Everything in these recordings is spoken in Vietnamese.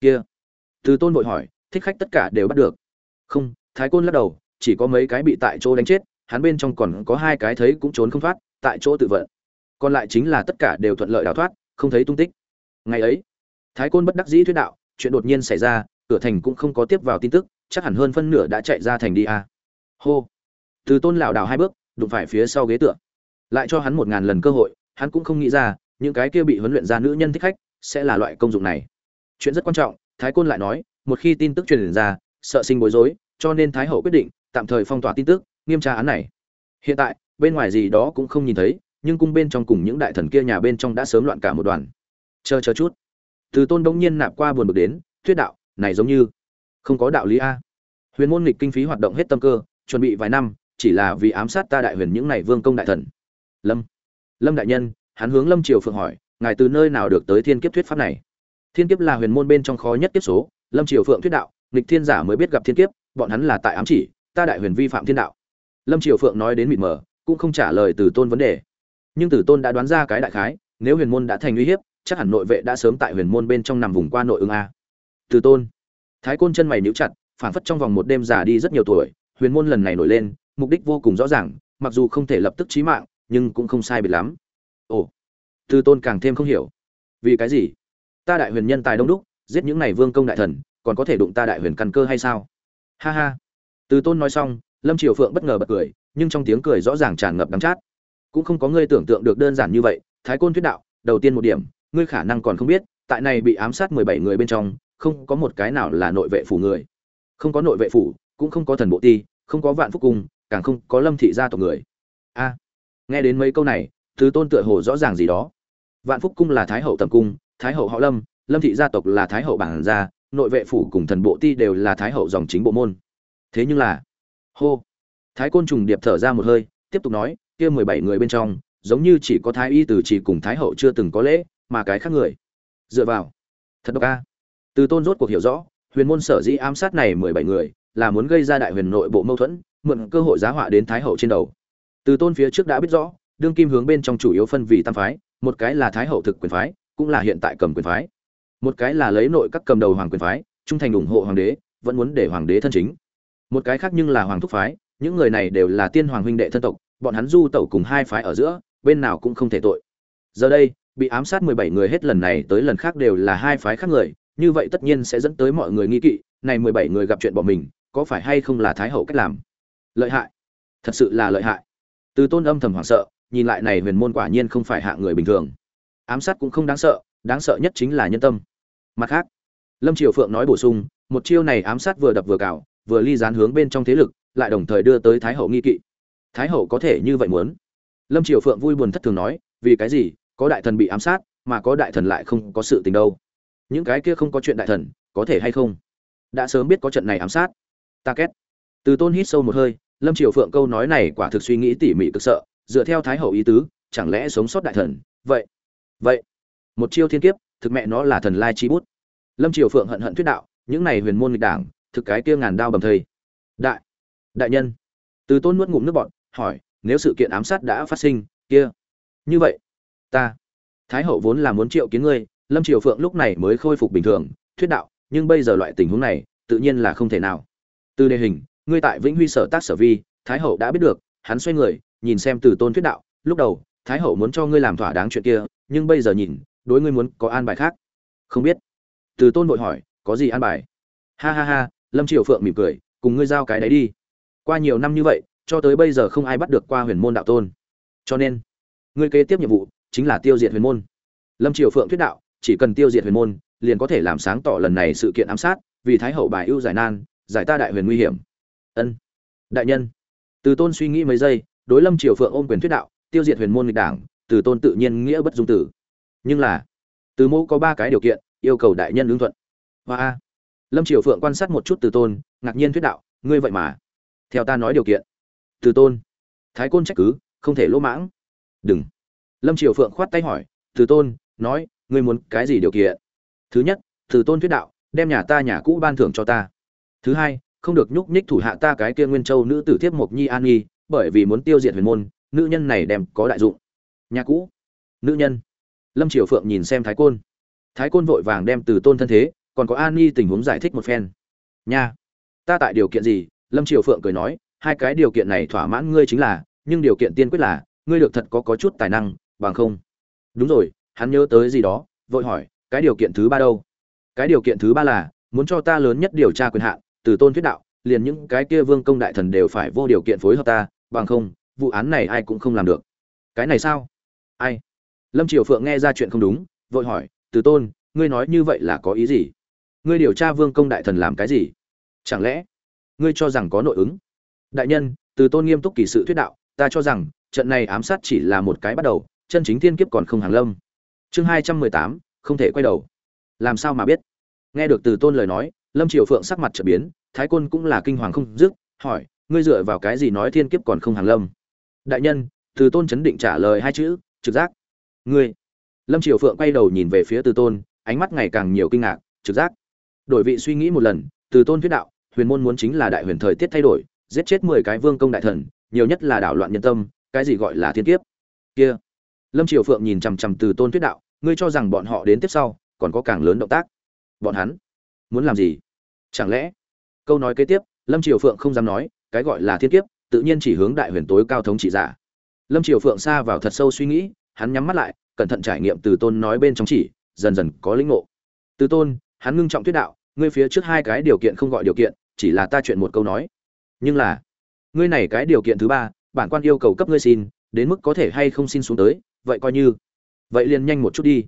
kia. Từ tôn vội hỏi, thích khách tất cả đều bắt được? Không. Thái côn lắc đầu, chỉ có mấy cái bị tại chỗ đánh chết, hắn bên trong còn có hai cái thấy cũng trốn không thoát, tại chỗ tự vận. Còn lại chính là tất cả đều thuận lợi đào thoát, không thấy tung tích. Ngày ấy, thái côn bất đắc dĩ thuyết đạo, chuyện đột nhiên xảy ra, cửa thành cũng không có tiếp vào tin tức, chắc hẳn hơn phân nửa đã chạy ra thành đi a hô. Từ tôn lảo đảo hai bước, đụng phải phía sau ghế tựa. Lại cho hắn một ngàn lần cơ hội, hắn cũng không nghĩ ra, những cái kia bị huấn luyện ra nữ nhân thích khách sẽ là loại công dụng này chuyện rất quan trọng, thái côn lại nói, một khi tin tức truyền ra, sợ sinh bối rối, cho nên thái hậu quyết định tạm thời phong tỏa tin tức, nghiêm tra án này. Hiện tại, bên ngoài gì đó cũng không nhìn thấy, nhưng cung bên trong cùng những đại thần kia nhà bên trong đã sớm loạn cả một đoàn. Chờ chờ chút. Từ tôn bỗng nhiên nạp qua buồn bực đến, thuyết đạo, này giống như không có đạo lý a. Huyền môn nghịch kinh phí hoạt động hết tâm cơ, chuẩn bị vài năm, chỉ là vì ám sát ta đại huyền những này vương công đại thần. Lâm. Lâm đại nhân, hắn hướng lâm triều phượng hỏi, ngài từ nơi nào được tới thiên kiếp thuyết pháp này? Thiên kiếp là huyền môn bên trong khó nhất kiếp số, lâm triều phượng thuyết đạo, nghịch thiên giả mới biết gặp thiên kiếp, bọn hắn là tại ám chỉ, ta đại huyền vi phạm thiên đạo. Lâm triều phượng nói đến mịt mờ, cũng không trả lời từ tôn vấn đề. Nhưng từ tôn đã đoán ra cái đại khái, nếu huyền môn đã thành uy hiếp, chắc hẳn nội vệ đã sớm tại huyền môn bên trong nằm vùng qua nội ứng a. Từ tôn, thái côn chân mày níu chặt phản phất trong vòng một đêm già đi rất nhiều tuổi, huyền môn lần này nổi lên, mục đích vô cùng rõ ràng, mặc dù không thể lập tức chí mạng, nhưng cũng không sai biệt lắm. Ồ, từ tôn càng thêm không hiểu. Vì cái gì? Ta đại huyền nhân tài đông đúc, giết những này vương công đại thần, còn có thể đụng ta đại huyền căn cơ hay sao? Ha ha. Từ tôn nói xong, lâm triều phượng bất ngờ bật cười, nhưng trong tiếng cười rõ ràng tràn ngập đắng chát. Cũng không có ngươi tưởng tượng được đơn giản như vậy, thái côn thuyết đạo, đầu tiên một điểm, ngươi khả năng còn không biết, tại này bị ám sát mười bảy người bên trong, không có một cái nào là nội vệ phủ người. Không có nội vệ phủ, cũng không có thần bộ ti, không có vạn phúc cung, càng không có lâm thị gia tộc người. A. Nghe đến mấy câu này thứ tôn tựa hồ rõ ràng gì đó. Vạn phúc cung là thái hậu tầm cung thái hậu họ lâm lâm thị gia tộc là thái hậu bản gia, nội vệ phủ cùng thần bộ ti đều là thái hậu dòng chính bộ môn. Thế nhưng là, hô, thái côn trùng điệp thở ra một hơi, tiếp tục nói, kia mười bảy người bên trong, giống như chỉ có thái y từ chỉ cùng thái hậu chưa từng có lễ, mà cái khác người, dựa vào, thật độc a. Từ tôn rốt cuộc hiểu rõ, huyền môn sở dĩ ám sát này mười bảy người, là muốn gây ra đại huyền nội bộ mâu thuẫn, mượn cơ hội giá họa đến thái hậu trên đầu. Từ tôn phía trước đã biết rõ, đương kim hướng bên trong chủ yếu phân vì tam phái, một cái là thái hậu thực quyền phái cũng là hiện tại cầm quyền phái. Một cái là lấy nội các cầm đầu hoàng quyền phái, trung thành ủng hộ hoàng đế, vẫn muốn để hoàng đế thân chính. Một cái khác nhưng là hoàng thúc phái, những người này đều là tiên hoàng huynh đệ thân tộc, bọn hắn du tẩu cùng hai phái ở giữa, bên nào cũng không thể tội. Giờ đây, bị ám sát mười bảy người hết lần này tới lần khác đều là hai phái khác người, như vậy tất nhiên sẽ dẫn tới mọi người nghi kỵ, này mười bảy người gặp chuyện bỏ mình, có phải hay không là thái hậu cách làm? Lợi hại. Thật sự là lợi hại. Từ tôn âm thầm hoảng sợ, nhìn lại này huyền môn quả nhiên không phải hạ người bình thường ám sát cũng không đáng sợ đáng sợ nhất chính là nhân tâm. Mặt khác, lâm triều phượng nói bổ sung, một chiêu này ám sát vừa đập vừa cào, vừa ly dán hướng bên trong thế lực, lại đồng thời đưa tới thái hậu nghi kỵ. Thái hậu có thể như vậy muốn? Lâm triều phượng vui buồn thất thường nói, vì cái gì, có đại thần bị ám sát, mà có đại thần lại không có sự tình đâu. Những cái kia không có chuyện đại thần, có thể hay không? Đã sớm biết có trận này ám sát. Ta két. Từ tôn hít sâu một hơi, lâm triều phượng câu nói này quả thực suy nghĩ tỉ mỉ cực sợ, dựa theo thái hậu ý tứ, chẳng lẽ sống sót đại thần, vậy? Vậy, một chiêu thiên kiếp, thực mẹ nó là thần lai chi bút. Lâm triều phượng hận hận thuyết đạo, những này huyền môn nghịch đảng, thực cái kia ngàn đao bầm thây. Đại đại nhân. Từ tôn nuốt ngụm nước bọn hỏi, nếu sự kiện ám sát đã phát sinh, kia. Như vậy, ta, thái hậu vốn là muốn triệu kiến ngươi, lâm triều phượng lúc này mới khôi phục bình thường, thuyết đạo, nhưng bây giờ loại tình huống này, tự nhiên là không thể nào. Từ đề hình, ngươi tại vĩnh huy sở tác sở vi, thái hậu đã biết được, hắn xoay người, nhìn xem từ tôn thuyết đạo, lúc đầu, thái hậu muốn cho ngươi làm thỏa đáng chuyện kia nhưng bây giờ nhìn, đối ngươi muốn có an bài khác. Không biết. Từ tôn vội hỏi, có gì an bài? Ha ha ha, lâm triều phượng mỉm cười, cùng ngươi giao cái đấy đi. Qua nhiều năm như vậy, cho tới bây giờ không ai bắt được qua huyền môn đạo tôn. Cho nên, ngươi kế tiếp nhiệm vụ chính là tiêu diệt huyền môn. Lâm triều phượng thuyết đạo, chỉ cần tiêu diệt huyền môn, liền có thể làm sáng tỏ lần này sự kiện ám sát, vì thái hậu bài ưu giải nan, giải ta đại huyền nguy hiểm. Ân. Đại nhân. Từ tôn suy nghĩ mấy giây, đối lâm triều phượng ôm quyền thuyết đạo, tiêu diệt huyền môn nghịch đảng từ tôn tự nhiên nghĩa bất dung tử. Nhưng là, từ mẫu có ba cái điều kiện, yêu cầu đại nhân ứng thuận. Hoa lâm triều phượng quan sát một chút từ tôn, ngạc nhiên thuyết đạo, ngươi vậy mà. Theo ta nói điều kiện. Từ tôn. Thái côn trách cứ, không thể lỗ mãng. Đừng. Lâm triều phượng khoát tay hỏi, từ tôn, nói, ngươi muốn cái gì điều kiện? Thứ nhất, từ tôn thuyết đạo, đem nhà ta nhà cũ ban thưởng cho ta. Thứ hai, không được nhúc nhích thủ hạ ta cái kia nguyên châu nữ tử thiếp mộc nhi an nghi bởi vì muốn tiêu diệt huyền môn, nữ nhân này đem có đại dụng nhà cũ. Nữ nhân. Lâm triều phượng nhìn xem thái côn. Thái côn vội vàng đem từ tôn thân thế, còn có an ni tình huống giải thích một phen. Nha. Ta tại điều kiện gì? Lâm triều phượng cười nói, hai cái điều kiện này thỏa mãn ngươi chính là, nhưng điều kiện tiên quyết là, ngươi được thật có có chút tài năng, bằng không. Đúng rồi, hắn nhớ tới gì đó, vội hỏi, cái điều kiện thứ ba đâu? Cái điều kiện thứ ba là, muốn cho ta lớn nhất điều tra quyền hạn, từ tôn thuyết đạo, liền những cái kia vương công đại thần đều phải vô điều kiện phối hợp ta, bằng không, vụ án này ai cũng không làm được. Cái này sao? Ai? Lâm triều phượng nghe ra chuyện không đúng, vội hỏi, từ tôn, ngươi nói như vậy là có ý gì? Ngươi điều tra vương công đại thần làm cái gì? Chẳng lẽ ngươi cho rằng có nội ứng? Đại nhân, từ tôn nghiêm túc kỳ sự thuyết đạo, ta cho rằng trận này ám sát chỉ là một cái bắt đầu, chân chính thiên kiếp còn không hàng lâm. Chương hai trăm mười tám, không thể quay đầu. Làm sao mà biết? Nghe được từ tôn lời nói, lâm triều phượng sắc mặt trở biến, thái côn cũng là kinh hoàng không dứt, hỏi, ngươi dựa vào cái gì nói thiên kiếp còn không hàng lâm? Đại nhân, từ tôn chấn định trả lời hai chữ trực giác. Ngươi. Lâm triều phượng quay đầu nhìn về phía từ tôn, ánh mắt ngày càng nhiều kinh ngạc, trực giác. Đổi vị suy nghĩ một lần, từ tôn thuyết đạo, huyền môn muốn chính là đại huyền thời tiết thay đổi, giết chết mười cái vương công đại thần, nhiều nhất là đảo loạn nhân tâm, cái gì gọi là thiên kiếp? Kia. Lâm triều phượng nhìn chằm chằm từ tôn thuyết đạo, ngươi cho rằng bọn họ đến tiếp sau, còn có càng lớn động tác. Bọn hắn muốn làm gì? Chẳng lẽ? Câu nói kế tiếp, lâm triều phượng không dám nói, cái gọi là thiên kiếp, tự nhiên chỉ hướng đại huyền tối cao thống trị giả lâm triều phượng xa vào thật sâu suy nghĩ, hắn nhắm mắt lại, cẩn thận trải nghiệm từ tôn nói bên trong chỉ, dần dần có lĩnh ngộ. Từ tôn, hắn ngưng trọng thuyết đạo, ngươi phía trước hai cái điều kiện không gọi điều kiện, chỉ là ta chuyện một câu nói. Nhưng là, ngươi này cái điều kiện thứ ba, bản quan yêu cầu cấp ngươi xin, đến mức có thể hay không xin xuống tới, vậy coi như. Vậy liền nhanh một chút đi.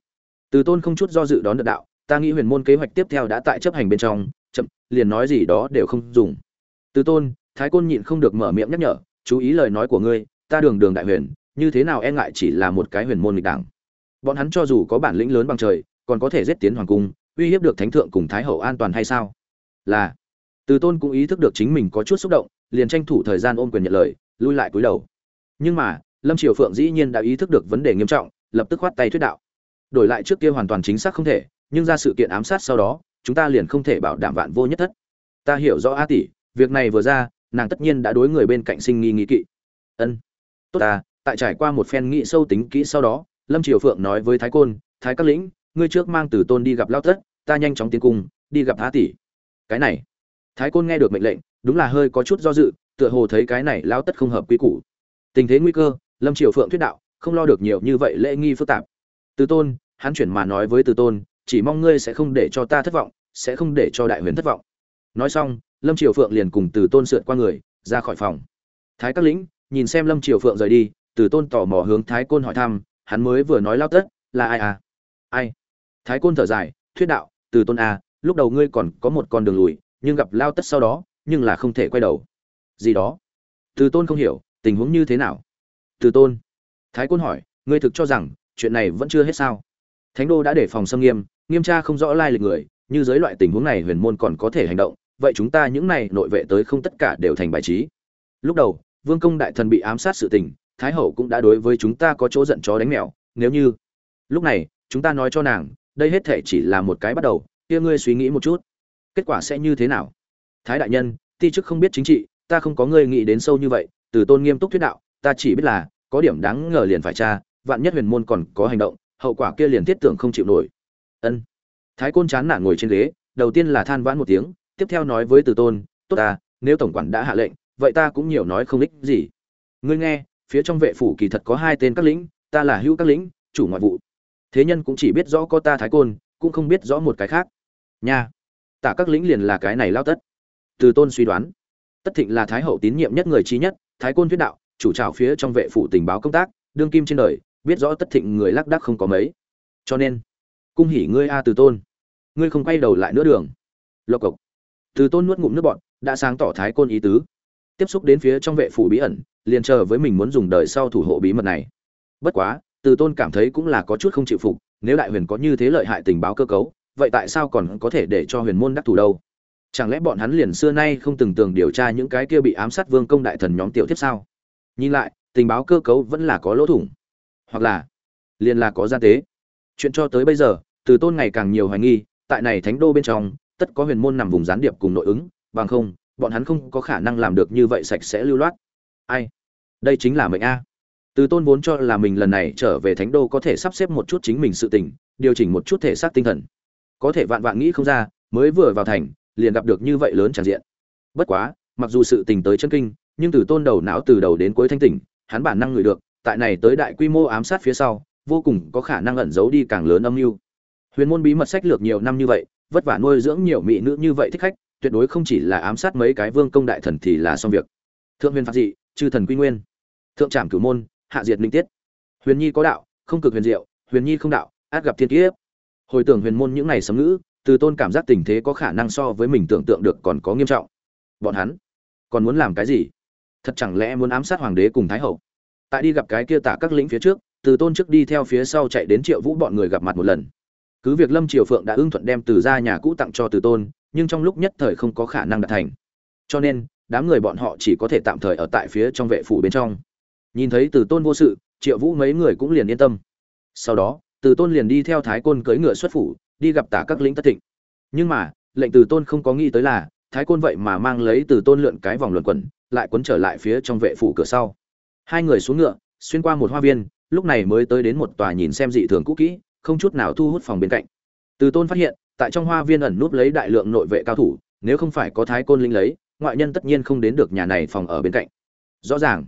Từ tôn không chút do dự đón đợt đạo, ta nghĩ huyền môn kế hoạch tiếp theo đã tại chấp hành bên trong, chậm, liền nói gì đó đều không dùng. Từ tôn, thái côn nhịn không được mở miệng nhắc nhở, chú ý lời nói của ngươi ta đường đường đại huyền, như thế nào e ngại chỉ là một cái huyền môn nghịch đảng? Bọn hắn cho dù có bản lĩnh lớn bằng trời, còn có thể giết tiến hoàng cung, uy hiếp được thánh thượng cùng thái hậu an toàn hay sao? Là, từ tôn cũng ý thức được chính mình có chút xúc động, liền tranh thủ thời gian ôm quyền nhận lời, lui lại cúi đầu. Nhưng mà, lâm triều phượng dĩ nhiên đã ý thức được vấn đề nghiêm trọng, lập tức khoát tay thuyết đạo. Đổi lại trước kia hoàn toàn chính xác không thể, nhưng ra sự kiện ám sát sau đó, chúng ta liền không thể bảo đảm vạn vô nhất thất. Ta hiểu rõ a tỷ, việc này vừa ra, nàng tất nhiên đã đối người bên cạnh sinh nghi nghĩ kỵ. Ân tốt ta, tại trải qua một phen nghị sâu tính kỹ sau đó, lâm triều phượng nói với thái côn, thái các lĩnh, ngươi trước mang từ tôn đi gặp lao tất, ta nhanh chóng tiến cung, đi gặp thá tỷ. Cái này, thái côn nghe được mệnh lệnh, đúng là hơi có chút do dự, tựa hồ thấy cái này lao tất không hợp quy củ. Tình thế nguy cơ, lâm triều phượng thuyết đạo, không lo được nhiều như vậy lễ nghi phức tạp. Từ tôn, hắn chuyển mà nói với từ tôn, chỉ mong ngươi sẽ không để cho ta thất vọng, sẽ không để cho đại huyền thất vọng. Nói xong, lâm triều phượng liền cùng từ tôn sượt qua người, ra khỏi phòng. Thái các lĩnh nhìn xem lâm triều phượng rời đi từ tôn tò mò hướng thái côn hỏi thăm hắn mới vừa nói lao tất là ai à? Ai? Thái côn thở dài thuyết đạo từ tôn à, lúc đầu ngươi còn có một con đường lùi nhưng gặp lao tất sau đó nhưng là không thể quay đầu. Gì đó? Từ tôn không hiểu tình huống như thế nào? Từ tôn. Thái côn hỏi ngươi thực cho rằng chuyện này vẫn chưa hết sao? Thánh đô đã để phòng xâm nghiêm nghiêm tra không rõ lai lịch người như dưới loại tình huống này huyền môn còn có thể hành động vậy chúng ta những này nội vệ tới không tất cả đều thành bài trí. Lúc đầu vương công đại thần bị ám sát sự tình, thái hậu cũng đã đối với chúng ta có chỗ giận chó đánh mèo, nếu như, lúc này, chúng ta nói cho nàng, đây hết thể chỉ là một cái bắt đầu, kia ngươi suy nghĩ một chút, kết quả sẽ như thế nào? Thái đại nhân, ti chức không biết chính trị, ta không có ngươi nghĩ đến sâu như vậy, từ tôn nghiêm túc thuyết đạo, ta chỉ biết là, có điểm đáng ngờ liền phải tra, vạn nhất huyền môn còn có hành động, hậu quả kia liền thiết tưởng không chịu nổi. Ân. Thái côn chán nản ngồi trên ghế, đầu tiên là than vãn một tiếng, tiếp theo nói với từ tôn, tốt ta, nếu tổng quản đã hạ lệnh vậy ta cũng nhiều nói không ích gì. Ngươi nghe, phía trong vệ phủ kỳ thật có hai tên các lĩnh, ta là hữu các lĩnh, chủ ngoại vụ. Thế nhân cũng chỉ biết rõ có ta thái côn, cũng không biết rõ một cái khác. Nha, tả các lĩnh liền là cái này lao tất. Từ tôn suy đoán, tất thịnh là thái hậu tín nhiệm nhất người trí nhất, thái côn thuyết đạo, chủ trào phía trong vệ phủ tình báo công tác, đương kim trên đời, biết rõ tất thịnh người lác đác không có mấy. Cho nên, cung hỉ ngươi a từ tôn. Ngươi không quay đầu lại nữa đường. Lộc cộc. Từ tôn nuốt ngụm nước bọn đã sáng tỏ thái côn ý tứ tiếp xúc đến phía trong vệ phủ bí ẩn, liền chờ với mình muốn dùng đời sau thủ hộ bí mật này. Bất quá, từ tôn cảm thấy cũng là có chút không chịu phục, nếu đại huyền có như thế lợi hại tình báo cơ cấu, vậy tại sao còn có thể để cho huyền môn đắc thủ đâu? Chẳng lẽ bọn hắn liền xưa nay không từng tường điều tra những cái kia bị ám sát vương công đại thần nhóm tiểu tiếp sao? Nhìn lại, tình báo cơ cấu vẫn là có lỗ thủng. Hoặc là, liền là có gian tế. Chuyện cho tới bây giờ, từ tôn ngày càng nhiều hoài nghi, tại này thánh đô bên trong, tất có huyền môn nằm vùng gián điệp cùng nội ứng, bằng không bọn hắn không có khả năng làm được như vậy sạch sẽ lưu loát. Ai? Đây chính là mệnh a. Từ tôn vốn cho là mình lần này trở về thánh đô có thể sắp xếp một chút chính mình sự tình, điều chỉnh một chút thể xác tinh thần. Có thể vạn vạn nghĩ không ra, mới vừa vào thành, liền gặp được như vậy lớn tràn diện. Bất quá, mặc dù sự tình tới chân kinh, nhưng từ tôn đầu não từ đầu đến cuối thanh tỉnh, hắn bản năng ngửi được, tại này tới đại quy mô ám sát phía sau, vô cùng có khả năng ẩn giấu đi càng lớn âm mưu. Huyền môn bí mật sách lược nhiều năm như vậy, vất vả nuôi dưỡng nhiều mỹ nữ như vậy thích khách tuyệt đối không chỉ là ám sát mấy cái vương công đại thần thì là xong việc. Thượng huyền phạt dị, chư thần quy nguyên, thượng trảm cửu môn, hạ diệt minh tiết. Huyền nhi có đạo, không cực huyền diệu, huyền nhi không đạo, át gặp thiên kiếp. Hồi tưởng huyền môn những ngày sấm ngữ, từ tôn cảm giác tình thế có khả năng so với mình tưởng tượng được còn có nghiêm trọng. Bọn hắn còn muốn làm cái gì? Thật chẳng lẽ muốn ám sát hoàng đế cùng thái hậu? Tại đi gặp cái kia tả các lĩnh phía trước, từ tôn trước đi theo phía sau chạy đến triệu vũ bọn người gặp mặt một lần. Cứ việc lâm triều phượng đã ưng thuận đem từ ra nhà cũ tặng cho từ tôn nhưng trong lúc nhất thời không có khả năng đạt thành. Cho nên, đám người bọn họ chỉ có thể tạm thời ở tại phía trong vệ phủ bên trong. Nhìn thấy từ tôn vô sự, triệu vũ mấy người cũng liền yên tâm. Sau đó, từ tôn liền đi theo thái côn cưỡi ngựa xuất phủ, đi gặp tả các lĩnh tất thịnh. Nhưng mà, lệnh từ tôn không có nghĩ tới là, thái côn vậy mà mang lấy từ tôn lượn cái vòng luẩn quẩn, lại quấn trở lại phía trong vệ phủ cửa sau. Hai người xuống ngựa, xuyên qua một hoa viên, lúc này mới tới đến một tòa nhìn xem dị thường cũ kỹ, không chút nào thu hút phòng bên cạnh từ tôn phát hiện, tại trong hoa viên ẩn núp lấy đại lượng nội vệ cao thủ, nếu không phải có thái côn linh lấy, ngoại nhân tất nhiên không đến được nhà này phòng ở bên cạnh. Rõ ràng,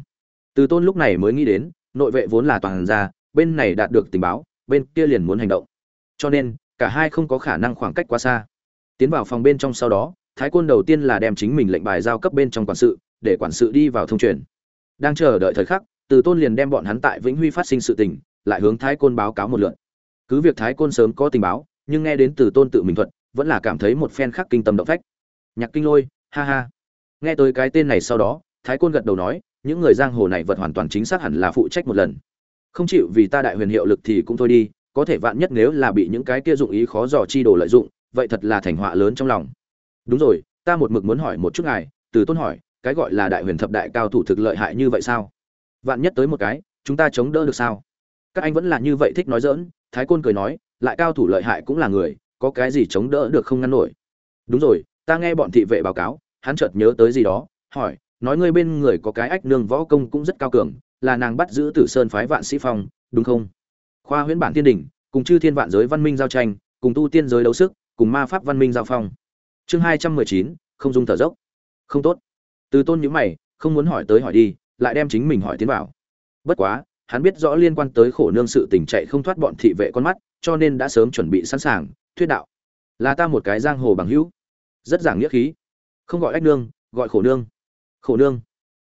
từ tôn lúc này mới nghĩ đến, nội vệ vốn là toàn ra bên này đạt được tình báo, bên kia liền muốn hành động. Cho nên, cả hai không có khả năng khoảng cách quá xa. Tiến vào phòng bên trong sau đó, thái côn đầu tiên là đem chính mình lệnh bài giao cấp bên trong quản sự, để quản sự đi vào thông truyền. Đang chờ đợi thời khắc, từ tôn liền đem bọn hắn tại vĩnh huy phát sinh sự tình, lại hướng thái côn báo cáo một lượt. Cứ việc thái côn sớm có tình báo nhưng nghe đến từ tôn tự mình thuật, vẫn là cảm thấy một phen khác kinh tâm động phách. Nhạc kinh lôi, ha ha. Nghe tới cái tên này sau đó, thái côn gật đầu nói, những người giang hồ này vật hoàn toàn chính xác hẳn là phụ trách một lần. Không chịu vì ta đại huyền hiệu lực thì cũng thôi đi, có thể vạn nhất nếu là bị những cái kia dụng ý khó dò chi đồ lợi dụng, vậy thật là thành họa lớn trong lòng. Đúng rồi, ta một mực muốn hỏi một chút ngài, từ tôn hỏi, cái gọi là đại huyền thập đại cao thủ thực lợi hại như vậy sao? Vạn nhất tới một cái, chúng ta chống đỡ được sao? Các anh vẫn là như vậy thích nói dỡn thái côn cười nói lại cao thủ lợi hại cũng là người, có cái gì chống đỡ được không ngăn nổi. Đúng rồi, ta nghe bọn thị vệ báo cáo, hắn chợt nhớ tới gì đó, hỏi, nói ngươi bên người có cái ách nương võ công cũng rất cao cường, là nàng bắt giữ tử sơn phái vạn sĩ phong, đúng không? Khoa huyễn bản tiên đỉnh cùng chư thiên vạn giới văn minh giao tranh, cùng tu tiên giới đấu sức, cùng ma pháp văn minh giao phong. Chương hai trăm mười chín, không dung thở dốc. Không tốt. Từ tôn nhữ mày, không muốn hỏi tới hỏi đi, lại đem chính mình hỏi tiến vào. Bất quá, hắn biết rõ liên quan tới khổ nương sự tình chạy không thoát bọn thị vệ con mắt cho nên đã sớm chuẩn bị sẵn sàng, thuyết đạo. Là ta một cái giang hồ bằng hữu. Rất giảng nghĩa khí. Không gọi ách nương, gọi khổ nương. Khổ nương.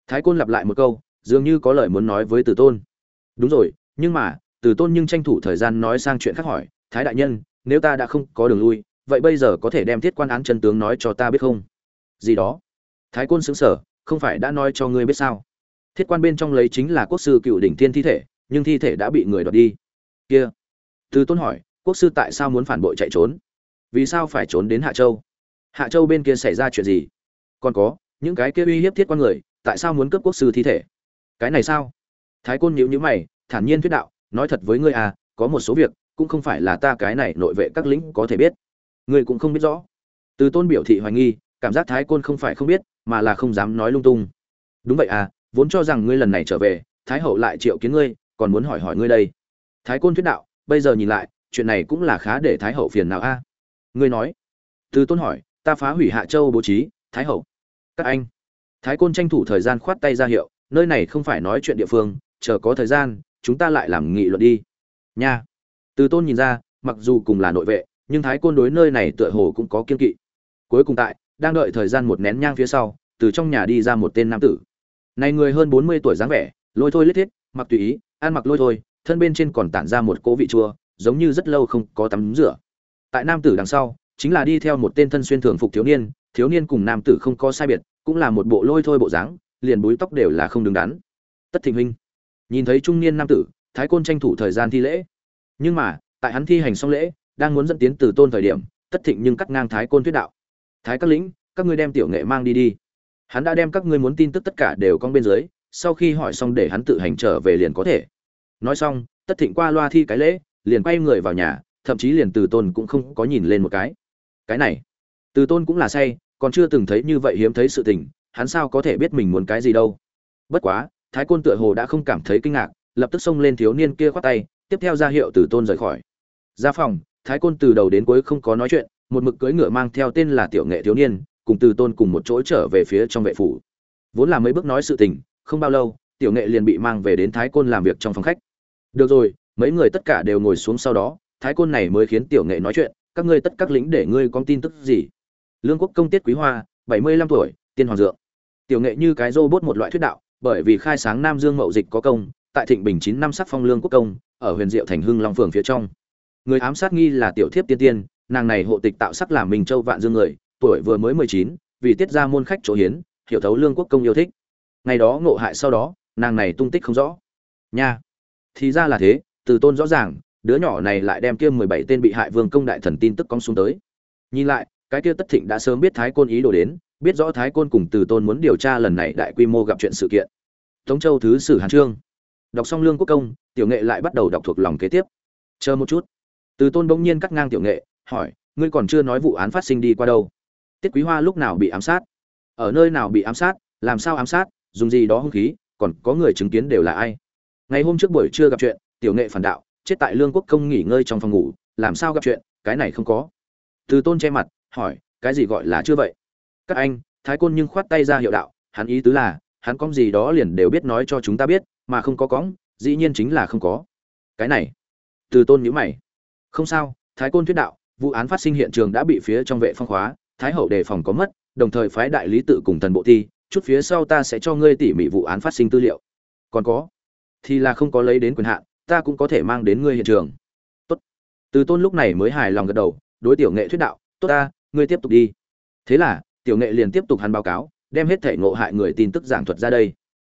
Thái côn lặp lại một câu, dường như có lời muốn nói với từ tôn. Đúng rồi, nhưng mà, từ tôn nhưng tranh thủ thời gian nói sang chuyện khác hỏi, thái đại nhân, nếu ta đã không có đường lui, vậy bây giờ có thể đem thiết quan án chân tướng nói cho ta biết không? Gì đó. Thái côn xứng sở không phải đã nói cho ngươi biết sao? Thiết quan bên trong lấy chính là quốc sư cựu đỉnh thiên thi thể, nhưng thi thể đã bị người đoạt đi. Kia từ tôn hỏi, quốc sư tại sao muốn phản bội chạy trốn? Vì sao phải trốn đến hạ châu? Hạ châu bên kia xảy ra chuyện gì? Còn có, những cái kia uy hiếp thiết quan người, tại sao muốn cướp quốc sư thi thể? Cái này sao? Thái côn nhíu nhíu mày, thản nhiên thuyết đạo, nói thật với ngươi à có một số việc, cũng không phải là ta cái này nội vệ các lính có thể biết. Ngươi cũng không biết rõ. Từ tôn biểu thị hoài nghi, cảm giác thái côn không phải không biết, mà là không dám nói lung tung. Đúng vậy à vốn cho rằng ngươi lần này trở về, thái hậu lại triệu kiến ngươi, còn muốn hỏi hỏi ngươi đây. Thái côn thuyết đạo bây giờ nhìn lại, chuyện này cũng là khá để thái hậu phiền nào a. Ngươi nói. Từ tôn hỏi, ta phá hủy hạ châu bố trí, thái hậu. Các anh. Thái côn tranh thủ thời gian khoát tay ra hiệu, nơi này không phải nói chuyện địa phương, chờ có thời gian, chúng ta lại làm nghị luận đi. Nha. Từ tôn nhìn ra, mặc dù cùng là nội vệ, nhưng thái côn đối nơi này tựa hồ cũng có kiên kỵ. Cuối cùng tại, đang đợi thời gian một nén nhang phía sau, từ trong nhà đi ra một tên nam tử. Này người hơn bốn mươi tuổi dáng vẻ, lôi thôi lết thiết, mặc tùy ý, ăn mặc lôi thôi thân bên trên còn tản ra một cỗ vị chua, giống như rất lâu không có tắm rửa. Tại nam tử đằng sau, chính là đi theo một tên thân xuyên thường phục thiếu niên thiếu niên cùng nam tử không có sai biệt, cũng là một bộ lôi thôi bộ dáng, liền búi tóc đều là không đứng đắn. Tất thịnh huynh, nhìn thấy trung niên nam tử, thái côn tranh thủ thời gian thi lễ. Nhưng mà, tại hắn thi hành xong lễ, đang muốn dẫn tiến từ tôn thời điểm, tất thịnh nhưng cắt ngang thái côn thuyết đạo. Thái các lĩnh, các ngươi đem tiểu nghệ mang đi đi. Hắn đã đem các ngươi muốn tin tức tất cả đều con bên dưới, sau khi hỏi xong để hắn tự hành trở về liền có thể nói xong, tất thịnh qua loa thi cái lễ, liền quay người vào nhà, thậm chí liền từ tôn cũng không có nhìn lên một cái. Cái này, từ tôn cũng là say, còn chưa từng thấy như vậy hiếm thấy sự tình, hắn sao có thể biết mình muốn cái gì đâu. Bất quá, thái côn tựa hồ đã không cảm thấy kinh ngạc, lập tức xông lên thiếu niên kia khoát tay, tiếp theo ra hiệu từ tôn rời khỏi. Ra phòng, thái côn từ đầu đến cuối không có nói chuyện, một mực cưỡi ngựa mang theo tên là tiểu nghệ thiếu niên, cùng từ tôn cùng một chỗ trở về phía trong vệ phủ. Vốn là mấy bước nói sự tình, không bao lâu, tiểu nghệ liền bị mang về đến thái côn làm việc trong phòng khách được rồi, mấy người tất cả đều ngồi xuống sau đó, thái côn này mới khiến tiểu nghệ nói chuyện, các ngươi tất các lính để ngươi có tin tức gì? Lương quốc công tiết quý hoa, bảy mươi lăm tuổi, tiên hoàng dượng. Tiểu nghệ như cái robot một loại thuyết đạo, bởi vì khai sáng nam dương mậu dịch có công, tại thịnh bình chín năm sắc phong lương quốc công, ở huyền diệu thành hưng long phường phía trong. Người ám sát nghi là tiểu thiếp tiên tiên, nàng này hộ tịch tạo sắc làm mình châu vạn dương người, tuổi vừa mới mười chín, vì tiết ra môn khách chỗ hiến, hiểu thấu lương quốc công yêu thích. Ngày đó ngộ hại sau đó, nàng này tung tích không rõ. Nha! Thì ra là thế, từ tôn rõ ràng, đứa nhỏ này lại đem kia mười bảy tên bị hại vương công đại thần tin tức cong xuống tới. Nhìn lại, cái kia tất thịnh đã sớm biết thái côn ý đồ đến, biết rõ thái côn cùng từ tôn muốn điều tra lần này đại quy mô gặp chuyện sự kiện. Tống châu thứ sử hàn trương. Đọc xong lương quốc công, tiểu nghệ lại bắt đầu đọc thuộc lòng kế tiếp. Chờ một chút. Từ tôn bỗng nhiên cắt ngang tiểu nghệ, hỏi, ngươi còn chưa nói vụ án phát sinh đi qua đâu? Tiết quý hoa lúc nào bị ám sát? Ở nơi nào bị ám sát? Làm sao ám sát? Dùng gì đó hung khí? Còn có người chứng kiến đều là ai? Ngày hôm trước buổi trưa gặp chuyện, tiểu nghệ phản đạo, chết tại lương quốc công nghỉ ngơi trong phòng ngủ, làm sao gặp chuyện, cái này không có. Từ tôn che mặt, hỏi, cái gì gọi là chưa vậy? Các anh, thái côn nhưng khoát tay ra hiệu đạo, hắn ý tứ là, hắn có gì đó liền đều biết nói cho chúng ta biết, mà không có cóng dĩ nhiên chính là không có. Cái này, từ tôn nhíu mày. Không sao, thái côn thuyết đạo, vụ án phát sinh hiện trường đã bị phía trong vệ phong khóa, thái hậu đề phòng có mất, đồng thời phái đại lý tự cùng thần bộ thi, chút phía sau ta sẽ cho ngươi tỉ mỉ vụ án phát sinh tư liệu. Còn có thì là không có lấy đến quyền hạn, ta cũng có thể mang đến ngươi hiện trường. Tốt. Từ tôn lúc này mới hài lòng gật đầu, đối tiểu nghệ thuyết đạo, tốt ta, ngươi tiếp tục đi. Thế là, tiểu nghệ liền tiếp tục hắn báo cáo, đem hết thể ngộ hại người tin tức giảng thuật ra đây.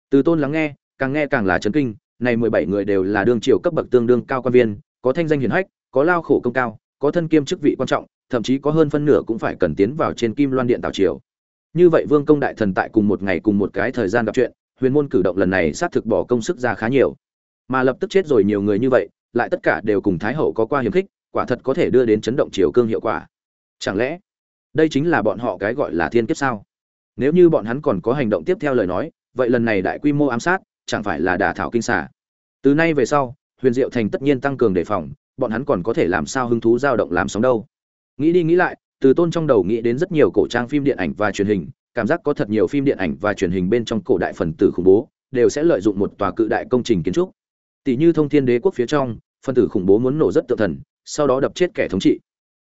Từ tôn lắng nghe, càng nghe càng là chấn kinh, này mười bảy người đều là đương triều cấp bậc tương đương cao quan viên, có thanh danh hiển hách, có lao khổ công cao, có thân kiêm chức vị quan trọng, thậm chí có hơn phân nửa cũng phải cần tiến vào trên kim loan điện tào triều. Như vậy vương công đại thần tại cùng một ngày cùng một cái thời gian gặp chuyện huyền môn cử động lần này xác thực bỏ công sức ra khá nhiều. Mà lập tức chết rồi nhiều người như vậy, lại tất cả đều cùng thái hậu có qua hiềm khích, quả thật có thể đưa đến chấn động triều cương hiệu quả. Chẳng lẽ, đây chính là bọn họ cái gọi là thiên kiếp sao? Nếu như bọn hắn còn có hành động tiếp theo lời nói, vậy lần này đại quy mô ám sát, chẳng phải là đả thảo kinh xả từ nay về sau, huyền diệu thành tất nhiên tăng cường đề phòng, bọn hắn còn có thể làm sao hứng thú dao động làm sóng đâu? Nghĩ đi nghĩ lại, từ tôn trong đầu nghĩ đến rất nhiều cổ trang phim điện ảnh và truyền hình cảm giác có thật nhiều phim điện ảnh và truyền hình bên trong cổ đại phần tử khủng bố đều sẽ lợi dụng một tòa cự đại công trình kiến trúc. Tỷ như thông thiên đế quốc phía trong, phần tử khủng bố muốn nổ rất tự thần, sau đó đập chết kẻ thống trị.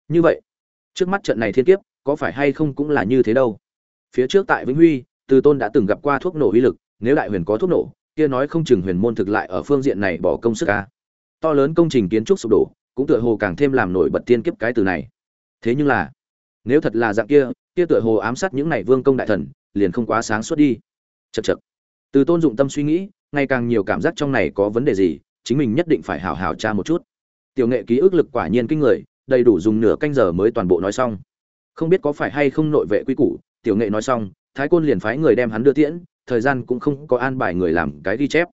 Như vậy, trước mắt trận này thiên kiếp, có phải hay không cũng là như thế đâu? Phía trước tại vĩnh huy, từ tôn đã từng gặp qua thuốc nổ uy lực, nếu đại huyền có thuốc nổ, kia nói không chừng huyền môn thực lại ở phương diện này bỏ công sức ca to lớn công trình kiến trúc sụp đổ, cũng tựa hồ càng thêm làm nổi bật tiên kiếp cái từ này. Thế nhưng là nếu thật là dạng kia kia tựa hồ ám sát những này vương công đại thần, liền không quá sáng suốt đi. Chật chật từ tôn dụng tâm suy nghĩ, ngày càng nhiều cảm giác trong này có vấn đề gì, chính mình nhất định phải hào hào tra một chút. Tiểu nghệ ký ức lực quả nhiên kinh người, đầy đủ dùng nửa canh giờ mới toàn bộ nói xong. Không biết có phải hay không nội vệ quy củ, tiểu nghệ nói xong, thái côn liền phái người đem hắn đưa tiễn, thời gian cũng không có an bài người làm cái ghi chép.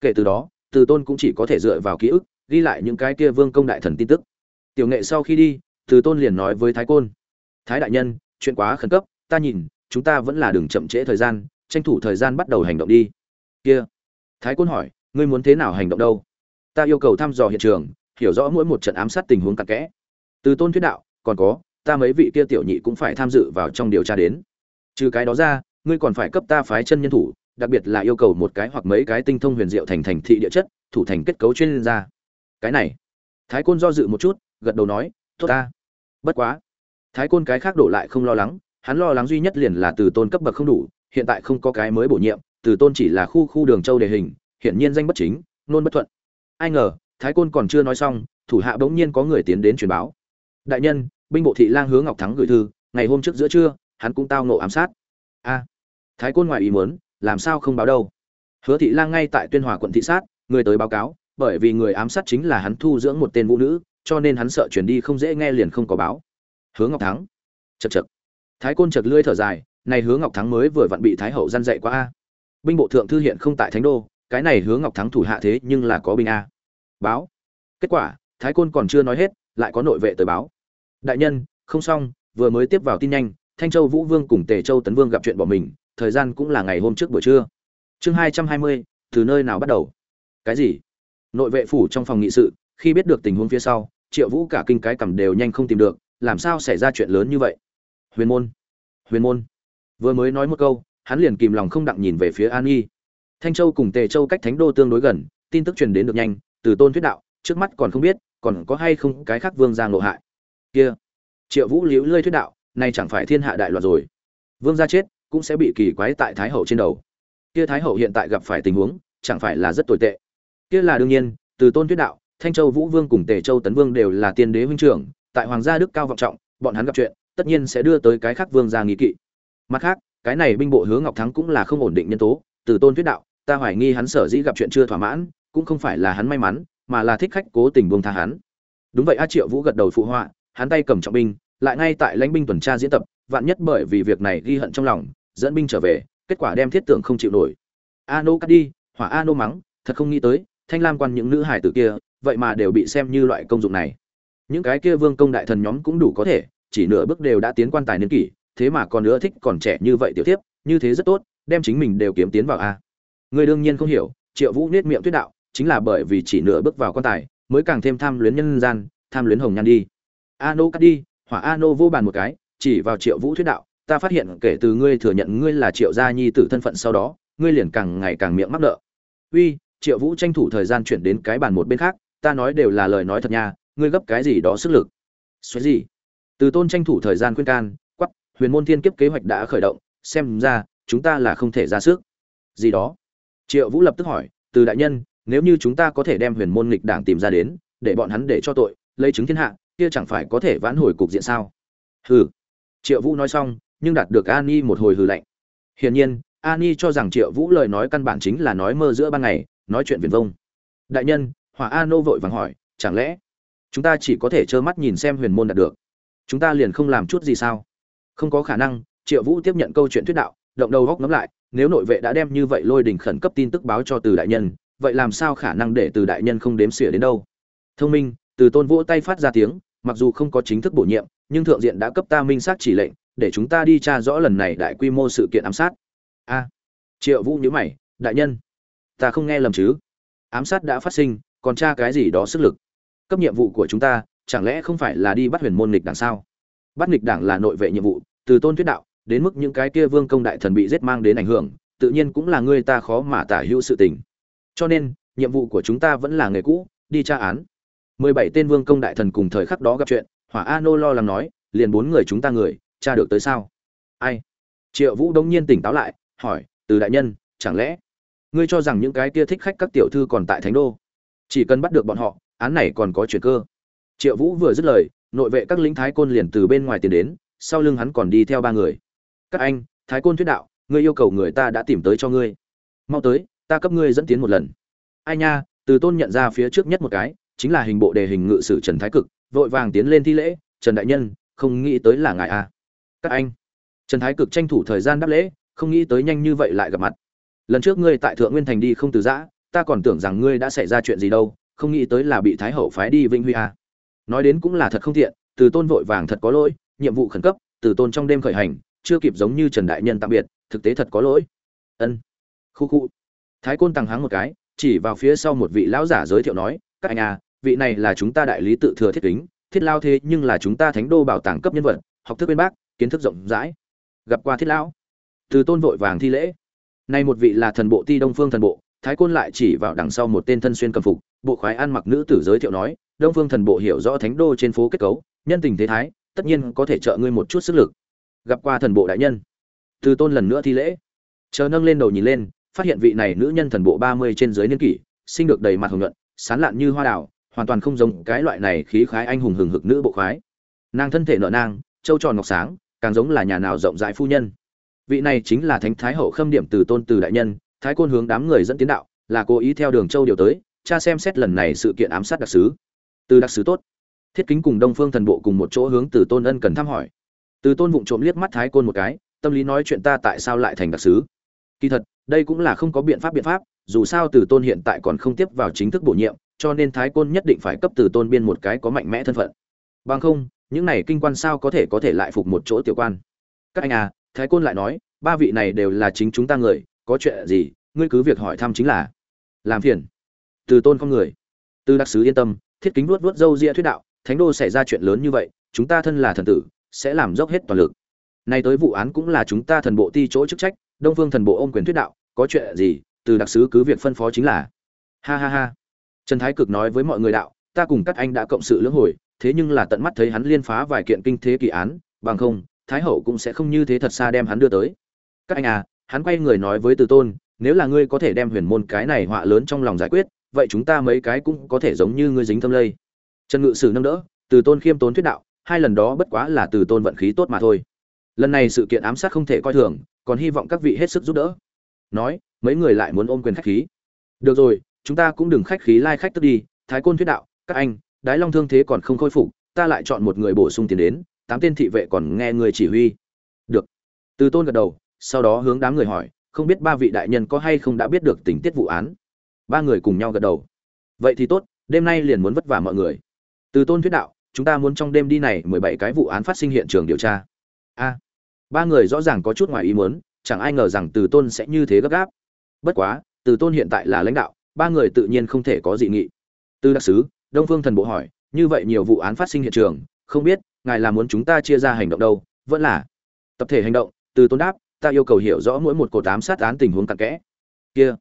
Kể từ đó, từ tôn cũng chỉ có thể dựa vào ký ức, ghi lại những cái kia vương công đại thần tin tức. Tiểu nghệ sau khi đi, từ tôn liền nói với thái côn thái đại nhân, chuyện quá khẩn cấp, ta nhìn, chúng ta vẫn là đừng chậm trễ thời gian, tranh thủ thời gian bắt đầu hành động đi. Kia. Thái côn hỏi, ngươi muốn thế nào hành động đâu? Ta yêu cầu thăm dò hiện trường, hiểu rõ mỗi một trận ám sát tình huống cặn kẽ. Từ tôn thuyết đạo, còn có, ta mấy vị kia tiểu nhị cũng phải tham dự vào trong điều tra đến. Trừ cái đó ra, ngươi còn phải cấp ta phái chân nhân thủ, đặc biệt là yêu cầu một cái hoặc mấy cái tinh thông huyền diệu thành thành thị địa chất, thủ thành kết cấu chuyên gia. Cái này. Thái côn do dự một chút, gật đầu nói, tốt ta. Bất quá thái côn cái khác đổ lại không lo lắng, hắn lo lắng duy nhất liền là từ tôn cấp bậc không đủ, hiện tại không có cái mới bổ nhiệm, từ tôn chỉ là khu khu đường châu đề hình, hiển nhiên danh bất chính, nôn bất thuận. Ai ngờ, thái côn còn chưa nói xong, thủ hạ bỗng nhiên có người tiến đến truyền báo. Đại nhân, binh bộ thị lang hướng ngọc thắng gửi thư, ngày hôm trước giữa trưa, hắn cũng tao nộ ám sát. A, thái côn ngoài ý muốn, làm sao không báo đâu? Hứa thị lang ngay tại tuyên hòa quận thị sát, người tới báo cáo, bởi vì người ám sát chính là hắn thu dưỡng một tên vũ nữ, cho nên hắn sợ chuyển đi không dễ nghe liền không có báo hứa ngọc thắng. Chậc chậc. thái côn chật lưỡi thở dài, này hứa ngọc thắng mới vừa vặn bị thái hậu gian dạy qua a. Binh bộ thượng thư hiện không tại thánh đô, cái này hứa ngọc thắng thủ hạ thế nhưng là có binh a. Báo. Kết quả, thái côn còn chưa nói hết, lại có nội vệ tới báo. Đại nhân, không xong, vừa mới tiếp vào tin nhanh, thanh châu vũ vương cùng tề châu tấn vương gặp chuyện bỏ mình, thời gian cũng là ngày hôm trước buổi trưa. Chương hai trăm hai mươi, từ nơi nào bắt đầu? Cái gì? Nội vệ phủ trong phòng nghị sự, khi biết được tình huống phía sau, triệu vũ cả kinh cái cầm đều nhanh không tìm được làm sao xảy ra chuyện lớn như vậy? Huyền môn huyền môn. Vừa mới nói một câu, hắn liền kìm lòng không đặng nhìn về phía an Y. thanh châu cùng tề châu cách thánh đô tương đối gần, tin tức truyền đến được nhanh, từ tôn thuyết đạo, trước mắt còn không biết, còn có hay không cái khác vương gia ngộ hại. Kia, triệu vũ liễu lơi thuyết đạo, nay chẳng phải thiên hạ đại loạn rồi. Vương gia chết, cũng sẽ bị kỳ quái tại thái hậu trên đầu. Kia thái hậu hiện tại gặp phải tình huống, chẳng phải là rất tồi tệ. Kia là đương nhiên, từ tôn thuyết đạo, thanh châu vũ vương cùng tề châu tấn vương đều là tiên đế huynh trưởng tại hoàng gia đức cao vọng trọng, bọn hắn gặp chuyện, tất nhiên sẽ đưa tới cái khác vương gia nghi kỵ. Mặt khác, cái này binh bộ hứa ngọc thắng cũng là không ổn định nhân tố, từ tôn thuyết đạo, ta hoài nghi hắn sở dĩ gặp chuyện chưa thỏa mãn, cũng không phải là hắn may mắn, mà là thích khách cố tình buông tha hắn. Đúng vậy, a triệu vũ gật đầu phụ họa, hắn tay cầm trọng binh, lại ngay tại lãnh binh tuần tra diễn tập, vạn nhất bởi vì việc này ghi hận trong lòng, dẫn binh trở về, kết quả đem thiết tưởng không chịu nổi. A nô cắt đi, hỏa a nô mắng, thật không nghĩ tới, thanh lam quan những nữ hải tử kia, vậy mà đều bị xem như loại công dụng này những cái kia vương công đại thần nhóm cũng đủ có thể, chỉ nửa bước đều đã tiến quan tài niên kỷ, thế mà còn nữa thích còn trẻ như vậy tiểu tiếp như thế rất tốt, đem chính mình đều kiếm tiến vào a. Người đương nhiên không hiểu, triệu vũ nết miệng tuyết đạo, chính là bởi vì chỉ nửa bước vào quan tài, mới càng thêm tham luyến nhân gian, tham luyến hồng nhan đi. A nô cắt đi, hỏa a nô vô bàn một cái, chỉ vào triệu vũ thuyết đạo, ta phát hiện kể từ ngươi thừa nhận ngươi là triệu gia nhi tử thân phận sau đó, ngươi liền càng ngày càng miệng mắc nợ. Uy, triệu vũ tranh thủ thời gian chuyển đến cái bàn một bên khác, ta nói đều là lời nói thật nha ngươi gấp cái gì đó sức lực? Xoáy gì? Từ tôn tranh thủ thời gian khuyên can quắp huyền môn thiên kiếp kế hoạch đã khởi động, xem ra, chúng ta là không thể ra sức. Gì đó? Triệu vũ lập tức hỏi, từ đại nhân, nếu như chúng ta có thể đem huyền môn nghịch đảng tìm ra đến, để bọn hắn để cho tội, lấy chứng thiên hạ, kia chẳng phải có thể vãn hồi cục diện sao? Hừ. Triệu vũ nói xong, nhưng đạt được an ni một hồi hừ lạnh. Hiển nhiên, an ni cho rằng triệu vũ lời nói căn bản chính là nói mơ giữa ban ngày, nói chuyện viền vông. Đại nhân, hỏa a nô vội vàng hỏi, chẳng lẽ chúng ta chỉ có thể trơ mắt nhìn xem huyền môn đạt được. Chúng ta liền không làm chút gì sao? Không có khả năng, triệu vũ tiếp nhận câu chuyện thuyết đạo, động đầu góc ngấm lại, nếu nội vệ đã đem như vậy lôi đình khẩn cấp tin tức báo cho từ đại nhân, vậy làm sao khả năng để từ đại nhân không đếm xỉa đến đâu? Thông minh, từ tôn vỗ tay phát ra tiếng, mặc dù không có chính thức bổ nhiệm, nhưng thượng diện đã cấp ta minh xác chỉ lệnh, để chúng ta đi tra rõ lần này đại quy mô sự kiện ám sát. A. Triệu vũ nhớ mày, đại nhân, ta không nghe lầm chứ? Ám sát đã phát sinh, còn tra cái gì đó sức lực? Cấp nhiệm vụ của chúng ta, chẳng lẽ không phải là đi bắt huyền môn nghịch đảng sao? Bắt nghịch đảng là nội vệ nhiệm vụ, từ tôn thuyết đạo, đến mức những cái kia vương công đại thần bị giết mang đến ảnh hưởng, tự nhiên cũng là người ta khó mà tả hữu sự tình. Cho nên, nhiệm vụ của chúng ta vẫn là nghề cũ, đi tra án. Mười bảy tên vương công đại thần cùng thời khắc đó gặp chuyện, hỏa a nô lo lắng nói, liền bốn người chúng ta người, tra được tới sao? Ai? Triệu vũ đông nhiên tỉnh táo lại, hỏi, từ đại nhân, chẳng lẽ ngươi cho rằng những cái kia thích khách các tiểu thư còn tại thánh đô? Chỉ cần bắt được bọn họ án này còn có chuyện cơ. Triệu vũ vừa dứt lời, nội vệ các lính thái côn liền từ bên ngoài tiến đến, sau lưng hắn còn đi theo ba người. Các anh, thái côn thuyết đạo ngươi yêu cầu người ta đã tìm tới cho ngươi. Mau tới, ta cấp ngươi dẫn tiến một lần. Ai nha, từ tôn nhận ra phía trước nhất một cái, chính là hình bộ đề hình ngự sử trần thái cực, vội vàng tiến lên thi lễ, trần đại nhân, không nghĩ tới là ngài à. các anh, trần thái cực tranh thủ thời gian đáp lễ, không nghĩ tới nhanh như vậy lại gặp mặt. Lần trước ngươi tại thượng nguyên thành đi không từ giã, ta còn tưởng rằng ngươi đã xảy ra chuyện gì đâu không nghĩ tới là bị thái hậu phái đi vinh huy à. nói đến cũng là thật không thiện từ tôn vội vàng thật có lỗi, nhiệm vụ khẩn cấp, từ tôn trong đêm khởi hành, chưa kịp giống như trần đại nhân tạm biệt, thực tế thật có lỗi. Ân. Khu khu. Thái côn tăng háng một cái, chỉ vào phía sau một vị lão giả giới thiệu nói, các anh à vị này là chúng ta đại lý tự thừa thiết kính, thiết lao thế nhưng là chúng ta thánh đô bảo tàng cấp nhân vật, học thức bên bác, kiến thức rộng rãi. Gặp qua thiết lão. Từ tôn vội vàng thi lễ. Nay một vị là thần bộ ti đông phương thần bộ, thái côn lại chỉ vào đằng sau một tên thân xuyên cầm phục bộ khoái ăn mặc nữ tử giới thiệu nói, đông phương thần bộ hiểu rõ thánh đô trên phố kết cấu, nhân tình thế thái, tất nhiên có thể trợ ngươi một chút sức lực. Gặp qua thần bộ đại nhân, từ tôn lần nữa thi lễ. Chờ nâng lên đầu nhìn lên, phát hiện vị này nữ nhân thần bộ ba mươi trên dưới niên kỷ sinh được đầy mặt hồng nhuận, sán lạn như hoa đào, hoàn toàn không giống cái loại này khí khái anh hùng hừng hực nữ bộ khoái. Nàng thân thể nợ nang châu tròn ngọc sáng, càng giống là nhà nào rộng rãi phu nhân. Vị này chính là thánh thái hậu khâm điểm từ tôn từ đại nhân, thái côn hướng đám người dẫn tiến đạo, là cố ý theo đường châu điều tới cha xem xét lần này sự kiện ám sát đặc sứ. Từ đặc sứ tốt. Thiết kính cùng đông phương thần bộ cùng một chỗ hướng từ tôn ân cần thăm hỏi. Từ tôn vụng trộm liếc mắt thái côn một cái, tâm lý nói chuyện ta tại sao lại thành đặc sứ? Kỳ thật, đây cũng là không có biện pháp biện pháp, dù sao từ tôn hiện tại còn không tiếp vào chính thức bổ nhiệm, cho nên thái côn nhất định phải cấp từ tôn biên một cái có mạnh mẽ thân phận. Bằng không, những này kinh quan sao có thể có thể lại phục một chỗ tiểu quan? Các anh à thái côn lại nói, ba vị này đều là chính chúng ta người, có chuyện gì, ngươi cứ việc hỏi thăm chính là. Làm phiền từ tôn không người. Từ đặc sứ yên tâm, thiết kính vuốt vuốt râu ria thuyết đạo, thánh đô xảy ra chuyện lớn như vậy, chúng ta thân là thần tử, sẽ làm dốc hết toàn lực. Nay tới vụ án cũng là chúng ta thần bộ ti chỗ chức trách, đông phương thần bộ ôm quyền thuyết đạo, có chuyện gì, từ đặc sứ cứ việc phân phó chính là. Ha ha ha. Trần thái cực nói với mọi người đạo, ta cùng các anh đã cộng sự lưỡng hồi, thế nhưng là tận mắt thấy hắn liên phá vài kiện kinh thế kỳ án, bằng không, thái hậu cũng sẽ không như thế thật xa đem hắn đưa tới. Các anh à hắn quay người nói với từ tôn, nếu là ngươi có thể đem huyền môn cái này họa lớn trong lòng giải quyết vậy chúng ta mấy cái cũng có thể giống như ngươi dính thâm lây. Trần ngự sử nâng đỡ, từ tôn khiêm tốn thuyết đạo, hai lần đó bất quá là từ tôn vận khí tốt mà thôi. Lần này sự kiện ám sát không thể coi thường, còn hy vọng các vị hết sức giúp đỡ. Nói, mấy người lại muốn ôm quyền khách khí. Được rồi, chúng ta cũng đừng khách khí lai khách tức đi, thái côn thuyết đạo, các anh, đái long thương thế còn không khôi phục, ta lại chọn một người bổ sung tiền đến, tám tên thị vệ còn nghe người chỉ huy. Được. Từ tôn gật đầu, sau đó hướng đám người hỏi, không biết ba vị đại nhân có hay không đã biết được tình tiết vụ án ba người cùng nhau gật đầu. Vậy thì tốt, đêm nay liền muốn vất vả mọi người. Từ tôn thuyết đạo, chúng ta muốn trong đêm đi này mười bảy cái vụ án phát sinh hiện trường điều tra. A. Ba người rõ ràng có chút ngoài ý muốn, chẳng ai ngờ rằng từ tôn sẽ như thế gấp gáp. Bất quá, từ tôn hiện tại là lãnh đạo, ba người tự nhiên không thể có dị nghị. Từ đặc sứ, đông phương thần bộ hỏi, như vậy nhiều vụ án phát sinh hiện trường, không biết ngài là muốn chúng ta chia ra hành động đâu? Vẫn là tập thể hành động, từ tôn đáp, ta yêu cầu hiểu rõ mỗi một cột tám sát án tình huống cặn kẽ. Kia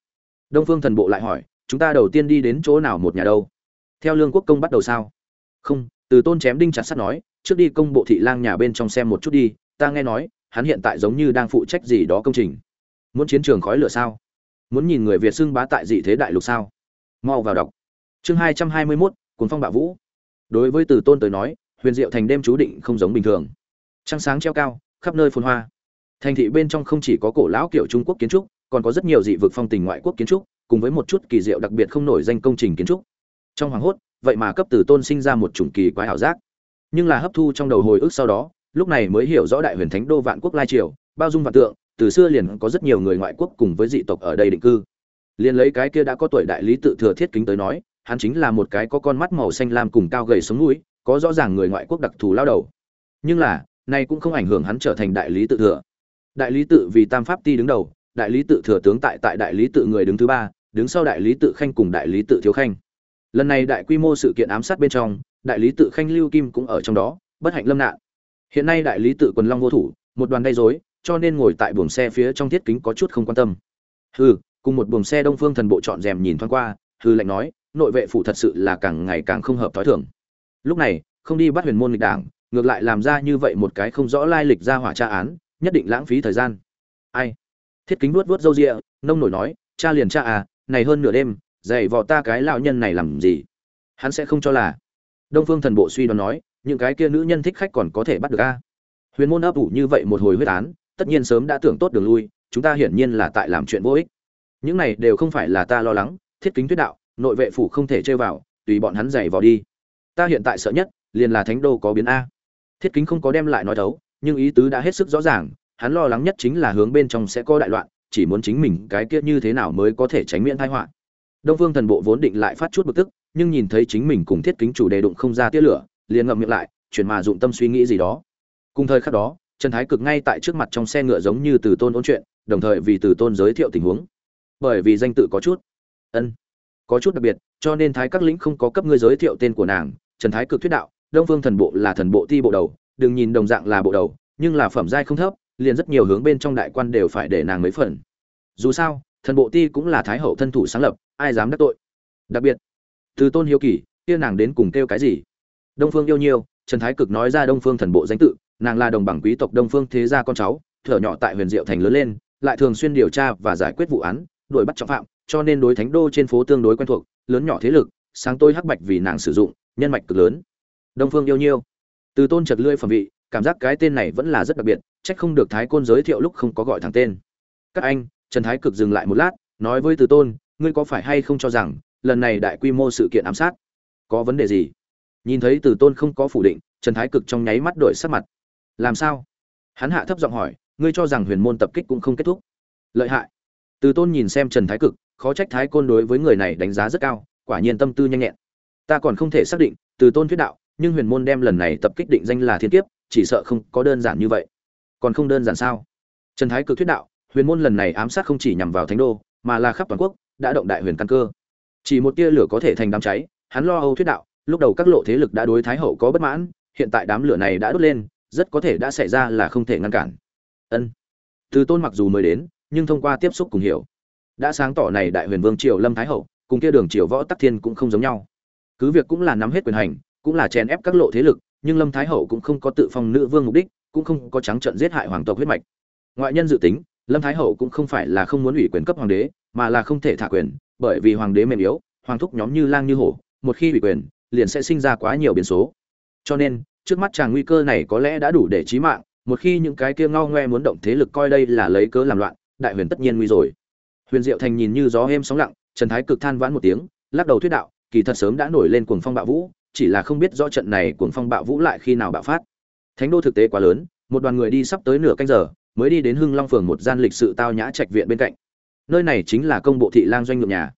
đông phương thần bộ lại hỏi, chúng ta đầu tiên đi đến chỗ nào một nhà đâu? Theo lương quốc công bắt đầu sao? Không, từ tôn chém đinh chặt sắt nói, trước đi công bộ thị lang nhà bên trong xem một chút đi, ta nghe nói, hắn hiện tại giống như đang phụ trách gì đó công trình. Muốn chiến trường khói lửa sao? Muốn nhìn người việt xưng bá tại dị thế đại lục sao? Mau vào đọc. Chương hai trăm hai mươi mốt cuốn phong bạo vũ. Đối với từ tôn tới nói, huyền diệu thành đêm chú định không giống bình thường. Trăng sáng treo cao, khắp nơi phồn hoa. Thành thị bên trong không chỉ có cổ lão kiểu trung quốc kiến trúc còn có rất nhiều dị vực phong tình ngoại quốc kiến trúc, cùng với một chút kỳ diệu đặc biệt không nổi danh công trình kiến trúc. Trong hoàng hốt, vậy mà cấp từ tôn sinh ra một chủng kỳ quái ảo giác. Nhưng là hấp thu trong đầu hồi ức sau đó, lúc này mới hiểu rõ đại huyền thánh đô vạn quốc lai triều, bao dung vạn tượng, từ xưa liền có rất nhiều người ngoại quốc cùng với dị tộc ở đây định cư. Liền lấy cái kia đã có tuổi đại lý tự thừa thiết kính tới nói, hắn chính là một cái có con mắt màu xanh lam cùng cao gầy sống mũi có rõ ràng người ngoại quốc đặc thù lao đầu. Nhưng là, nay cũng không ảnh hưởng hắn trở thành đại lý tự thừa. Đại lý tự vì tam pháp ti đứng đầu đại lý tự thừa tướng tại tại đại lý tự người đứng thứ ba, đứng sau đại lý tự khanh cùng đại lý tự thiếu khanh. Lần này đại quy mô sự kiện ám sát bên trong, đại lý tự khanh lưu kim cũng ở trong đó, bất hạnh lâm nạn. Hiện nay đại lý tự quần long vô thủ, một đoàn gây rối, cho nên ngồi tại buồng xe phía trong thiết kính có chút không quan tâm. Hừ, cùng một buồng xe đông phương thần bộ chọn rèm nhìn thoáng qua hư lệnh nói, nội vệ phủ thật sự là càng ngày càng không hợp thói thường. Lúc này, không đi bắt huyền môn lịch đảng, ngược lại làm ra như vậy một cái không rõ lai lịch ra hỏa tra án, nhất định lãng phí thời gian. Ai? Thiết kính nuốt vuốt râu ria, nông nổi nói, cha liền cha à này hơn nửa đêm, dạy vò ta cái lão nhân này làm gì? Hắn sẽ không cho là. Đông phương thần bộ suy đoán nói, những cái kia nữ nhân thích khách còn có thể bắt được a. Huyền môn ấp ủ như vậy một hồi huyết án, tất nhiên sớm đã tưởng tốt đường lui, chúng ta hiển nhiên là tại làm chuyện vô ích. Những này đều không phải là ta lo lắng, thiết kính tuyết đạo, nội vệ phủ không thể chơi vào, tùy bọn hắn giày vào đi. Ta hiện tại sợ nhất, liền là thánh đô có biến a. Thiết kính không có đem lại nói thấu, nhưng ý tứ đã hết sức rõ ràng hắn lo lắng nhất chính là hướng bên trong sẽ có đại loạn, chỉ muốn chính mình cái kia như thế nào mới có thể tránh miễn tai họa. Đông phương thần bộ vốn định lại phát chút bực tức, nhưng nhìn thấy chính mình cùng thiết kính chủ đề đụng không ra tia lửa, liền ngậm miệng lại, chuyển mà dụng tâm suy nghĩ gì đó. Cùng thời khắc đó, trần thái cực ngay tại trước mặt trong xe ngựa giống như từ tôn ôn chuyện, đồng thời vì từ tôn giới thiệu tình huống. Bởi vì danh tự có chút. Ân, có chút đặc biệt, cho nên thái các lĩnh không có cấp ngươi giới thiệu tên của nàng, trần thái cực thuyết đạo, đông phương thần bộ là thần bộ ti bộ đầu, đừng nhìn đồng dạng là bộ đầu, nhưng là phẩm giai không thấp liền rất nhiều hướng bên trong đại quan đều phải để nàng mấy phần. Dù sao, thần bộ ti cũng là thái hậu thân thủ sáng lập, ai dám đắc tội? Đặc biệt, từ tôn hiếu kỳ, kia nàng đến cùng kêu cái gì? Đông phương yêu nhiêu, trần thái cực nói ra đông phương thần bộ danh tự, nàng là đồng bằng quý tộc đông phương thế gia con cháu, thở nhỏ tại huyền diệu thành lớn lên, lại thường xuyên điều tra và giải quyết vụ án, đuổi bắt trọng phạm, cho nên đối thánh đô trên phố tương đối quen thuộc, lớn nhỏ thế lực, sáng tôi hắc bạch vì nàng sử dụng, nhân mạch cực lớn. Đông phương yêu nhiêu từ tôn chật lưỡi phẩm vị, cảm giác cái tên này vẫn là rất đặc biệt trách không được thái côn giới thiệu lúc không có gọi thẳng tên. Các anh, trần thái cực dừng lại một lát, nói với từ tôn, ngươi có phải hay không cho rằng, lần này đại quy mô sự kiện ám sát, có vấn đề gì? Nhìn thấy từ tôn không có phủ định, trần thái cực trong nháy mắt đổi sắc mặt. Làm sao? Hắn hạ thấp giọng hỏi, ngươi cho rằng huyền môn tập kích cũng không kết thúc. Lợi hại. Từ tôn nhìn xem trần thái cực, khó trách thái côn đối với người này đánh giá rất cao, quả nhiên tâm tư nhanh nhẹn. Ta còn không thể xác định, từ tôn thuyết đạo nhưng huyền môn đem lần này tập kích định danh là thiên kiếp, chỉ sợ không có đơn giản như vậy. Còn không đơn giản sao? Trần thái cực thuyết đạo, huyền môn lần này ám sát không chỉ nhằm vào thánh đô, mà là khắp toàn quốc, đã động đại huyền căn cơ. Chỉ một tia lửa có thể thành đám cháy, hắn lo âu thuyết đạo, lúc đầu các lộ thế lực đã đối thái hậu có bất mãn, hiện tại đám lửa này đã đốt lên, rất có thể đã xảy ra là không thể ngăn cản. Ân. Từ tôn mặc dù mới đến, nhưng thông qua tiếp xúc cùng hiểu, đã sáng tỏ này đại huyền vương triều lâm thái hậu, cùng kia đường triều võ tắc thiên cũng không giống nhau. Cứ việc cũng là nắm hết quyền hành cũng là chèn ép các lộ thế lực, nhưng lâm thái hậu cũng không có tự phong nữ vương mục đích, cũng không có trắng trận giết hại hoàng tộc huyết mạch. Ngoại nhân dự tính, lâm thái hậu cũng không phải là không muốn ủy quyền cấp hoàng đế, mà là không thể thả quyền, bởi vì hoàng đế mềm yếu, hoàng thúc nhóm như lang như hổ, một khi ủy quyền, liền sẽ sinh ra quá nhiều biến số. Cho nên, trước mắt chàng nguy cơ này có lẽ đã đủ để chí mạng, một khi những cái kia ngao ngoe muốn động thế lực coi đây là lấy cớ làm loạn, đại huyền tất nhiên nguy rồi. Huyền diệu thành nhìn như gió êm sóng lặng, trần thái cực than vãn một tiếng, lắc đầu thuyết đạo, kỳ thật sớm đã nổi lên cuồng phong bạo vũ chỉ là không biết rõ trận này cuồng phong bạo vũ lại khi nào bạo phát. Thánh đô thực tế quá lớn một đoàn người đi sắp tới nửa canh giờ mới đi đến hưng long phường một gian lịch sự tao nhã trạch viện bên cạnh. Nơi này chính là công bộ thị lang doanh ngược nhà.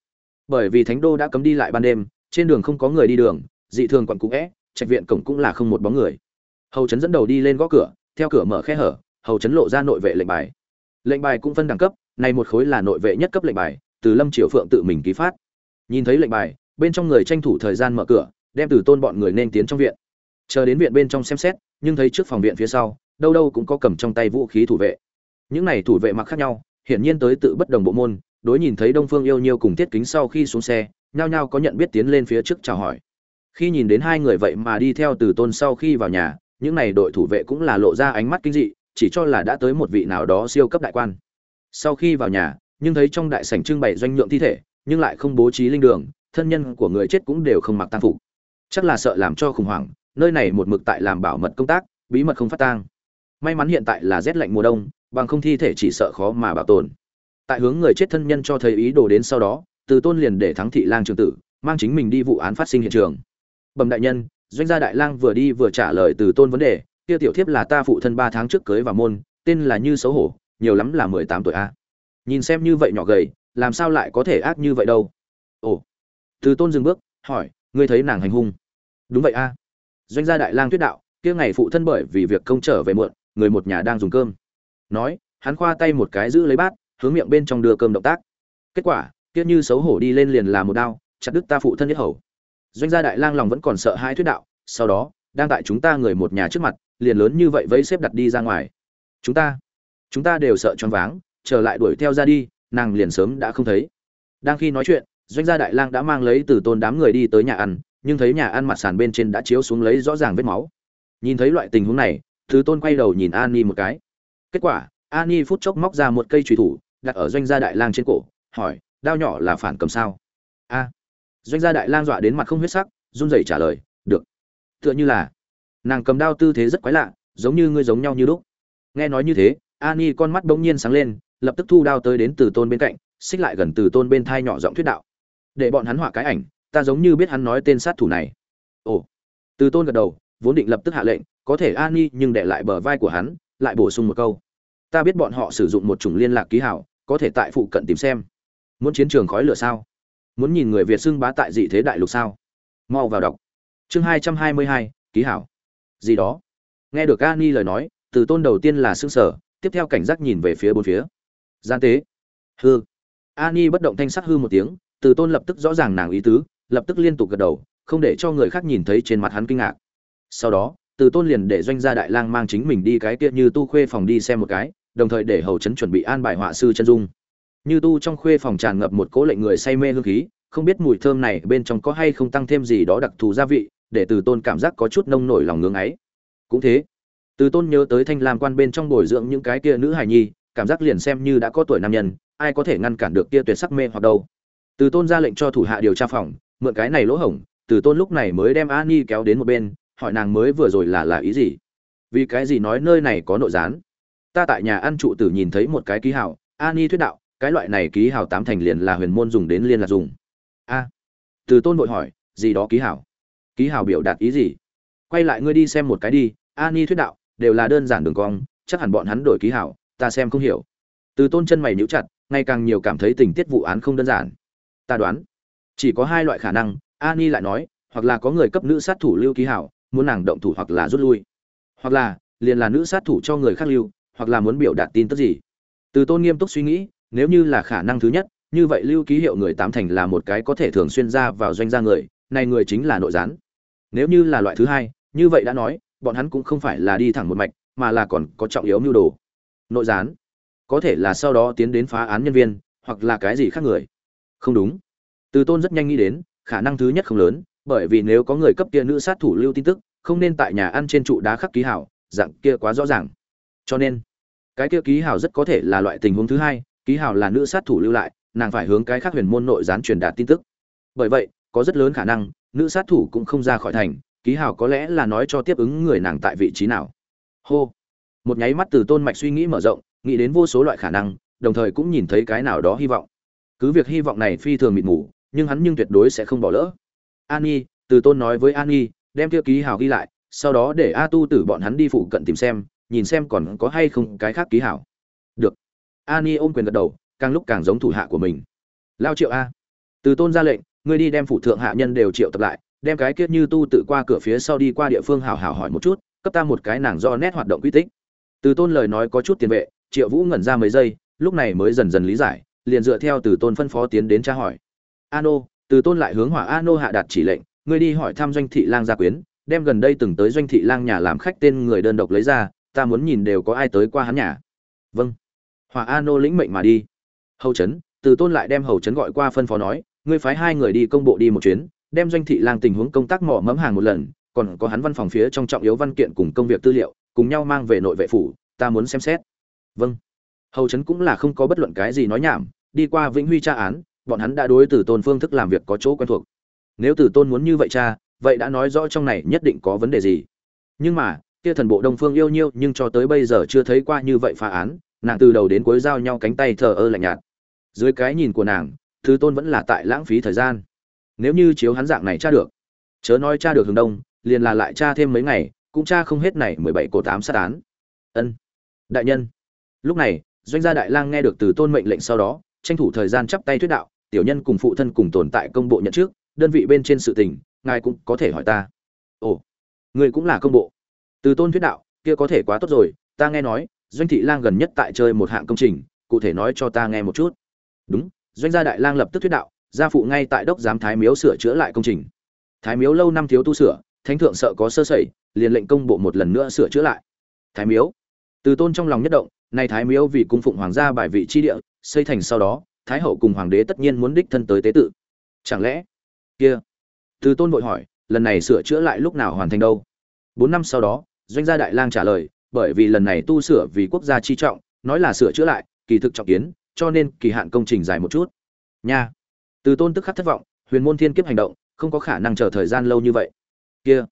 Bởi vì thánh đô đã cấm đi lại ban đêm trên đường không có người đi đường dị thường quận cũng é, trạch viện cổng cũng là không một bóng người. Hầu trấn dẫn đầu đi lên gõ cửa theo cửa mở khe hở hầu trấn lộ ra nội vệ lệnh bài. Lệnh bài cũng phân đẳng cấp này một khối là nội vệ nhất cấp lệnh bài từ lâm triều phượng tự mình ký phát. Nhìn thấy lệnh bài bên trong người tranh thủ thời gian mở cửa đem từ tôn bọn người nên tiến trong viện. Chờ đến viện bên trong xem xét, nhưng thấy trước phòng viện phía sau, đâu đâu cũng có cầm trong tay vũ khí thủ vệ. Những này thủ vệ mặc khác nhau, hiển nhiên tới tự bất đồng bộ môn, đối nhìn thấy đông phương yêu nhiêu cùng tiết kính sau khi xuống xe, nhao nhao có nhận biết tiến lên phía trước chào hỏi. Khi nhìn đến hai người vậy mà đi theo từ tôn sau khi vào nhà, những này đội thủ vệ cũng là lộ ra ánh mắt kinh dị, chỉ cho là đã tới một vị nào đó siêu cấp đại quan. Sau khi vào nhà, nhưng thấy trong đại sảnh trưng bày doanh nhượng thi thể, nhưng lại không bố trí linh đường, thân nhân của người chết cũng đều không mặc tang phục chắc là sợ làm cho khủng hoảng, nơi này một mực tại làm bảo mật công tác, bí mật không phát tang. May mắn hiện tại là rét lạnh mùa đông, bằng không thi thể chỉ sợ khó mà bảo tồn. Tại hướng người chết thân nhân cho thấy ý đồ đến sau đó, từ tôn liền để thắng thị lang trường tử, mang chính mình đi vụ án phát sinh hiện trường. Bẩm đại nhân, doanh gia đại lang vừa đi vừa trả lời từ tôn vấn đề kia tiểu thiếp là ta phụ thân ba tháng trước cưới vào môn, tên là như xấu hổ, nhiều lắm là mười tám tuổi a. Nhìn xem như vậy nhỏ gầy, làm sao lại có thể ác như vậy đâu? Ồ. Từ tôn dừng bước, hỏi, ngươi thấy nàng hành hung? Đúng vậy a. Doanh gia đại lang tuyết đạo, kia ngày phụ thân bởi vì việc công trở về muộn, người một nhà đang dùng cơm. Nói, hắn khoa tay một cái giữ lấy bát, hướng miệng bên trong đưa cơm động tác. Kết quả, kia như xấu hổ đi lên liền là một đao, chặt đứt ta phụ thân nhất hầu. Doanh gia đại lang lòng vẫn còn sợ hai thuyết đạo, sau đó, đang tại chúng ta người một nhà trước mặt, liền lớn như vậy vẫy xếp đặt đi ra ngoài. Chúng ta chúng ta đều sợ choáng váng trở lại đuổi theo ra đi, nàng liền sớm đã không thấy. Đang khi nói chuyện, doanh gia đại lang đã mang lấy từ tôn đám người đi tới nhà ăn nhưng thấy nhà ăn mặt sàn bên trên đã chiếu xuống lấy rõ ràng vết máu. Nhìn thấy loại tình huống này, Thứ tôn quay đầu nhìn an Nhi một cái. Kết quả an Nhi phút chốc móc ra một cây trùy thủ, đặt ở doanh gia đại lang trên cổ, hỏi, đao nhỏ là phản cầm sao? A. Doanh gia đại lang dọa đến mặt không huyết sắc, run rẩy trả lời, được. Tựa như là, nàng cầm đao tư thế rất quái lạ, giống như ngươi giống nhau như lúc. Nghe nói như thế ani con mắt bỗng nhiên sáng lên, lập tức thu đao tới đến từ tôn bên cạnh, xích lại gần từ tôn bên thai nhỏ giọng thuyết đạo, để bọn hắn họa cái ảnh ta giống như biết hắn nói tên sát thủ này. Ồ. Từ tôn gật đầu, vốn định lập tức hạ lệnh, có thể ani nhưng để lại bờ vai của hắn, lại bổ sung một câu. Ta biết bọn họ sử dụng một chủng liên lạc ký hảo, có thể tại phụ cận tìm xem. Muốn chiến trường khói lửa sao? Muốn nhìn người việt xưng bá tại dị thế đại lục sao? Mau vào đọc. Chương hai trăm hai mươi hai, ký hảo. Gì đó. Nghe được ani lời nói, từ tôn đầu tiên là xương sở tiếp theo cảnh giác nhìn về phía bốn phía. Gian tế. Hư ani bất động thanh sắc hư một tiếng, từ tôn lập tức rõ ràng nàng ý tứ lập tức liên tục gật đầu, không để cho người khác nhìn thấy trên mặt hắn kinh ngạc. Sau đó, từ tôn liền để doanh gia đại lang mang chính mình đi cái kia như tu khuê phòng đi xem một cái, đồng thời để hầu trấn chuẩn bị an bài họa sư chân dung. Như tu trong khuê phòng tràn ngập một cố lệnh người say mê hương khí, không biết mùi thơm này bên trong có hay không tăng thêm gì đó đặc thù gia vị, để từ tôn cảm giác có chút nông nổi lòng ngưỡng ấy. Cũng thế, từ tôn nhớ tới thanh lam quan bên trong bồi dưỡng những cái kia nữ hài nhi, cảm giác liền xem như đã có tuổi nam nhân, ai có thể ngăn cản được kia tuyệt sắc mê hoặc đâu. Từ tôn ra lệnh cho thủ hạ điều tra phòng mượn cái này lỗ hổng, từ tôn lúc này mới đem a ni kéo đến một bên, hỏi nàng mới vừa rồi là là ý gì? Vì cái gì nói nơi này có nội gián? Ta tại nhà ăn trụ tử nhìn thấy một cái ký hào a ni thuyết đạo, cái loại này ký hào tám thành liền là huyền môn dùng đến liên lạc dùng. A, từ tôn vội hỏi, gì đó ký hào ký hào biểu đạt ý gì? Quay lại ngươi đi xem một cái đi a ni thuyết đạo, đều là đơn giản đường cong, chắc hẳn bọn hắn đổi ký hảo, ta xem không hiểu. Từ tôn chân mày nhíu chặt, ngày càng nhiều cảm thấy tình tiết vụ án không đơn giản. Ta đoán chỉ có hai loại khả năng ani lại nói, hoặc là có người cấp nữ sát thủ lưu ký hảo, muốn nàng động thủ hoặc là rút lui. Hoặc là, liền là nữ sát thủ cho người khác lưu, hoặc là muốn biểu đạt tin tức gì. Từ tôn nghiêm túc suy nghĩ, nếu như là khả năng thứ nhất, như vậy lưu ký hiệu người tám thành là một cái có thể thường xuyên ra vào doanh gia người, này người chính là nội gián. Nếu như là loại thứ hai, như vậy đã nói, bọn hắn cũng không phải là đi thẳng một mạch, mà là còn có trọng yếu mưu đồ. Nội gián. Có thể là sau đó tiến đến phá án nhân viên, hoặc là cái gì khác người. Không đúng từ tôn rất nhanh nghĩ đến, khả năng thứ nhất không lớn, bởi vì nếu có người cấp kia nữ sát thủ lưu tin tức, không nên tại nhà ăn trên trụ đá khắc ký hảo, dạng kia quá rõ ràng. Cho nên, cái kia ký hảo rất có thể là loại tình huống thứ hai, ký hảo là nữ sát thủ lưu lại, nàng phải hướng cái khác huyền môn nội gián truyền đạt tin tức. Bởi vậy, có rất lớn khả năng, nữ sát thủ cũng không ra khỏi thành, ký hảo có lẽ là nói cho tiếp ứng người nàng tại vị trí nào. Hô. Một nháy mắt từ tôn mạch suy nghĩ mở rộng, nghĩ đến vô số loại khả năng, đồng thời cũng nhìn thấy cái nào đó hy vọng. Cứ việc hy vọng này phi thường mịt mù nhưng hắn nhưng tuyệt đối sẽ không bỏ lỡ. An nhi, từ tôn nói với an nhi, đem kia ký hào ghi lại, sau đó để a tu tử bọn hắn đi phụ cận tìm xem, nhìn xem còn có hay không cái khác ký hảo được. An nhi ôm quyền gật đầu, càng lúc càng giống thủ hạ của mình. Lao triệu a. Từ tôn ra lệnh, ngươi đi đem phụ thượng hạ nhân đều triệu tập lại, đem cái kiết như tu tự qua cửa phía sau đi qua địa phương hảo hảo hỏi một chút, cấp ta một cái nàng do nét hoạt động quy tích. Từ tôn lời nói có chút tiền vệ, triệu vũ ngẩn ra mấy giây, lúc này mới dần dần lý giải, liền dựa theo từ tôn phân phó tiến đến tra hỏi ano, từ tôn lại hướng hỏa ano hạ đạt chỉ lệnh, ngươi đi hỏi thăm doanh thị lang gia quyến, đem gần đây từng tới doanh thị lang nhà làm khách tên người đơn độc lấy ra, ta muốn nhìn đều có ai tới qua hắn nhà. Vâng. Hỏa ano lĩnh mệnh mà đi. Hầu trấn từ tôn lại đem hầu trấn gọi qua phân phó nói, ngươi phái hai người đi công bộ đi một chuyến, đem doanh thị lang tình huống công tác mỏ mẫm hàng một lần, còn có hắn văn phòng phía trong trọng yếu văn kiện cùng công việc tư liệu, cùng nhau mang về nội vệ phủ, ta muốn xem xét. Vâng. Hầu trấn cũng là không có bất luận cái gì nói nhảm, đi qua vĩnh huy tra án bọn hắn đã đối từ tôn phương thức làm việc có chỗ quen thuộc. Nếu từ tôn muốn như vậy cha, vậy đã nói rõ trong này nhất định có vấn đề gì. Nhưng mà, kia thần bộ đông phương yêu nhiêu nhưng cho tới bây giờ chưa thấy qua như vậy phá án, nàng từ đầu đến cuối giao nhau cánh tay thờ ơ lạnh nhạt. Dưới cái nhìn của nàng, thứ tôn vẫn là tại lãng phí thời gian. Nếu như chiếu hắn dạng này tra được, chớ nói tra được hướng đông, liền là lại tra thêm mấy ngày, cũng tra không hết này mười bảy cổ tám sát án. Ân, đại nhân. Lúc này, doanh gia đại lang nghe được từ tôn mệnh lệnh sau đó, tranh thủ thời gian chắp tay thuyết đạo tiểu nhân cùng phụ thân cùng tồn tại công bộ nhận trước, đơn vị bên trên sự tình, ngài cũng có thể hỏi ta. Ồ, người cũng là công bộ. Từ tôn thuyết đạo, kia có thể quá tốt rồi, ta nghe nói, doanh thị lang gần nhất tại chơi một hạng công trình, cụ thể nói cho ta nghe một chút. Đúng, doanh gia đại lang lập tức thuyết đạo, gia phụ ngay tại đốc giám thái miếu sửa chữa lại công trình. Thái miếu lâu năm thiếu tu sửa, thánh thượng sợ có sơ sẩy, liền lệnh công bộ một lần nữa sửa chữa lại. Thái miếu. Từ tôn trong lòng nhất động, nay thái miếu vì cung phụng hoàng gia bài vị chi địa, xây thành sau đó thái hậu cùng hoàng đế tất nhiên muốn đích thân tới tế tự. Chẳng lẽ? Kia. Từ tôn vội hỏi, lần này sửa chữa lại lúc nào hoàn thành đâu? Bốn năm sau đó, doanh gia đại lang trả lời, bởi vì lần này tu sửa vì quốc gia chi trọng, nói là sửa chữa lại, kỳ thực trọng kiến, cho nên kỳ hạn công trình dài một chút. Nha. Từ tôn tức khắc thất vọng, huyền môn thiên kiếp hành động, không có khả năng chờ thời gian lâu như vậy. Kia.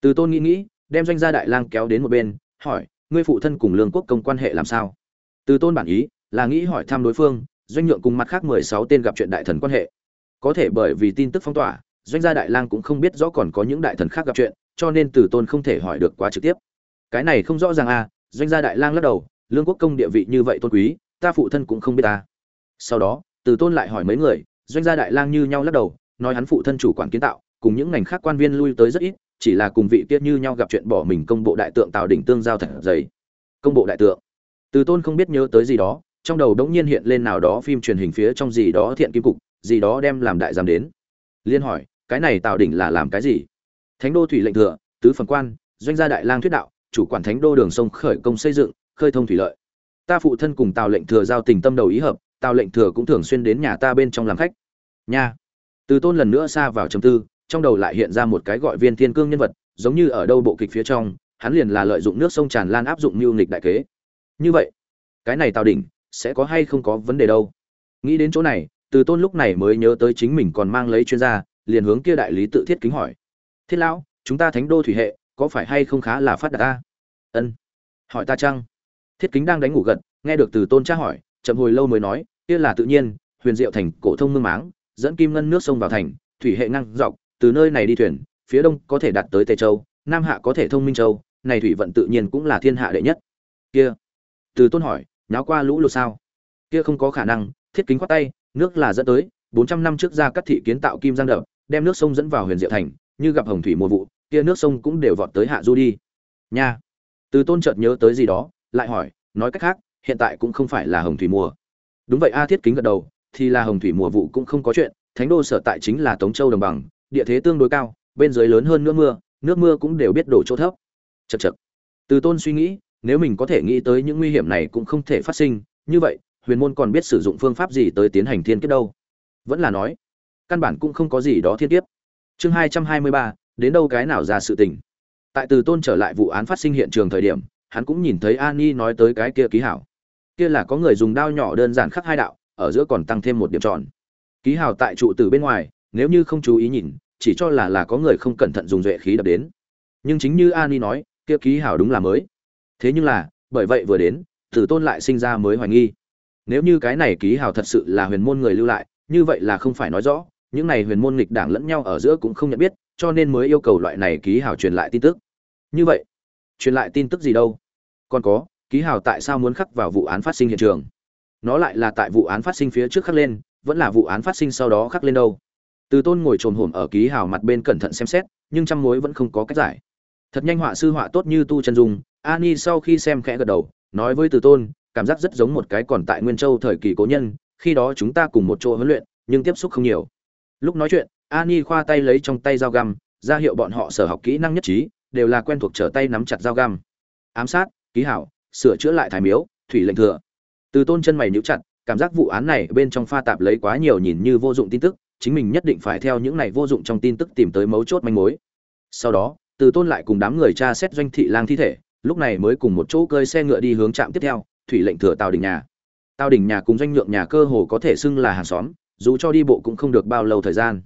Từ tôn nghĩ nghĩ, đem doanh gia đại lang kéo đến một bên, hỏi, ngươi phụ thân cùng lương quốc công quan hệ làm sao? Từ tôn bản ý, là nghĩ hỏi thăm đối phương doanh nhượng cùng mặt khác mười sáu tên gặp chuyện đại thần quan hệ. Có thể bởi vì tin tức phong tỏa, doanh gia đại lang cũng không biết rõ còn có những đại thần khác gặp chuyện, cho nên từ tôn không thể hỏi được quá trực tiếp. Cái này không rõ ràng à doanh gia đại lang lắc đầu, lương quốc công địa vị như vậy tôn quý, ta phụ thân cũng không biết ta. Sau đó, từ tôn lại hỏi mấy người, doanh gia đại lang như nhau lắc đầu, nói hắn phụ thân chủ quản kiến tạo, cùng những ngành khác quan viên lui tới rất ít, chỉ là cùng vị kia như nhau gặp chuyện bỏ mình công bộ đại tượng tào đỉnh tương giao thật dày. Công bộ đại tượng. Từ tôn không biết nhớ tới gì đó trong đầu đống nhiên hiện lên nào đó phim truyền hình phía trong gì đó thiện kim cục, gì đó đem làm đại giám đến. Liên hỏi, cái này tào đỉnh là làm cái gì? Thánh đô thủy lệnh thừa, tứ phần quan, doanh gia đại lang thuyết đạo, chủ quản thánh đô đường sông khởi công xây dựng, khơi thông thủy lợi. Ta phụ thân cùng tào lệnh thừa giao tình tâm đầu ý hợp, tào lệnh thừa cũng thường xuyên đến nhà ta bên trong làm khách. Nha. Từ tôn lần nữa xa vào trầm tư, trong đầu lại hiện ra một cái gọi viên thiên cương nhân vật, giống như ở đâu bộ kịch phía trong, hắn liền là lợi dụng nước sông tràn lan áp dụng mưu nghịch đại kế. Như vậy, cái này tào đỉnh sẽ có hay không có vấn đề đâu. Nghĩ đến chỗ này, từ tôn lúc này mới nhớ tới chính mình còn mang lấy chuyên gia, liền hướng kia đại lý tự thiết kính hỏi. Thiết lão, chúng ta thánh đô thủy hệ, có phải hay không khá là phát đạt ta? Ân. Hỏi ta chăng? Thiết kính đang đánh ngủ gật, nghe được từ tôn tra hỏi, chậm hồi lâu mới nói, kia là tự nhiên, huyền diệu thành, cổ thông mương máng, dẫn kim ngân nước sông vào thành, thủy hệ năng dọc, từ nơi này đi thuyền, phía đông có thể đạt tới tây châu, nam hạ có thể thông minh châu, này thủy vận tự nhiên cũng là thiên hạ đệ nhất. Kia? Từ tôn hỏi nháo qua lũ lụt sao? Kia không có khả năng, thiết kính khoát tay, nước là dẫn tới, bốn trăm năm trước ra các thị kiến tạo kim giang đập, đem nước sông dẫn vào huyền diệu thành, như gặp hồng thủy mùa vụ, kia nước sông cũng đều vọt tới hạ du đi. Nha. Từ tôn chợt nhớ tới gì đó, lại hỏi, nói cách khác, hiện tại cũng không phải là hồng thủy mùa. Đúng vậy, a thiết kính gật đầu, thì là hồng thủy mùa vụ cũng không có chuyện, thánh đô sở tại chính là tống châu đồng bằng, địa thế tương đối cao, bên dưới lớn hơn nữa mưa, nước mưa cũng đều biết đổ chỗ thấp. Chật chật từ tôn suy nghĩ nếu mình có thể nghĩ tới những nguy hiểm này cũng không thể phát sinh, như vậy, huyền môn còn biết sử dụng phương pháp gì tới tiến hành thiên kiếp đâu? Vẫn là nói, căn bản cũng không có gì đó thiên kiếp. Chương hai trăm hai mươi ba, đến đâu cái nào ra sự tình? Tại từ tôn trở lại vụ án phát sinh hiện trường thời điểm, hắn cũng nhìn thấy ani nói tới cái kia ký hảo. Kia là có người dùng đao nhỏ đơn giản khắc hai đạo, ở giữa còn tăng thêm một điểm tròn. Ký hào tại trụ từ bên ngoài, nếu như không chú ý nhìn, chỉ cho là là có người không cẩn thận dùng duệ khí đập đến. Nhưng chính như ani nói, kia ký hào đúng là mới thế nhưng là, bởi vậy vừa đến, tử tôn lại sinh ra mới hoài nghi. Nếu như cái này ký hào thật sự là huyền môn người lưu lại, như vậy là không phải nói rõ, những này huyền môn nghịch đảng lẫn nhau ở giữa cũng không nhận biết, cho nên mới yêu cầu loại này ký hào truyền lại tin tức. Như vậy, truyền lại tin tức gì đâu? Còn có, ký hào tại sao muốn khắc vào vụ án phát sinh hiện trường? Nó lại là tại vụ án phát sinh phía trước khắc lên, vẫn là vụ án phát sinh sau đó khắc lên đâu? Từ tôn ngồi trồm hổm ở ký hào mặt bên cẩn thận xem xét, nhưng trăm mối vẫn không có cách giải. Thật nhanh họa sư họa tốt như tu chân dung ani sau khi xem khẽ gật đầu, nói với từ tôn, cảm giác rất giống một cái còn tại nguyên châu thời kỳ cố nhân, khi đó chúng ta cùng một chỗ huấn luyện, nhưng tiếp xúc không nhiều. Lúc nói chuyện, ani khoa tay lấy trong tay dao găm, ra hiệu bọn họ sở học kỹ năng nhất trí, đều là quen thuộc trở tay nắm chặt dao găm. Ám sát, ký hảo, sửa chữa lại thái miếu, thủy lệnh thừa. Từ tôn chân mày nhíu chặt, cảm giác vụ án này bên trong pha tạp lấy quá nhiều nhìn như vô dụng tin tức, chính mình nhất định phải theo những này vô dụng trong tin tức tìm tới mấu chốt manh mối. Sau đó, từ tôn lại cùng đám người tra xét doanh thị lang thi thể lúc này mới cùng một chỗ cơi xe ngựa đi hướng trạm tiếp theo, thủy lệnh thừa tàu đình nhà. Tàu đình nhà cùng doanh nhượng nhà cơ hồ có thể xưng là hàng xóm, dù cho đi bộ cũng không được bao lâu thời gian.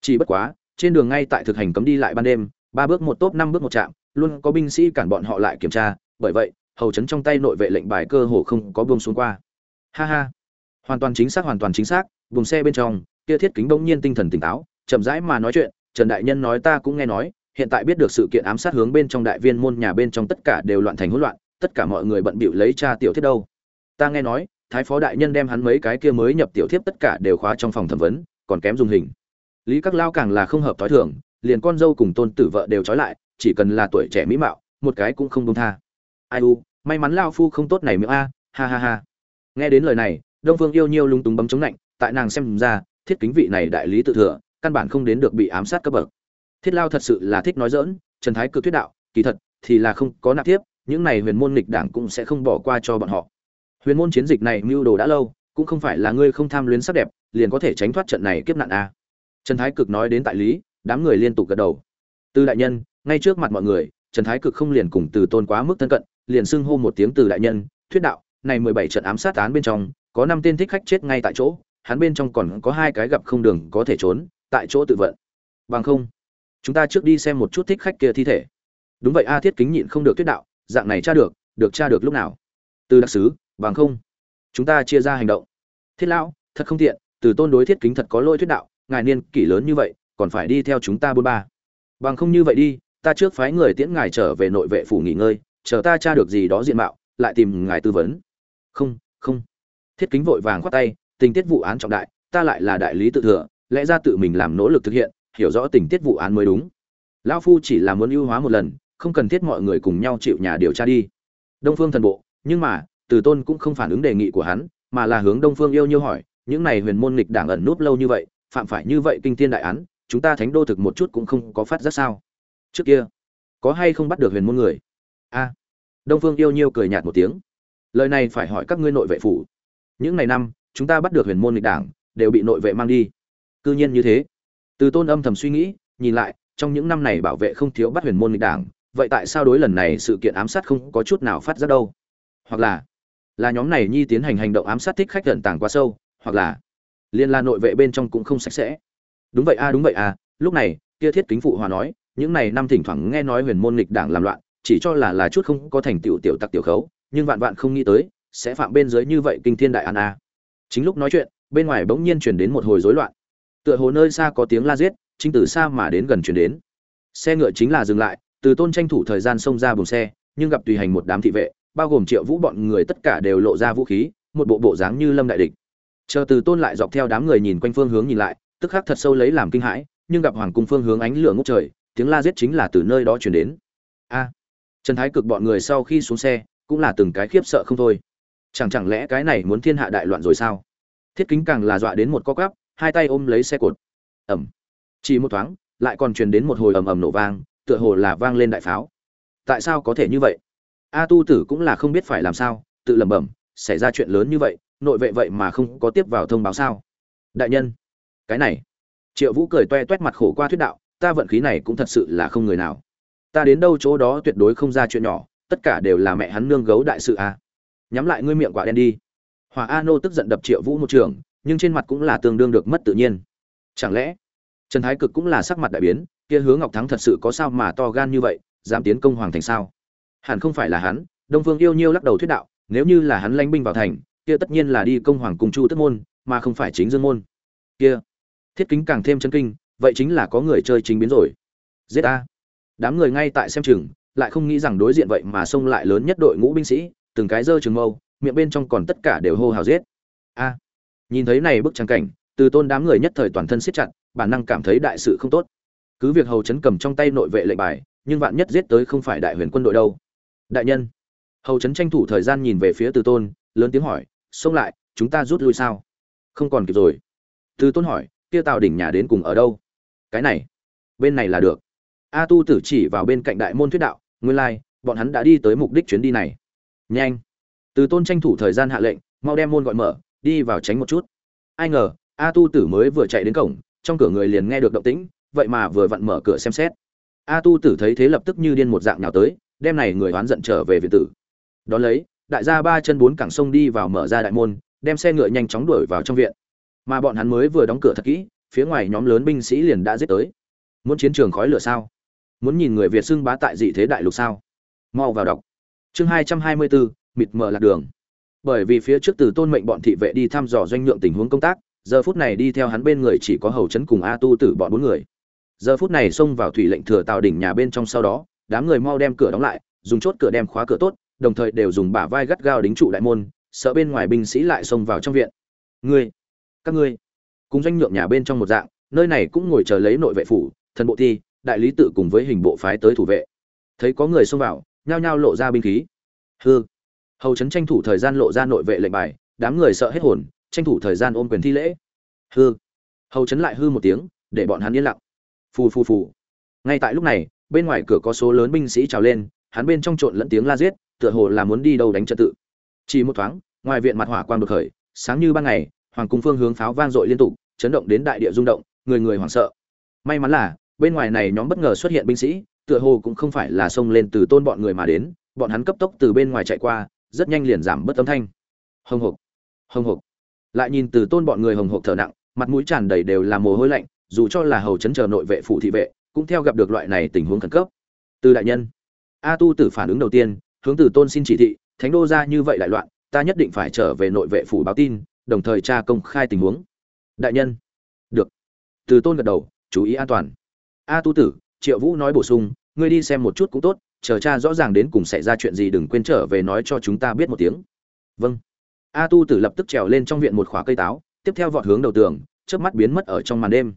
Chỉ bất quá, trên đường ngay tại thực hành cấm đi lại ban đêm, ba bước một tốp, năm bước một trạm, luôn có binh sĩ cản bọn họ lại kiểm tra, bởi vậy, hầu chấn trong tay nội vệ lệnh bài cơ hồ không có buông xuống qua. Ha ha. Hoàn toàn chính xác, hoàn toàn chính xác, vùng xe bên trong, kia thiết kính bỗng nhiên tinh thần tỉnh táo, chậm rãi mà nói chuyện, trần đại nhân nói ta cũng nghe nói hiện tại biết được sự kiện ám sát hướng bên trong đại viên môn nhà bên trong tất cả đều loạn thành hỗn loạn, tất cả mọi người bận bịu lấy cha tiểu thiết đâu. Ta nghe nói, thái phó đại nhân đem hắn mấy cái kia mới nhập tiểu thiếp tất cả đều khóa trong phòng thẩm vấn, còn kém dùng hình. Lý các lao càng là không hợp thói thường, liền con dâu cùng tôn tử vợ đều trói lại, chỉ cần là tuổi trẻ mỹ mạo, một cái cũng không đông tha. Ai u, may mắn lao phu không tốt này miệng a, ha ha ha. Nghe đến lời này, đông phương yêu nhiêu lung túng bấm chống lạnh tại nàng xem ra, thiết kính vị này đại lý tự thừa, căn bản không đến được bị ám sát cấp bậc thiết lao thật sự là thích nói dỡn trần thái cực thuyết đạo, kỳ thật thì là không có nạp tiếp, những này huyền môn nghịch đảng cũng sẽ không bỏ qua cho bọn họ. Huyền môn chiến dịch này mưu đồ đã lâu, cũng không phải là ngươi không tham luyến sắc đẹp, liền có thể tránh thoát trận này kiếp nạn a trần thái cực nói đến tại lý, đám người liên tục gật đầu. Từ đại nhân, ngay trước mặt mọi người, trần thái cực không liền cùng từ tôn quá mức thân cận, liền xưng hô một tiếng từ đại nhân, thuyết đạo, này mười bảy trận ám sát án bên trong, có năm tên thích khách chết ngay tại chỗ, hắn bên trong còn có hai cái gặp không đường có thể trốn, tại chỗ tự vận. Bằng không chúng ta trước đi xem một chút thích khách kia thi thể. Đúng vậy a, thiết kính nhịn không được tuyết đạo, dạng này tra được được tra được lúc nào? Từ đặc sứ, bằng không, chúng ta chia ra hành động. Thiết lão, thật không tiện, từ tôn đối thiết kính thật có lỗi thuyết đạo, ngài niên kỷ lớn như vậy, còn phải đi theo chúng ta bốn ba. Bằng không như vậy đi, ta trước phái người tiễn ngài trở về nội vệ phủ nghỉ ngơi, chờ ta tra được gì đó diện mạo, lại tìm ngài tư vấn. Không không. Thiết kính vội vàng khoát tay, tình tiết vụ án trọng đại, ta lại là đại lý tự thừa, lẽ ra tự mình làm nỗ lực thực hiện hiểu rõ tình tiết vụ án mới đúng. Lão phu chỉ là muốn ưu hóa một lần, không cần thiết mọi người cùng nhau chịu nhà điều tra đi. Đông phương thần bộ, nhưng mà, từ tôn cũng không phản ứng đề nghị của hắn, mà là hướng đông phương yêu nhiêu hỏi, những này huyền môn nghịch đảng ẩn núp lâu như vậy, phạm phải như vậy kinh thiên đại án, chúng ta thánh đô thực một chút cũng không có phát giác sao? Trước kia, có hay không bắt được huyền môn người? A. Đông phương yêu nhiêu cười nhạt một tiếng. Lời này phải hỏi các ngươi nội vệ phủ. Những ngày năm, chúng ta bắt được huyền môn nghịch đảng, đều bị nội vệ mang đi. Cư nhiên như thế từ tôn âm thầm suy nghĩ, nhìn lại, trong những năm này bảo vệ không thiếu bắt huyền môn nghịch đảng, vậy tại sao đối lần này sự kiện ám sát không có chút nào phát ra đâu? Hoặc là là nhóm này nhi tiến hành hành động ám sát thích khách tận tàng quá sâu, hoặc là, liên la nội vệ bên trong cũng không sạch sẽ. Đúng vậy a, đúng vậy a, lúc này, kia thiết kính phụ hòa nói, những này năm thỉnh thoảng nghe nói huyền môn nghịch đảng làm loạn, chỉ cho là là chút không có thành tựu tiểu tặc tiểu khấu, nhưng vạn vạn không nghĩ tới, sẽ phạm bên dưới như vậy kinh thiên đại an a. Chính lúc nói chuyện, bên ngoài bỗng nhiên chuyển đến một hồi rối loạn tựa hồ nơi xa có tiếng la giết, chính từ xa mà đến gần chuyển đến. Xe ngựa chính là dừng lại, từ tôn tranh thủ thời gian xông ra buồng xe, nhưng gặp tùy hành một đám thị vệ, bao gồm triệu vũ bọn người tất cả đều lộ ra vũ khí, một bộ bộ dáng như lâm đại địch. Chờ từ tôn lại dọc theo đám người nhìn quanh phương hướng nhìn lại, tức khắc thật sâu lấy làm kinh hãi, nhưng gặp hoàng cung phương hướng ánh lửa ngốc trời, tiếng la giết chính là từ nơi đó chuyển đến. A! Trần thái cực bọn người sau khi xuống xe, cũng là từng cái khiếp sợ không thôi. Chẳng chẳng lẽ cái này muốn thiên hạ đại loạn rồi sao? Thiết kính càng là dọa đến một co cắp hai tay ôm lấy xe cột. Ẩm chỉ một thoáng, lại còn truyền đến một hồi ầm ầm nổ vang, tựa hồ là vang lên đại pháo. Tại sao có thể như vậy? A tu tử cũng là không biết phải làm sao, tự lẩm bẩm, xảy ra chuyện lớn như vậy, nội vệ vậy mà không có tiếp vào thông báo sao? Đại nhân, cái này. Triệu vũ cười toe toét mặt khổ qua thuyết đạo, ta vận khí này cũng thật sự là không người nào. Ta đến đâu chỗ đó tuyệt đối không ra chuyện nhỏ, tất cả đều là mẹ hắn nương gấu đại sự a nhắm lại ngươi miệng quả đen đi. Hòa a nô tức giận đập triệu vũ một trường nhưng trên mặt cũng là tương đương được mất tự nhiên. Chẳng lẽ, trần thái cực cũng là sắc mặt đại biến, kia hứa ngọc thắng thật sự có sao mà to gan như vậy, dám tiến công hoàng thành sao? Hẳn không phải là hắn, đông phương yêu nhiêu lắc đầu thuyết đạo, nếu như là hắn lãnh binh vào thành, kia tất nhiên là đi công hoàng cung chu tất môn, mà không phải chính dương môn. Kia, thiết kính càng thêm chân kinh, vậy chính là có người chơi chính biến rồi. Giết a đám người ngay tại xem chừng, lại không nghĩ rằng đối diện vậy mà xông lại lớn nhất đội ngũ binh sĩ, từng cái dơ trường mâu, miệng bên trong còn tất cả đều hô hào giết. A nhìn thấy này bức trang cảnh, từ tôn đám người nhất thời toàn thân siết chặt, bản năng cảm thấy đại sự không tốt. Cứ việc hầu chấn cầm trong tay nội vệ lệnh bài, nhưng vạn nhất giết tới không phải đại huyền quân đội đâu. Đại nhân, hầu chấn tranh thủ thời gian nhìn về phía từ tôn, lớn tiếng hỏi, xông lại, chúng ta rút lui sao? Không còn kịp rồi. Từ tôn hỏi, kia tào đỉnh nhà đến cùng ở đâu? Cái này, bên này là được. A tu tử chỉ vào bên cạnh đại môn thuyết đạo, nguyên lai, bọn hắn đã đi tới mục đích chuyến đi này. Nhanh. Từ tôn tranh thủ thời gian hạ lệnh, mau đem môn gọi mở đi vào tránh một chút. Ai ngờ, a tu tử mới vừa chạy đến cổng, trong cửa người liền nghe được động tĩnh, vậy mà vừa vặn mở cửa xem xét. A tu tử thấy thế lập tức như điên một dạng nào tới, đem này người oán giận trở về viện tử. Đón lấy, đại gia ba chân bốn cẳng sông đi vào mở ra đại môn, đem xe ngựa nhanh chóng đuổi vào trong viện. Mà bọn hắn mới vừa đóng cửa thật kỹ, phía ngoài nhóm lớn binh sĩ liền đã giết tới. Muốn chiến trường khói lửa sao? Muốn nhìn người việt xưng bá tại dị thế đại lục sao? Mau vào đọc. Chương hai trăm hai mươi bốn, mịt mờ lạc đường bởi vì phía trước từ tôn mệnh bọn thị vệ đi thăm dò doanh nhượng tình huống công tác, giờ phút này đi theo hắn bên người chỉ có hầu chấn cùng a tu tử bọn bốn người. Giờ phút này xông vào thủy lệnh thừa tào đỉnh nhà bên trong sau đó, đám người mau đem cửa đóng lại, dùng chốt cửa đem khóa cửa tốt, đồng thời đều dùng bả vai gắt gao đính trụ đại môn, sợ bên ngoài binh sĩ lại xông vào trong viện. Ngươi, các ngươi. Cùng doanh nhượng nhà bên trong một dạng, nơi này cũng ngồi chờ lấy nội vệ phủ, thần bộ thi, đại lý tự cùng với hình bộ phái tới thủ vệ. Thấy có người xông vào, nhao nhao lộ ra binh khí. Hư hầu trấn tranh thủ thời gian lộ ra nội vệ lệnh bài, đám người sợ hết hồn, tranh thủ thời gian ôm quyền thi lễ. Hư. Hầu trấn lại hư một tiếng, để bọn hắn yên lặng. Phù phù phù. Ngay tại lúc này, bên ngoài cửa có số lớn binh sĩ trào lên, hắn bên trong trộn lẫn tiếng la giết, tựa hồ là muốn đi đâu đánh trật tự. Chỉ một thoáng, ngoài viện mặt hỏa quang đột khởi, sáng như ban ngày, hoàng cung phương hướng pháo vang dội liên tục, chấn động đến đại địa rung động, người người hoảng sợ. May mắn là, bên ngoài này nhóm bất ngờ xuất hiện binh sĩ, tựa hồ cũng không phải là xông lên từ tôn bọn người mà đến, bọn hắn cấp tốc từ bên ngoài chạy qua rất nhanh liền giảm bớt âm thanh. Hồng hộc hồng hộc. Lại nhìn từ tôn bọn người hồng hộc thở nặng, mặt mũi tràn đầy đều là mồ hôi lạnh, dù cho là hầu chấn chờ nội vệ phụ thị vệ, cũng theo gặp được loại này tình huống khẩn cấp. Từ đại nhân, a tu tử phản ứng đầu tiên, hướng từ tôn xin chỉ thị, thánh đô ra như vậy đại loạn, ta nhất định phải trở về nội vệ phủ báo tin, đồng thời tra công khai tình huống. Đại nhân, được. Từ tôn gật đầu, chú ý an toàn. A tu tử, triệu vũ nói bổ sung ngươi đi xem một chút cũng tốt, chờ cha rõ ràng đến cùng xảy ra chuyện gì đừng quên trở về nói cho chúng ta biết một tiếng. Vâng. A tu tử lập tức trèo lên trong viện một khóa cây táo, tiếp theo vọt hướng đầu tường trước mắt biến mất ở trong màn đêm.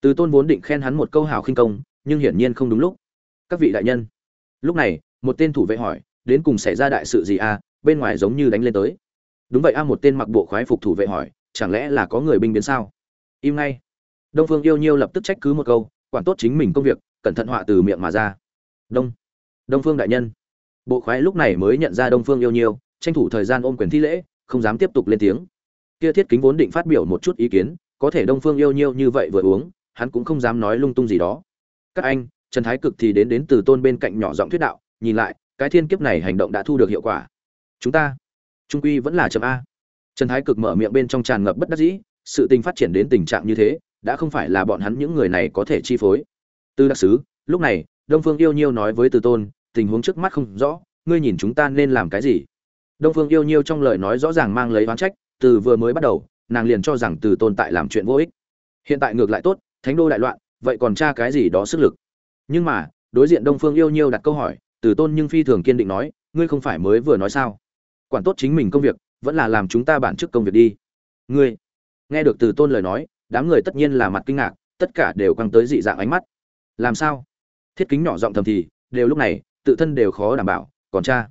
Từ tôn vốn định khen hắn một câu hào khinh công, nhưng hiển nhiên không đúng lúc. Các vị đại nhân. Lúc này, một tên thủ vệ hỏi, đến cùng xảy ra đại sự gì a? Bên ngoài giống như đánh lên tới. Đúng vậy a, một tên mặc bộ khoái phục thủ vệ hỏi, chẳng lẽ là có người binh biến sao? Im ngay. Đông phương yêu nhiêu lập tức trách cứ một câu, quản tốt chính mình công việc, cẩn thận họa từ miệng mà ra đông. Đông phương đại nhân. Bộ khoái lúc này mới nhận ra đông phương yêu nhiêu tranh thủ thời gian ôm quyền thi lễ, không dám tiếp tục lên tiếng. Kia thiết kính vốn định phát biểu một chút ý kiến, có thể đông phương yêu nhiêu như vậy vừa uống, hắn cũng không dám nói lung tung gì đó. Các anh, trần thái cực thì đến đến từ tôn bên cạnh nhỏ giọng thuyết đạo, nhìn lại, cái thiên kiếp này hành động đã thu được hiệu quả. Chúng ta, trung quy vẫn là chậm a. Trần thái cực mở miệng bên trong tràn ngập bất đắc dĩ, sự tình phát triển đến tình trạng như thế, đã không phải là bọn hắn những người này có thể chi phối. Từ đặc sứ, lúc này đông phương yêu nhiêu nói với từ tôn, tình huống trước mắt không rõ, ngươi nhìn chúng ta nên làm cái gì? Đông phương yêu nhiêu trong lời nói rõ ràng mang lấy oán trách, từ vừa mới bắt đầu, nàng liền cho rằng từ tôn tại làm chuyện vô ích. Hiện tại ngược lại tốt, thánh đô đại loạn, vậy còn tra cái gì đó sức lực? Nhưng mà, đối diện đông phương yêu nhiêu đặt câu hỏi, từ tôn nhưng phi thường kiên định nói, ngươi không phải mới vừa nói sao? Quản tốt chính mình công việc, vẫn là làm chúng ta bản chức công việc đi. Ngươi, nghe được từ tôn lời nói, đám người tất nhiên là mặt kinh ngạc, tất cả đều căng tới dị dạng ánh mắt. Làm sao? Thiết kính nhỏ giọng thầm thì, đều lúc này, tự thân đều khó đảm bảo, còn cha,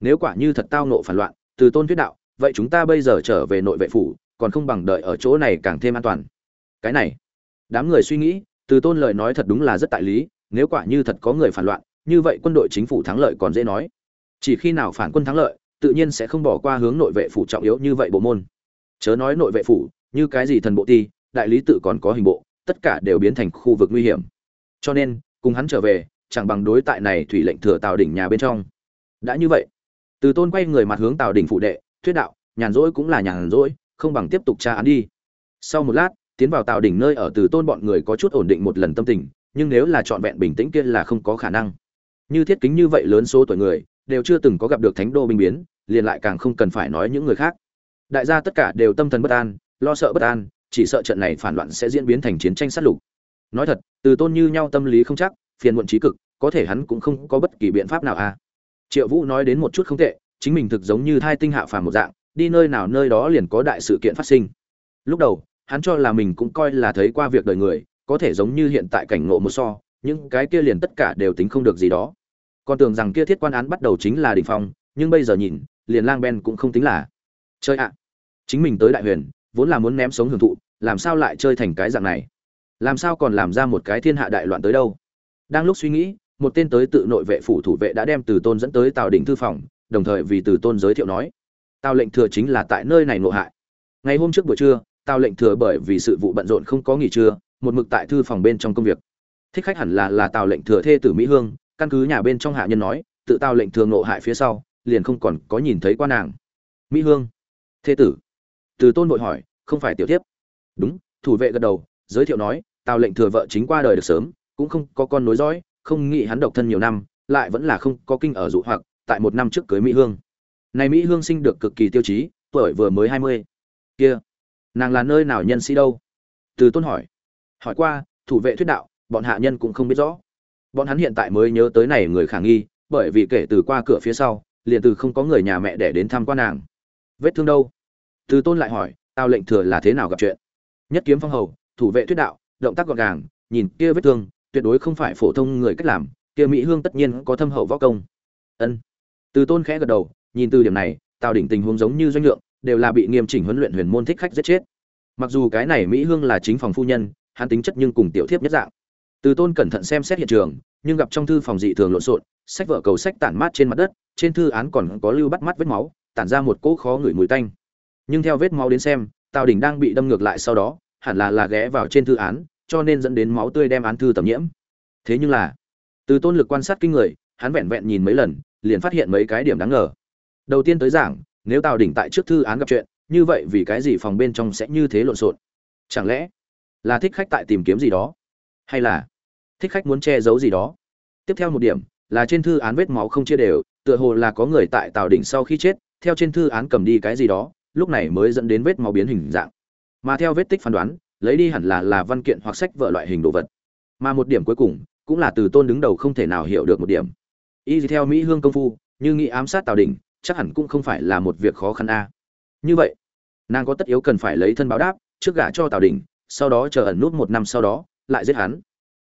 nếu quả như thật tao nộ phản loạn, từ tôn thuyết đạo, vậy chúng ta bây giờ trở về nội vệ phủ, còn không bằng đợi ở chỗ này càng thêm an toàn. Cái này, đám người suy nghĩ, từ tôn lời nói thật đúng là rất tại lý, nếu quả như thật có người phản loạn, như vậy quân đội chính phủ thắng lợi còn dễ nói. Chỉ khi nào phản quân thắng lợi, tự nhiên sẽ không bỏ qua hướng nội vệ phủ trọng yếu như vậy bộ môn. Chớ nói nội vệ phủ, như cái gì thần bộ ti, đại lý tự còn có hình bộ, tất cả đều biến thành khu vực nguy hiểm. Cho nên cùng hắn trở về, chẳng bằng đối tại này thủy lệnh thừa tào đỉnh nhà bên trong. Đã như vậy, từ tôn quay người mặt hướng tào đỉnh phụ đệ, thuyết đạo, nhàn rỗi cũng là nhàn rỗi, không bằng tiếp tục tra án đi. Sau một lát, tiến vào tào đỉnh nơi ở từ tôn bọn người có chút ổn định một lần tâm tình, nhưng nếu là trọn vẹn bình tĩnh kia là không có khả năng. Như thiết kính như vậy lớn số tuổi người, đều chưa từng có gặp được thánh đô binh biến, liền lại càng không cần phải nói những người khác. Đại gia tất cả đều tâm thần bất an, lo sợ bất an, chỉ sợ trận này phản loạn sẽ diễn biến thành chiến tranh sát lục nói thật, từ tôn như nhau tâm lý không chắc, phiền muộn trí cực, có thể hắn cũng không có bất kỳ biện pháp nào à. Triệu vũ nói đến một chút không tệ, chính mình thực giống như thai tinh hạ phàm một dạng, đi nơi nào nơi đó liền có đại sự kiện phát sinh. Lúc đầu, hắn cho là mình cũng coi là thấy qua việc đời người, có thể giống như hiện tại cảnh ngộ một so, những cái kia liền tất cả đều tính không được gì đó. Còn tưởng rằng kia thiết quan án bắt đầu chính là đỉnh phong, nhưng bây giờ nhìn, liền lang ben cũng không tính là. Chơi ạ. Chính mình tới đại huyền, vốn là muốn ném sống hưởng thụ, làm sao lại chơi thành cái dạng này? Làm sao còn làm ra một cái thiên hạ đại loạn tới đâu? Đang lúc suy nghĩ, một tên tới tự nội vệ phủ thủ vệ đã đem từ tôn dẫn tới tào đỉnh thư phòng, đồng thời vì từ tôn giới thiệu nói, tào lệnh thừa chính là tại nơi này nộ hại. Ngày hôm trước buổi trưa, tào lệnh thừa bởi vì sự vụ bận rộn không có nghỉ trưa, một mực tại thư phòng bên trong công việc. Thích khách hẳn là là tào lệnh thừa thê tử mỹ hương, căn cứ nhà bên trong hạ nhân nói, tự tào lệnh thừa nộ hại phía sau, liền không còn có nhìn thấy qua nàng. Mỹ hương, thê tử? Từ tôn vội hỏi, không phải tiểu tiếp đúng, thủ vệ gật đầu, giới thiệu nói tào lệnh thừa vợ chính qua đời được sớm, cũng không có con nối dõi, không nghĩ hắn độc thân nhiều năm, lại vẫn là không có kinh ở dụ hoặc, tại một năm trước cưới mỹ hương. Này mỹ hương sinh được cực kỳ tiêu chí, tuổi vừa mới hai mươi. Kia, nàng là nơi nào nhân sĩ đâu? Từ tôn hỏi. Hỏi qua, thủ vệ thuyết đạo, bọn hạ nhân cũng không biết rõ. Bọn hắn hiện tại mới nhớ tới này người khả nghi, bởi vì kể từ qua cửa phía sau, liền từ không có người nhà mẹ để đến thăm quan nàng. Vết thương đâu? Từ tôn lại hỏi tao lệnh thừa là thế nào gặp chuyện? Nhất kiếm phong hầu, thủ vệ thuyết đạo động tác gọn gàng, nhìn kia vết thương, tuyệt đối không phải phổ thông người cách làm, kia mỹ hương tất nhiên có thâm hậu võ công. Ân. Từ tôn khẽ gật đầu, nhìn từ điểm này tào đỉnh tình huống giống như doanh lượng, đều là bị nghiêm chỉnh huấn luyện huyền môn thích khách giết chết. Mặc dù cái này mỹ hương là chính phòng phu nhân, hắn tính chất nhưng cùng tiểu thiếp nhất dạng. Từ tôn cẩn thận xem xét hiện trường, nhưng gặp trong thư phòng dị thường lộn xộn, sách vợ cầu sách tản mát trên mặt đất, trên thư án còn có lưu bắt mắt vết máu, tản ra một cỗ khó ngửi mùi tanh. Nhưng theo vết máu đến xem tào đỉnh đang bị đâm ngược lại sau đó hẳn là là ghé vào trên thư án, cho nên dẫn đến máu tươi đem án thư tầm nhiễm. Thế nhưng là, từ tôn lực quan sát kinh người, hắn vẹn vẹn nhìn mấy lần, liền phát hiện mấy cái điểm đáng ngờ. Đầu tiên tới giảng, nếu tào đỉnh tại trước thư án gặp chuyện, như vậy vì cái gì phòng bên trong sẽ như thế lộn xộn? Chẳng lẽ là thích khách tại tìm kiếm gì đó? Hay là thích khách muốn che giấu gì đó? Tiếp theo một điểm, là trên thư án vết máu không chia đều, tựa hồ là có người tại tào đỉnh sau khi chết, theo trên thư án cầm đi cái gì đó, lúc này mới dẫn đến vết máu biến hình dạng mà theo vết tích phán đoán, lấy đi hẳn là là văn kiện hoặc sách vợ loại hình đồ vật. Mà một điểm cuối cùng, cũng là từ tôn đứng đầu không thể nào hiểu được một điểm. Y theo mỹ hương công phu, như nghĩ ám sát tào đình, chắc hẳn cũng không phải là một việc khó khăn a. Như vậy, nàng có tất yếu cần phải lấy thân báo đáp, trước gả cho tào đình, sau đó chờ ẩn nút một năm sau đó, lại giết hắn.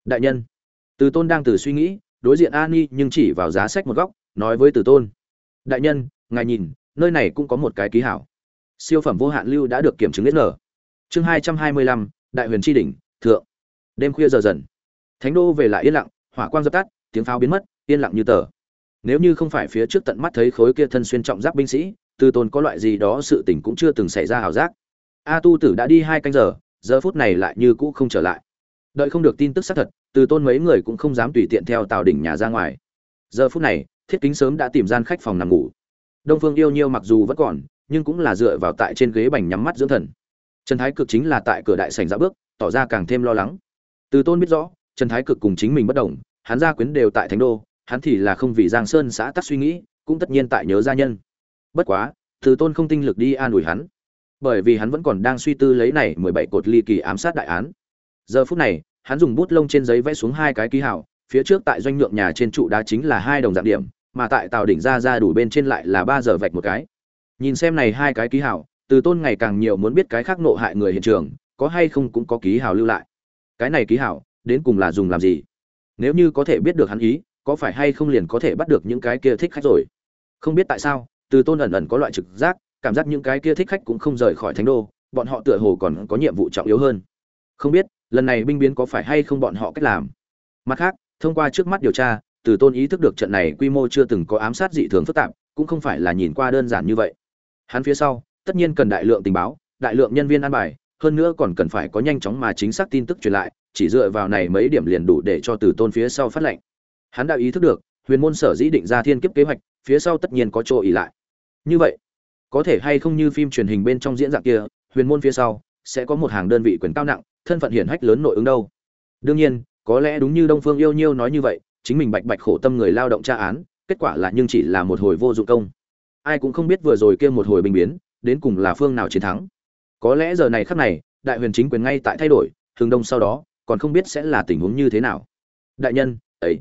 Đại nhân, từ tôn đang từ suy nghĩ, đối diện ani nhưng chỉ vào giá sách một góc, nói với từ tôn. Đại nhân, ngài nhìn, nơi này cũng có một cái ký hảo. Siêu phẩm vô hạn lưu đã được kiểm chứng đến nở chương hai trăm hai mươi lăm, đại huyền tri đỉnh, thượng. Đêm khuya giờ dần. Thánh đô về lại yên lặng, hỏa quang dập tắt, tiếng pháo biến mất, yên lặng như tờ. Nếu như không phải phía trước tận mắt thấy khối kia thân xuyên trọng giáp binh sĩ từ tôn có loại gì đó sự tình cũng chưa từng xảy ra hào giác. A tu tử đã đi hai canh giờ giờ phút này lại như cũ không trở lại. Đợi không được tin tức xác thật từ tôn mấy người cũng không dám tùy tiện theo tào đỉnh nhà ra ngoài. Giờ phút này, thiết kính sớm đã tìm gian khách phòng nằm ngủ. Đông phương yêu nhiêu mặc dù vẫn còn, nhưng cũng là dựa vào tại trên ghế bành nhắm mắt dưỡng thần trần thái cực chính là tại cửa đại sảnh ra bước, tỏ ra càng thêm lo lắng. Từ tôn biết rõ, trần thái cực cùng chính mình bất đồng, hắn gia quyến đều tại thánh đô, hắn thì là không vì giang sơn xã tắc suy nghĩ, cũng tất nhiên tại nhớ gia nhân. Bất quá, từ tôn không tinh lực đi an ủi hắn. Bởi vì hắn vẫn còn đang suy tư lấy này mười bảy cột ly kỳ ám sát đại án. Giờ phút này, hắn dùng bút lông trên giấy vẽ xuống hai cái ký hảo, phía trước tại doanh nhượng nhà trên trụ đá chính là hai đồng dạng điểm, mà tại tàu đỉnh ra ra đủ bên trên lại là ba giờ vạch một cái. Nhìn xem này hai cái ký hảo từ tôn ngày càng nhiều muốn biết cái khác nộ hại người hiện trường, có hay không cũng có ký hảo lưu lại. Cái này ký hảo đến cùng là dùng làm gì? Nếu như có thể biết được hắn ý, có phải hay không liền có thể bắt được những cái kia thích khách rồi? Không biết tại sao, từ tôn ẩn ẩn có loại trực giác, cảm giác những cái kia thích khách cũng không rời khỏi thánh đô, bọn họ tựa hồ còn có nhiệm vụ trọng yếu hơn. Không biết, lần này binh biến có phải hay không bọn họ cách làm? Mặt khác, thông qua trước mắt điều tra, từ tôn ý thức được trận này quy mô chưa từng có ám sát dị thường phức tạp, cũng không phải là nhìn qua đơn giản như vậy. Hắn phía sau tất nhiên cần đại lượng tình báo, đại lượng nhân viên an bài, hơn nữa còn cần phải có nhanh chóng mà chính xác tin tức truyền lại, chỉ dựa vào này mấy điểm liền đủ để cho từ tôn phía sau phát lệnh. Hắn đã ý thức được, huyền môn sở dĩ định ra thiên kiếp kế hoạch, phía sau tất nhiên có chỗ ỉ lại. Như vậy, có thể hay không như phim truyền hình bên trong diễn dạng kia, huyền môn phía sau sẽ có một hàng đơn vị quyền cao nặng, thân phận hiển hách lớn nội ứng đâu. Đương nhiên, có lẽ đúng như đông phương yêu nhiêu nói như vậy, chính mình bạch bạch khổ tâm người lao động tra án, kết quả là nhưng chỉ là một hồi vô dụng công. Ai cũng không biết vừa rồi kia một hồi bình biến đến cùng là phương nào chiến thắng. Có lẽ giờ này khắc này, đại huyền chính quyền ngay tại thay đổi, hướng đông sau đó, còn không biết sẽ là tình huống như thế nào. Đại nhân, ấy.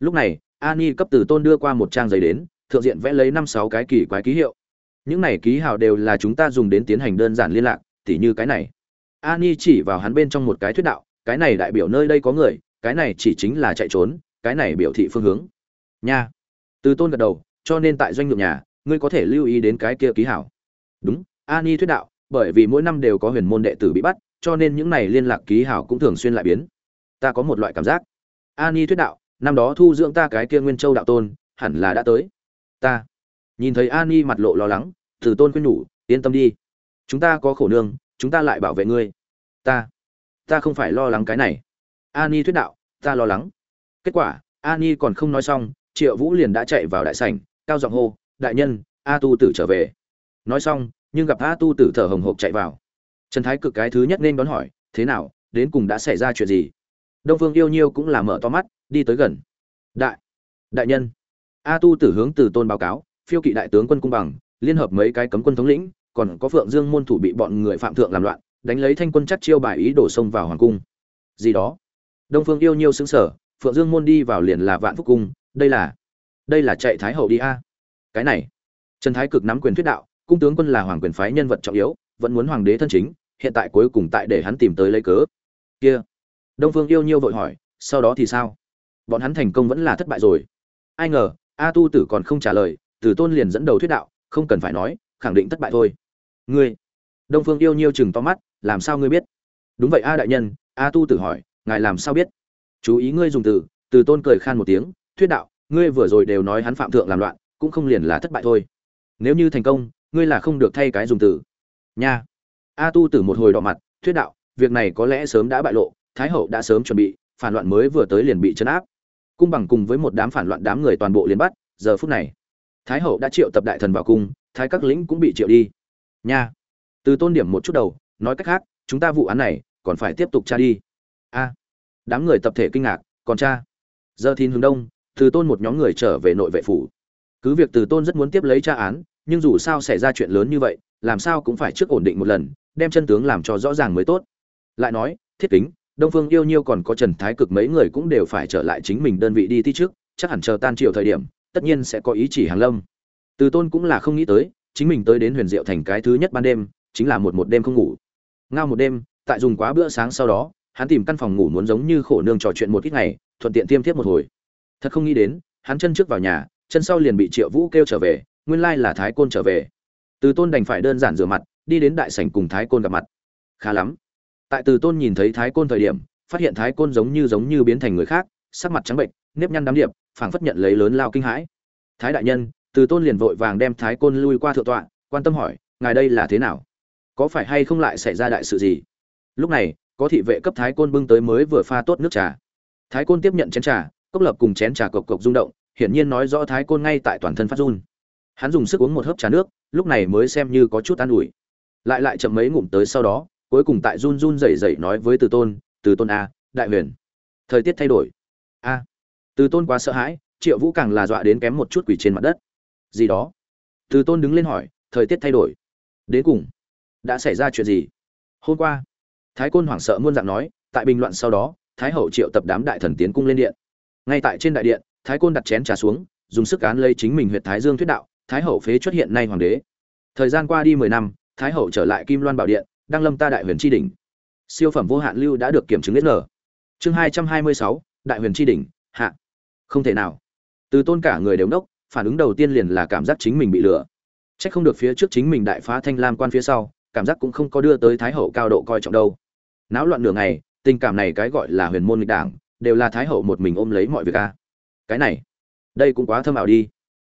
Lúc này, ani cấp từ tôn đưa qua một trang giấy đến, thượng diện vẽ lấy năm sáu cái kỳ quái ký hiệu. Những này ký hào đều là chúng ta dùng đến tiến hành đơn giản liên lạc, tỉ như cái này. Ani chỉ vào hắn bên trong một cái thuyết đạo, cái này đại biểu nơi đây có người, cái này chỉ chính là chạy trốn, cái này biểu thị phương hướng. Nha. Từ tôn gật đầu, cho nên tại doanh nghiệp nhà, ngươi có thể lưu ý đến cái kia ký hảo đúng, ani thuyết đạo, bởi vì mỗi năm đều có huyền môn đệ tử bị bắt, cho nên những này liên lạc ký hảo cũng thường xuyên lại biến. Ta có một loại cảm giác. Ani thuyết đạo, năm đó thu dưỡng ta cái kia nguyên châu đạo tôn, hẳn là đã tới. Ta. Nhìn thấy ani mặt lộ lo lắng từ tôn khuyên nhủ, yên tâm đi. Chúng ta có khổ nương, chúng ta lại bảo vệ ngươi. Ta. Ta không phải lo lắng cái này. Ani thuyết đạo, ta lo lắng. Kết quả, ani còn không nói xong, triệu vũ liền đã chạy vào đại sảnh, cao giọng hô, đại nhân, a tu tử trở về nói xong, nhưng gặp a tu tử thở hồng hộc chạy vào. Trần thái cực cái thứ nhất nên đón hỏi, thế nào, đến cùng đã xảy ra chuyện gì? Đông phương yêu nhiêu cũng là mở to mắt, đi tới gần. Đại đại nhân. A tu tử hướng từ tôn báo cáo, phiêu kỵ đại tướng quân cung bằng, liên hợp mấy cái cấm quân thống lĩnh, còn có phượng dương môn thủ bị bọn người phạm thượng làm loạn, đánh lấy thanh quân chắc chiêu bài ý đổ sông vào hoàng cung. Gì đó? Đông phương yêu nhiêu xứng sở phượng dương môn đi vào liền là vạn phúc cung, đây là đây là chạy thái hậu đi a. Cái này. Trần thái cực nắm quyền thuyết đạo cung tướng quân là hoàng quyền phái nhân vật trọng yếu, vẫn muốn hoàng đế thân chính, hiện tại cuối cùng tại để hắn tìm tới lấy cớ. Kia, đông phương yêu nhiêu vội hỏi, sau đó thì sao? Bọn hắn thành công vẫn là thất bại rồi. Ai ngờ, a tu tử còn không trả lời từ tôn liền dẫn đầu thuyết đạo, không cần phải nói, khẳng định thất bại thôi. Ngươi, đông phương yêu nhiêu chừng to mắt, làm sao ngươi biết? Đúng vậy a đại nhân, a tu tử hỏi, ngài làm sao biết? Chú ý ngươi dùng từ từ tôn cười khan một tiếng, thuyết đạo, ngươi vừa rồi đều nói hắn phạm thượng làm loạn, cũng không liền là thất bại thôi. Nếu như thành công ngươi là không được thay cái dùng từ. Nha. A tu tử một hồi đỏ mặt, thuyết đạo, việc này có lẽ sớm đã bại lộ, thái hậu đã sớm chuẩn bị, phản loạn mới vừa tới liền bị chấn áp. Cung bằng cùng với một đám phản loạn đám người toàn bộ liền bắt, giờ phút này, thái hậu đã triệu tập đại thần vào cung, thái các lĩnh cũng bị triệu đi. Nha. Từ tôn điểm một chút đầu, nói cách khác, chúng ta vụ án này còn phải tiếp tục tra đi. A. Đám người tập thể kinh ngạc, còn cha giờ thìn hướng đông, từ tôn một nhóm người trở về nội vệ phủ. Cứ việc từ tôn rất muốn tiếp lấy tra án nhưng dù sao xảy ra chuyện lớn như vậy, làm sao cũng phải trước ổn định một lần, đem chân tướng làm cho rõ ràng mới tốt. Lại nói, thiết kính, đông phương yêu nhiêu còn có trần thái cực mấy người cũng đều phải trở lại chính mình đơn vị đi thi trước, chắc hẳn chờ tan chiều thời điểm, tất nhiên sẽ có ý chỉ hàng lâm. Từ tôn cũng là không nghĩ tới, chính mình tới đến huyền diệu thành cái thứ nhất ban đêm, chính là một một đêm không ngủ. Ngao một đêm, tại dùng quá bữa sáng sau đó, hắn tìm căn phòng ngủ muốn giống như khổ nương trò chuyện một ít ngày, thuận tiện tiêm tiếp một hồi. Thật không nghĩ đến, hắn chân trước vào nhà, chân sau liền bị triệu vũ kêu trở về nguyên lai là thái côn trở về. Từ tôn đành phải đơn giản rửa mặt, đi đến đại sảnh cùng thái côn gặp mặt. Khá lắm. Tại từ tôn nhìn thấy thái côn thời điểm, phát hiện thái côn giống như giống như biến thành người khác, sắc mặt trắng bệnh nếp nhăn đám điệp, phảng phất nhận lấy lớn lao kinh hãi. Thái đại nhân. Từ tôn liền vội vàng đem thái côn lui qua thượng tọa, quan tâm hỏi, ngài đây là thế nào? Có phải hay không lại xảy ra đại sự gì? Lúc này, có thị vệ cấp thái côn bưng tới mới vừa pha tốt nước trà. Thái côn tiếp nhận chén trà, cốc lập cùng chén trà cộc cộc rung động, hiển nhiên nói rõ thái côn ngay tại toàn thân phát run hắn dùng sức uống một hớp trà nước, lúc này mới xem như có chút an ủi. Lại lại chậm mấy ngụm tới sau đó, cuối cùng tại run run rẩy rẩy nói với từ tôn từ tôn a, đại huyền, thời tiết thay đổi. A. Từ tôn quá sợ hãi, triệu vũ càng là dọa đến kém một chút quỷ trên mặt đất. Gì đó? Từ tôn đứng lên hỏi, thời tiết thay đổi? Đến cùng đã xảy ra chuyện gì? Hôm qua, thái côn hoảng sợ muôn dạng nói, tại bình loạn sau đó, thái hậu triệu tập đám đại thần tiến cung lên điện. Ngay tại trên đại điện, thái côn đặt chén trà xuống, dùng sức án lây chính mình huyện thái dương thuyết đạo thái hậu phế xuất hiện nay hoàng đế. Thời gian qua đi mười năm thái hậu trở lại kim loan bảo điện đăng lâm ta đại huyền tri đỉnh. Siêu phẩm vô hạn lưu đã được kiểm chứng nở chương hai trăm hai mươi sáu đại huyền tri đỉnh hạ. Không thể nào. Từ tôn cả người đều nốc, phản ứng đầu tiên liền là cảm giác chính mình bị lừa. C h ắ c không được phía trước chính mình đại phá thanh lam quan phía sau cảm giác cũng không có đưa tới thái hậu cao độ coi trọng đâu. Náo loạn nửa ngày tình cảm này cái gọi là huyền môn nghịch đảng đều là thái hậu một mình ôm lấy mọi việc a. Cái này đây cũng quá thâm ảo đi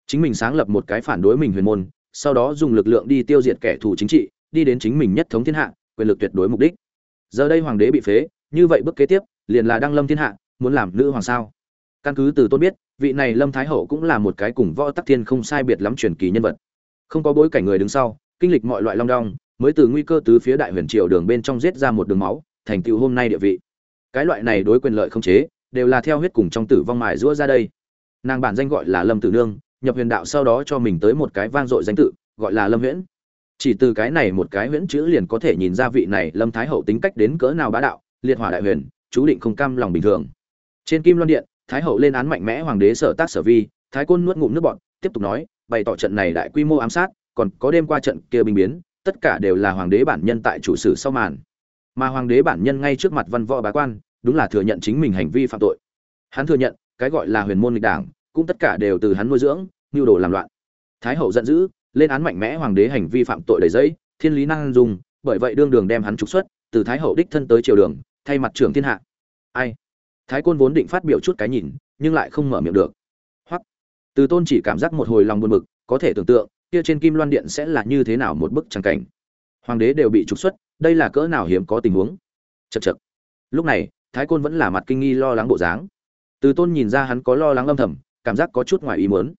chính mình sáng lập một cái phản đối mình huyền môn, sau đó dùng lực lượng đi tiêu diệt kẻ thù chính trị, đi đến chính mình nhất thống thiên hạ, quyền lực tuyệt đối mục đích. Giờ đây hoàng đế bị phế, như vậy bước kế tiếp, liền là đăng lâm thiên hạ, muốn làm nữ hoàng sao? Căn cứ từ tôn biết, vị này lâm thái hậu cũng là một cái cùng võ tắc thiên không sai biệt lắm truyền kỳ nhân vật. Không có bối cảnh người đứng sau, kinh lịch mọi loại long đong, mới từ nguy cơ từ phía đại huyền triều đường bên trong giết ra một đường máu, thành tựu hôm nay địa vị. Cái loại này đối quyền lợi không chế, đều là theo huyết cùng trong tử vong mài rũa ra đây. Nàng bản danh gọi là lâm tử nương nhập huyền đạo sau đó cho mình tới một cái vang dội danh tự, gọi là lâm huyễn. Chỉ từ cái này một cái huyễn chữ liền có thể nhìn ra vị này lâm thái hậu tính cách đến cỡ nào bá đạo, liệt hỏa đại huyền, chú định không cam lòng bình thường. Trên kim loan điện, thái hậu lên án mạnh mẽ hoàng đế sở tác sở vi, thái côn nuốt ngụm nước bọn tiếp tục nói, bày tỏ trận này đại quy mô ám sát, còn có đêm qua trận kia bình biến, tất cả đều là hoàng đế bản nhân tại chủ sử sau màn. Mà hoàng đế bản nhân ngay trước mặt văn võ bá quan, đúng là thừa nhận chính mình hành vi phạm tội. Hắn thừa nhận, cái gọi là huyền môn lịch đảng cũng tất cả đều từ hắn nuôi dưỡng nhu đồ làm loạn. Thái hậu giận dữ, lên án mạnh mẽ hoàng đế hành vi phạm tội đầy giấy thiên lý năng dùng, bởi vậy đương đường đem hắn trục xuất, từ thái hậu đích thân tới triều đường, thay mặt trưởng thiên hạ. Ai? Thái côn vốn định phát biểu chút cái nhìn, nhưng lại không mở miệng được. Hoặc từ tôn chỉ cảm giác một hồi lòng buồn bực, có thể tưởng tượng, kia trên kim loan điện sẽ là như thế nào một bức tràng cảnh. Hoàng đế đều bị trục xuất, đây là cỡ nào hiếm có tình huống? Chật chật lúc này, thái côn vẫn là mặt kinh nghi lo lắng bộ dáng. Từ tôn nhìn ra hắn có lo lắng âm thầm cảm giác có chút ngoài ý muốn.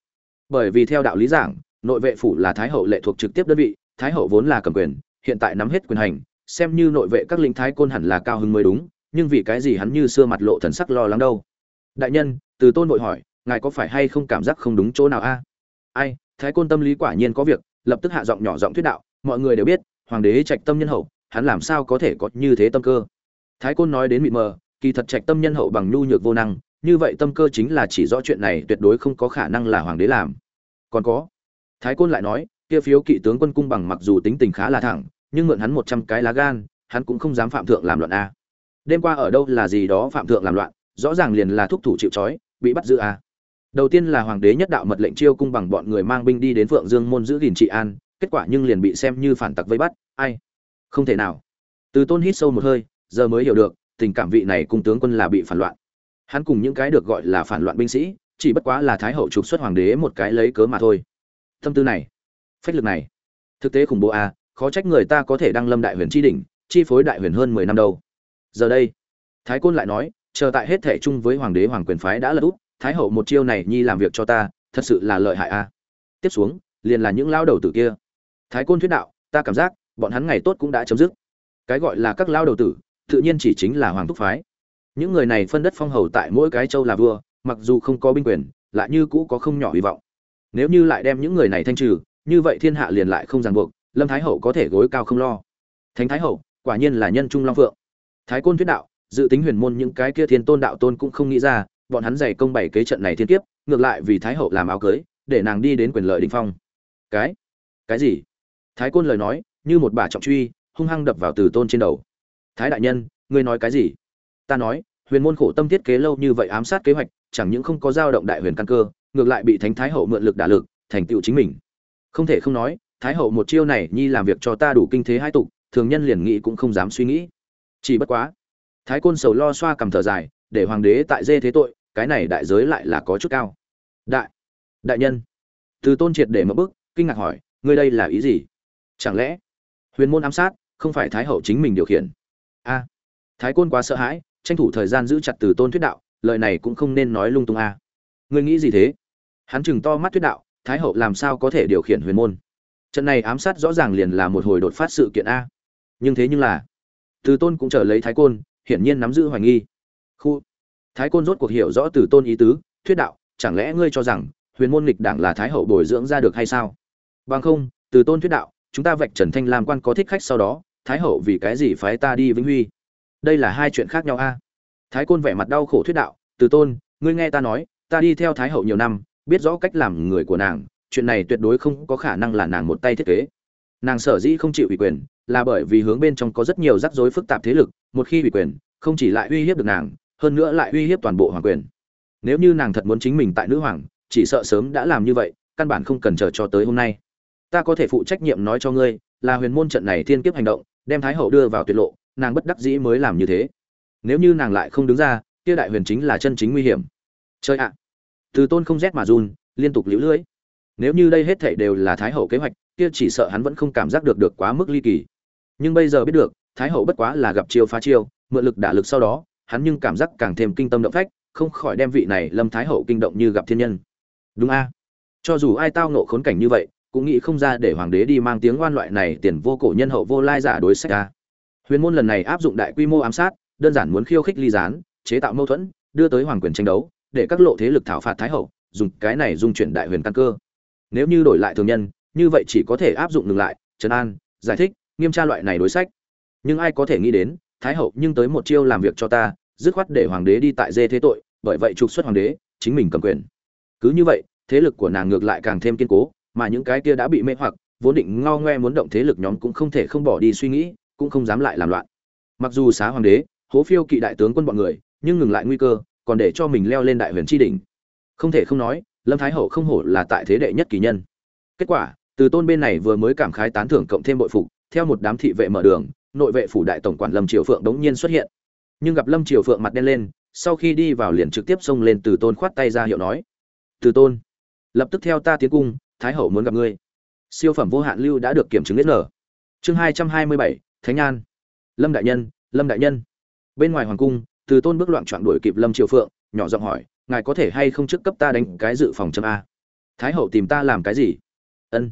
Bởi vì theo đạo lý giảng, nội vệ phủ là thái hậu lệ thuộc trực tiếp đơn vị, thái hậu vốn là cầm quyền, hiện tại nắm hết quyền hành, xem như nội vệ các linh thái côn hẳn là cao hứng mới đúng, nhưng vì cái gì hắn như xưa mặt lộ thần sắc lo lắng đâu? Đại nhân, từ tôn nội hỏi, ngài có phải hay không cảm giác không đúng chỗ nào a? Ai, thái côn tâm lý quả nhiên có việc, lập tức hạ giọng nhỏ giọng thuyết đạo, mọi người đều biết, hoàng đế trạch tâm nhân hậu, hắn làm sao có thể có như thế tâm cơ? Thái côn nói đến mịt mờ, kỳ thật trạch tâm nhân hậu bằng nhu nhược vô năng như vậy tâm cơ chính là chỉ rõ chuyện này tuyệt đối không có khả năng là hoàng đế làm. Còn có, thái côn lại nói, kia phiếu kỵ tướng quân cung bằng mặc dù tính tình khá là thẳng, nhưng mượn hắn một trăm cái lá gan, hắn cũng không dám phạm thượng làm loạn a. Đêm qua ở đâu là gì đó phạm thượng làm loạn, rõ ràng liền là thúc thủ chịu trói, bị bắt giữ a. Đầu tiên là hoàng đế nhất đạo mật lệnh chiêu cung bằng bọn người mang binh đi đến phượng dương môn giữ gìn trị an, kết quả nhưng liền bị xem như phản tặc vây bắt, ai? Không thể nào. Từ tôn hít sâu một hơi, giờ mới hiểu được, tình cảm vị này cung tướng quân là bị phản loạn hắn cùng những cái được gọi là phản loạn binh sĩ, chỉ bất quá là thái hậu trục xuất hoàng đế một cái lấy cớ mà thôi. Tâm tư này, phách lực này, thực tế khủng bố a khó trách người ta có thể đăng lâm đại huyền tri đỉnh, chi phối đại huyền hơn mười năm đâu. Giờ đây, thái côn lại nói, chờ tại hết thể chung với hoàng đế hoàng quyền phái đã lật úp thái hậu một chiêu này nhi làm việc cho ta, thật sự là lợi hại a tiếp xuống, liền là những lao đầu tử kia. Thái côn thuyết đạo, ta cảm giác, bọn hắn ngày tốt cũng đã chấm dứt. Cái gọi là các lao đầu tử, tự nhiên chỉ chính là hoàng thúc phái những người này phân đất phong hầu tại mỗi cái châu là vua, mặc dù không có binh quyền, lại như cũ có không nhỏ hy vọng. Nếu như lại đem những người này thanh trừ, như vậy thiên hạ liền lại không ràng buộc, lâm thái hậu có thể gối cao không lo. Thánh thái hậu, quả nhiên là nhân trung long phượng. Thái côn thuyết đạo, dự tính huyền môn những cái kia thiên tôn đạo tôn cũng không nghĩ ra, bọn hắn dày công bày kế trận này thiên kiếp, ngược lại vì thái hậu làm áo cưới, để nàng đi đến quyền lợi đình phong. Cái? Cái gì? Thái côn lời nói, như một bà trọng truy, hung hăng đập vào từ tôn trên đầu. Thái đại nhân, ngươi nói cái gì? Ta nói, huyền môn khổ tâm thiết kế lâu như vậy ám sát kế hoạch, chẳng những không có dao động đại huyền căn cơ, ngược lại bị thánh thái hậu mượn lực đả lực, thành tựu chính mình. Không thể không nói, thái hậu một chiêu này, nhi làm việc cho ta đủ kinh thế hai tục, thường nhân liền nghĩ cũng không dám suy nghĩ. Chỉ bất quá, thái côn sầu lo xoa cầm thở dài, để hoàng đế tại dê thế tội, cái này đại giới lại là có chút cao. Đại đại nhân, từ tôn triệt để mất bức kinh ngạc hỏi, ngươi đây là ý gì? Chẳng lẽ, huyền môn ám sát, không phải thái hậu chính mình điều khiển? A, thái côn quá sợ hãi tranh thủ thời gian giữ chặt từ tôn thuyết đạo, lời này cũng không nên nói lung tung a. Ngươi nghĩ gì thế? Hắn chừng to mắt thuyết đạo, thái hậu làm sao có thể điều khiển huyền môn? Trận này ám sát rõ ràng liền là một hồi đột phát sự kiện a. Nhưng thế nhưng là, từ tôn cũng trở lấy thái côn, hiển nhiên nắm giữ hoài nghi. Khu, thái côn rốt cuộc hiểu rõ từ tôn ý tứ, thuyết đạo, chẳng lẽ ngươi cho rằng huyền môn nghịch đảng là thái hậu bồi dưỡng ra được hay sao? Bằng không, từ tôn thuyết đạo, chúng ta vạch trần thanh lam quan có thích khách sau đó, thái hậu vì cái gì phái ta đi vĩnh huy? Đây là hai chuyện khác nhau a. Thái côn vẻ mặt đau khổ thuyết đạo, từ tôn, ngươi nghe ta nói, ta đi theo thái hậu nhiều năm, biết rõ cách làm người của nàng, chuyện này tuyệt đối không có khả năng là nàng một tay thiết kế. Nàng sở dĩ không chịu ủy quyền, là bởi vì hướng bên trong có rất nhiều rắc rối phức tạp thế lực, một khi ủy quyền, không chỉ lại uy hiếp được nàng, hơn nữa lại uy hiếp toàn bộ hoàng quyền. Nếu như nàng thật muốn chính mình tại nữ hoàng, chỉ sợ sớm đã làm như vậy, căn bản không cần chờ cho tới hôm nay. Ta có thể phụ trách nhiệm nói cho ngươi, là huyền môn trận này thiên kiếp hành động, đem thái hậu đưa vào tuyệt lộ nàng bất đắc dĩ mới làm như thế. Nếu như nàng lại không đứng ra, kia đại huyền chính là chân chính nguy hiểm. Chơi ạ! Từ tôn không rét mà run, liên tục liễu lưỡi nếu như đây hết thảy đều là thái hậu kế hoạch, kia chỉ sợ hắn vẫn không cảm giác được được quá mức ly kỳ. Nhưng bây giờ biết được, thái hậu bất quá là gặp chiêu phá chiêu, mượn lực đả lực sau đó, hắn nhưng cảm giác càng thêm kinh tâm động phách, không khỏi đem vị này lâm thái hậu kinh động như gặp thiên nhân. Đúng a? Cho dù ai tao nộ khốn cảnh như vậy, cũng nghĩ không ra để hoàng đế đi mang tiếng oan loại này tiền vô cổ nhân hậu vô lai giả đối sách a huyền môn lần này áp dụng đại quy mô ám sát, đơn giản muốn khiêu khích ly gián, chế tạo mâu thuẫn, đưa tới hoàng quyền tranh đấu, để các lộ thế lực thảo phạt thái hậu, dùng cái này dung chuyển đại huyền căn cơ. Nếu như đổi lại thường nhân, như vậy chỉ có thể áp dụng ngừng lại, trấn an, giải thích, nghiêm tra loại này đối sách. Nhưng ai có thể nghĩ đến, thái hậu nhưng tới một chiêu làm việc cho ta, dứt khoát để hoàng đế đi tại dê thế tội, bởi vậy trục xuất hoàng đế, chính mình cầm quyền. Cứ như vậy, thế lực của nàng ngược lại càng thêm kiên cố, mà những cái kia đã bị mê hoặc, vốn định ngao ngoe muốn động thế lực nhóm cũng không thể không bỏ đi suy nghĩ cũng không dám lại làm loạn. Mặc dù xá hoàng đế, hố phiêu kỵ đại tướng quân bọn người, nhưng ngừng lại nguy cơ, còn để cho mình leo lên đại huyền tri đỉnh. Không thể không nói, lâm thái hậu không hổ là tại thế đệ nhất kỳ nhân. Kết quả, từ tôn bên này vừa mới cảm khái tán thưởng cộng thêm bội phục, theo một đám thị vệ mở đường, nội vệ phủ đại tổng quản lâm triều phượng đống nhiên xuất hiện. Nhưng gặp lâm triều phượng mặt đen lên, sau khi đi vào liền trực tiếp xông lên từ tôn khoát tay ra hiệu nói, từ tôn, lập tức theo ta tiến cung, thái hậu muốn gặp ngươi. Siêu phẩm vô hạn lưu đã được kiểm chứng hết nở. Chương hai trăm hai mươi bảy thánh an lâm đại nhân, lâm đại nhân. Bên ngoài hoàng cung, từ tôn bước loạn trọn đuổi kịp lâm triều phượng, nhỏ giọng hỏi, ngài có thể hay không trước cấp ta đánh cái dự phòng châm a? Thái hậu tìm ta làm cái gì? Ân.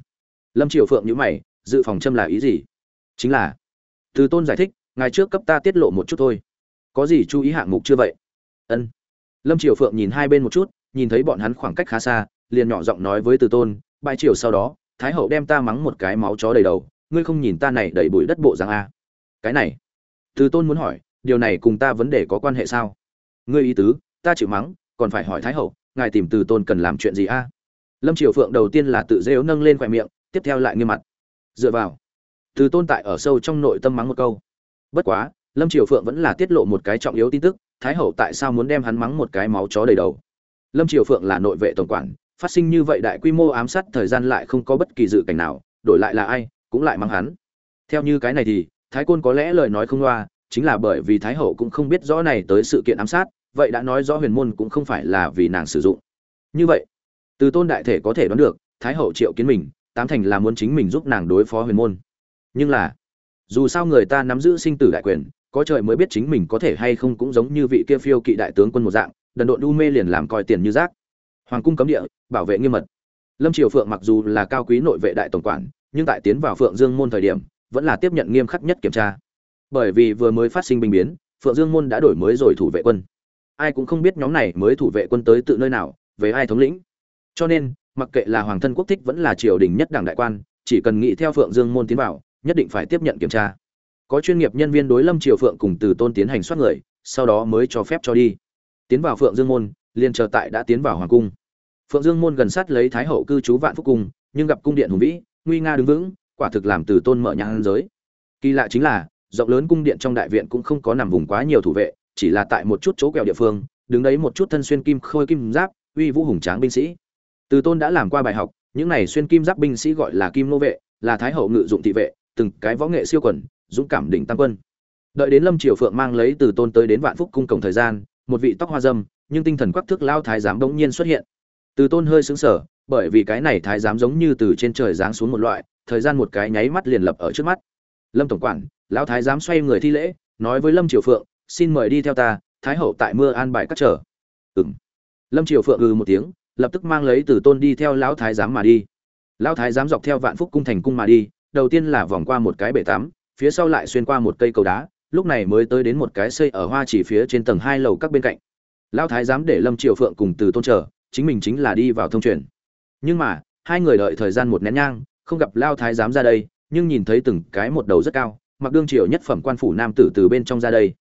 Lâm triều phượng nhữ mày, dự phòng châm là ý gì? Chính là, từ tôn giải thích, ngài trước cấp ta tiết lộ một chút thôi. Có gì chú ý hạng mục chưa vậy? Ân. Lâm triều phượng nhìn hai bên một chút, nhìn thấy bọn hắn khoảng cách khá xa, liền nhỏ giọng nói với từ tôn, bãi triều sau đó, thái hậu đem ta mắng một cái máu chó đầy đầu ngươi không nhìn ta này đầy bụi đất bộ rằng a? Cái này, từ tôn muốn hỏi, điều này cùng ta vấn đề có quan hệ sao? Ngươi ý tứ, ta chịu mắng, còn phải hỏi thái hậu, ngài tìm từ tôn cần làm chuyện gì a? Lâm triều phượng đầu tiên là tự rêu nâng lên khoe miệng, tiếp theo lại nghiêm mặt. Dựa vào, từ tôn tại ở sâu trong nội tâm mắng một câu. Bất quá, lâm triều phượng vẫn là tiết lộ một cái trọng yếu tin tức, thái hậu tại sao muốn đem hắn mắng một cái máu chó đầy đầu? Lâm triều phượng là nội vệ tổng quản, phát sinh như vậy đại quy mô ám sát thời gian lại không có bất kỳ dự cảnh nào, đổi lại là ai cũng lại mắng hắn. Theo như cái này thì, thái côn có lẽ lời nói không loa, chính là bởi vì thái hậu cũng không biết rõ này tới sự kiện ám sát, vậy đã nói rõ huyền môn cũng không phải là vì nàng sử dụng. Như vậy, từ tôn đại thể có thể đoán được, thái hậu triệu kiến mình, tám thành là muốn chính mình giúp nàng đối phó huyền môn. Nhưng là, dù sao người ta nắm giữ sinh tử đại quyền, có trời mới biết chính mình có thể hay không cũng giống như vị kia phiêu kỵ đại tướng quân một dạng, đần độn u mê liền làm coi tiền như rác. Hoàng cung cấm địa, bảo vệ nghiêm mật. Lâm triều phượng mặc dù là cao quý nội vệ đại tổng quản nhưng tại tiến vào phượng dương môn thời điểm, vẫn là tiếp nhận nghiêm khắc nhất kiểm tra. Bởi vì vừa mới phát sinh binh biến, phượng dương môn đã đổi mới rồi thủ vệ quân. Ai cũng không biết nhóm này mới thủ vệ quân tới tự nơi nào, về ai thống lĩnh. Cho nên, mặc kệ là hoàng thân quốc thích vẫn là triều đình nhất đảng đại quan, chỉ cần nghĩ theo phượng dương môn tiến vào, nhất định phải tiếp nhận kiểm tra. Có chuyên nghiệp nhân viên đối lâm triều phượng cùng từ tôn tiến hành soát người, sau đó mới cho phép cho đi. Tiến vào phượng dương môn, liền chờ tại đã tiến vào hoàng cung. Phượng dương môn gần sát lấy thái hậu cư trú vạn phúc cung, nhưng gặp cung điện hùng vĩ nguy nga đứng vững, quả thực làm từ tôn mở nhãn giới. Kỳ lạ chính là, rộng lớn cung điện trong đại viện cũng không có nằm vùng quá nhiều thủ vệ, chỉ là tại một chút chỗ kẹo địa phương, đứng đấy một chút thân xuyên kim khôi kim giáp, uy vũ hùng tráng binh sĩ. Từ tôn đã làm qua bài học, những này xuyên kim giáp binh sĩ gọi là kim nô vệ, là thái hậu ngự dụng thị vệ, từng cái võ nghệ siêu quần dũng cảm đỉnh tăng quân. Đợi đến lâm triều phượng mang lấy từ tôn tới đến vạn phúc cung cổng thời gian, một vị tóc hoa dâm, nhưng tinh thần quắc thước lao thái giám bỗng nhiên xuất hiện. Từ tôn hơi sững sờ bởi vì cái này thái giám giống như từ trên trời giáng xuống một loại, thời gian một cái nháy mắt liền lập ở trước mắt. Lâm tổng quản, lão thái giám xoay người thi lễ, nói với lâm triều phượng, xin mời đi theo ta, thái hậu tại mưa an bài cắt trở ừng lâm triều phượng ừ một tiếng, lập tức mang lấy từ tôn đi theo lão thái giám mà đi. Lão thái giám dọc theo vạn phúc cung thành cung mà đi, đầu tiên là vòng qua một cái bể tắm, phía sau lại xuyên qua một cây cầu đá, lúc này mới tới đến một cái xây ở hoa chỉ phía trên tầng hai lầu các bên cạnh. Lão thái giám để lâm triều phượng cùng từ tôn chờ, chính mình chính là đi vào thông truyền nhưng mà, hai người đợi thời gian một nén nhang, không gặp lao thái giám ra đây, nhưng nhìn thấy từng cái một đầu rất cao, mặc đương triều nhất phẩm quan phủ nam tử từ bên trong ra đây.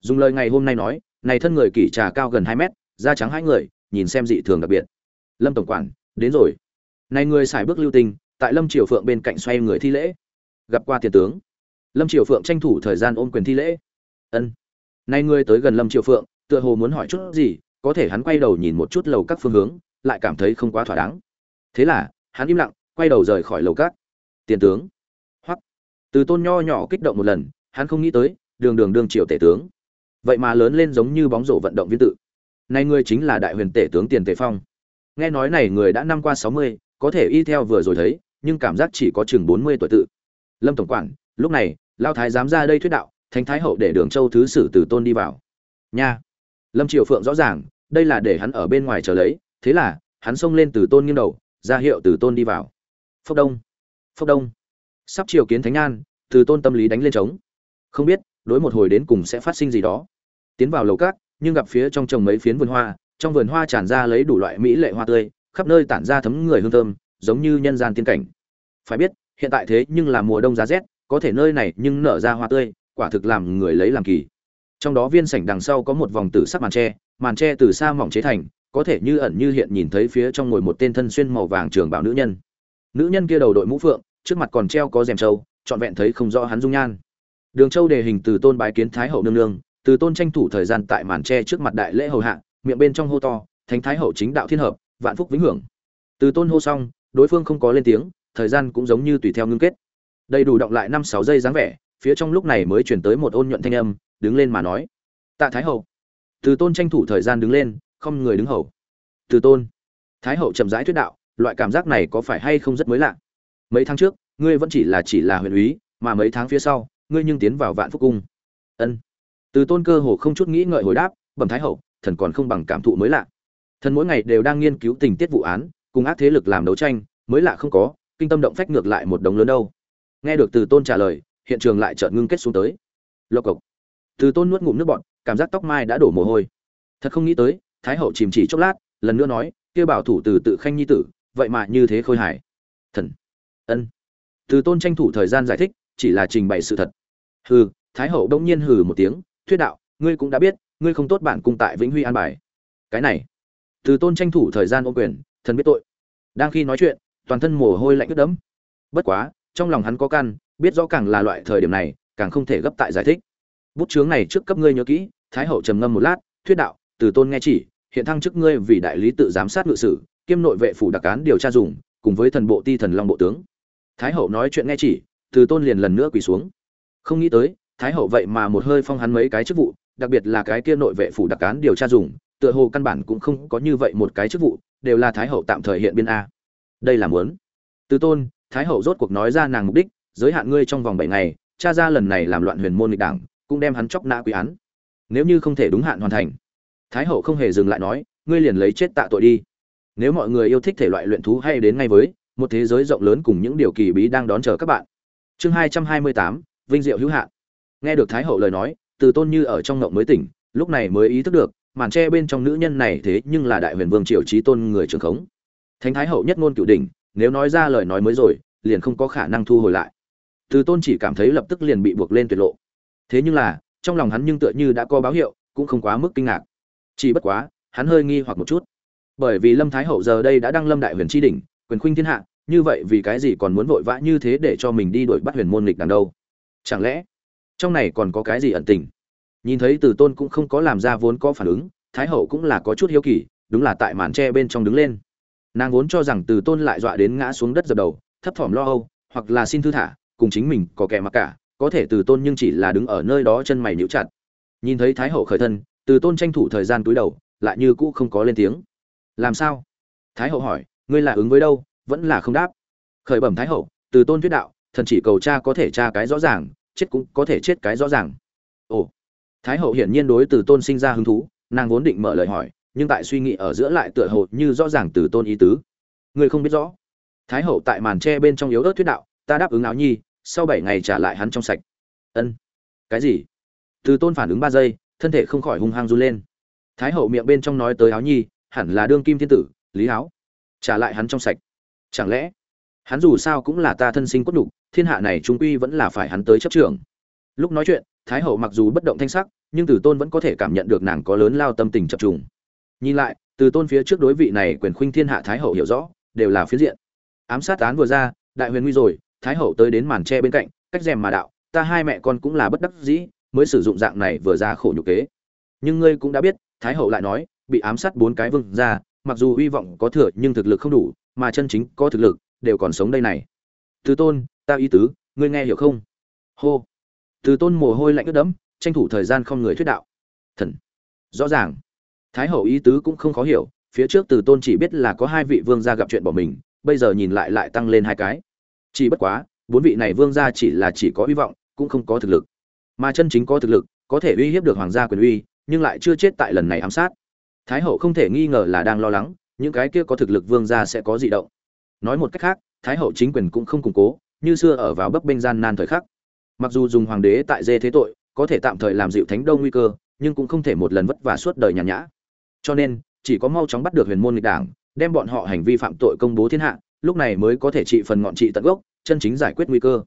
Dùng lời ngày hôm nay nói, này thân người kỷ trà cao gần hai mét, da trắng hai người, nhìn xem dị thường đặc biệt. Lâm tổng quản, đến rồi. Này người xài bước lưu tình, tại lâm triều phượng bên cạnh xoay người thi lễ. Gặp qua tiền tướng. Lâm triều phượng tranh thủ thời gian ôm quyền thi lễ. Ân. Nay người tới gần lâm triều phượng, tựa hồ muốn hỏi chút gì, có thể hắn quay đầu nhìn một chút lầu các phương hướng, lại cảm thấy không quá thỏa đáng thế là, hắn im lặng, quay đầu rời khỏi lầu cát tiền tướng. Hoặc từ tôn nho nhỏ kích động một lần, hắn không nghĩ tới, đường đường đương triều tể tướng. Vậy mà lớn lên giống như bóng rổ vận động viên tự. Nay người chính là đại huyền tể tướng tiền tề phong. Nghe nói này người đã năm qua sáu mươi, có thể y theo vừa rồi thấy, nhưng cảm giác chỉ có chừng bốn mươi tuổi tự. Lâm tổng quản, lúc này, lao thái dám ra đây thuyết đạo, thánh thái hậu để đường châu thứ sử từ tôn đi vào. Nha. Lâm triều phượng rõ ràng, đây là để hắn ở bên ngoài chờ lấy, thế là, hắn xông lên từ tôn nghiêng đầu ra hiệu từ tôn đi vào. Phốc đông phốc đông. Sắp chiều kiến thánh an, từ tôn tâm lý đánh lên trống. Không biết, đối một hồi đến cùng sẽ phát sinh gì đó. Tiến vào lầu cát nhưng gặp phía trong trồng mấy phiến vườn hoa, trong vườn hoa tràn ra lấy đủ loại mỹ lệ hoa tươi, khắp nơi tản ra thấm người hương thơm, giống như nhân gian tiên cảnh. Phải biết, hiện tại thế nhưng là mùa đông giá rét, có thể nơi này nhưng nở ra hoa tươi, quả thực làm người lấy làm kỳ. Trong đó viên sảnh đằng sau có một vòng tử sắc màn tre màn tre từ xa mỏng chế thành có thể như ẩn như hiện nhìn thấy phía trong ngồi một tên thân xuyên màu vàng trường bảo nữ nhân. Nữ nhân kia đầu đội mũ phượng, trước mặt còn treo có rèm trâu, trọn vẹn thấy không rõ hắn dung nhan. Đường châu đề hình từ tôn bái kiến thái hậu nương nương, từ tôn tranh thủ thời gian tại màn tre trước mặt đại lễ hầu hạ, miệng bên trong hô to, thánh thái hậu chính đạo thiên hợp, vạn phúc vĩnh hưởng. Từ tôn hô xong, đối phương không có lên tiếng, thời gian cũng giống như tùy theo ngưng kết. Đầy đủ động lại năm sáu giây dáng vẻ, phía trong lúc này mới chuyển tới một ôn nhuận thanh âm, đứng lên mà nói, tạ thái hậu. Từ tôn tranh thủ thời gian đứng lên không người đứng hầu. Từ tôn. Thái hậu chậm rãi thuyết đạo, loại cảm giác này có phải hay không rất mới lạ? Mấy tháng trước, ngươi vẫn chỉ là chỉ là huyện úy, mà mấy tháng phía sau, ngươi nhưng tiến vào vạn phúc cung. Ân. Từ tôn cơ hồ không chút nghĩ ngợi hồi đáp, bẩm thái hậu, thần còn không bằng cảm thụ mới lạ. Thần mỗi ngày đều đang nghiên cứu tình tiết vụ án, cùng ác thế lực làm đấu tranh, mới lạ không có, kinh tâm động phách ngược lại một đống lớn đâu. Nghe được từ tôn trả lời, hiện trường lại chợt ngưng kết xuống tới. Lộc cộc. Từ tôn nuốt ngụm nước bọt, cảm giác tóc mai đã đổ mồ hôi. Thật không nghĩ tới thái hậu chìm chỉ chốc lát, lần nữa nói, kia bảo thủ từ tự khanh nhi tử, vậy mà như thế khôi hài. Thần. Ân. Từ tôn tranh thủ thời gian giải thích, chỉ là trình bày sự thật. Hừ, thái hậu đông nhiên hừ một tiếng, thuyết đạo, ngươi cũng đã biết, ngươi không tốt bản cung tại vĩnh huy an bài. Cái này. Từ tôn tranh thủ thời gian ô quyền, thần biết tội. Đang khi nói chuyện, toàn thân mồ hôi lạnh ướt đẫm. Bất quá, trong lòng hắn có căn, biết rõ càng là loại thời điểm này, càng không thể gấp tại giải thích. Bút chướng này trước cấp ngươi nhớ kỹ. Thái hậu trầm ngâm một lát, thuyết đạo, từ tôn nghe chỉ hiện thăng chức ngươi vì đại lý tự giám sát ngự sử, kiêm nội vệ phủ đặc án điều tra dùng, cùng với thần bộ ti thần long bộ tướng. Thái hậu nói chuyện nghe chỉ, từ tôn liền lần nữa quỳ xuống. Không nghĩ tới, thái hậu vậy mà một hơi phong hắn mấy cái chức vụ, đặc biệt là cái kia nội vệ phủ đặc án điều tra dùng, tựa hồ căn bản cũng không có như vậy một cái chức vụ, đều là thái hậu tạm thời hiện biên a. Đây là muốn. Từ tôn, thái hậu rốt cuộc nói ra nàng mục đích, giới hạn ngươi trong vòng bảy ngày, cha ra lần này làm loạn huyền môn lịch đảng, cũng đem hắn chóc nã quy án. Nếu như không thể đúng hạn hoàn thành thái hậu không hề dừng lại nói, ngươi liền lấy chết tạ tội đi. Nếu mọi người yêu thích thể loại luyện thú hay đến ngay với, một thế giới rộng lớn cùng những điều kỳ bí đang đón chờ các bạn. Chương hai trăm hai mươi tám, vinh diệu hữu hạn nghe được thái hậu lời nói, từ tôn như ở trong ngộng mới tỉnh, lúc này mới ý thức được, màn tre bên trong nữ nhân này thế nhưng là đại huyền vương triều trí tôn người trưởng khống. Thánh thái hậu nhất ngôn cửu đỉnh, nếu nói ra lời nói mới rồi, liền không có khả năng thu hồi lại. Từ tôn chỉ cảm thấy lập tức liền bị buộc lên tuyệt lộ. Thế nhưng là, trong lòng hắn nhưng tựa như đã có báo hiệu, cũng không quá mức kinh ngạc chỉ bất quá, hắn hơi nghi hoặc một chút. Bởi vì lâm thái hậu giờ đây đã đăng lâm đại huyền tri đỉnh, quyền khuynh thiên hạ, như vậy vì cái gì còn muốn vội vã như thế để cho mình đi đuổi bắt huyền môn nghịch đằng đâu? Chẳng lẽ, trong này còn có cái gì ẩn tình? Nhìn thấy từ tôn cũng không có làm ra vốn có phản ứng, thái hậu cũng là có chút hiếu kỳ, đúng là tại màn tre bên trong đứng lên. Nàng vốn cho rằng từ tôn lại dọa đến ngã xuống đất dập đầu, thấp thỏm lo âu, hoặc là xin thư thả, cùng chính mình có kẻ mặc cả, có thể từ tôn nhưng chỉ là đứng ở nơi đó chân mày nhíu chặt. Nhìn thấy thái hậu khởi thân từ tôn tranh thủ thời gian túi đầu, lại như cũ không có lên tiếng. Làm sao? Thái hậu hỏi, ngươi là ứng với đâu? Vẫn là không đáp. Khởi bẩm thái hậu, từ tôn thuyết đạo, thần chỉ cầu cha có thể tra cái rõ ràng, chết cũng có thể chết cái rõ ràng. Ồ. Thái hậu hiển nhiên đối từ tôn sinh ra hứng thú, nàng vốn định mở lời hỏi, nhưng tại suy nghĩ ở giữa lại tựa hồ như rõ ràng từ tôn ý tứ. Người không biết rõ. Thái hậu tại màn tre bên trong yếu ớt thuyết đạo, ta đáp ứng áo nhi, sau bảy ngày trả lại hắn trong sạch. Ân. Cái gì? Từ tôn phản ứng ba giây thân thể không khỏi hung hăng run lên. Thái hậu miệng bên trong nói tới áo nhi, hẳn là đương kim thiên tử, lý áo trả lại hắn trong sạch. Chẳng lẽ, hắn dù sao cũng là ta thân sinh cốt nhục, thiên hạ này trung quy vẫn là phải hắn tới chấp trưởng. Lúc nói chuyện, thái hậu mặc dù bất động thanh sắc, nhưng từ tôn vẫn có thể cảm nhận được nàng có lớn lao tâm tình chập trùng. Nhìn lại từ tôn phía trước đối vị này quyền khuynh thiên hạ thái hậu hiểu rõ, đều là phiến diện. Ám sát án vừa ra, đại huyền nguy rồi, thái hậu tới đến màn tre bên cạnh, cách rèm mà đạo, ta hai mẹ con cũng là bất đắc dĩ mới sử dụng dạng này vừa ra khổ nhục kế. Nhưng ngươi cũng đã biết, thái hậu lại nói, bị ám sát bốn cái vương ra mặc dù hy vọng có thừa nhưng thực lực không đủ, mà chân chính có thực lực, đều còn sống đây này. Từ tôn, ta ý tứ, ngươi nghe hiểu không? Hô. Từ tôn mồ hôi lạnh ướt đẫm, tranh thủ thời gian không người thuyết đạo. Thần. Rõ ràng. Thái hậu ý tứ cũng không khó hiểu, phía trước từ tôn chỉ biết là có hai vị vương gia gặp chuyện bỏ mình, bây giờ nhìn lại lại tăng lên hai cái. Chỉ bất quá, bốn vị này vương gia chỉ là chỉ có hy vọng, cũng không có thực lực mà chân chính có thực lực, có thể uy hiếp được hoàng gia quyền uy, nhưng lại chưa chết tại lần này ám sát. Thái hậu không thể nghi ngờ là đang lo lắng, những cái kia có thực lực vương gia sẽ có dị động. Nói một cách khác, thái hậu chính quyền cũng không củng cố, như xưa ở vào bấp bênh gian nan thời khắc. Mặc dù dùng hoàng đế tại dê thế tội, có thể tạm thời làm dịu thánh đông nguy cơ, nhưng cũng không thể một lần vất vả suốt đời nhàn nhã. Cho nên, chỉ có mau chóng bắt được huyền môn nghịch đảng, đem bọn họ hành vi phạm tội công bố thiên hạ, lúc này mới có thể trị phần ngọn trị tận gốc, chân chính giải quyết nguy cơ.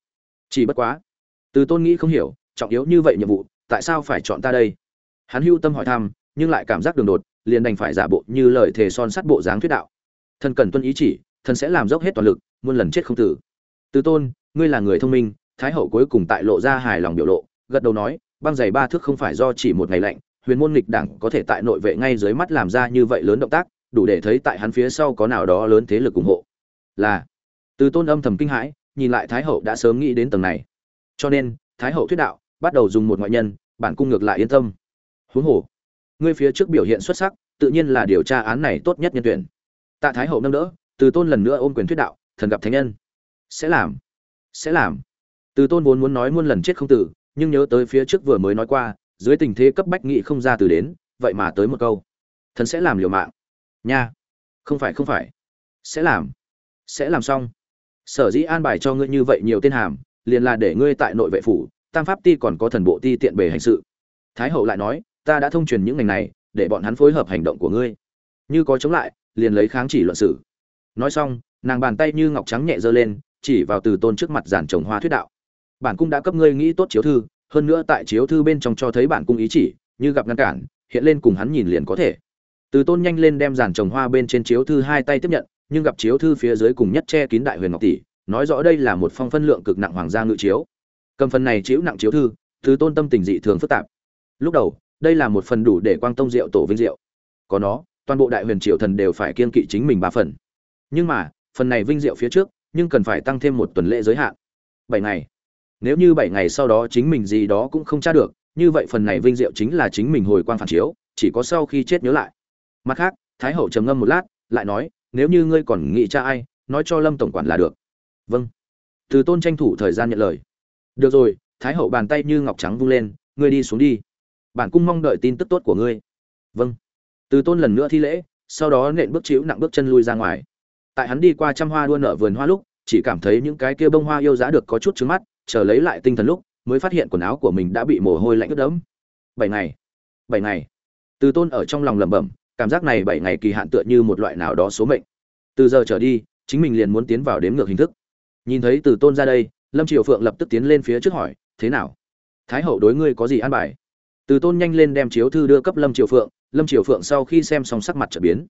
Chỉ bất quá, từ tôn nghĩ không hiểu trọng yếu như vậy nhiệm vụ, tại sao phải chọn ta đây? Hắn hưu tâm hỏi thăm, nhưng lại cảm giác đường đột, liền đành phải giả bộ như lời thề son sắt bộ dáng thuyết đạo. Thần cần tuân ý chỉ, thần sẽ làm dốc hết toàn lực, muôn lần chết không tử. Từ tôn, ngươi là người thông minh, thái hậu cuối cùng tại lộ ra hài lòng biểu lộ, gật đầu nói, băng giày ba thước không phải do chỉ một ngày lạnh, huyền môn nghịch đảng có thể tại nội vệ ngay dưới mắt làm ra như vậy lớn động tác, đủ để thấy tại hắn phía sau có nào đó lớn thế lực ủng hộ. Là, từ tôn âm thầm kinh hãi, nhìn lại thái hậu đã sớm nghĩ đến tầng này. Cho nên, thái hậu thuyết đạo bắt đầu dùng một ngoại nhân, bản cung ngược lại yên tâm. Huống hồ, ngươi phía trước biểu hiện xuất sắc, tự nhiên là điều tra án này tốt nhất nhân tuyển. Tạ thái hậu nâng đỡ, từ tôn lần nữa ôm quyền thuyết đạo, thần gặp thánh nhân. Sẽ làm sẽ làm. Từ tôn vốn muốn nói muôn lần chết không tử, nhưng nhớ tới phía trước vừa mới nói qua, dưới tình thế cấp bách nghị không ra từ đến, vậy mà tới một câu. Thần sẽ làm liều mạng. Nha, không phải không phải. Sẽ làm sẽ làm xong. Sở dĩ an bài cho ngươi như vậy nhiều tên hàm, liền là để ngươi tại nội vệ phủ tam pháp ti còn có thần bộ ti tiện bề hành sự. Thái hậu lại nói, ta đã thông truyền những ngành này, để bọn hắn phối hợp hành động của ngươi. Như có chống lại, liền lấy kháng chỉ luận xử nói xong, nàng bàn tay như ngọc trắng nhẹ giơ lên, chỉ vào từ tôn trước mặt giản trồng hoa thuyết đạo. Bản cung đã cấp ngươi nghĩ tốt chiếu thư, hơn nữa tại chiếu thư bên trong cho thấy bản cung ý chỉ, như gặp ngăn cản, hiện lên cùng hắn nhìn liền có thể. Từ tôn nhanh lên đem giàn trồng hoa bên trên chiếu thư hai tay tiếp nhận, nhưng gặp chiếu thư phía dưới cùng nhất che kín đại huyền ngọc tỷ, nói rõ đây là một phong phân lượng cực nặng hoàng gia ngự chiếu cầm phần này chiếu nặng chiếu thư, thứ tôn tâm tình dị thường phức tạp. Lúc đầu, đây là một phần đủ để quang tông diệu tổ vinh diệu. Có nó, toàn bộ đại huyền triệu thần đều phải kiên kỵ chính mình ba phần. Nhưng mà, phần này vinh diệu phía trước, nhưng cần phải tăng thêm một tuần lễ giới hạn. Bảy ngày. Nếu như bảy ngày sau đó chính mình gì đó cũng không tra được, như vậy phần này vinh diệu chính là chính mình hồi quang phản chiếu, chỉ có sau khi chết nhớ lại. Mặt khác, thái hậu trầm ngâm một lát, lại nói, nếu như ngươi còn nghĩ cha ai, nói cho lâm tổng quản là được. Vâng. Từ tôn tranh thủ thời gian nhận lời được rồi, thái hậu bàn tay như ngọc trắng vung lên, ngươi đi xuống đi. Bản cung mong đợi tin tức tốt của ngươi. Vâng. Từ tôn lần nữa thi lễ, sau đó nện bước chịu nặng bước chân lui ra ngoài. Tại hắn đi qua trăm hoa đua nở vườn hoa lúc, chỉ cảm thấy những cái kia bông hoa yêu giá được có chút trứng mắt, chờ lấy lại tinh thần lúc, mới phát hiện quần áo của mình đã bị mồ hôi lạnh ướt đẫm. Bảy ngày. Bảy ngày. Từ tôn ở trong lòng lẩm bẩm, cảm giác này bảy ngày kỳ hạn tựa như một loại nào đó số mệnh. Từ giờ trở đi, chính mình liền muốn tiến vào đếm ngược hình thức. Nhìn thấy từ tôn ra đây lâm triều phượng lập tức tiến lên phía trước hỏi, thế nào? Thái hậu đối ngươi có gì an bài? Từ tôn nhanh lên đem chiếu thư đưa cấp lâm triều phượng, lâm triều phượng sau khi xem xong sắc mặt trở biến.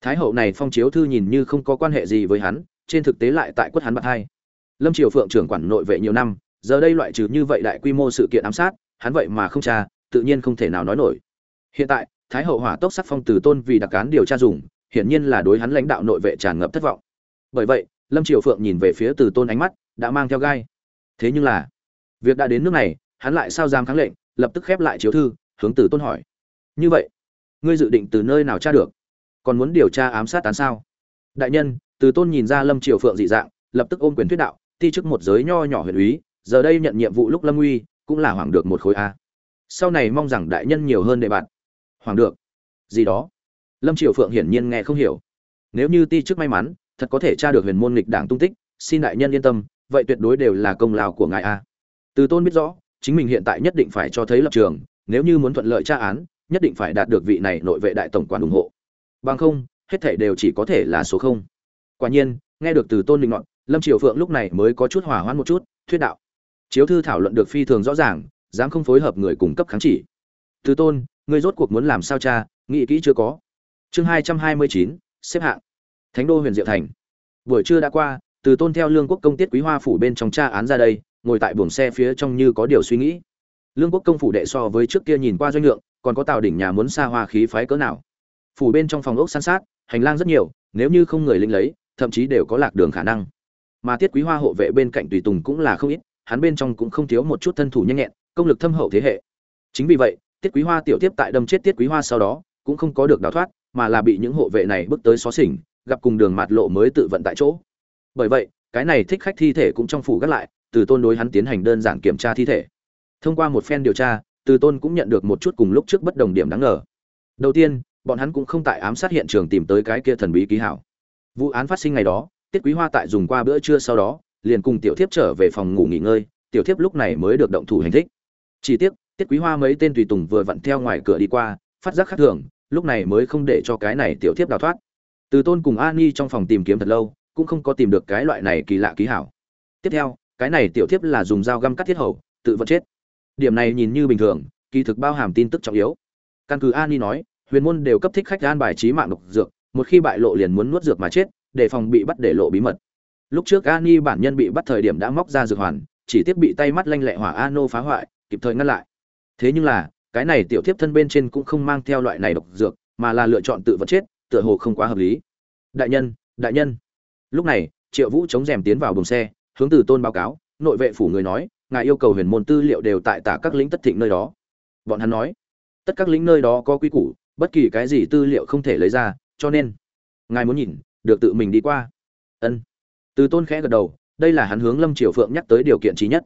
Thái hậu này phong chiếu thư nhìn như không có quan hệ gì với hắn, trên thực tế lại tại quất hắn bạc hai. Lâm triều phượng trưởng quản nội vệ nhiều năm, giờ đây loại trừ như vậy đại quy mô sự kiện ám sát, hắn vậy mà không tra, tự nhiên không thể nào nói nổi. Hiện tại, thái hậu hỏa tốc sắc phong từ tôn vì đặc cán điều tra dùng, hiển nhiên là đối hắn lãnh đạo nội vệ tràn ngập thất vọng. Bởi vậy, lâm triều phượng nhìn về phía từ tôn ánh mắt đã mang theo gai. Thế nhưng là, việc đã đến nước này, hắn lại sao dám kháng lệnh, lập tức khép lại chiếu thư, hướng tử tôn hỏi. Như vậy, ngươi dự định từ nơi nào tra được? Còn muốn điều tra ám sát tán sao? Đại nhân, từ tôn nhìn ra lâm triều phượng dị dạng, lập tức ôm quyền thuyết đạo, ti chức một giới nho nhỏ huyền úy, giờ đây nhận nhiệm vụ lúc lâm uy, cũng là hoàng được một khối a. Sau này mong rằng đại nhân nhiều hơn đệ bạn. Hoàng được. Gì đó? Lâm triều phượng hiển nhiên nghe không hiểu. Nếu như ti chức may mắn, thật có thể tra được huyền môn nghịch đảng tung tích, xin đại nhân yên tâm vậy tuyệt đối đều là công lao của ngài a từ tôn biết rõ, chính mình hiện tại nhất định phải cho thấy lập trường, nếu như muốn thuận lợi tra án, nhất định phải đạt được vị này nội vệ đại tổng quản ủng hộ. Bằng không, hết thảy đều chỉ có thể là số không. Quả nhiên, nghe được từ tôn định ngọn lâm triều phượng lúc này mới có chút hỏa hoãn một chút, thuyết đạo. Chiếu thư thảo luận được phi thường rõ ràng, dám không phối hợp người cung cấp kháng chỉ. Từ tôn, ngươi rốt cuộc muốn làm sao cha nghĩ kỹ chưa có. Chương hai trăm hai mươi chín, xếp hạng. Thánh đô huyền diệu thành. Buổi trưa đã qua từ tôn theo lương quốc công tiết quý hoa phủ bên trong tra án ra đây, ngồi tại buồng xe phía trong như có điều suy nghĩ. Lương quốc công phủ đệ so với trước kia nhìn qua doanh lượng, còn có tàu đỉnh nhà muốn xa hoa khí phái cỡ nào. Phủ bên trong phòng ốc san sát, hành lang rất nhiều, nếu như không người lính lấy, thậm chí đều có lạc đường khả năng. Mà tiết quý hoa hộ vệ bên cạnh tùy tùng cũng là không ít, hắn bên trong cũng không thiếu một chút thân thủ nhanh nhẹn, công lực thâm hậu thế hệ. Chính vì vậy, tiết quý hoa tiểu tiếp tại đâm chết tiết quý hoa sau đó, cũng không có được đào thoát, mà là bị những hộ vệ này bước tới xó xỉnh, gặp cùng đường mạt lộ mới tự vận tại chỗ bởi vậy, cái này thích khách thi thể cũng trong phủ gác lại, từ tôn đối hắn tiến hành đơn giản kiểm tra thi thể. Thông qua một phen điều tra, từ tôn cũng nhận được một chút cùng lúc trước bất đồng điểm đáng ngờ. Đầu tiên, bọn hắn cũng không tại ám sát hiện trường tìm tới cái kia thần bí ký hảo. Vụ án phát sinh ngày đó, tiết quý hoa tại dùng qua bữa trưa sau đó, liền cùng tiểu thiếp trở về phòng ngủ nghỉ ngơi, tiểu thiếp lúc này mới được động thủ hành thích. Chỉ tiếc, tiết quý hoa mấy tên tùy tùng vừa vặn theo ngoài cửa đi qua, phát giác khác thường, lúc này mới không để cho cái này tiểu thiếp đào thoát. Từ tôn cùng ani trong phòng tìm kiếm thật lâu cũng không có tìm được cái loại này kỳ lạ ký hảo. Tiếp theo, cái này tiểu thiếp là dùng dao găm cắt thiết hầu, tự vẫn chết. Điểm này nhìn như bình thường, kỳ thực bao hàm tin tức trọng yếu. Căn cứ ani nói, huyền môn đều cấp thích khách an bài trí mạng độc dược, một khi bại lộ liền muốn nuốt dược mà chết, để phòng bị bắt để lộ bí mật. Lúc trước ani bản nhân bị bắt thời điểm đã móc ra dược hoàn, chỉ tiếp bị tay mắt lanh lẹ hỏa ano phá hoại, kịp thời ngăn lại. Thế nhưng là, cái này tiểu thiếp thân bên trên cũng không mang theo loại này độc dược, mà là lựa chọn tự vật chết, tựa hồ không quá hợp lý. Đại nhân đại nhân lúc này, triệu vũ chống rèm tiến vào buồng xe, hướng từ tôn báo cáo, nội vệ phủ người nói, ngài yêu cầu huyền môn tư liệu đều tại tả các lĩnh tất thịnh nơi đó. Bọn hắn nói, tất các lĩnh nơi đó có quy củ, bất kỳ cái gì tư liệu không thể lấy ra, cho nên ngài muốn nhìn, được tự mình đi qua. Ân. Từ tôn khẽ gật đầu, đây là hắn hướng lâm triều phượng nhắc tới điều kiện trí nhất.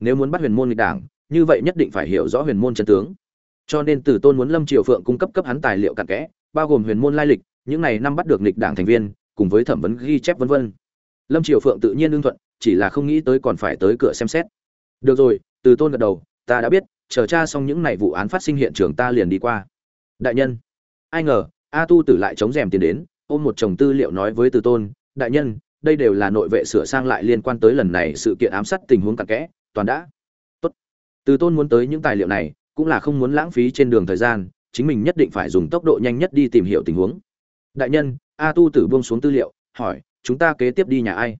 Nếu muốn bắt huyền môn nghịch đảng, như vậy nhất định phải hiểu rõ huyền môn chân tướng. Cho nên từ tôn muốn lâm triều phượng cung cấp cấp hắn tài liệu cặn kẽ, bao gồm huyền môn lai lịch, những này năm bắt được nghịch đảng thành viên cùng với thẩm vấn ghi chép vân vân. Lâm triều phượng tự nhiên ưng thuận, chỉ là không nghĩ tới còn phải tới cửa xem xét. Được rồi, từ tôn gật đầu, ta đã biết, chờ tra xong những này vụ án phát sinh hiện trường ta liền đi qua. Đại nhân. Ai ngờ, a tu tử lại chống rèm tiền đến, ôm một chồng tư liệu nói với từ tôn, đại nhân, đây đều là nội vệ sửa sang lại liên quan tới lần này sự kiện ám sát tình huống cặn kẽ, toàn đã. Tốt. Từ tôn muốn tới những tài liệu này, cũng là không muốn lãng phí trên đường thời gian, chính mình nhất định phải dùng tốc độ nhanh nhất đi tìm hiểu tình huống. Đại nhân a tu tử buông xuống tư liệu, hỏi, chúng ta kế tiếp đi nhà ai?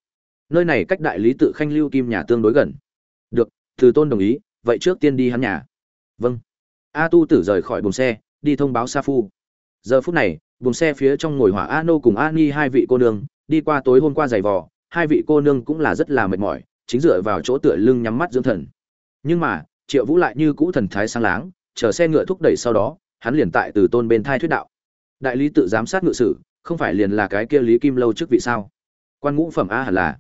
Nơi này cách đại lý tự khanh lưu kim nhà tương đối gần. Được, từ tôn đồng ý, vậy trước tiên đi hắn nhà. Vâng. A tu tử rời khỏi buồng xe, đi thông báo sa phu. Giờ phút này, buồng xe phía trong ngồi hỏa a nô cùng a ni hai vị cô nương, đi qua tối hôm qua giày vò, hai vị cô nương cũng là rất là mệt mỏi, chính dựa vào chỗ tựa lưng nhắm mắt dưỡng thần. Nhưng mà, triệu vũ lại như cũ thần thái sang láng, chờ xe ngựa thúc đẩy sau đó, hắn liền tại từ tôn bên thai thuyết đạo. Đại lý tự giám sát ngự sử không phải liền là cái kia lý kim lâu trước vị sao? Quan ngũ phẩm a hẳn là.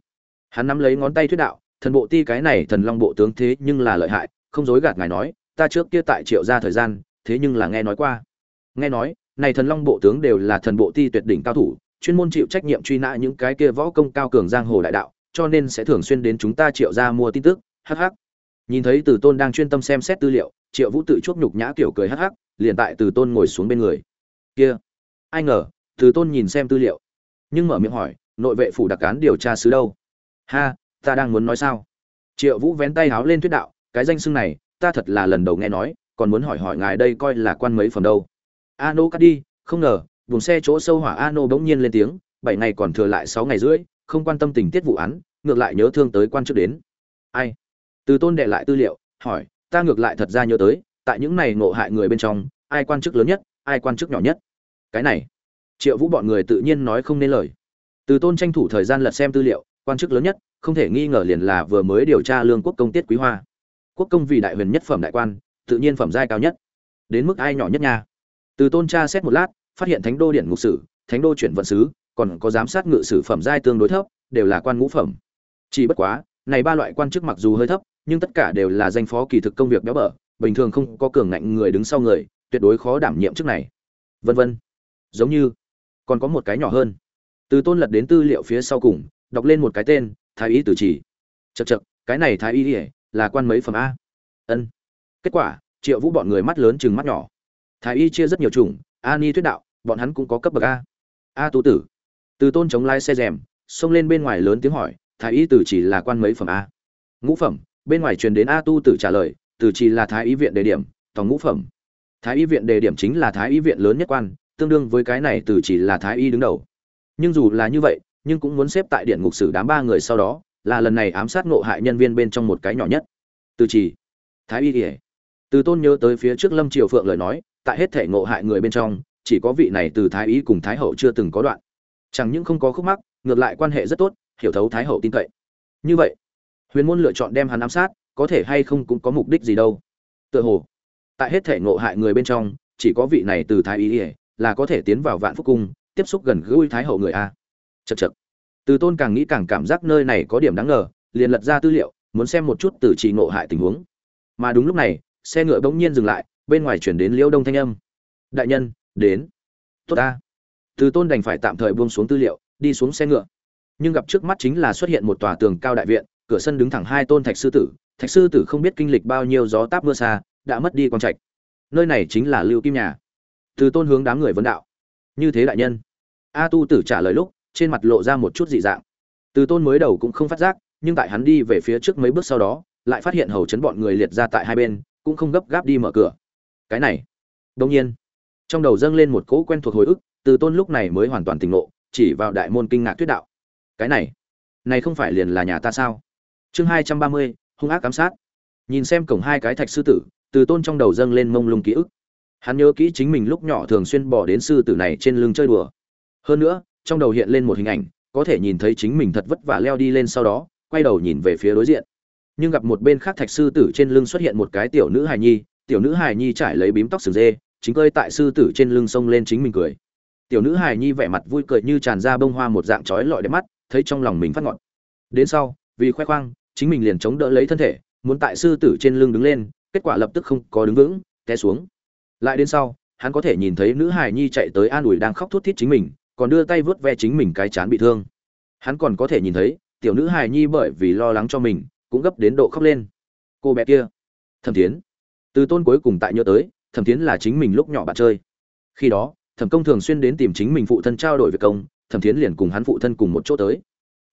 Hắn nắm lấy ngón tay thuyết đạo, thần bộ ti cái này thần long bộ tướng thế nhưng là lợi hại, không dối gạt ngài nói, ta trước kia tại triệu gia thời gian, thế nhưng là nghe nói qua. Nghe nói, này thần long bộ tướng đều là thần bộ ti tuyệt đỉnh cao thủ, chuyên môn chịu trách nhiệm truy nã những cái kia võ công cao cường giang hồ đại đạo, cho nên sẽ thường xuyên đến chúng ta triệu gia mua tin tức hh nhìn thấy từ tôn đang chuyên tâm xem xét tư liệu, triệu vũ tự chuốc nhục nhã kiểu cười hh liền tại từ tôn ngồi xuống bên người. Kia, ai ngờ từ tôn nhìn xem tư liệu, nhưng mở miệng hỏi, nội vệ phủ đặc cán điều tra sứ đâu? Ha, ta đang muốn nói sao? Triệu vũ vén tay háo lên thuyết đạo, cái danh xưng này, ta thật là lần đầu nghe nói, còn muốn hỏi hỏi ngài đây coi là quan mấy phẩm đâu? Ano cắt đi, không ngờ, vùng xe chỗ sâu hỏa Ano bỗng nhiên lên tiếng, bảy ngày còn thừa lại sáu ngày rưỡi, không quan tâm tình tiết vụ án, ngược lại nhớ thương tới quan chức đến. Ai? Từ tôn đệ lại tư liệu, hỏi, ta ngược lại thật ra nhớ tới, tại những này ngộ hại người bên trong, ai quan chức lớn nhất, ai quan chức nhỏ nhất? Cái này triệu vũ bọn người tự nhiên nói không nên lời. Từ tôn tranh thủ thời gian lật xem tư liệu, quan chức lớn nhất, không thể nghi ngờ liền là vừa mới điều tra lương quốc công tiết quý hoa. Quốc công vì đại huyền nhất phẩm đại quan, tự nhiên phẩm giai cao nhất. Đến mức ai nhỏ nhất nha. Từ tôn tra xét một lát, phát hiện thánh đô điện ngục sử, thánh đô chuyển vận sứ, còn có giám sát ngự sử phẩm giai tương đối thấp, đều là quan ngũ phẩm. Chỉ bất quá, này ba loại quan chức mặc dù hơi thấp, nhưng tất cả đều là danh phó kỳ thực công việc béo bở, bình thường không có cường ngạnh người đứng sau người, tuyệt đối khó đảm nhiệm chức này. Vân vân. Giống như còn có một cái nhỏ hơn. Từ tôn lật đến tư liệu phía sau cùng, đọc lên một cái tên, thái y tử chỉ. Chật chật cái này thái y ỉa là quan mấy phẩm a? Ân. Kết quả, triệu vũ bọn người mắt lớn chừng mắt nhỏ. Thái y chia rất nhiều chủng, a ni thuyết đạo, bọn hắn cũng có cấp bậc a. A tu tử. Từ tôn chống lái xe rèm, xông lên bên ngoài lớn tiếng hỏi, thái y tử chỉ là quan mấy phẩm a? Ngũ phẩm, bên ngoài truyền đến a tu tử trả lời, tử chỉ là thái y viện đề điểm tòng ngũ phẩm. Thái y viện đề điểm chính là thái y viện lớn nhất quan tương đương với cái này từ chỉ là thái y đứng đầu. Nhưng dù là như vậy, nhưng cũng muốn xếp tại điện ngục sử đám ba người sau đó, là lần này ám sát ngộ hại nhân viên bên trong một cái nhỏ nhất. Từ chỉ, thái y ỉa từ tôn nhớ tới phía trước lâm triều phượng lời nói, tại hết thể ngộ hại người bên trong, chỉ có vị này từ thái y cùng thái hậu chưa từng có đoạn. Chẳng những không có khúc mắc, ngược lại quan hệ rất tốt, hiểu thấu thái hậu tin cậy. Như vậy, huyền môn lựa chọn đem hắn ám sát, có thể hay không cũng có mục đích gì đâu. Tựa hồ, tại hết thể ngộ hại người bên trong, chỉ có vị này từ thái y ỉa là có thể tiến vào vạn phúc cung, tiếp xúc gần gũi thái hậu người a. Chật chật từ tôn càng nghĩ càng cảm giác nơi này có điểm đáng ngờ, liền lật ra tư liệu, muốn xem một chút từ trị ngộ hại tình huống. Mà đúng lúc này, xe ngựa bỗng nhiên dừng lại, bên ngoài chuyển đến liễu đông thanh âm. Đại nhân, đến. Tốt ta. Từ tôn đành phải tạm thời buông xuống tư liệu, đi xuống xe ngựa. Nhưng gặp trước mắt chính là xuất hiện một tòa tường cao đại viện, cửa sân đứng thẳng hai tôn thạch sư tử. Thạch sư tử không biết kinh lịch bao nhiêu gió táp mưa xa, đã mất đi quang trạch. Nơi này chính là lưu kim nhà từ tôn hướng đám người vấn đạo. Như thế đại nhân. A tu tử trả lời lúc, trên mặt lộ ra một chút dị dạng. Từ tôn mới đầu cũng không phát giác, nhưng tại hắn đi về phía trước mấy bước sau đó, lại phát hiện hầu chấn bọn người liệt ra tại hai bên, cũng không gấp gáp đi mở cửa. Cái này. Đông nhiên, trong đầu dâng lên một cỗ quen thuộc hồi ức, từ tôn lúc này mới hoàn toàn tỉnh ngộ, chỉ vào đại môn kinh ngạc thuyết đạo. Cái này. Này không phải liền là nhà ta sao? Chương hai trăm ba mươi, hung ác ám sát. Nhìn xem cổng hai cái thạch sư tử, từ tôn trong đầu dâng lên mông lung ký ức hắn nhớ kỹ chính mình lúc nhỏ thường xuyên bỏ đến sư tử này trên lưng chơi đùa. Hơn nữa, trong đầu hiện lên một hình ảnh, có thể nhìn thấy chính mình thật vất vả leo đi lên sau đó, quay đầu nhìn về phía đối diện. Nhưng gặp một bên khác thạch sư tử trên lưng xuất hiện một cái tiểu nữ hài nhi, tiểu nữ hài nhi trải lấy bím tóc sừng dê, chính cơi tại sư tử trên lưng sông lên chính mình cười. Tiểu nữ hài nhi vẻ mặt vui cười như tràn ra bông hoa một dạng trói lọi đẹp mắt, thấy trong lòng mình phát ngọt. Đến sau, vì khoe khoang, chính mình liền chống đỡ lấy thân thể, muốn tại sư tử trên lưng đứng lên, kết quả lập tức không có đứng vững, té xuống lại đến sau, hắn có thể nhìn thấy nữ hài nhi chạy tới an ủi đang khóc thút thít chính mình, còn đưa tay vớt ve chính mình cái chán bị thương. Hắn còn có thể nhìn thấy, tiểu nữ hài nhi bởi vì lo lắng cho mình, cũng gấp đến độ khóc lên. Cô bé kia, thẩm tiến từ tôn cuối cùng tại nhớ tới, thẩm tiến là chính mình lúc nhỏ bạn chơi. Khi đó, thẩm công thường xuyên đến tìm chính mình phụ thân trao đổi việc công, thẩm tiến liền cùng hắn phụ thân cùng một chỗ tới.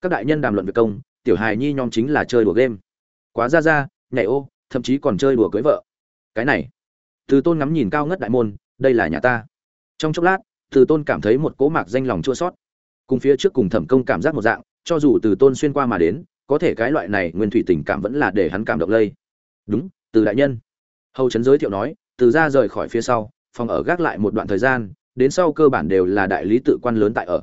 Các đại nhân đàm luận việc công, tiểu hài nhi nhom chính là chơi đùa game. Quá ra ra, nhảy ô, thậm chí còn chơi đùa cưới vợ. Cái này từ tôn ngắm nhìn cao ngất đại môn, đây là nhà ta. Trong chốc lát, từ tôn cảm thấy một cỗ mạc danh lòng chua sót cùng phía trước cùng thẩm công cảm giác một dạng, cho dù từ tôn xuyên qua mà đến, có thể cái loại này nguyên thủy tình cảm vẫn là để hắn cảm động lây. Đúng, từ đại nhân. Hầu trấn giới thiệu nói, từ ra rời khỏi phía sau, phòng ở gác lại một đoạn thời gian, đến sau cơ bản đều là đại lý tự quan lớn tại ở.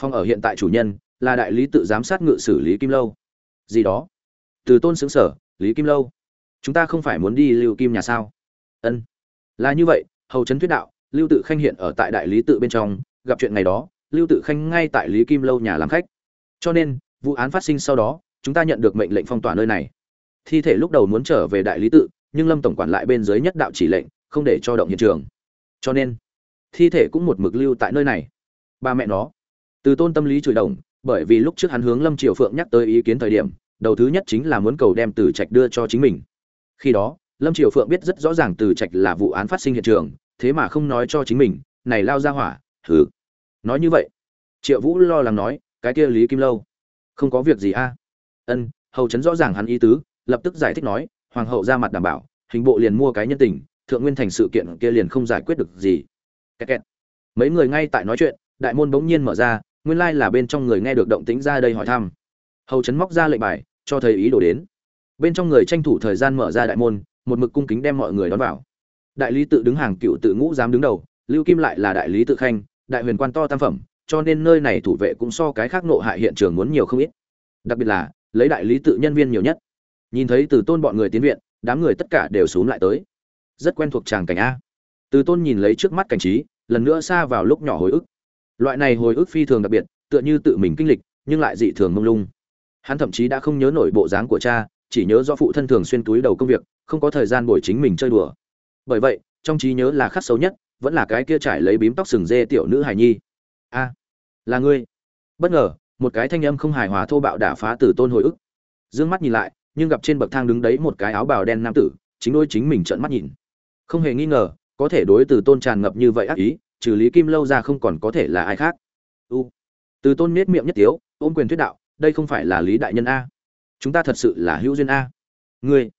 Phòng ở hiện tại chủ nhân là đại lý tự giám sát ngự xử lý kim lâu. Gì đó? Từ tôn xứng sở lý kim lâu, chúng ta không phải muốn đi lưu kim nhà sao? Ân là như vậy, hầu trấn thuyết đạo, lưu tự khanh hiện ở tại đại lý tự bên trong, gặp chuyện ngày đó, lưu tự khanh ngay tại lý kim lâu nhà làm khách. Cho nên, vụ án phát sinh sau đó, chúng ta nhận được mệnh lệnh phong tỏa nơi này. Thi thể lúc đầu muốn trở về đại lý tự, nhưng lâm tổng quản lại bên dưới nhất đạo chỉ lệnh, không để cho động hiện trường. Cho nên, thi thể cũng một mực lưu tại nơi này. Ba mẹ nó. Từ tôn tâm lý chửi đồng, bởi vì lúc trước hắn hướng lâm triều phượng nhắc tới ý kiến thời điểm, đầu thứ nhất chính là muốn cầu đem từ trạch đưa cho chính mình. Khi đó lâm triều phượng biết rất rõ ràng từ trạch là vụ án phát sinh hiện trường, thế mà không nói cho chính mình, này lao ra hỏa thử nói như vậy, triệu vũ lo lắng nói, cái kia lý kim lâu, không có việc gì a? Ân, hầu chấn rõ ràng hắn ý tứ, lập tức giải thích nói, hoàng hậu ra mặt đảm bảo, hình bộ liền mua cái nhân tình, thượng nguyên thành sự kiện kia liền không giải quyết được gì. Kẹt kẹt. mấy người ngay tại nói chuyện, đại môn bỗng nhiên mở ra, nguyên lai là bên trong người nghe được động tĩnh ra đây hỏi thăm. Hầu chấn móc ra lệnh bài, cho thầy ý đồ đến. Bên trong người tranh thủ thời gian mở ra đại môn một mực cung kính đem mọi người đón vào. Đại lý tự đứng hàng cựu tự ngũ dám đứng đầu, lưu kim lại là đại lý tự khanh, đại huyền quan to tam phẩm, cho nên nơi này thủ vệ cũng so cái khác nộ hại hiện trường muốn nhiều không ít. Đặc biệt là, lấy đại lý tự nhân viên nhiều nhất. Nhìn thấy từ tôn bọn người tiến viện, đám người tất cả đều xuống lại tới. Rất quen thuộc tràng cảnh a. Từ tôn nhìn lấy trước mắt cảnh trí, lần nữa xa vào lúc nhỏ hồi ức. Loại này hồi ức phi thường đặc biệt, tựa như tự mình kinh lịch, nhưng lại dị thường mông lung. Hắn thậm chí đã không nhớ nổi bộ dáng của cha, chỉ nhớ do phụ thân thường xuyên túi đầu công việc không có thời gian bồi chính mình chơi đùa. Bởi vậy, trong trí nhớ là khắc xấu nhất, vẫn là cái kia trải lấy bím tóc sừng dê tiểu nữ hài nhi. A, là ngươi. Bất ngờ, một cái thanh âm không hài hòa thô bạo đả phá từ tôn hồi ức. Dương mắt nhìn lại, nhưng gặp trên bậc thang đứng đấy một cái áo bào đen nam tử, chính đôi chính mình trợn mắt nhìn. Không hề nghi ngờ, có thể đối từ tôn tràn ngập như vậy ác ý, trừ lý kim lâu ra không còn có thể là ai khác. U, từ tôn nết miệng nhất tiếu, ôm quyền thuyết đạo, đây không phải là lý đại nhân a. Chúng ta thật sự là hữu duyên a. Ngươi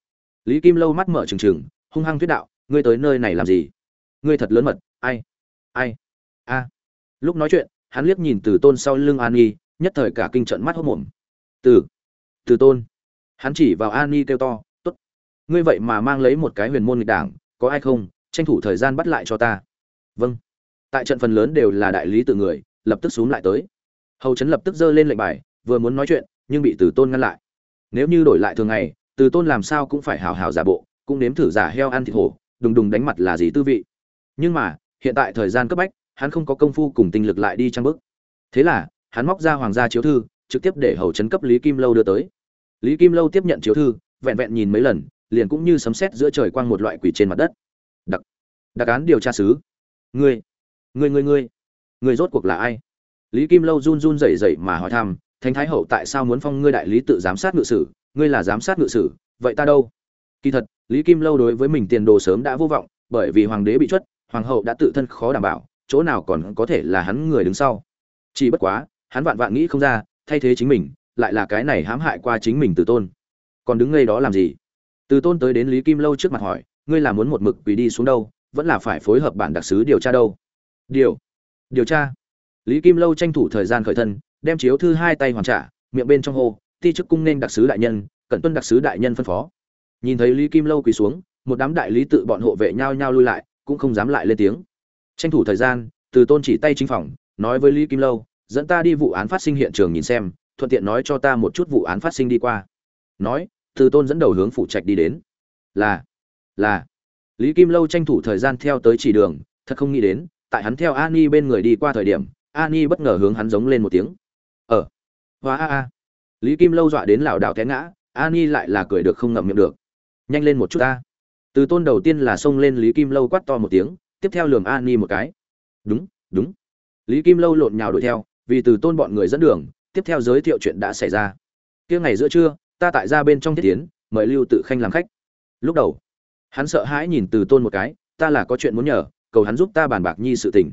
lý kim lâu mắt mở trừng trừng hung hăng thuyết đạo ngươi tới nơi này làm gì? Ngươi thật lớn mật ai? Ai? A. Lúc nói chuyện hắn liếc nhìn từ tôn sau lưng an Nhi, nhất thời cả kinh trận mắt hốc mồm. Từ từ tôn. Hắn chỉ vào an Nhi kêu to t ố t ngươi vậy mà mang lấy một cái huyền môn nghịch đảng có ai không? Tranh thủ thời gian bắt lại cho ta. Vâng. Tại trận phần lớn đều là đại lý tự người lập tức xúm lại tới. Hầu trấn lập tức giơ lên lệnh bài vừa muốn nói chuyện nhưng bị từ tôn ngăn lại. Nếu như đổi lại thường ngày từ tôn làm sao cũng phải hào hào giả bộ, cũng nếm thử giả heo ăn thịt hổ, đùng đùng đánh mặt là gì tư vị. Nhưng mà, hiện tại thời gian cấp bách, hắn không có công phu cùng tinh lực lại đi trang bức thế là, hắn móc ra hoàng gia chiếu thư, trực tiếp để hầu chấn cấp lý kim lâu đưa tới. Lý kim lâu tiếp nhận chiếu thư, vẹn vẹn nhìn mấy lần, liền cũng như sấm sét giữa trời quang một loại quỷ trên mặt đất. Đặc đặc án điều tra sứ. Ngươi ngươi ngươi ngươi ngươi rốt cuộc là ai? Lý kim lâu run run rẩy rẩy mà hỏi thăm, thánh thái hậu tại sao muốn phong ngươi đại lý tự giám sát ngự sử? Ngươi là giám sát ngự sử, vậy ta đâu? Kỳ thật, lý kim lâu đối với mình tiền đồ sớm đã vô vọng, bởi vì hoàng đế bị chuất, hoàng hậu đã tự thân khó đảm bảo, chỗ nào còn có thể là hắn người đứng sau. Chỉ bất quá, hắn vạn vạn nghĩ không ra, thay thế chính mình, lại là cái này hãm hại qua chính mình từ tôn. Còn đứng ngay đó làm gì? Từ tôn tới đến lý kim lâu trước mặt hỏi, ngươi là muốn một mực quỳ đi xuống đâu, vẫn là phải phối hợp bản đặc sứ điều tra đâu? Điều. Điều tra. Lý kim lâu tranh thủ thời gian khởi thân, đem chiếu thư hai tay hoàn trả, miệng bên trong hô ti chức cung nên đặc sứ đại nhân cận tuân đặc sứ đại nhân phân phó. Nhìn thấy lý kim lâu quỳ xuống, một đám đại lý tự bọn hộ vệ nhao nhao lui lại, cũng không dám lại lên tiếng. Tranh thủ thời gian, từ tôn chỉ tay chính phòng, nói với lý kim lâu, dẫn ta đi vụ án phát sinh hiện trường nhìn xem, thuận tiện nói cho ta một chút vụ án phát sinh đi qua. Nói, từ tôn dẫn đầu hướng phủ trạch đi đến. Là là. Lý kim lâu tranh thủ thời gian theo tới chỉ đường, thật không nghĩ đến, tại hắn theo ani bên người đi qua thời điểm, ani bất ngờ hướng hắn giống lên một tiếng. Ở ờ. hoa a a lý kim lâu dọa đến lảo đảo té ngã, ani lại là cười được không ngậm miệng được. Nhanh lên một chút ta. Từ tôn đầu tiên là xông lên lý kim lâu quát to một tiếng, tiếp theo lườm ani một cái. Đúng đúng. Lý kim lâu lộn nhào đuổi theo, vì từ tôn bọn người dẫn đường, tiếp theo giới thiệu chuyện đã xảy ra. Kia ngày giữa trưa, ta tại ra bên trong thiết tiến mời lưu tự khanh làm khách. Lúc đầu, hắn sợ hãi nhìn từ tôn một cái, ta là có chuyện muốn nhờ, cầu hắn giúp ta bàn bạc nhi sự tình.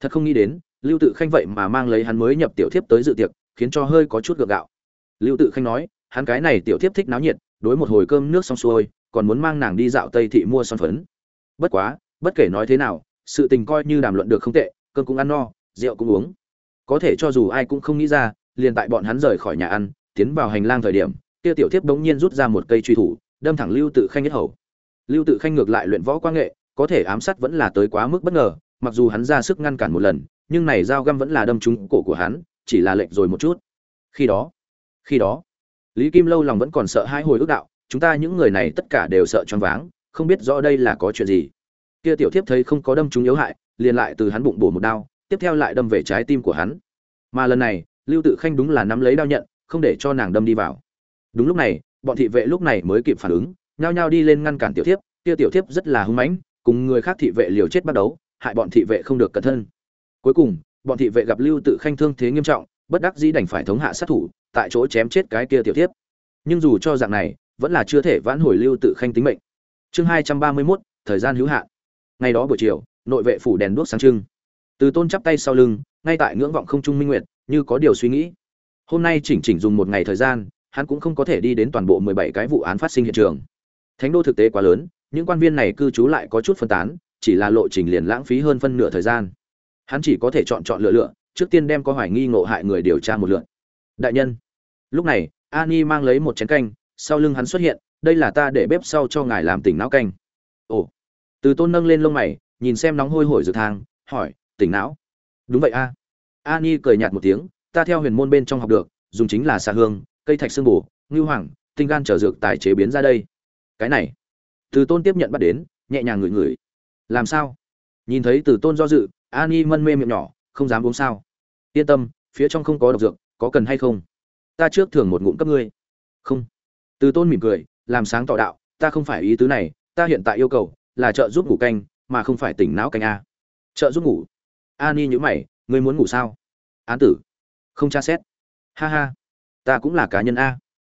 Thật không nghĩ đến, lưu tự khanh vậy mà mang lấy hắn mới nhập tiểu thiếp tới dự tiệc, khiến cho hơi có chút gượng gạo lưu tự khanh nói, hắn cái này tiểu thiếp thích náo nhiệt, đối một hồi cơm nước xong xuôi, còn muốn mang nàng đi dạo tây thị mua son phấn. Bất quá, bất kể nói thế nào, sự tình coi như đàm luận được không tệ, cơm cũng ăn no, rượu cũng uống. Có thể cho dù ai cũng không nghĩ ra, liền tại bọn hắn rời khỏi nhà ăn, tiến vào hành lang thời điểm, kia tiểu thiếp bỗng nhiên rút ra một cây truy thủ, đâm thẳng lưu tự khanh nhất hầu. Lưu tự khanh ngược lại luyện võ quan nghệ, có thể ám sát vẫn là tới quá mức bất ngờ, mặc dù hắn ra sức ngăn cản một lần, nhưng này dao găm vẫn là đâm trúng cổ của hắn, chỉ là lệch rồi một chút. Khi đó khi đó, lý kim lâu lòng vẫn còn sợ hai hồi ước đạo, chúng ta những người này tất cả đều sợ choáng váng, không biết rõ đây là có chuyện gì. Kia tiểu thiếp thấy không có đâm trúng yếu hại, liền lại từ hắn bụng bổ một đao, tiếp theo lại đâm về trái tim của hắn. Mà lần này, lưu tự khanh đúng là nắm lấy đao nhận, không để cho nàng đâm đi vào. Đúng lúc này, bọn thị vệ lúc này mới kịp phản ứng, nhao nhao đi lên ngăn cản tiểu thiếp, kia tiểu thiếp rất là hung mãnh, cùng người khác thị vệ liều chết bắt đấu, hại bọn thị vệ không được cẩn thân cuối cùng, bọn thị vệ gặp lưu tự khanh thương thế nghiêm trọng, bất đắc dĩ đành phải thống hạ sát thủ tại chỗ chém chết cái kia tiểu thiếp. Nhưng dù cho dạng này vẫn là chưa thể vãn hồi lưu tự khanh tính mệnh. Chương hai trăm ba mươi 231, thời gian hữu hạn. Ngày đó buổi chiều nội vệ phủ đèn đuốc sáng trưng. Từ tôn chắp tay sau lưng ngay tại ngưỡng vọng không trung minh nguyệt như có điều suy nghĩ. Hôm nay chỉnh chỉnh dùng một ngày thời gian hắn cũng không có thể đi đến toàn bộ mười bảy cái vụ án phát sinh hiện trường. Thánh đô thực tế quá lớn những quan viên này cư trú lại có chút phân tán chỉ là lộ trình liền lãng phí hơn phân nửa thời gian. Hắn chỉ có thể chọn chọn lựa lựa trước tiên đem có hoài nghi ngộ hại người điều tra một lượt. Đại nhân lúc này ani mang lấy một chén canh, sau lưng hắn xuất hiện, đây là ta để bếp sau cho ngài làm tỉnh não canh. Ồ. Từ tôn nâng lên lông mày, nhìn xem nóng hôi hổi rực thang, hỏi, tỉnh não? Đúng vậy a. Ani cười nhạt một tiếng, ta theo huyền môn bên trong học được, dùng chính là xà hương, cây thạch xương bù ngưu hoàng, tinh gan trở dược tài chế biến ra đây. Cái này. Từ tôn tiếp nhận bắt đến, nhẹ nhàng ngửi ngửi. Làm sao? Nhìn thấy từ tôn do dự ani mân mê miệng nhỏ, không dám uống sao? Yên tâm, phía trong không có độc dược, có cần hay không? Ta trước thường một ngụm cấp ngươi. Không. Từ tôn mỉm cười, làm sáng tỏ đạo, ta không phải ý tứ này, ta hiện tại yêu cầu là trợ giúp ngủ canh, mà không phải tỉnh não canh a. Trợ giúp ngủ. Ani nhữ mày, ngươi muốn ngủ sao? Án tử. Không tra xét. Ha ha. Ta cũng là cá nhân a.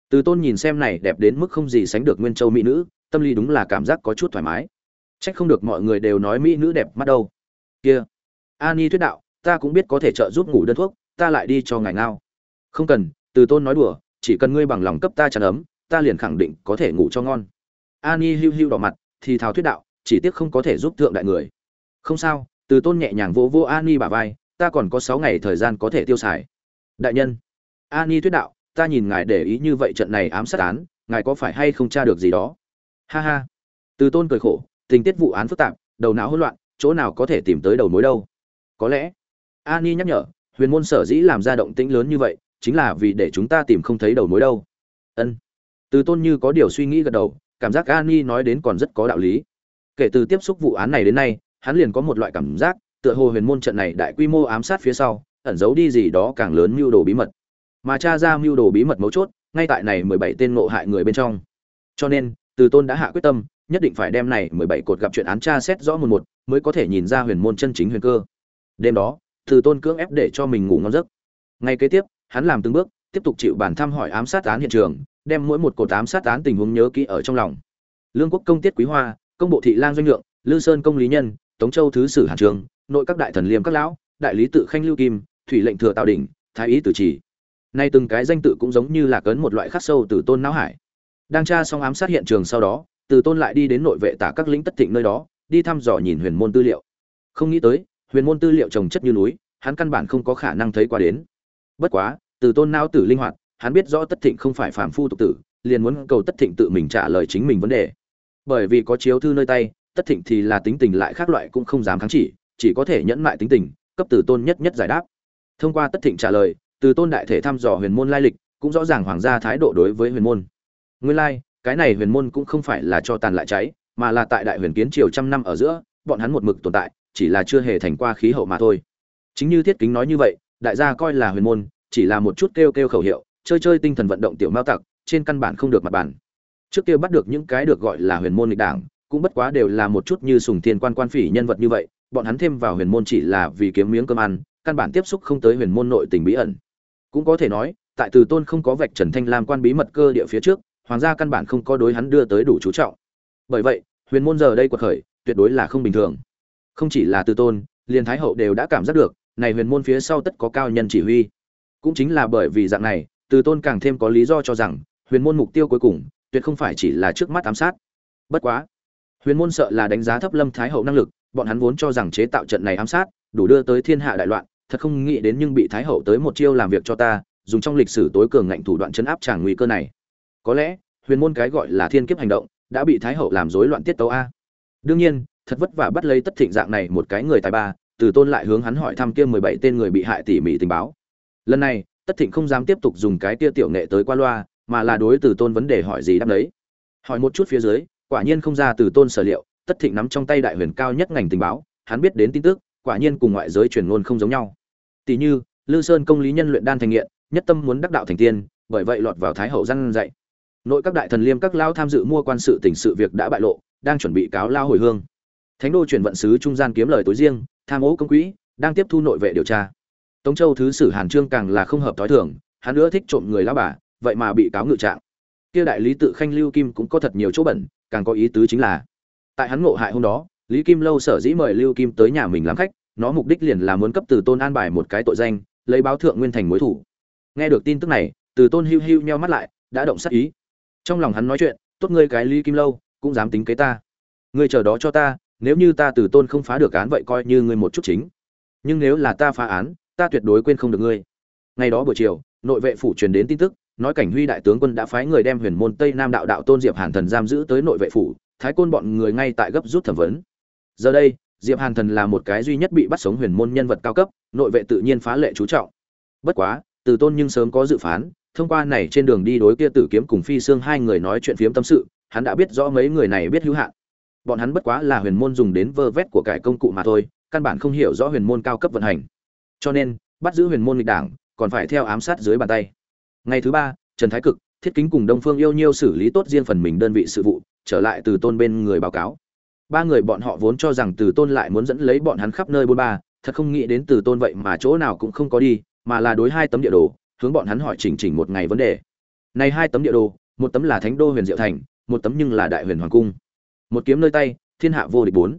Từ tôn nhìn xem này đẹp đến mức không gì sánh được nguyên châu mỹ nữ, tâm lý đúng là cảm giác có chút thoải mái. Trách không được mọi người đều nói mỹ nữ đẹp mắt đâu. Kia. Ani thuyết đạo, ta cũng biết có thể trợ giúp ngủ đơn thuốc, ta lại đi cho ngài ngao. Không cần từ tôn nói đùa, chỉ cần ngươi bằng lòng cấp ta chăn ấm, ta liền khẳng định có thể ngủ cho ngon. Ani hiu hiu đỏ mặt, thì thào thuyết đạo, chỉ tiếc không có thể giúp thượng đại người. Không sao, từ tôn nhẹ nhàng vỗ vỗ ani bả vai, ta còn có sáu ngày thời gian có thể tiêu xài. Đại nhân, ani thuyết đạo, ta nhìn ngài để ý như vậy trận này ám sát án, ngài có phải hay không tra được gì đó? Ha ha. Từ tôn cười khổ, tình tiết vụ án phức tạp, đầu não hỗn loạn, chỗ nào có thể tìm tới đầu mối đâu? Có lẽ, ani nhắc nhở, huyền môn sở dĩ làm ra động tĩnh lớn như vậy chính là vì để chúng ta tìm không thấy đầu mối đâu. Ân. Từ tôn như có điều suy nghĩ gật đầu, cảm giác ani nói đến còn rất có đạo lý. Kể từ tiếp xúc vụ án này đến nay, hắn liền có một loại cảm giác, tựa hồ huyền môn trận này đại quy mô ám sát phía sau, ẩn giấu đi gì đó càng lớn mưu đồ bí mật. Mà cha ra mưu đồ bí mật mấu chốt, ngay tại này mười bảy tên ngộ hại người bên trong. Cho nên, từ tôn đã hạ quyết tâm, nhất định phải đem này mười bảy cột gặp chuyện án tra xét rõ một một, mới có thể nhìn ra huyền môn chân chính huyền cơ. Đêm đó, từ tôn cưỡng ép để cho mình ngủ ngon giấc. Ngay kế tiếp hắn làm từng bước, tiếp tục chịu bản thăm hỏi ám sát án hiện trường, đem mỗi một cột ám sát án tình huống nhớ kỹ ở trong lòng. Lương quốc công tiết quý hoa, công bộ thị lang doanh lượng, lư sơn công lý nhân, tống châu thứ sử hàn trường, nội các đại thần liêm các lão, đại lý tự khanh lưu kim, thủy lệnh thừa tạo đỉnh, thái ý tử chỉ nay từng cái danh tự cũng giống như là cấn một loại khắc sâu từ tôn não hải. Đang tra xong ám sát hiện trường sau đó, từ tôn lại đi đến nội vệ tả các lĩnh tất thịnh nơi đó, đi thăm dò nhìn huyền môn tư liệu. Không nghĩ tới, huyền môn tư liệu trồng chất như núi, hắn căn bản không có khả năng thấy qua đến bất quá, từ tôn não tử linh hoạt, hắn biết rõ tất thịnh không phải phàm phu tục tử, liền muốn cầu tất thịnh tự mình trả lời chính mình vấn đề. Bởi vì có chiếu thư nơi tay, tất thịnh thì là tính tình lại khác loại cũng không dám kháng chỉ chỉ có thể nhẫn mại tính tình, cấp từ tôn nhất nhất giải đáp. Thông qua tất thịnh trả lời, từ tôn đại thể thăm dò huyền môn lai lịch, cũng rõ ràng hoàng gia thái độ đối với huyền môn. Nguyên lai, cái này huyền môn cũng không phải là cho tàn lại cháy, mà là tại đại huyền kiến triều trăm năm ở giữa, bọn hắn một mực tồn tại, chỉ là chưa hề thành qua khí hậu mà thôi. Chính như thiết kính nói như vậy đại gia coi là huyền môn, chỉ là một chút kêu kêu khẩu hiệu, chơi chơi tinh thần vận động tiểu mao tặc, trên căn bản không được mặt bản trước kia bắt được những cái được gọi là huyền môn lịch đảng, cũng bất quá đều là một chút như sùng thiên quan quan phỉ nhân vật như vậy, bọn hắn thêm vào huyền môn chỉ là vì kiếm miếng cơm ăn, căn bản tiếp xúc không tới huyền môn nội tình bí ẩn. Cũng có thể nói, tại từ tôn không có vạch trần thanh lam quan bí mật cơ địa phía trước, hoàng gia căn bản không có đối hắn đưa tới đủ chú trọng. Bởi vậy, huyền môn giờ đây quật khởi, tuyệt đối là không bình thường. Không chỉ là từ tôn, liền thái hậu đều đã cảm giác được này huyền môn phía sau tất có cao nhân chỉ huy. Cũng chính là bởi vì dạng này, từ tôn càng thêm có lý do cho rằng, huyền môn mục tiêu cuối cùng, tuyệt không phải chỉ là trước mắt ám sát. Bất quá, huyền môn sợ là đánh giá thấp lâm thái hậu năng lực, bọn hắn vốn cho rằng chế tạo trận này ám sát, đủ đưa tới thiên hạ đại loạn, thật không nghĩ đến nhưng bị thái hậu tới một chiêu làm việc cho ta, dùng trong lịch sử tối cường ngạnh thủ đoạn chấn áp tràng nguy cơ này. Có lẽ, huyền môn cái gọi là thiên kiếp hành động, đã bị thái hậu làm rối loạn tiết tấu a. Đương nhiên, thật vất vả bắt lấy tất thịnh dạng này một cái người tài ba từ tôn lại hướng hắn hỏi thăm kia mười bảy tên người bị hại tỉ mỉ tình báo. Lần này, tất thịnh không dám tiếp tục dùng cái tia tiểu nghệ tới qua loa, mà là đối từ tôn vấn đề hỏi gì đáp đấy hỏi một chút phía dưới, quả nhiên không ra từ tôn sở liệu, tất thịnh nắm trong tay đại huyền cao nhất ngành tình báo, hắn biết đến tin tức, quả nhiên cùng ngoại giới truyền ngôn không giống nhau. Tỷ như, lư sơn công lý nhân luyện đan thành nghiện, nhất tâm muốn đắc đạo thành tiên, bởi vậy lọt vào thái hậu răn dạy. Nội các đại thần liêm các lao tham dự mua quan sự tình sự việc đã bại lộ, đang chuẩn bị cáo lao hồi hương. Thánh đô chuyển vận sứ trung gian kiếm lời tối riêng tham ô công quỹ, đang tiếp thu nội vệ điều tra. Tống châu thứ sử hàn trương càng là không hợp thói thường, hắn nữa thích trộm người lao bà, vậy mà bị cáo ngự trạng. Kia đại lý tự khanh lưu kim cũng có thật nhiều chỗ bẩn, càng có ý tứ chính là, tại hắn ngộ hại hôm đó, lý kim lâu sở dĩ mời lưu kim tới nhà mình làm khách, nó mục đích liền là muốn cấp từ tôn an bài một cái tội danh, lấy báo thượng nguyên thành mối thủ. Nghe được tin tức này, từ tôn hưu hưu nheo mắt lại, đã động sát ý. Trong lòng hắn nói chuyện, tốt ngươi cái lý kim lâu, cũng dám tính kế ta. Ngươi chờ đó cho ta nếu như ta từ tôn không phá được án vậy coi như ngươi một chút chính. Nhưng nếu là ta phá án, ta tuyệt đối quên không được ngươi. Ngày đó buổi chiều, nội vệ phủ truyền đến tin tức, nói cảnh huy đại tướng quân đã phái người đem huyền môn tây nam đạo đạo tôn diệp hàn thần giam giữ tới nội vệ phủ, thái côn bọn người ngay tại gấp rút thẩm vấn. Giờ đây, diệp hàn thần là một cái duy nhất bị bắt sống huyền môn nhân vật cao cấp, nội vệ tự nhiên phá lệ chú trọng. Bất quá, từ tôn nhưng sớm có dự phán, thông qua này trên đường đi đối kia tử kiếm cùng phi xương hai người nói chuyện phiếm tâm sự, hắn đã biết rõ mấy người này biết hữu hạn bọn hắn bất quá là huyền môn dùng đến vơ vét của cải công cụ mà thôi, căn bản không hiểu rõ huyền môn cao cấp vận hành. Cho nên, bắt giữ huyền môn nghịch đảng, còn phải theo ám sát dưới bàn tay. Ngày thứ ba, trần thái cực, thiết kính cùng đông phương yêu nhiêu xử lý tốt riêng phần mình đơn vị sự vụ, trở lại từ tôn bên người báo cáo. Ba người bọn họ vốn cho rằng từ tôn lại muốn dẫn lấy bọn hắn khắp nơi bôn ba, thật không nghĩ đến từ tôn vậy mà chỗ nào cũng không có đi, mà là đối hai tấm địa đồ, hướng bọn hắn hỏi chỉnh chỉnh một ngày vấn đề. Này hai tấm địa đồ, một tấm là thánh đô huyền diệu thành, một tấm nhưng là đại huyền hoàng cung một kiếm nơi tay, thiên hạ vô địch bốn.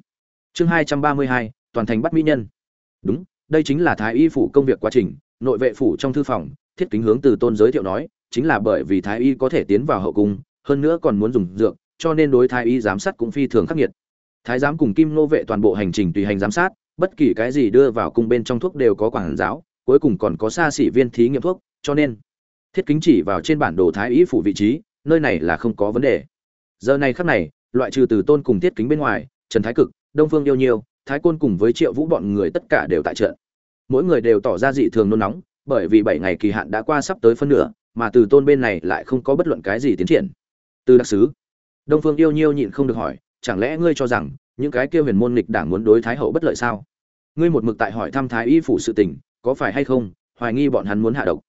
Chương hai trăm ba mươi hai, toàn thành bắt mỹ nhân. Đúng, đây chính là thái y phủ công việc quá trình, nội vệ phủ trong thư phòng, thiết kính hướng từ tôn giới thiệu nói, chính là bởi vì thái y có thể tiến vào hậu cung, hơn nữa còn muốn dùng dược, cho nên đối thái y giám sát cũng phi thường khắc nghiệt. Thái giám cùng kim nô vệ toàn bộ hành trình tùy hành giám sát, bất kỳ cái gì đưa vào cung bên trong thuốc đều có quản giáo, cuối cùng còn có xa xỉ viên thí nghiệm thuốc, cho nên, thiết kính chỉ vào trên bản đồ thái y phủ vị trí, nơi này là không có vấn đề. Giờ này khắc này loại trừ từ tôn cùng thiết kính bên ngoài, trần thái cực, đông phương yêu nhiêu, thái côn cùng với triệu vũ bọn người tất cả đều tại trận. Mỗi người đều tỏ ra dị thường nôn nóng, bởi vì bảy ngày kỳ hạn đã qua sắp tới phân nửa, mà từ tôn bên này lại không có bất luận cái gì tiến triển. Từ đặc sứ, đông phương yêu nhiêu nhịn không được hỏi, chẳng lẽ ngươi cho rằng những cái kia huyền môn nghịch đảng muốn đối thái hậu bất lợi sao? Ngươi một mực tại hỏi thăm thái y phủ sự tình, có phải hay không, hoài nghi bọn hắn muốn hạ độc?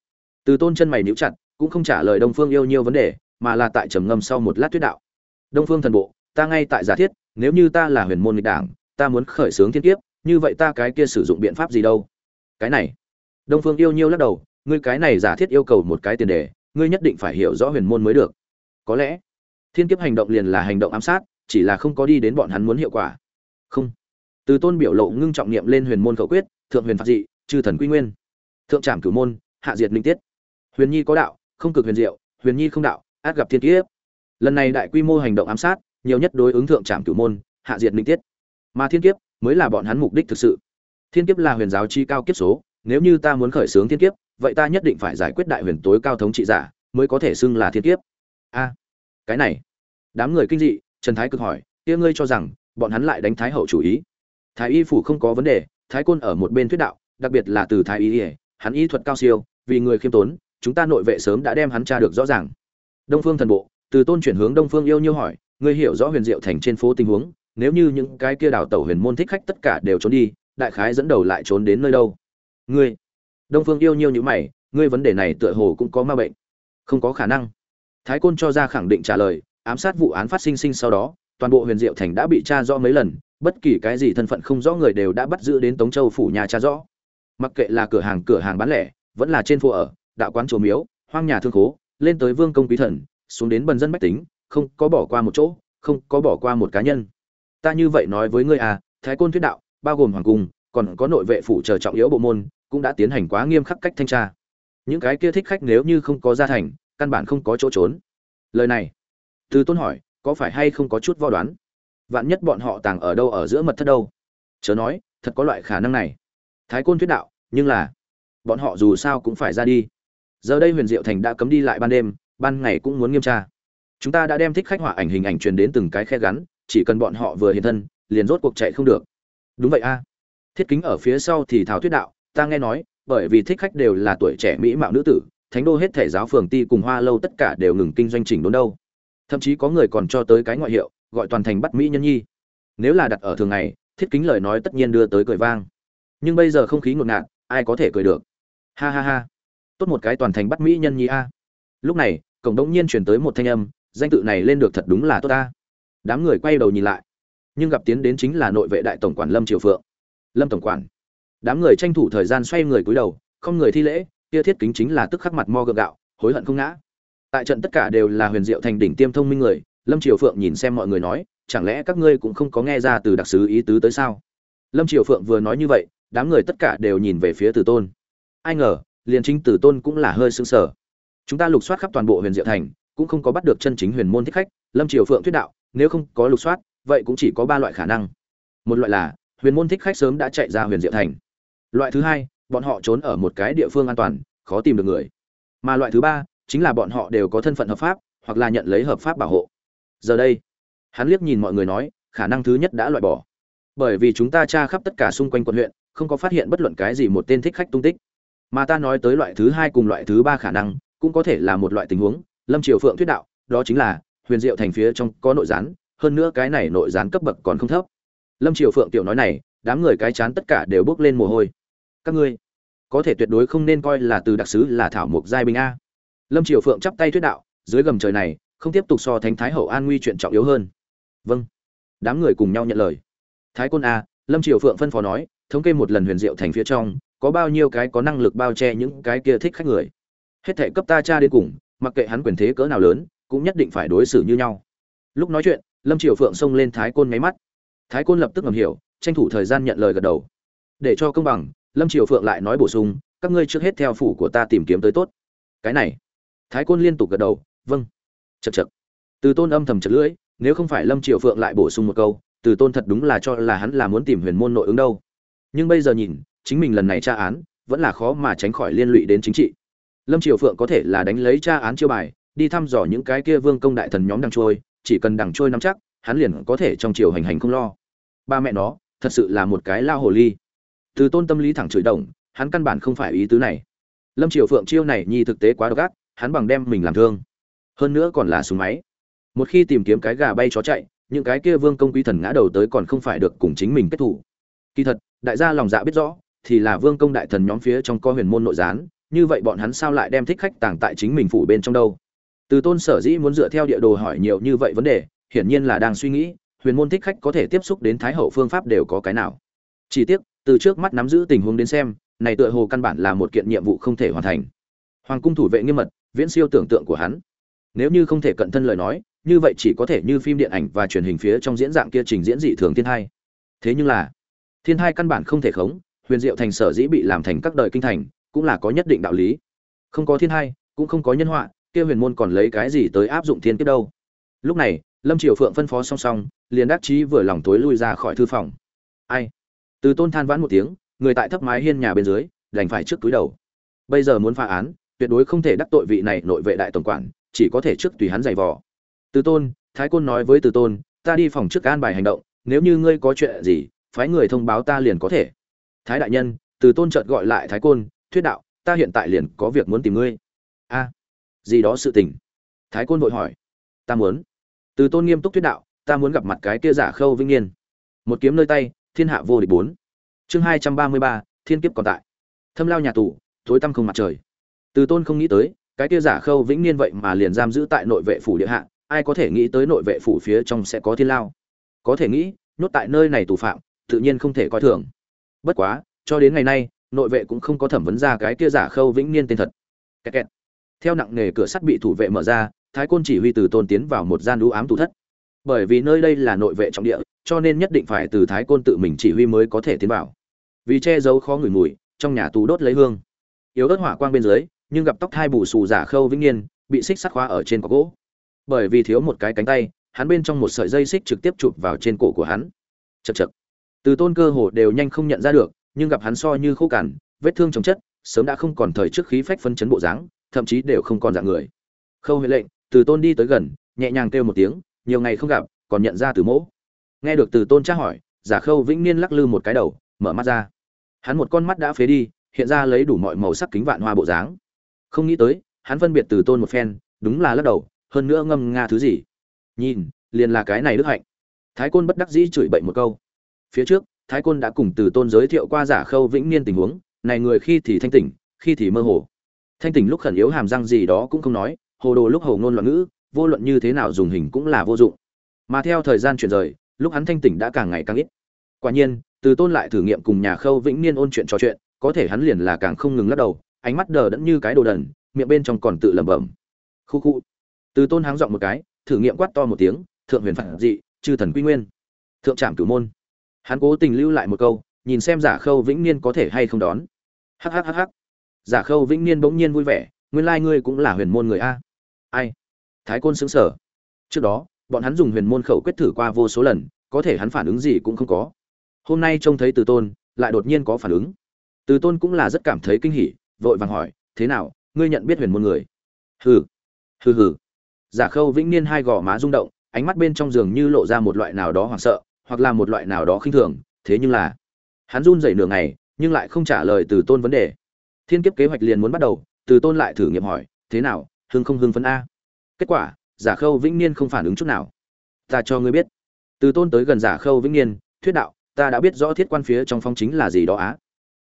Từ tôn chân mày níu chặt, cũng không trả lời đông phương yêu Nhiêu vấn đề, mà là tại trầm ngâm sau một lát thuyết đạo. Đông phương thần bộ ta ngay tại giả thiết, nếu như ta là huyền môn nghịch đảng, ta muốn khởi xướng thiên kiếp, như vậy ta cái kia sử dụng biện pháp gì đâu? Cái này. Đông phương yêu nhiêu lắc đầu, ngươi cái này giả thiết yêu cầu một cái tiền đề, ngươi nhất định phải hiểu rõ huyền môn mới được. Có lẽ, thiên kiếp hành động liền là hành động ám sát, chỉ là không có đi đến bọn hắn muốn hiệu quả. Không. Từ tôn biểu lộ ngưng trọng niệm lên huyền môn khẩu quyết, thượng huyền phạt dị, chư thần quy nguyên. Thượng trảm cửu môn, hạ diệt minh tiết. Huyền nhi có đạo, không cực huyền diệu, huyền nhi không đạo, át gặp thiên kiếp. Lần này đại quy mô hành động ám sát nhiều nhất đối ứng thượng trạm cửu môn, hạ diệt minh tiết. Mà thiên kiếp mới là bọn hắn mục đích thực sự. Thiên kiếp là huyền giáo chi cao kiếp số, nếu như ta muốn khởi xướng thiên kiếp, vậy ta nhất định phải giải quyết đại huyền tối cao thống trị giả, mới có thể xưng là thiên kiếp. A, cái này, đám người kinh dị, trần thái cực hỏi, kia ngươi cho rằng bọn hắn lại đánh thái hậu chủ ý? Thái y phủ không có vấn đề, thái côn ở một bên thuyết đạo, đặc biệt là từ thái y hắn y thuật cao siêu, vì người khiêm tốn, chúng ta nội vệ sớm đã đem hắn tra được rõ ràng. Đông phương thần bộ, từ tôn chuyển hướng đông phương yêu nhiêu hỏi ngươi hiểu rõ huyền diệu thành trên phố tình huống, nếu như những cái kia đảo tẩu huyền môn thích khách tất cả đều trốn đi, đại khái dẫn đầu lại trốn đến nơi đâu? Ngươi, đông phương yêu nhiêu như mày, ngươi vấn đề này tựa hồ cũng có ma bệnh. Không có khả năng. Thái côn cho ra khẳng định trả lời, ám sát vụ án phát sinh sinh sau đó, toàn bộ huyền diệu thành đã bị tra rõ mấy lần, bất kỳ cái gì thân phận không rõ người đều đã bắt giữ đến tống châu phủ nhà tra rõ. Mặc kệ là cửa hàng cửa hàng bán lẻ, vẫn là trên phố ở, đạo quán chùa miếu, hoang nhà thương khố, lên tới vương công quý thần, xuống đến bần dân bách tính không có bỏ qua một chỗ, không có bỏ qua một cá nhân. Ta như vậy nói với ngươi à thái côn thuyết đạo, bao gồm hoàng cung, còn có nội vệ phủ chờ trọng yếu bộ môn, cũng đã tiến hành quá nghiêm khắc cách thanh tra. Những cái kia thích khách nếu như không có gia thành, căn bản không có chỗ trốn. Lời này, từ tôn hỏi, có phải hay không có chút vo đoán? Vạn nhất bọn họ tàng ở đâu ở giữa mật thất đâu? Chớ nói, thật có loại khả năng này. Thái côn thuyết đạo, nhưng là, bọn họ dù sao cũng phải ra đi. Giờ đây huyền diệu thành đã cấm đi lại ban đêm, ban ngày cũng muốn nghiêm tra chúng ta đã đem thích khách họa ảnh hình ảnh truyền đến từng cái khe gắn, chỉ cần bọn họ vừa hiện thân, liền rốt cuộc chạy không được. Đúng vậy a. Thiết kính ở phía sau thì thảo thuyết đạo, ta nghe nói, bởi vì thích khách đều là tuổi trẻ mỹ mạo nữ tử, thánh đô hết thể giáo phường ti cùng hoa lâu tất cả đều ngừng kinh doanh chỉnh đốn đâu. Thậm chí có người còn cho tới cái ngoại hiệu, gọi toàn thành bắt mỹ nhân nhi. Nếu là đặt ở thường ngày, thiết kính lời nói tất nhiên đưa tới cười vang. Nhưng bây giờ không khí ngột ngạt, ai có thể cười được? Ha ha ha. Tốt một cái toàn thành bắt mỹ nhân nhi a. Lúc này, cổng đông nhiên chuyển tới một thanh âm danh tự này lên được thật đúng là tốt ta. Đám người quay đầu nhìn lại. Nhưng gặp tiến đến chính là nội vệ đại tổng quản lâm triều phượng. Lâm tổng quản. Đám người tranh thủ thời gian xoay người cúi đầu, không người thi lễ, kia thiết kính chính là tức khắc mặt mo gượng gạo, hối hận không ngã. Tại trận tất cả đều là huyền diệu thành đỉnh tiêm thông minh người, lâm triều phượng nhìn xem mọi người nói, chẳng lẽ các ngươi cũng không có nghe ra từ đặc sứ ý tứ tới sao? Lâm triều phượng vừa nói như vậy, đám người tất cả đều nhìn về phía từ tôn. Ai ngờ, liền chính từ tôn cũng là hơi sững sờ. Chúng ta lục soát khắp toàn bộ huyền diệu thành cũng không có bắt được chân chính huyền môn thích khách, lâm triều phượng thuyết đạo, nếu không có lục soát, vậy cũng chỉ có ba loại khả năng. Một loại là, huyền môn thích khách sớm đã chạy ra huyền diệu thành. Loại thứ hai, bọn họ trốn ở một cái địa phương an toàn, khó tìm được người. Mà loại thứ ba, chính là bọn họ đều có thân phận hợp pháp, hoặc là nhận lấy hợp pháp bảo hộ. Giờ đây, hắn liếc nhìn mọi người nói, khả năng thứ nhất đã loại bỏ. Bởi vì chúng ta tra khắp tất cả xung quanh quận huyện, không có phát hiện bất luận cái gì một tên thích khách tung tích. Mà ta nói tới loại thứ hai cùng loại thứ ba khả năng, cũng có thể là một loại tình huống lâm triều phượng thuyết đạo, đó chính là, huyền diệu thành phía trong có nội gián, hơn nữa cái này nội gián cấp bậc còn không thấp. Lâm triều phượng tiểu nói này, đám người cái chán tất cả đều bước lên mồ hôi. Các ngươi, có thể tuyệt đối không nên coi là từ đặc sứ là thảo mộc giai binh a. Lâm triều phượng chắp tay thuyết đạo, dưới gầm trời này, không tiếp tục so thánh thái hậu an nguy chuyện trọng yếu hơn. Vâng. Đám người cùng nhau nhận lời. Thái côn a, lâm triều phượng phân phó nói, thống kê một lần huyền diệu thành phía trong, có bao nhiêu cái có năng lực bao che những cái kia thích khách người. Hết thể cấp ta cha đến cùng mặc kệ hắn quyền thế cỡ nào lớn, cũng nhất định phải đối xử như nhau. Lúc nói chuyện, lâm triều phượng xông lên thái côn nháy mắt. Thái côn lập tức ngầm hiểu, tranh thủ thời gian nhận lời gật đầu. Để cho công bằng, lâm triều phượng lại nói bổ sung, các ngươi trước hết theo phủ của ta tìm kiếm tới tốt. Cái này. Thái côn liên tục gật đầu vâng. Chật chật từ tôn âm thầm chật lưỡi, nếu không phải lâm triều phượng lại bổ sung một câu, từ tôn thật đúng là cho là hắn là muốn tìm huyền môn nội ứng đâu. Nhưng bây giờ nhìn, chính mình lần này tra án, vẫn là khó mà tránh khỏi liên lụy đến chính trị lâm triều phượng có thể là đánh lấy tra án chiêu bài đi thăm dò những cái kia vương công đại thần nhóm đang trôi chỉ cần đằng trôi nắm chắc hắn liền có thể trong triều hành hành không lo. Ba mẹ nó thật sự là một cái lao hồ ly. Từ tôn tâm lý thẳng chửi động, hắn căn bản không phải ý tứ này. Lâm triều phượng chiêu này nhi thực tế quá độc ác hắn bằng đem mình làm thương. Hơn nữa còn là súng máy. Một khi tìm kiếm cái gà bay chó chạy những cái kia vương công quý thần ngã đầu tới còn không phải được cùng chính mình kết thủ kỳ thật đại gia lòng dạ biết rõ thì là vương công đại thần nhóm phía trong co huyền môn nội gián như vậy bọn hắn sao lại đem thích khách tàng tại chính mình phủ bên trong đâu? Từ tôn sở dĩ muốn dựa theo địa đồ hỏi nhiều như vậy vấn đề, hiển nhiên là đang suy nghĩ, huyền môn thích khách có thể tiếp xúc đến thái hậu phương pháp đều có cái nào. Chỉ tiếc, từ trước mắt nắm giữ tình huống đến xem, này tựa hồ căn bản là một kiện nhiệm vụ không thể hoàn thành. Hoàng cung thủ vệ nghiêm mật, viễn siêu tưởng tượng của hắn. Nếu như không thể cận thân lời nói, như vậy chỉ có thể như phim điện ảnh và truyền hình phía trong diễn dạng kia trình diễn dị thường thiên hai. Thế nhưng là, thiên hai căn bản không thể khống, huyền diệu thành sở dĩ bị làm thành các đời kinh thành cũng là có nhất định đạo lý. Không có thiên hai, cũng không có nhân họa, kia huyền môn còn lấy cái gì tới áp dụng thiên kiếp đâu. Lúc này, lâm triều phượng phân phó song song, liền đắc chí vừa lòng tối lui ra khỏi thư phòng. Ai? Từ tôn than vãn một tiếng, người tại thấp mái hiên nhà bên dưới, đành phải trước túi đầu. Bây giờ muốn phá án, tuyệt đối không thể đắc tội vị này nội vệ đại tổng quản, chỉ có thể trước tùy hắn giày vò. Từ tôn, thái côn nói với từ tôn, ta đi phòng trước an bài hành động, nếu như ngươi có chuyện gì, phái người thông báo ta liền có thể. Thái đại nhân, từ tôn chợt gọi lại thái côn thuyết đạo, ta hiện tại liền có việc muốn tìm ngươi. A, gì đó sự tình? Thái côn vội hỏi. Ta muốn. Từ tôn nghiêm túc thuyết đạo, ta muốn gặp mặt cái kia giả khâu vĩnh niên. Một kiếm nơi tay, thiên hạ vô địch bốn. Chương hai trăm ba mươi ba, thiên kiếp còn tại. Thâm lao nhà tù, tối tăm không mặt trời. Từ tôn không nghĩ tới, cái kia giả khâu vĩnh niên vậy mà liền giam giữ tại nội vệ phủ địa hạ, ai có thể nghĩ tới nội vệ phủ phía trong sẽ có thiên lao? Có thể nghĩ, nhốt tại nơi này tù phạm, tự nhiên không thể coi thường. Bất quá, cho đến ngày nay nội vệ cũng không có thẩm vấn ra cái kia giả khâu vĩnh niên tên thật. Kẹt kẹt. theo nặng nghề cửa sắt bị thủ vệ mở ra, thái côn chỉ huy từ tôn tiến vào một gian đũ ám tủ thất. Bởi vì nơi đây là nội vệ trọng địa, cho nên nhất định phải từ thái côn tự mình chỉ huy mới có thể tiến vào. Vì che giấu khó ngửi mùi, trong nhà tù đốt lấy hương. Yếu ớt hỏa quang bên dưới, nhưng gặp tóc hai bù xù giả khâu vĩnh niên, bị xích sắt khóa ở trên cọc gỗ. Bởi vì thiếu một cái cánh tay, hắn bên trong một sợi dây xích trực tiếp chụp vào trên cổ của hắn. Chật chật từ tôn cơ hồ đều nhanh không nhận ra được nhưng gặp hắn so như khô cằn, vết thương chồng chất, sớm đã không còn thời trước khí phách phân chấn bộ dáng, thậm chí đều không còn dạng người. Khâu huệ lệnh, từ tôn đi tới gần, nhẹ nhàng kêu một tiếng, nhiều ngày không gặp, còn nhận ra từ mỗ. Nghe được từ tôn tra hỏi, giả khâu vĩnh niên lắc lư một cái đầu, mở mắt ra. Hắn một con mắt đã phế đi, hiện ra lấy đủ mọi màu sắc kính vạn hoa bộ dáng. Không nghĩ tới, hắn phân biệt từ tôn một phen, đúng là lắc đầu, hơn nữa ngâm nga thứ gì. Nhìn, liền là cái này đức hạnh. Thái côn bất đắc dĩ chửi bậy một câu. Phía trước thái côn đã cùng từ tôn giới thiệu qua giả khâu vĩnh niên tình huống, này người khi thì thanh tỉnh, khi thì mơ hồ. Thanh tỉnh lúc khẩn yếu hàm răng gì đó cũng không nói, hồ đồ lúc hồ ngôn loạn ngữ, vô luận như thế nào dùng hình cũng là vô dụng. Mà theo thời gian chuyển rời, lúc hắn thanh tỉnh đã càng ngày càng ít. Quả nhiên, từ tôn lại thử nghiệm cùng nhà khâu vĩnh niên ôn chuyện trò chuyện, có thể hắn liền là càng không ngừng lắc đầu, ánh mắt đờ đẫn như cái đồ đần, miệng bên trong còn tự lẩm bẩm. Khu khu. Từ tôn háng giọng một cái, thử nghiệm quát to một tiếng, thượng huyền phản dị, chư thần quy nguyên, thượng trạm cửu môn hắn cố tình lưu lại một câu, nhìn xem giả khâu vĩnh niên có thể hay không đón. Hhhh giả khâu vĩnh niên bỗng nhiên vui vẻ, nguyên lai ngươi cũng là huyền môn người a. Ai? Thái côn xứng sở trước đó, bọn hắn dùng huyền môn khẩu quyết thử qua vô số lần, có thể hắn phản ứng gì cũng không có. Hôm nay trông thấy từ tôn, lại đột nhiên có phản ứng. Từ tôn cũng là rất cảm thấy kinh hỉ, vội vàng hỏi, thế nào, ngươi nhận biết huyền môn người? Hừ hừ hừ. Giả khâu vĩnh niên hai gò má rung động, ánh mắt bên trong giường như lộ ra một loại nào đó hoảng sợ hoặc là một loại nào đó khinh thường, thế nhưng là, hắn run rẩy nửa ngày, nhưng lại không trả lời từ tôn vấn đề. Thiên kiếp kế hoạch liền muốn bắt đầu, từ tôn lại thử nghiệm hỏi, thế nào, hưng không hưng phấn a? Kết quả, giả khâu vĩnh niên không phản ứng chút nào. Ta cho ngươi biết. Từ tôn tới gần giả khâu vĩnh niên, thuyết đạo, ta đã biết rõ thiết quan phía trong phong chính là gì đó á.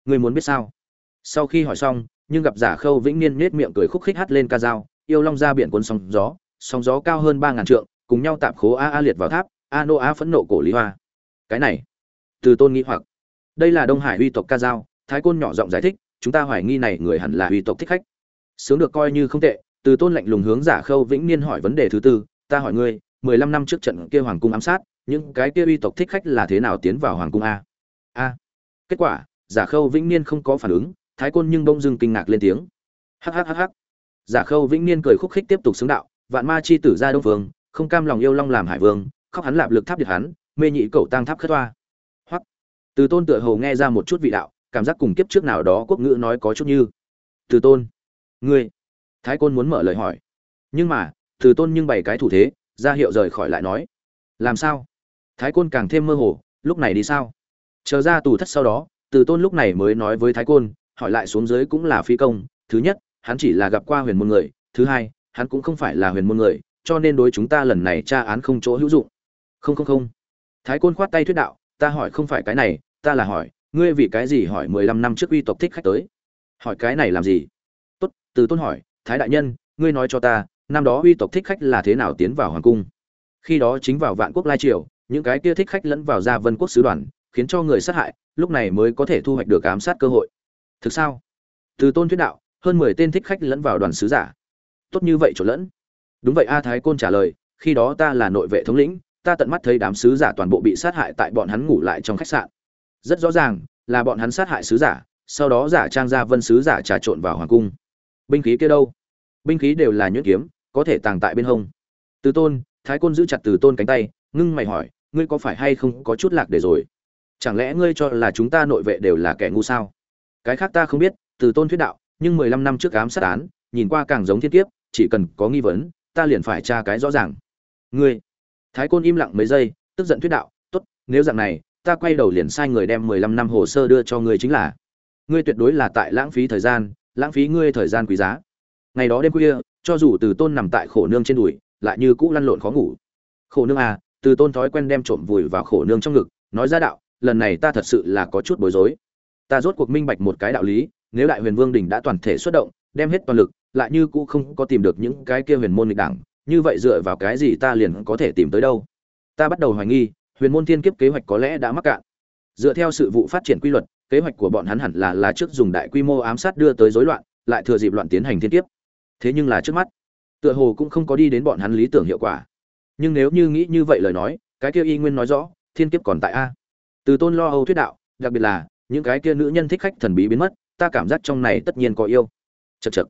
Ngươi muốn biết sao? Sau khi hỏi xong, nhưng gặp giả khâu vĩnh niên nết miệng cười khúc khích hát lên ca dao, yêu long ra biển cuốn sóng gió sóng gió cao hơn ba ngàn trượng, cùng nhau tạm khố a a liệt vào tháp a nô a phẫn nộ cổ lý hoa. Cái này, từ tôn nghĩ hoặc. Đây là đông hải huy tộc ca dao, thái côn nhỏ giọng giải thích, chúng ta hoài nghi này người hẳn là huy tộc thích khách. Sướng được coi như không tệ, từ tôn lạnh lùng hướng giả khâu vĩnh niên hỏi vấn đề thứ tư, ta hỏi ngươi, mười lăm năm trước trận kia hoàng cung ám sát, những cái kia uy tộc thích khách là thế nào tiến vào hoàng cung a? A. Kết quả, giả khâu vĩnh niên không có phản ứng, thái côn nhưng bông dưng kinh ngạc lên tiếng. Hhhh giả khâu vĩnh niên cười khúc khích tiếp tục xứng đạo, vạn ma chi tử ra đông vương không cam lòng yêu long làm hải vương khóc hắn lạp lực tháp điệt hắn, mê nhị cầu tăng tháp khất toa. Hoặc từ tôn tựa hồ nghe ra một chút vị đạo, cảm giác cùng kiếp trước nào đó quốc ngữ nói có chút như. Từ tôn, ngươi. Thái côn muốn mở lời hỏi. Nhưng mà, từ tôn nhưng bày cái thủ thế, ra hiệu rời khỏi lại nói. Làm sao? Thái côn càng thêm mơ hồ, lúc này đi sao? Chờ ra tù thất sau đó, từ tôn lúc này mới nói với thái côn, hỏi lại xuống dưới cũng là phi công. Thứ nhất, hắn chỉ là gặp qua huyền môn người. Thứ hai, hắn cũng không phải là huyền môn người, cho nên đối chúng ta lần này tra án không chỗ hữu dụng không không không. Thái côn khoát tay thuyết đạo, ta hỏi không phải cái này, ta là hỏi, ngươi vì cái gì hỏi mười lăm năm trước uy tộc thích khách tới? Hỏi cái này làm gì? Tốt, từ tôn hỏi, thái đại nhân, ngươi nói cho ta, năm đó uy tộc thích khách là thế nào tiến vào hoàng cung? Khi đó chính vào vạn quốc lai triều, những cái kia thích khách lẫn vào gia vân quốc sứ đoàn, khiến cho người sát hại, lúc này mới có thể thu hoạch được ám sát cơ hội. Thực sao? Từ tôn thuyết đạo, hơn mười tên thích khách lẫn vào đoàn sứ giả. Tốt như vậy chỗ lẫn. Đúng vậy a, thái côn trả lời, khi đó ta là nội vệ thống lĩnh ta tận mắt thấy đám sứ giả toàn bộ bị sát hại tại bọn hắn ngủ lại trong khách sạn. Rất rõ ràng, là bọn hắn sát hại sứ giả, sau đó giả trang ra vân sứ giả trà trộn vào hoàng cung. Binh khí kia đâu? Binh khí đều là nhuyễn kiếm, có thể tàng tại bên hông. Từ tôn, thái côn giữ chặt từ tôn cánh tay, ngưng mày hỏi, ngươi có phải hay không có chút lạc để rồi? Chẳng lẽ ngươi cho là chúng ta nội vệ đều là kẻ ngu sao? Cái khác ta không biết, từ tôn thuyết đạo, nhưng mười lăm năm trước ám sát án, nhìn qua càng giống thiên kiếp, chỉ cần có nghi vấn, ta liền phải tra cái rõ ràng. Ngươi thái côn im lặng mấy giây, tức giận thuyết đạo, tốt, nếu dạng này, ta quay đầu liền sai người đem mười lăm năm hồ sơ đưa cho ngươi chính là. Ngươi tuyệt đối là tại lãng phí thời gian, lãng phí ngươi thời gian quý giá. Ngày đó đêm khuya, cho dù từ tôn nằm tại khổ nương trên đùi, lại như cũ lăn lộn khó ngủ. Khổ nương à từ tôn thói quen đem trộm vùi vào khổ nương trong ngực, nói ra đạo, lần này ta thật sự là có chút bối rối. Ta rốt cuộc minh bạch một cái đạo lý, nếu đại huyền vương đình đã toàn thể xuất động, đem hết toàn lực, lại như cũ không có tìm được những cái kia huyền môn nghịch đảng như vậy dựa vào cái gì ta liền có thể tìm tới đâu? Ta bắt đầu hoài nghi, huyền môn thiên kiếp kế hoạch có lẽ đã mắc cạn. Dựa theo sự vụ phát triển quy luật, kế hoạch của bọn hắn hẳn là là trước dùng đại quy mô ám sát đưa tới rối loạn, lại thừa dịp loạn tiến hành thiên kiếp. Thế nhưng là trước mắt, tựa hồ cũng không có đi đến bọn hắn lý tưởng hiệu quả. Nhưng nếu như nghĩ như vậy lời nói, cái kia y nguyên nói rõ, thiên kiếp còn tại a. Từ tôn lo âu thuyết đạo, đặc biệt là, những cái kia nữ nhân thích khách thần bí biến mất, ta cảm giác trong này tất nhiên có yêu. Chật chật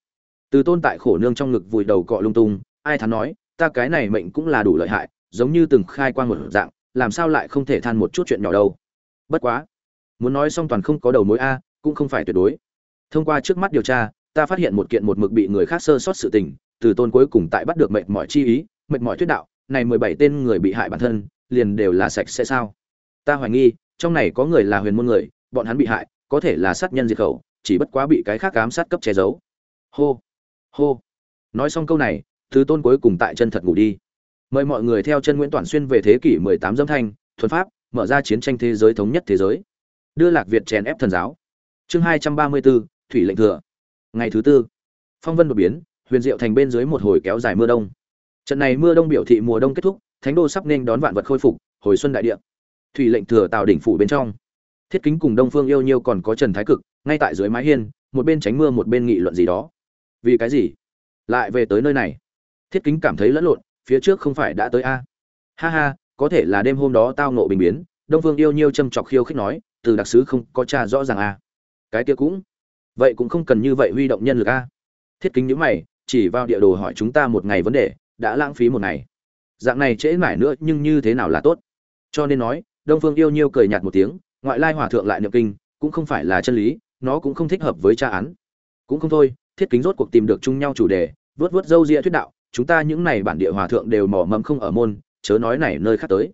từ tôn tại khổ nương trong ngực vùi đầu cọ lung tung ai thán nói, ta cái này mệnh cũng là đủ lợi hại, giống như từng khai quan một dạng, làm sao lại không thể than một chút chuyện nhỏ đâu. Bất quá, muốn nói xong toàn không có đầu mối a, cũng không phải tuyệt đối. Thông qua trước mắt điều tra, ta phát hiện một kiện một mực bị người khác sơ sót sự tình, từ tôn cuối cùng tại bắt được mệnh mọi chi ý mệnh mọi thuyết đạo, này mười bảy tên người bị hại bản thân, liền đều là sạch sẽ sao? Ta hoài nghi, trong này có người là huyền môn người, bọn hắn bị hại, có thể là sát nhân diệt khẩu, chỉ bất quá bị cái khác ám sát cấp che giấu. Hô hô. Nói xong câu này thứ tôn cuối cùng tại chân thật ngủ đi. Mời mọi người theo chân nguyễn toàn xuyên về thế kỷ 18 dâm thanh thuần pháp mở ra chiến tranh thế giới thống nhất thế giới. Đưa lạc việt chèn ép thần giáo. Chương 234, thủy lệnh thừa. Ngày thứ tư phong vân đột biến huyền diệu thành bên dưới một hồi kéo dài mưa đông. Trận này mưa đông biểu thị mùa đông kết thúc thánh đô sắp nên đón vạn vật khôi phục hồi xuân đại địa. Thủy lệnh thừa tào đỉnh phủ bên trong. Thiết kính cùng đông phương yêu nhiêu còn có trần thái cực ngay tại dưới mái hiên một bên tránh mưa một bên nghị luận gì đó. Vì cái gì? Lại về tới nơi này thiết kính cảm thấy lẫn lộn, phía trước không phải đã tới a? Ha ha, có thể là đêm hôm đó tao nộ bình biến, đông phương yêu nhiêu châm chọc khiêu khích nói, từ đặc sứ không có cha rõ ràng a. Cái kia cũng, vậy cũng không cần như vậy huy động nhân lực a. Thiết kính nhữ mày, chỉ vào địa đồ hỏi chúng ta một ngày vấn đề, đã lãng phí một ngày. Dạng này trễ mãi nữa, nhưng như thế nào là tốt? Cho nên nói, đông phương yêu nhiêu cười nhạt một tiếng, ngoại lai hòa thượng lại niệm kinh, cũng không phải là chân lý, nó cũng không thích hợp với tra án. Cũng không thôi, thiết kính rốt cuộc tìm được chung nhau chủ đề vớt vớt dâu ria thuyết đạo chúng ta những này bản địa hòa thượng đều mỏ mẫm không ở môn, chớ nói này nơi khác tới.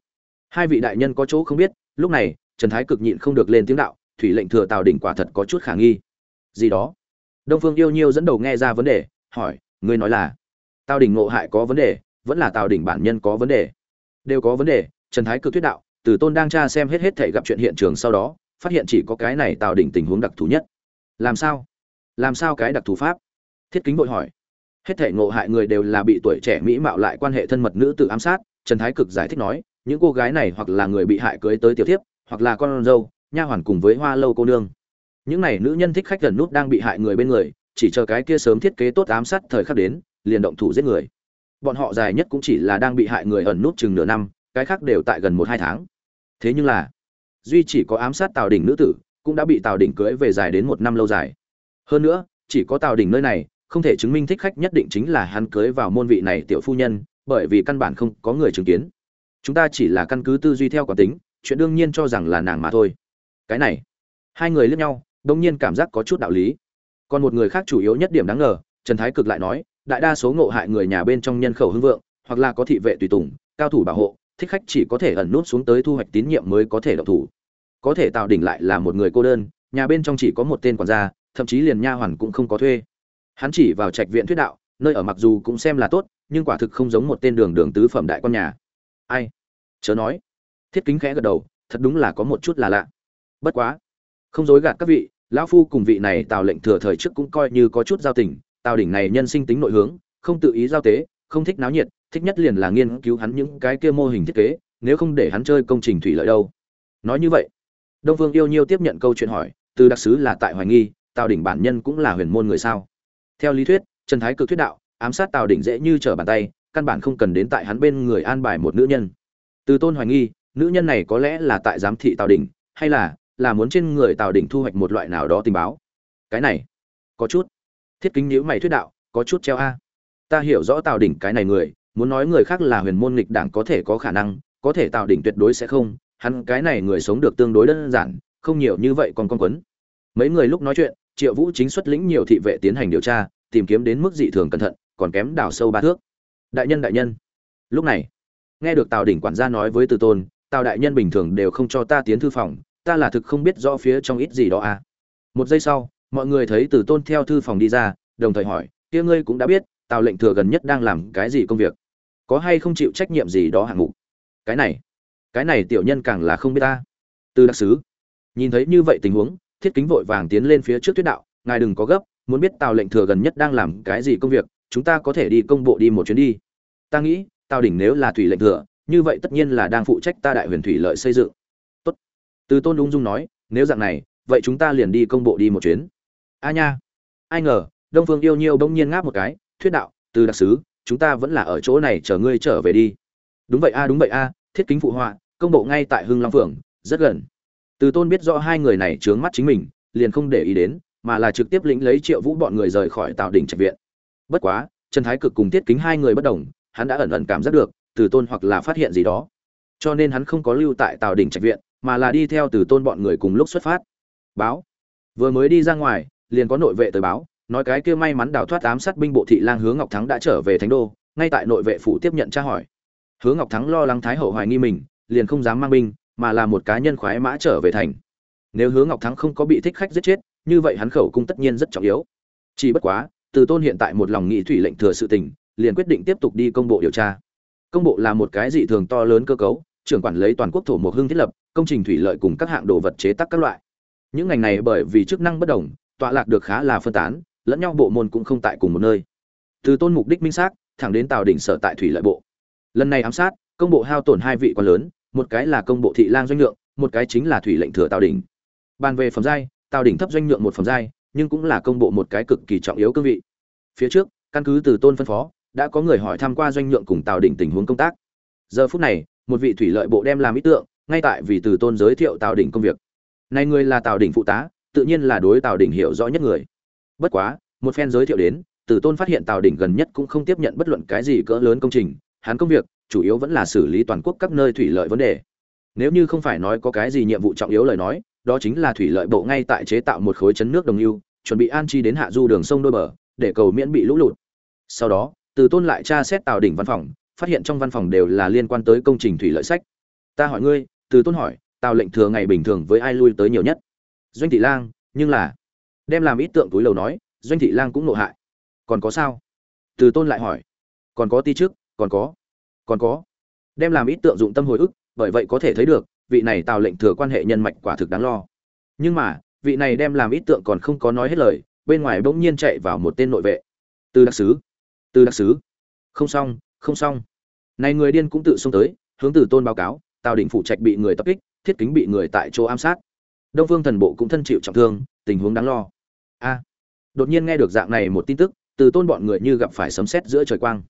Hai vị đại nhân có chỗ không biết, lúc này, trần thái cực nhịn không được lên tiếng đạo, thủy lệnh thừa tào đỉnh quả thật có chút khả nghi. Gì đó? Đông phương yêu nhiêu dẫn đầu nghe ra vấn đề, hỏi, ngươi nói là, tào đỉnh ngộ hại có vấn đề, vẫn là tào đỉnh bản nhân có vấn đề? Đều có vấn đề, trần thái cực thuyết đạo, từ tôn đang tra xem hết hết thể gặp chuyện hiện trường sau đó, phát hiện chỉ có cái này tào đỉnh tình huống đặc thù nhất. Làm sao? Làm sao cái đặc thù pháp? Thiết kính vội hỏi hết thể ngộ hại người đều là bị tuổi trẻ mỹ mạo lại quan hệ thân mật nữ tự ám sát, trần thái cực giải thích nói, những cô gái này hoặc là người bị hại cưới tới tiểu tiếp hoặc là con dâu, nha hoàn cùng với hoa lâu cô nương. Những này nữ nhân thích khách gần nút đang bị hại người bên người, chỉ chờ cái kia sớm thiết kế tốt ám sát thời khắc đến, liền động thủ giết người. Bọn họ dài nhất cũng chỉ là đang bị hại người ẩn nút chừng nửa năm, cái khác đều tại gần một hai tháng. Thế nhưng là, duy chỉ có ám sát tào đỉnh nữ tử, cũng đã bị tào đỉnh cưới về dài đến một năm lâu dài. Hơn nữa, chỉ có tào đỉnh nơi này không thể chứng minh thích khách nhất định chính là hắn cưới vào môn vị này tiểu phu nhân, bởi vì căn bản không có người chứng kiến. Chúng ta chỉ là căn cứ tư duy theo quán tính, chuyện đương nhiên cho rằng là nàng mà thôi. Cái này, hai người liếc nhau đông nhiên cảm giác có chút đạo lý. Còn một người khác chủ yếu nhất điểm đáng ngờ, trần thái cực lại nói, đại đa số ngộ hại người nhà bên trong nhân khẩu hưng vượng, hoặc là có thị vệ tùy tùng, cao thủ bảo hộ, thích khách chỉ có thể ẩn nút xuống tới thu hoạch tín nhiệm mới có thể động thủ. Có thể tạo đỉnh lại là một người cô đơn, nhà bên trong chỉ có một tên quản gia, thậm chí liền nha hoàn cũng không có thuê hắn chỉ vào trạch viện thuyết đạo, nơi ở mặc dù cũng xem là tốt, nhưng quả thực không giống một tên đường đường tứ phẩm đại con nhà. Ai? Chớ nói. Thiết kính khẽ gật đầu, thật đúng là có một chút là lạ. Bất quá. Không dối gạt các vị, lão phu cùng vị này tào lệnh thừa thời trước cũng coi như có chút giao tình, tào đỉnh này nhân sinh tính nội hướng, không tự ý giao tế, không thích náo nhiệt, thích nhất liền là nghiên cứu hắn những cái kia mô hình thiết kế, nếu không để hắn chơi công trình thủy lợi đâu. Nói như vậy, đông vương yêu nhiêu tiếp nhận câu chuyện hỏi, từ đặc sứ là tại hoài nghi, tào đỉnh bản nhân cũng là huyền môn người sao? Theo lý thuyết, trần thái cực thuyết đạo, ám sát tào đỉnh dễ như trở bàn tay, căn bản không cần đến tại hắn bên người an bài một nữ nhân. Từ tôn hoài nghi, nữ nhân này có lẽ là tại giám thị tào đỉnh, hay là là muốn trên người tào đỉnh thu hoạch một loại nào đó tình báo? Cái này, có chút. Thiết kính nhữ mày thuyết đạo, có chút treo a. Ta hiểu rõ tào đỉnh cái này người, muốn nói người khác là huyền môn nghịch đảng có thể có khả năng, có thể tào đỉnh tuyệt đối sẽ không, hắn cái này người sống được tương đối đơn giản, không nhiều như vậy còn con quấn. Mấy người lúc nói chuyện triệu vũ chính xuất lĩnh nhiều thị vệ tiến hành điều tra, tìm kiếm đến mức dị thường cẩn thận, còn kém đào sâu ba thước. Đại nhân đại nhân. Lúc này, nghe được tào đỉnh quản gia nói với từ tôn, tào đại nhân bình thường đều không cho ta tiến thư phòng, ta là thực không biết rõ phía trong ít gì đó à. Một giây sau, mọi người thấy từ tôn theo thư phòng đi ra, đồng thời hỏi, kia ngươi cũng đã biết, tào lệnh thừa gần nhất đang làm cái gì công việc? Có hay không chịu trách nhiệm gì đó hạng mục? Cái này cái này tiểu nhân càng là không biết ta. Từ đặc sứ. Nhìn thấy như vậy tình huống thiết kính vội vàng tiến lên phía trước tuyết đạo, ngài đừng có gấp, muốn biết tào lệnh thừa gần nhất đang làm cái gì công việc, chúng ta có thể đi công bộ đi một chuyến đi. Ta nghĩ, tào đỉnh nếu là thủy lệnh thừa, như vậy tất nhiên là đang phụ trách ta đại huyền thủy lợi xây dựng. Tốt. Từ tôn ung dung nói, nếu dạng này, vậy chúng ta liền đi công bộ đi một chuyến. A nha. Ai ngờ, đông phương yêu nhiêu bỗng nhiên ngáp một cái, thuyết đạo, từ đặc sứ, chúng ta vẫn là ở chỗ này chờ ngươi trở về đi. Đúng vậy a, đúng vậy a, thiết kính phụ họa, công bộ ngay tại hưng long phường rất gần từ tôn biết rõ hai người này trướng mắt chính mình, liền không để ý đến, mà là trực tiếp lĩnh lấy triệu vũ bọn người rời khỏi tạo đỉnh trạch viện. Bất quá, trần thái cực cùng tiết kính hai người bất đồng, hắn đã ẩn ẩn cảm giác được, từ tôn hoặc là phát hiện gì đó. Cho nên hắn không có lưu tại tào đỉnh trạch viện, mà là đi theo từ tôn bọn người cùng lúc xuất phát. Báo. Vừa mới đi ra ngoài, liền có nội vệ tới báo, nói cái kia may mắn đào thoát ám sát binh bộ thị lang hứa ngọc thắng đã trở về thánh đô, ngay tại nội vệ phủ tiếp nhận tra hỏi. Hứa ngọc thắng lo lắng thái hậu hoài nghi mình, liền không dám mang binh mà là một cá nhân khoái mã trở về thành. Nếu Hứa ngọc thắng không có bị thích khách giết chết, như vậy hắn khẩu cung tất nhiên rất trọng yếu. Chỉ bất quá, từ tôn hiện tại một lòng nghị thủy lệnh thừa sự tình, liền quyết định tiếp tục đi công bộ điều tra. Công bộ là một cái dị thường to lớn cơ cấu, trưởng quản lấy toàn quốc thổ một hưng thiết lập, công trình thủy lợi cùng các hạng đồ vật chế tác các loại. Những ngành này bởi vì chức năng bất đồng, tọa lạc được khá là phân tán, lẫn nhau bộ môn cũng không tại cùng một nơi. Từ tôn mục đích minh xác, thẳng đến tào đỉnh sở tại thủy lợi bộ. Lần này ám sát, công bộ hao tổn hai vị quan lớn một cái là công bộ thị lang doanh lượng, một cái chính là thủy lệnh thừa tào đỉnh. Bàn về phẩm giai, tào đỉnh thấp doanh lượng một phẩm giai, nhưng cũng là công bộ một cái cực kỳ trọng yếu cương vị. Phía trước, căn cứ từ tôn phân phó, đã có người hỏi tham q u a doanh nhượng cùng tào đỉnh tình huống công tác. Giờ phút này, một vị thủy lợi bộ đem làm ý tượng, ngay tại vì từ tôn giới thiệu tào đỉnh công việc. Này người là tào đỉnh phụ tá, tự nhiên là đối tào đỉnh hiểu rõ nhất người. Bất quá, một phen giới thiệu đến, từ tôn phát hiện tào đỉnh gần nhất cũng không tiếp nhận bất luận cái gì cỡ lớn công trình, hắn công việc chủ yếu vẫn là xử lý toàn quốc các nơi thủy lợi vấn đề. Nếu như không phải nói có cái gì nhiệm vụ trọng yếu lời nói, đó chính là thủy lợi bộ ngay tại chế tạo một khối chấn nước đồng lưu, chuẩn bị an chi đến hạ du đường sông đôi bờ, để cầu miễn bị lũ lụt. Sau đó, từ tôn lại tra xét tào đỉnh văn phòng, phát hiện trong văn phòng đều là liên quan tới công trình thủy lợi sách. Ta hỏi ngươi, từ tôn hỏi tào lệnh thừa ngày bình thường với ai lui tới nhiều nhất? Doanh thị lang, nhưng là, đem làm ít tượng túi lầu nói, doanh thị lang cũng nộ hại. Còn có sao? Từ tôn lại hỏi, còn có ti trước còn có còn có. Đem làm ít tượng dụng tâm hồi ức, bởi vậy có thể thấy được, vị này tào lệnh thừa quan hệ nhân mạch quả thực đáng lo. Nhưng mà, vị này đem làm ít tượng còn không có nói hết lời, bên ngoài bỗng nhiên chạy vào một tên nội vệ. Từ đặc sứ. Từ đặc sứ. Không xong không xong. Này người điên cũng tự xông tới, hướng từ tôn báo cáo, tào đỉnh phụ trạch bị người tập kích, thiết kính bị người tại chỗ ám sát. Đông phương thần bộ cũng thân chịu trọng thương, tình huống đáng lo. A. Đột nhiên nghe được dạng này một tin tức, từ tôn bọn người như gặp phải sấm sét giữa trời quang.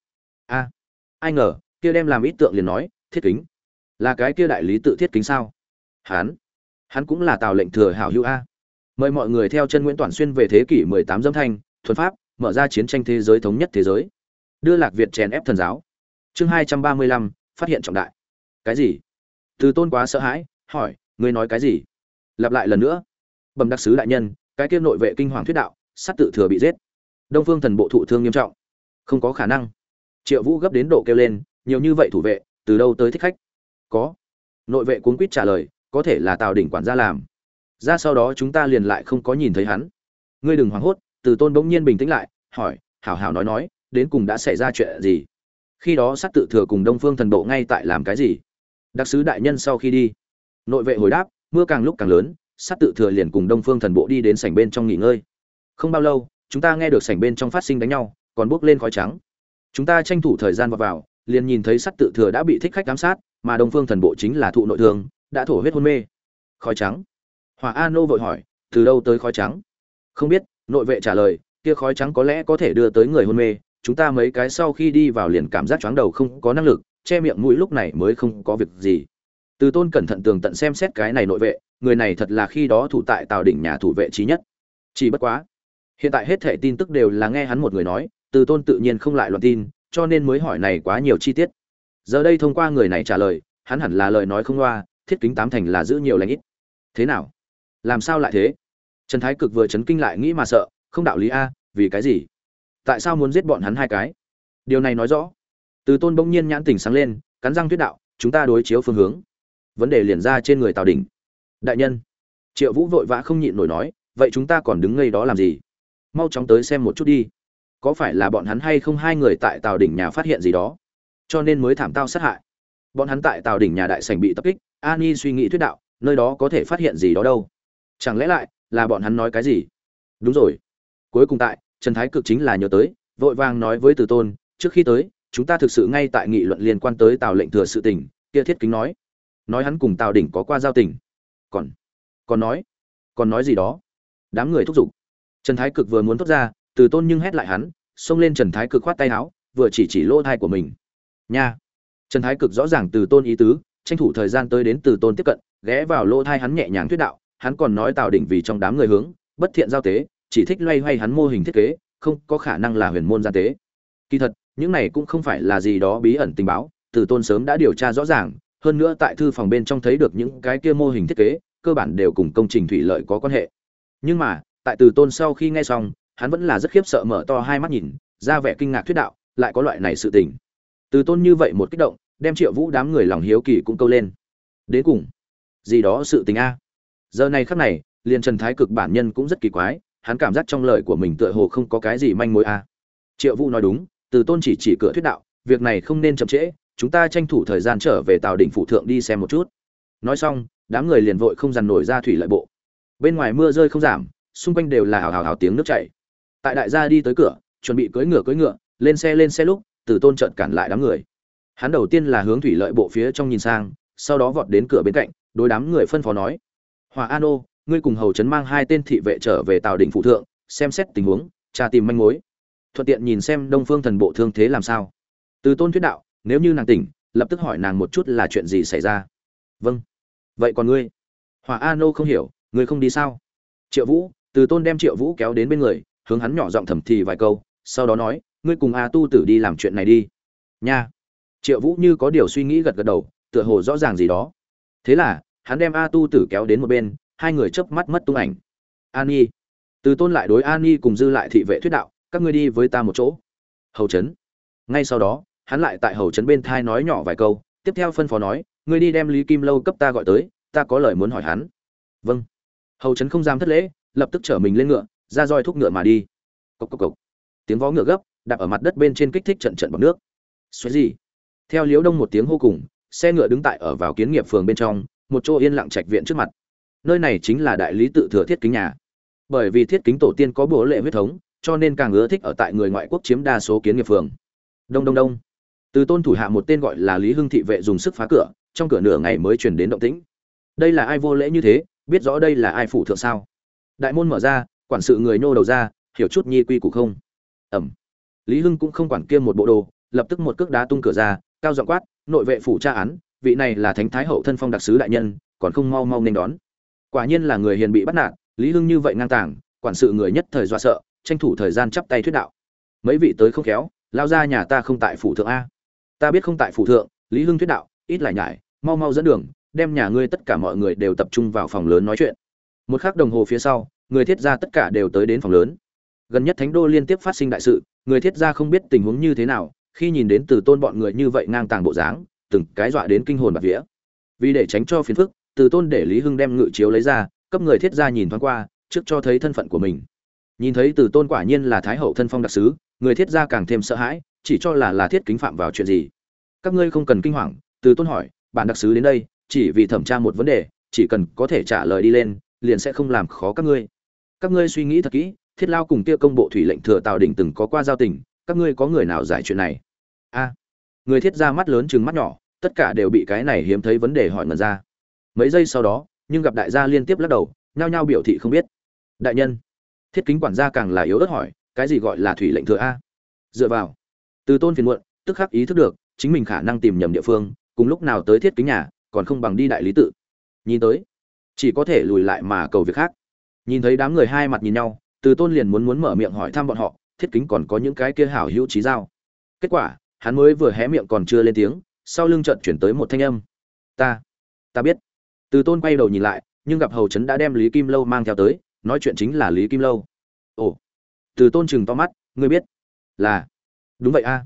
A. Ai ngờ kia đem làm ít tượng liền nói thiết kính. Là cái kia đại lý tự thiết kính sao? Hắn hắn cũng là tào lệnh thừa hảo hữu a. Mời mọi người theo chân nguyễn toàn xuyên về thế kỷ 18 dâm thanh thuần pháp mở ra chiến tranh thế giới thống nhất thế giới. Đưa lạc việt chèn ép thần giáo. Chương 235, phát hiện trọng đại. Cái gì? Từ tôn quá sợ hãi hỏi ngươi nói cái gì? Lặp lại lần nữa. Bẩm đặc sứ đại nhân cái kia nội vệ kinh hoàng thuyết đạo sát tự thừa bị giết. Đông phương thần bộ thụ thương nghiêm trọng. Không có khả năng. Triệu vũ gấp đến độ kêu lên nhiều như vậy thủ vệ từ đâu tới thích khách? Có. Nội vệ cuốn quýt trả lời có thể là tào đỉnh quản gia làm. Ra sau đó chúng ta liền lại không có nhìn thấy hắn. Ngươi đừng hoảng hốt từ tôn bỗng nhiên bình tĩnh lại hỏi hảo hảo nói nói đến cùng đã xảy ra chuyện gì? Khi đó sát tự thừa cùng đông phương thần bộ ngay tại làm cái gì? Đặc sứ đại nhân sau khi đi. Nội vệ hồi đáp mưa càng lúc càng lớn sát tự thừa liền cùng đông phương thần bộ đi đến sảnh bên trong nghỉ ngơi. Không bao lâu chúng ta nghe được sảnh bên trong phát sinh đánh nhau còn bước lên khói trắng. Chúng ta tranh thủ thời gian vào, vào liền nhìn thấy sát tự thừa đã bị thích khách giám sát, mà đông phương thần bộ chính là thụ nội thương, đã thổ huyết hôn mê. Khói trắng. Hòa a nô vội hỏi, từ đâu tới khói trắng? Không biết. Nội vệ trả lời, kia khói trắng có lẽ có thể đưa tới người hôn mê, chúng ta mấy cái sau khi đi vào liền cảm giác chóng đầu không có năng lực, che miệng mũi lúc này mới không có việc gì. Từ tôn cẩn thận tường tận xem xét cái này nội vệ, người này thật là khi đó thủ tại tào đỉnh nhà thủ vệ trí nhất. Chỉ bất quá, hiện tại hết thảy tin tức đều là nghe hắn một người nói, từ tôn tự nhiên không lại loạn tin cho nên mới hỏi này quá nhiều chi tiết. Giờ đây thông qua người này trả lời, hắn hẳn là lời nói không loa, thiết kính tám thành là giữ nhiều lãnh ít. Thế nào? Làm sao lại thế? Trần thái cực vừa chấn kinh lại nghĩ mà sợ, không đạo lý a, vì cái gì? Tại sao muốn giết bọn hắn hai cái? Điều này nói rõ. Từ tôn bỗng nhiên nhãn tỉnh sáng lên, cắn răng thuyết đạo, chúng ta đối chiếu phương hướng. Vấn đề liền ra trên người tào đình đại nhân, triệu vũ vội vã không nhịn nổi nói, vậy chúng ta còn đứng ngây đó làm gì? Mau chóng tới xem một chút đi có phải là bọn hắn hay không hai người tại tào đỉnh nhà phát hiện gì đó? Cho nên mới thảm tao sát hại. Bọn hắn tại tào đỉnh nhà đại sảnh bị tập kích ani suy nghĩ thuyết đạo, nơi đó có thể phát hiện gì đó đâu? Chẳng lẽ lại là bọn hắn nói cái gì? Đúng rồi. Cuối cùng tại, trần thái cực chính là nhớ tới, vội vàng nói với từ tôn, trước khi tới, chúng ta thực sự ngay tại nghị luận liên quan tới tào lệnh thừa sự tình, kia thiết kính nói. Nói hắn cùng tào đỉnh có qua giao tình. Còn còn nói còn nói gì đó? Đám người thúc giục. Trần thái cực vừa muốn thốt ra từ tôn nhưng hét lại hắn, xông lên trần thái cực khoát tay áo, vừa chỉ chỉ lỗ thai của mình. Nha! Trần thái cực rõ ràng từ tôn ý tứ, tranh thủ thời gian tới đến từ tôn tiếp cận, ghé vào lỗ thai hắn nhẹ nhàng thuyết đạo, hắn còn nói tào đỉnh vì trong đám người hướng, bất thiện giao tế, chỉ thích loay hoay hắn mô hình thiết kế, không có khả năng là huyền môn gian tế. Kỳ thật, những này cũng không phải là gì đó bí ẩn tình báo, từ tôn sớm đã điều tra rõ ràng, hơn nữa tại thư phòng bên trong thấy được những cái kia mô hình thiết kế, cơ bản đều cùng công trình thủy lợi có quan hệ. Nhưng mà, tại từ tôn sau khi nghe xong hắn vẫn là rất khiếp sợ mở to hai mắt nhìn, ra vẻ kinh ngạc thuyết đạo, lại có loại này sự tình. Từ tôn như vậy một kích động, đem triệu vũ đám người lòng hiếu kỳ cũng câu lên. Đến cùng, gì đó sự tình a? Giờ này khắc này, liền trần thái cực bản nhân cũng rất kỳ quái, hắn cảm giác trong lời của mình tựa hồ không có cái gì manh mối a. Triệu vũ nói đúng, từ tôn chỉ chỉ cửa thuyết đạo, việc này không nên chậm trễ, chúng ta tranh thủ thời gian trở về tàu đỉnh phụ thượng đi xem một chút. Nói xong, đám người liền vội không dằn nổi ra thủy lợi bộ. Bên ngoài mưa rơi không giảm, xung quanh đều là hào hào hào tiếng nước chảy tại đại gia đi tới cửa, chuẩn bị cưỡi ngựa cưỡi ngựa, lên xe lên xe lúc, từ tôn trận cản lại đám người. Hắn đầu tiên là hướng thủy lợi bộ phía trong nhìn sang, sau đó vọt đến cửa bên cạnh, đối đám người phân phó nói, hòa an ô, ngươi cùng hầu trấn mang hai tên thị vệ trở về tàu đỉnh phụ thượng, xem xét tình huống, tra tìm manh mối. Thuận tiện nhìn xem đông phương thần bộ thương thế làm sao. Từ tôn thuyết đạo, nếu như nàng tỉnh, lập tức hỏi nàng một chút là chuyện gì xảy ra. Vâng. Vậy còn ngươi? Hòa an ô không hiểu, ngươi không đi sao? Triệu vũ, từ tôn đem triệu vũ kéo đến bên người hướng hắn nhỏ giọng thầm thì vài câu, sau đó nói, ngươi cùng a tu tử đi làm chuyện này đi. Nha. Triệu vũ như có điều suy nghĩ gật gật đầu, tựa hồ rõ ràng gì đó. Thế là, hắn đem a tu tử kéo đến một bên, hai người chớp mắt mất tung ảnh. An nhi. Từ tôn lại đối an nhi cùng dư lại thị vệ thuyết đạo, các ngươi đi với ta một chỗ. Hầu trấn ngay sau đó, hắn lại tại hầu trấn bên thai nói nhỏ vài câu, tiếp theo phân phó nói, ngươi đi đem lý kim lâu cấp ta gọi tới, ta có lời muốn hỏi hắn. Vâng. Hầu trấn không dám thất lễ, lập tức chở mình lên ngựa ra roi thúc ngựa mà đi. Cộc cộc cộc. Tiếng vó ngựa gấp, đạp ở mặt đất bên trên kích thích trận trận bọc nước. Xoáy gì? Theo liếu đông một tiếng hô cùng, xe ngựa đứng tại ở vào kiến nghiệp phường bên trong, một chỗ yên lặng trạch viện trước mặt. Nơi này chính là đại lý tự thừa thiết kính nhà. Bởi vì thiết kính tổ tiên có bố lệ huyết thống, cho nên càng ưa thích ở tại người ngoại quốc chiếm đa số kiến nghiệp phường. Đông đông đông. Từ tôn thủ hạ một tên gọi là lý hưng thị vệ dùng sức phá cửa, trong cửa nửa ngày mới chuyển đến động tĩnh. Đây là ai vô lễ như thế? Biết rõ đây là ai phủ thượng sao? Đại môn mở ra quản sự người nô đầu ra, hiểu chút nhi quy củ không? Ẩm. Lý hưng cũng không quản kiêm một bộ đồ, lập tức một cước đá tung cửa ra, cao giọng quát, nội vệ phủ tra án, vị này là thánh thái hậu thân phong đặc sứ đại nhân, còn không mau mau nên đón. Quả nhiên là người hiền bị bắt nạt, lý hưng như vậy ngang tàng, quản sự người nhất thời dọa sợ, tranh thủ thời gian chắp tay thuyết đạo. Mấy vị tới không khéo, lao ra nhà ta không tại phủ thượng a. Ta biết không tại phủ thượng, lý hưng thuyết đạo, ít lại nhải, mau mau dẫn đường, đem nhà ngươi tất cả mọi người đều tập trung vào phòng lớn nói chuyện. Một khắc đồng hồ phía sau người thiết gia tất cả đều tới đến phòng lớn. Gần nhất thánh đô liên tiếp phát sinh đại sự, người thiết gia không biết tình huống như thế nào, khi nhìn đến từ tôn bọn người như vậy ngang tàng bộ dáng, từng cái dọa đến kinh hồn bạt vía. Vì để tránh cho phiền phức, từ tôn để lý hưng đem ngự chiếu lấy ra, cấp người thiết gia nhìn thoáng qua, trước cho thấy thân phận của mình. Nhìn thấy từ tôn quả nhiên là thái hậu thân phong đặc sứ, người thiết gia càng thêm sợ hãi, chỉ cho là là thiết kính phạm vào chuyện gì. Các ngươi không cần kinh hoàng, từ tôn hỏi bản đặc sứ đến đây, chỉ vì thẩm tra một vấn đề, chỉ cần có thể trả lời đi lên, liền sẽ không làm khó các ngươi các ngươi suy nghĩ thật kỹ, thiết lao cùng kia công bộ thủy lệnh thừa tào đỉnh từng có qua giao tình, các ngươi có người nào giải chuyện này? A. Người thiết ra mắt lớn chừng mắt nhỏ, tất cả đều bị cái này hiếm thấy vấn đề hỏi ngần ra. Mấy giây sau đó, nhưng gặp đại gia liên tiếp lắc đầu, nhao nhao biểu thị không biết. Đại nhân, thiết kính quản gia càng là yếu ớt hỏi, cái gì gọi là thủy lệnh thừa a? Dựa vào. Từ tôn phiền muộn, tức khắc ý thức được, chính mình khả năng tìm nhầm địa phương, cùng lúc nào tới thiết kính nhà, còn không bằng đi đại lý tự. Nhìn tới, chỉ có thể lùi lại mà cầu việc khác nhìn thấy đám người hai mặt nhìn nhau, từ tôn liền muốn muốn mở miệng hỏi thăm bọn họ, thiết kính còn có những cái kia hảo hữu trí dao. kết quả, hắn mới vừa hé miệng còn chưa lên tiếng, sau lưng trận chuyển tới một thanh âm. Ta ta biết. Từ tôn quay đầu nhìn lại, nhưng gặp hầu trấn đã đem lý kim lâu mang theo tới, nói chuyện chính là lý kim lâu. Ồ. Từ tôn chừng to mắt, ngươi biết? Là. Đúng vậy a.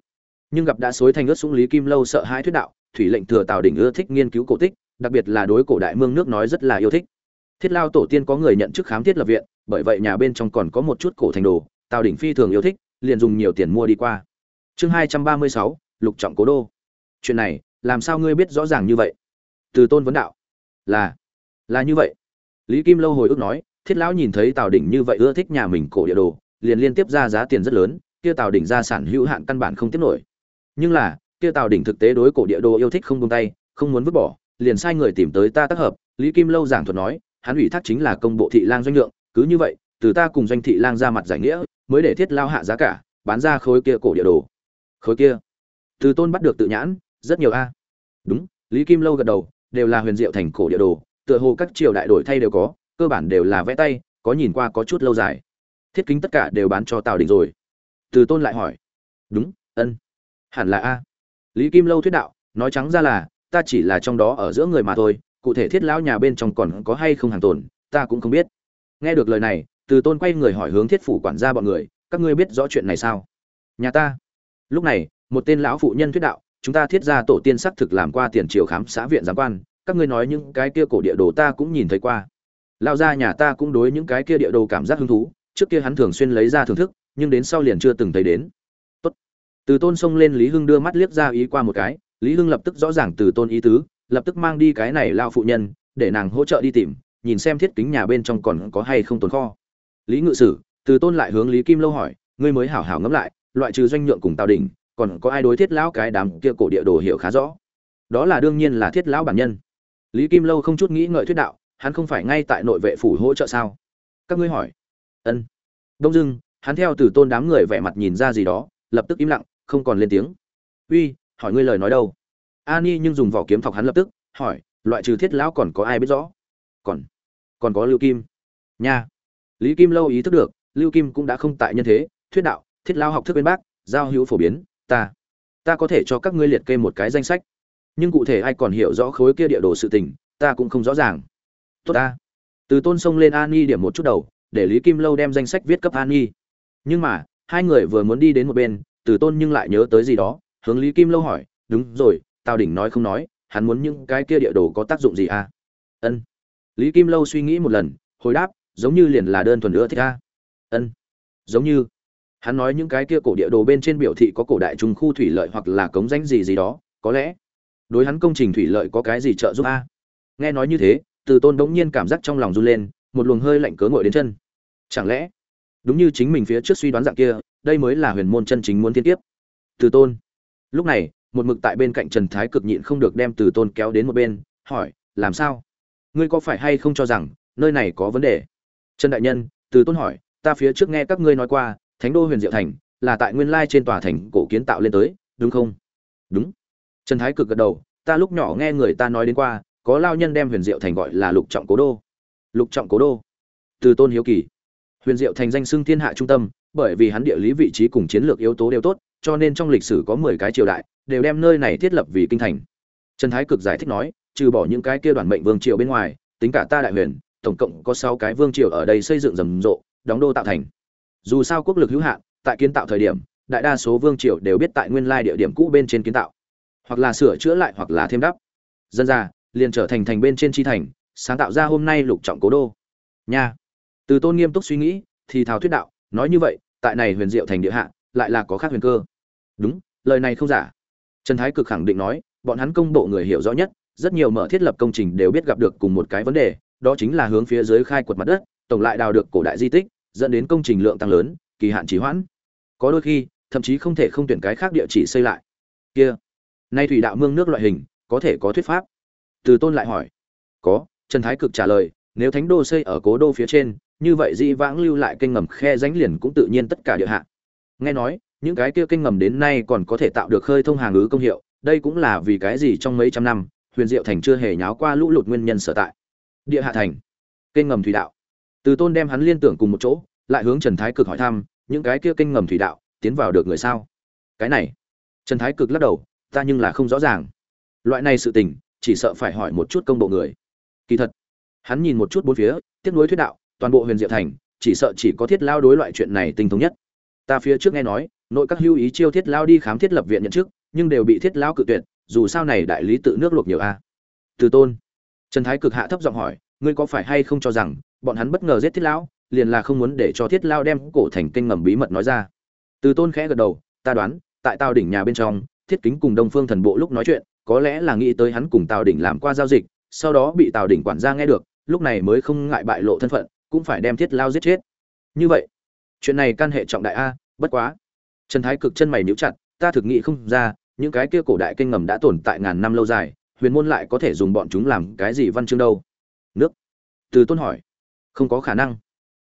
Nhưng gặp đã xối thành ướt súng lý kim lâu sợ hãi thuyết đạo, thủy lệnh thừa tào đỉnh ưa thích nghiên cứu cổ tích, đặc biệt là đối cổ đại mương nước nói rất là yêu thích thiết lao tổ tiên có người nhận chức khám thiết lập viện, bởi vậy nhà bên trong còn có một chút cổ thành đồ, tào đỉnh phi thường yêu thích, liền dùng nhiều tiền mua đi qua. Chương hai trăm ba mươi sáu, lục trọng cố đô. Chuyện này, làm sao ngươi biết rõ ràng như vậy? Từ tôn vấn đạo. Là là như vậy. Lý kim lâu hồi ức nói, thiết lão nhìn thấy tào đỉnh như vậy ưa thích nhà mình cổ địa đồ, liền liên tiếp ra giá tiền rất lớn, kia tào đỉnh gia sản hữu hạn căn bản không tiếp nổi. Nhưng là, kia tào đỉnh thực tế đối cổ địa đồ yêu thích không buông tay, không muốn vứt bỏ, liền sai người tìm tới ta tác hợp, lý kim lâu giảng thuật nói hắn ủy thác chính là công bộ thị lang doanh lượng, cứ như vậy, từ ta cùng doanh thị lang ra mặt giải nghĩa, mới để thiết lao hạ giá cả, bán ra khối kia cổ địa đồ. Khối kia? Từ tôn bắt được tự nhãn, rất nhiều a. Đúng, lý kim lâu gật đầu, đều là huyền diệu thành cổ địa đồ, tựa hồ các triều đại đổi thay đều có, cơ bản đều là vẽ tay, có nhìn qua có chút lâu dài. Thiết kính tất cả đều bán cho tào đình rồi. Từ tôn lại hỏi. Đúng, ân. Hẳn là a. Lý kim lâu thuyết đạo, nói trắng ra là, ta chỉ là trong đó ở giữa người mà thôi cụ thể thiết lão nhà bên trong còn có hay không hàng tồn, ta cũng không biết. Nghe được lời này, từ tôn quay người hỏi hướng thiết phủ quản gia bọn người, các ngươi biết rõ chuyện này sao? Nhà ta. Lúc này, một tên lão phụ nhân thuyết đạo, chúng ta thiết ra tổ tiên xác thực làm qua tiền triều khám xã viện giám quan, các ngươi nói những cái kia cổ địa đồ ta cũng nhìn thấy qua. Lao ra nhà ta cũng đối những cái kia địa đồ cảm giác hứng thú, trước kia hắn thường xuyên lấy ra thưởng thức, nhưng đến sau liền chưa từng thấy đến. Tốt. từ tôn xông lên lý hưng đưa mắt liếc ra ý qua một cái, lý hưng lập tức rõ ràng từ tôn ý tứ lập tức mang đi cái này lao phụ nhân, để nàng hỗ trợ đi tìm, nhìn xem thiết kính nhà bên trong còn có hay không tồn kho. Lý ngự sử, từ tôn lại hướng lý kim lâu hỏi, ngươi mới hảo hảo ngẫm lại, loại trừ doanh nhượng cùng tào đình còn có ai đối thiết lão cái đám kia cổ địa đồ hiểu khá rõ? Đó là đương nhiên là thiết lão bản nhân. Lý kim lâu không chút nghĩ ngợi thuyết đạo, hắn không phải ngay tại nội vệ phủ hỗ trợ sao? Các ngươi hỏi. Ân. Đông dưng, hắn theo từ tôn đám người vẻ mặt nhìn ra gì đó, lập tức im lặng, không còn lên tiếng. Uy, hỏi ngươi lời nói đâu? Ani nhưng dùng vỏ kiếm thọc hắn lập tức, hỏi, loại trừ thiết lão còn có ai biết rõ? Còn còn có lưu kim. Nha. Lý kim lâu ý thức được, lưu kim cũng đã không tại nhân thế, thuyết đạo, thiết lão học thức bên bác, giao hữu phổ biến, ta ta có thể cho các ngươi liệt kê một cái danh sách. Nhưng cụ thể ai còn hiểu rõ khối kia địa đồ sự tình, ta cũng không rõ ràng. Tốt ta. Từ tôn sông lên an nhi điểm một chút đầu, để lý kim lâu đem danh sách viết cấp an nhi nhưng mà, hai người vừa muốn đi đến một bên, từ tôn nhưng lại nhớ tới gì đó, hướng lý kim lâu hỏi, đúng rồi tào đỉnh nói không nói, hắn muốn những cái kia địa đồ có tác dụng gì à? Ân. Lý kim lâu suy nghĩ một lần, hồi đáp, giống như liền là đơn thuần nữa thích a. Ân. Giống như. Hắn nói những cái kia cổ địa đồ bên trên biểu thị có cổ đại trung khu thủy lợi hoặc là cống danh gì gì đó, có lẽ. Đối hắn công trình thủy lợi có cái gì trợ giúp a? Nghe nói như thế, từ tôn đống nhiên cảm giác trong lòng run lên, một luồng hơi lạnh cớ ngội đến chân. Chẳng lẽ, đúng như chính mình phía trước suy đoán dạng kia, đây mới là huyền môn chân chính muốn thiên tiếp từ tôn. Lúc này một mực tại bên cạnh trần thái cực nhịn không được đem từ tôn kéo đến một bên, hỏi, làm sao? Ngươi có phải hay không cho rằng nơi này có vấn đề? Trần đại nhân, từ tôn hỏi, ta phía trước nghe các ngươi nói qua, thánh đô huyền diệu thành là tại nguyên lai trên tòa thành cổ kiến tạo lên tới, đúng không? Đúng. Trần thái cực gật đầu, ta lúc nhỏ nghe người ta nói đến qua, có lao nhân đem huyền diệu thành gọi là lục trọng cố đô. Lục trọng cố đô? Từ tôn hiếu kỳ. Huyền diệu thành danh xưng thiên hạ trung tâm, bởi vì hắn địa lý vị trí cùng chiến lược yếu tố đều tốt, cho nên trong lịch sử có mười cái triều đại đều đem nơi này thiết lập vì kinh thành. Trần thái cực giải thích nói, trừ bỏ những cái kia đoàn mệnh vương triều bên ngoài, tính cả ta đại huyền, tổng cộng có sáu cái vương triều ở đây xây dựng rầm rộ, đóng đô tạo thành. Dù sao quốc lực hữu hạn, tại kiến tạo thời điểm, đại đa số vương triều đều biết tại nguyên lai địa điểm cũ bên trên kiến tạo. Hoặc là sửa chữa lại, hoặc là thêm đắp. Dân ra, liền trở thành thành bên trên chi thành, sáng tạo ra hôm nay lục trọng cố đô. Nha. Từ tôn nghiêm túc suy nghĩ, thì thào thuyết đạo, nói như vậy, tại này huyền diệu thành địa hạ, lại là có khác huyền cơ. Đúng, lời này không giả trần thái cực khẳng định nói, bọn hắn công bộ người hiểu rõ nhất, rất nhiều mở thiết lập công trình đều biết gặp được cùng một cái vấn đề, đó chính là hướng phía dưới khai quật mặt đất, tổng lại đào được cổ đại di tích, dẫn đến công trình lượng tăng lớn, kỳ hạn trì hoãn. Có đôi khi, thậm chí không thể không tuyển cái khác địa chỉ xây lại. Kia, nay thủy đạo mương nước loại hình, có thể có thuyết pháp. Từ tôn lại hỏi. Có, trần thái cực trả lời, nếu thánh đô xây ở cố đô phía trên, như vậy di vãng lưu lại kênh ngầm khe ránh liền cũng tự nhiên tất cả địa hạ. Nghe nói những cái kia kênh ngầm đến nay còn có thể tạo được khơi thông hàng ứ công hiệu, đây cũng là vì cái gì trong mấy trăm năm, huyền diệu thành chưa hề nháo qua lũ lụt nguyên nhân sở tại. Địa hạ thành kênh ngầm thủy đạo. Từ tôn đem hắn liên tưởng cùng một chỗ, lại hướng trần thái cực hỏi thăm, những cái kia kênh ngầm thủy đạo, tiến vào được người sao? Cái này, trần thái cực lắc đầu, ta nhưng là không rõ ràng. Loại này sự tình, chỉ sợ phải hỏi một chút công bộ người. Kỳ thật, hắn nhìn một chút bốn phía, tiếp nối thuyết đạo, toàn bộ huyền diệu thành, chỉ sợ chỉ có thiết lao đối loại chuyện này tinh thống nhất. Ta phía trước nghe nói nội các hưu ý chiêu thiết lao đi khám thiết lập viện nhận chức, nhưng đều bị thiết lao cự tuyệt, dù sao này đại lý tự nước luộc nhiều a. Từ tôn, trần thái cực hạ thấp giọng hỏi, ngươi có phải hay không cho rằng, bọn hắn bất ngờ giết thiết lão liền là không muốn để cho thiết lao đem cổ thành kênh ngầm bí mật nói ra. Từ tôn khẽ gật đầu, ta đoán, tại tao đỉnh nhà bên trong, thiết kính cùng đông phương thần bộ lúc nói chuyện, có lẽ là nghĩ tới hắn cùng tào đỉnh làm qua giao dịch, sau đó bị tào đỉnh quản gia nghe được, lúc này mới không ngại bại lộ thân phận, cũng phải đem thiết lao giết chết. Như vậy, chuyện này can hệ trọng đại a, bất quá trần thái cực chân mày níu chặt, ta thực nghĩ không ra, những cái kia cổ đại kênh ngầm đã tồn tại ngàn năm lâu dài, huyền môn lại có thể dùng bọn chúng làm cái gì văn chương đâu? Nước? Từ tôn hỏi. Không có khả năng.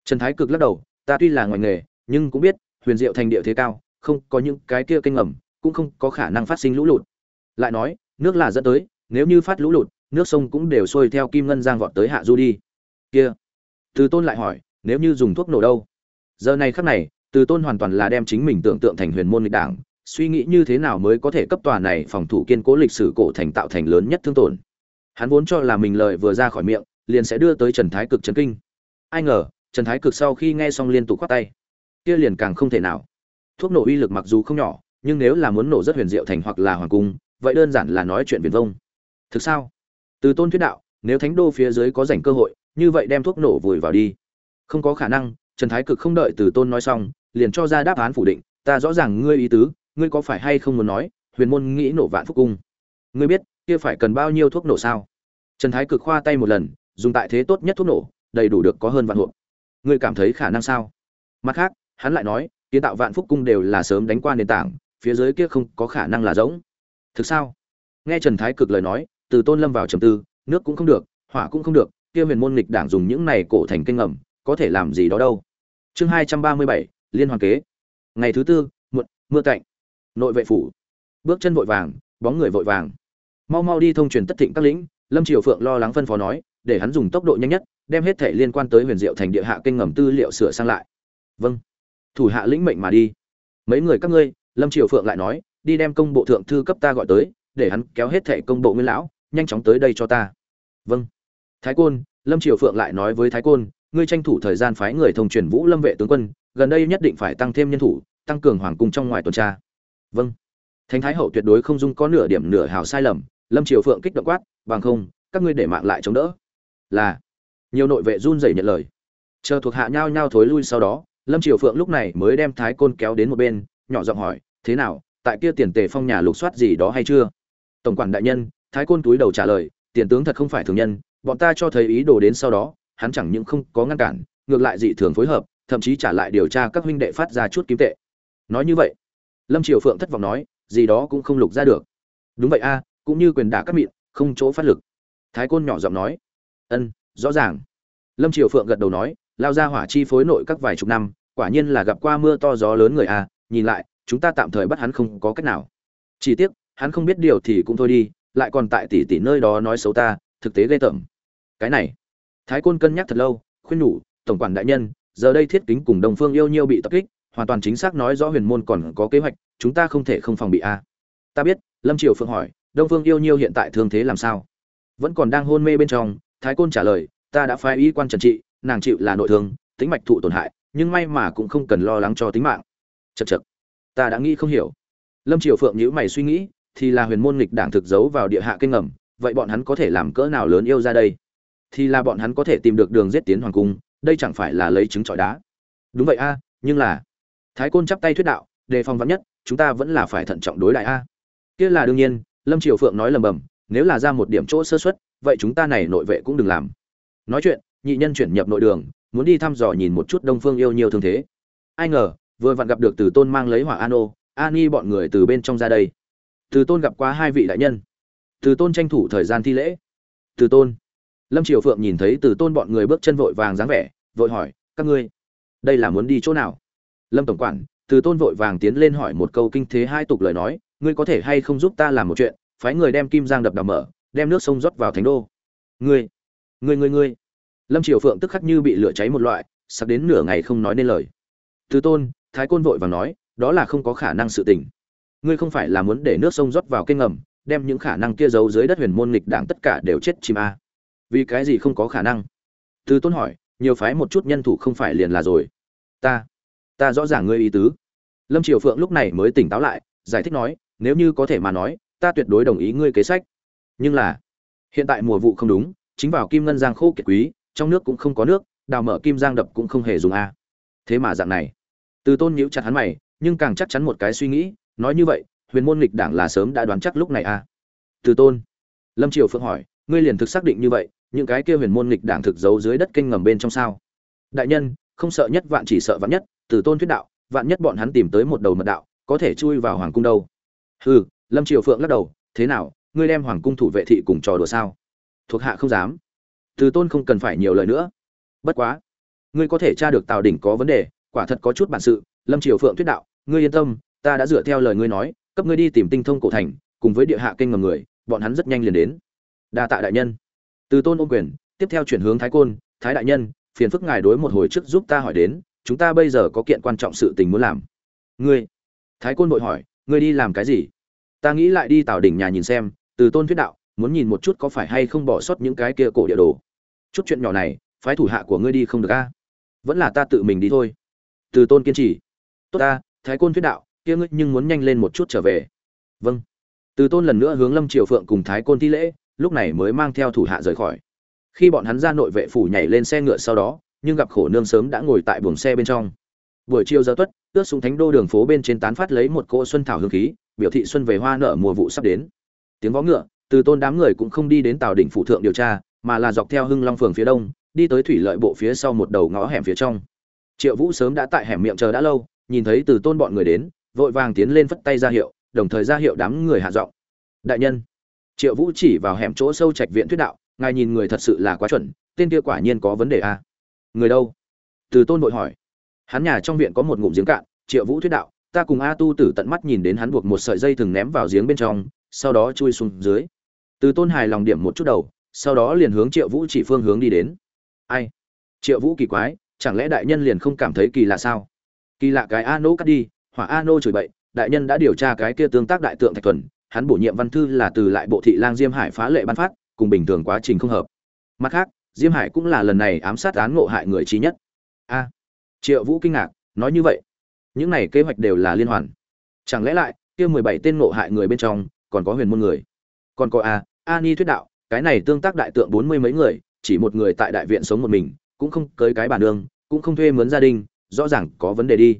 Trần thái cực lắc đầu, ta tuy là ngoài nghề, nhưng cũng biết, huyền diệu thành địa thế cao, không có những cái kia kênh ngầm, cũng không có khả năng phát sinh lũ lụt. Lại nói, nước là dẫn tới, nếu như phát lũ lụt, nước sông cũng đều sôi theo kim ngân giang vọt tới hạ du đi. Kia? Từ tôn lại hỏi, nếu như dùng thuốc nổ đâu? Giờ này khắc này từ tôn hoàn toàn là đem chính mình tưởng tượng thành huyền môn lịch đảng, suy nghĩ như thế nào mới có thể cấp tòa này phòng thủ kiên cố lịch sử cổ thành tạo thành lớn nhất thương tổn. Hắn vốn cho là mình lời vừa ra khỏi miệng, liền sẽ đưa tới trần thái cực chấn kinh. Ai ngờ, trần thái cực sau khi nghe xong liên tục khoát tay. Kia liền càng không thể nào. Thuốc nổ uy lực mặc dù không nhỏ, nhưng nếu là muốn nổ rất huyền diệu thành hoặc là hoàng cung, vậy đơn giản là nói chuyện viền vông. Thực sao? Từ tôn thuyết đạo, nếu thánh đô phía dưới có rảnh cơ hội, như vậy đem thuốc nổ vùi vào đi. Không có khả năng, trần thái cực không đợi từ tôn nói xong liền cho ra đáp án phủ định, ta rõ ràng ngươi ý tứ, ngươi có phải hay không muốn nói, huyền môn nghĩ nổ vạn phúc cung? Ngươi biết, kia phải cần bao nhiêu thuốc nổ sao? Trần thái cực khoa tay một lần, dùng tại thế tốt nhất thuốc nổ, đầy đủ được có hơn vạn hộp. Ngươi cảm thấy khả năng sao? Mặt khác, hắn lại nói, kiến tạo vạn phúc cung đều là sớm đánh qua nền tảng, phía dưới kia không có khả năng là giống. Thực sao? Nghe trần thái cực lời nói, từ tôn lâm vào trầm tư, nước cũng không được, hỏa cũng không được, kia huyền môn nghịch đảng dùng những này cổ thành kinh ngầm, có thể làm gì đó đâu. Chương hai trăm ba mươi bảy liên hoàn kế. Ngày thứ tư, muộn, mưa cạnh. Nội vệ phủ. Bước chân vội vàng, bóng người vội vàng. Mau mau đi thông truyền tất thịnh các lĩnh, lâm triều phượng lo lắng phân phó nói, để hắn dùng tốc độ nhanh nhất, đem hết thể liên quan tới huyền diệu thành địa hạ kinh ngầm tư liệu sửa sang lại. Vâng. Thủ hạ lĩnh mệnh mà đi. Mấy người các ngươi, lâm triều phượng lại nói, đi đem công bộ thượng thư cấp ta gọi tới, để hắn kéo hết thẻ công bộ nguyên lão, nhanh chóng tới đây cho ta. Vâng. Thái côn, lâm triều phượng lại nói với thái côn, ngươi tranh thủ thời gian phái người thông truyền vũ lâm vệ tướng quân gần đây nhất định phải tăng thêm nhân thủ, tăng cường hoàng cung trong ngoài tuần tra. Vâng. Thánh thái hậu tuyệt đối không dung có nửa điểm nửa hào sai lầm, lâm triều phượng kích động quát, bằng không, các ngươi để mạng lại chống đỡ. Là. Nhiều nội vệ run rẩy nhận lời. Chờ thuộc hạ nhau nhau thối lui sau đó, lâm triều phượng lúc này mới đem thái côn kéo đến một bên, nhỏ giọng hỏi, thế nào, tại kia tiền tề phong nhà lục soát gì đó hay chưa? Tổng quản đại nhân, thái côn túi đầu trả lời, tiền tướng thật không phải thường nhân, bọn ta cho thấy ý đồ đến sau đó, hắn chẳng những không có ngăn cản, ngược lại dị thường phối hợp thậm chí trả lại điều tra các huynh đệ phát ra chút kim tệ. Nói như vậy, lâm triều phượng thất vọng nói, gì đó cũng không lục ra được. Đúng vậy a, cũng như quyền đả các mịn, không chỗ phát lực. Thái côn nhỏ giọng nói, ân, rõ ràng. Lâm triều phượng gật đầu nói, lao ra hỏa chi phối nội các vài chục năm, quả nhiên là gặp qua mưa to gió lớn người a, nhìn lại, chúng ta tạm thời bắt hắn không có cách nào. Chỉ tiếc, hắn không biết điều thì cũng thôi đi, lại còn tại tỷ tỷ nơi đó nói xấu ta, thực tế ghê tởm. Cái này, thái côn cân nhắc thật lâu, khuyên nhủ, tổng quản đại nhân giờ đây thiết kính cùng đồng phương yêu nhiêu bị tập kích, hoàn toàn chính xác nói rõ huyền môn còn có kế hoạch, chúng ta không thể không phòng bị a. Ta biết, lâm triều phượng hỏi, đông phương yêu nhiêu hiện tại thương thế làm sao? Vẫn còn đang hôn mê bên trong, thái côn trả lời, ta đã phái y quan trần trị, nàng chịu là nội thương, tính mạch thụ tổn hại, nhưng may mà cũng không cần lo lắng cho tính mạng. Chật chật ta đã nghĩ không hiểu. Lâm triều phượng nhữ mày suy nghĩ, thì là huyền môn nghịch đảng thực giấu vào địa hạ kinh ngầm, vậy bọn hắn có thể làm cỡ nào lớn yêu ra đây? Thì là bọn hắn có thể tìm được đường giết tiến hoàng cung đây chẳng phải là lấy trứng trọi đá. Đúng vậy a, nhưng là, thái côn chắp tay thuyết đạo, đề phòng vắn nhất, chúng ta vẫn là phải thận trọng đối đại a. Kia là đương nhiên, lâm triều phượng nói lầm bầm, nếu là ra một điểm chỗ sơ xuất vậy chúng ta này nội vệ cũng đừng làm. Nói chuyện, nhị nhân chuyển nhập nội đường, muốn đi thăm dò nhìn một chút đông phương yêu nhiều thương thế. Ai ngờ, vừa vặn gặp được từ tôn mang lấy hỏa an ô an y bọn người từ bên trong ra đây. Từ tôn gặp qua hai vị đại nhân. Từ tôn tranh thủ thời gian thi lễ. Từ tôn. Lâm triều phượng nhìn thấy từ tôn bọn người bước chân vội vàng dáng vẻ vội hỏi, các ngươi, đây là muốn đi chỗ nào? Lâm tổng quản, từ tôn vội vàng tiến lên hỏi một câu kinh thế hai tục lời nói, ngươi có thể hay không giúp ta làm một chuyện, phái người đem kim giang đập đào mở, đem nước sông rót vào thánh đô. Ngươi ngươi ngươi ngươi. Lâm triều phượng tức khắc như bị lửa cháy một loại, sắp đến nửa ngày không nói nên lời. Từ tôn, thái côn vội vàng nói, đó là không có khả năng sự tình. Ngươi không phải là muốn để nước sông rót vào kênh ngầm, đem những khả năng kia giấu dưới đất huyền môn nghịch đảng tất cả đều chết chìm a à. vì cái gì không có khả năng? Từ tôn hỏi nhiều phái một chút nhân thủ không phải liền là rồi. Ta ta rõ ràng ngươi ý tứ. Lâm triều phượng lúc này mới tỉnh táo lại, giải thích nói, nếu như có thể mà nói, ta tuyệt đối đồng ý ngươi kế sách. Nhưng là, hiện tại mùa vụ không đúng, chính vào kim ngân giang khô kiệt quý, trong nước cũng không có nước, đào mở kim giang đập cũng không hề dùng a. Thế mà dạng này, từ tôn nhíu chặt hắn mày, nhưng càng chắc chắn một cái suy nghĩ, nói như vậy, huyền môn nghịch đảng là sớm đã đoán chắc lúc này a. Từ tôn, lâm triều phượng hỏi, ngươi liền thực xác định như vậy những cái kia huyền môn nghịch đảng thực giấu dưới đất kinh ngầm bên trong sao? Đại nhân, không sợ nhất vạn chỉ sợ vạn nhất, từ tôn thuyết đạo, vạn nhất bọn hắn tìm tới một đầu mật đạo, có thể chui vào hoàng cung đâu. Hừ, lâm triều phượng lắc đầu, thế nào, ngươi đem hoàng cung thủ vệ thị cùng trò đùa sao? Thuộc hạ không dám. Từ tôn không cần phải nhiều lời nữa. Bất quá, ngươi có thể tra được tào đỉnh có vấn đề, quả thật có chút bản sự, lâm triều phượng thuyết đạo, ngươi yên tâm, ta đã dựa theo lời ngươi nói, cấp ngươi đi tìm tinh thông cổ thành, cùng với địa hạ kênh ngầm người, bọn hắn rất nhanh liền đến. Đa tạ đại nhân từ tôn ôm quyền, tiếp theo chuyển hướng thái côn, thái đại nhân, phiền phức ngài đối một hồi trước giúp ta hỏi đến, chúng ta bây giờ có kiện quan trọng sự tình muốn làm. Ngươi? Thái côn vội hỏi, ngươi đi làm cái gì? Ta nghĩ lại đi tào đỉnh nhà nhìn xem, từ tôn thuyết đạo, muốn nhìn một chút có phải hay không bỏ sót những cái kia cổ địa đồ. Chút chuyện nhỏ này, phái thủ hạ của ngươi đi không được a. Vẫn là ta tự mình đi thôi. Từ tôn kiên trì, tốt ta, thái côn thuyết đạo, kia ngươi nhưng muốn nhanh lên một chút trở về. Vâng. Từ tôn lần nữa hướng lâm triều phượng cùng thái côn thi lễ lúc này mới mang theo thủ hạ rời khỏi. Khi bọn hắn ra nội vệ phủ nhảy lên xe ngựa sau đó, nhưng gặp khổ nương sớm đã ngồi tại buồng xe bên trong. Buổi chiều giờ tuất, ướt xuống thánh đô đường phố bên trên tán phát lấy một cỗ xuân thảo hương khí, biểu thị xuân về hoa nở mùa vụ sắp đến. Tiếng vó ngựa, từ tôn đám người cũng không đi đến tàu đỉnh phủ thượng điều tra, mà là dọc theo hưng long phường phía đông, đi tới thủy lợi bộ phía sau một đầu ngõ hẻm phía trong. Triệu vũ sớm đã tại hẻm miệng chờ đã lâu, nhìn thấy từ tôn bọn người đến, vội vàng tiến lên phất tay ra hiệu, đồng thời ra hiệu đám người hạ giọng. Đại nhân triệu vũ chỉ vào hẻm chỗ sâu trạch viện thuyết đạo, ngài nhìn người thật sự là quá chuẩn, tên kia quả nhiên có vấn đề à? người đâu? Từ tôn nội hỏi. Hắn nhà trong viện có một ngụm giếng cạn. Triệu vũ thuyết đạo, ta cùng a tu tử tận mắt nhìn đến hắn buộc một sợi dây thừng ném vào giếng bên trong, sau đó chui xuống dưới. Từ tôn hài lòng điểm một chút đầu, sau đó liền hướng triệu vũ chỉ phương hướng đi đến. Ai? Triệu vũ kỳ quái, chẳng lẽ đại nhân liền không cảm thấy kỳ lạ sao? Kỳ lạ cái a nô cắt đi, hỏa a nô chửi bậy, đại nhân đã điều tra cái kia tương tác đại tượng thạch thuần hắn bổ nhiệm văn thư là từ lại bộ thị lang diêm hải phá lệ ban phát, cùng bình thường quá trình không hợp. Mặt khác, diêm hải cũng là lần này ám sát án ngộ hại người trí nhất. A, triệu vũ kinh ngạc, nói như vậy, những này kế hoạch đều là liên hoàn. Chẳng lẽ lại, kia mười bảy tên ngộ hại người bên trong, còn có huyền môn người? Còn có a a ni thuyết đạo, cái này tương tác đại tượng bốn mươi mấy người, chỉ một người tại đại viện sống một mình, cũng không cưới cái bản đường cũng không thuê mướn gia đình, rõ ràng có vấn đề đi.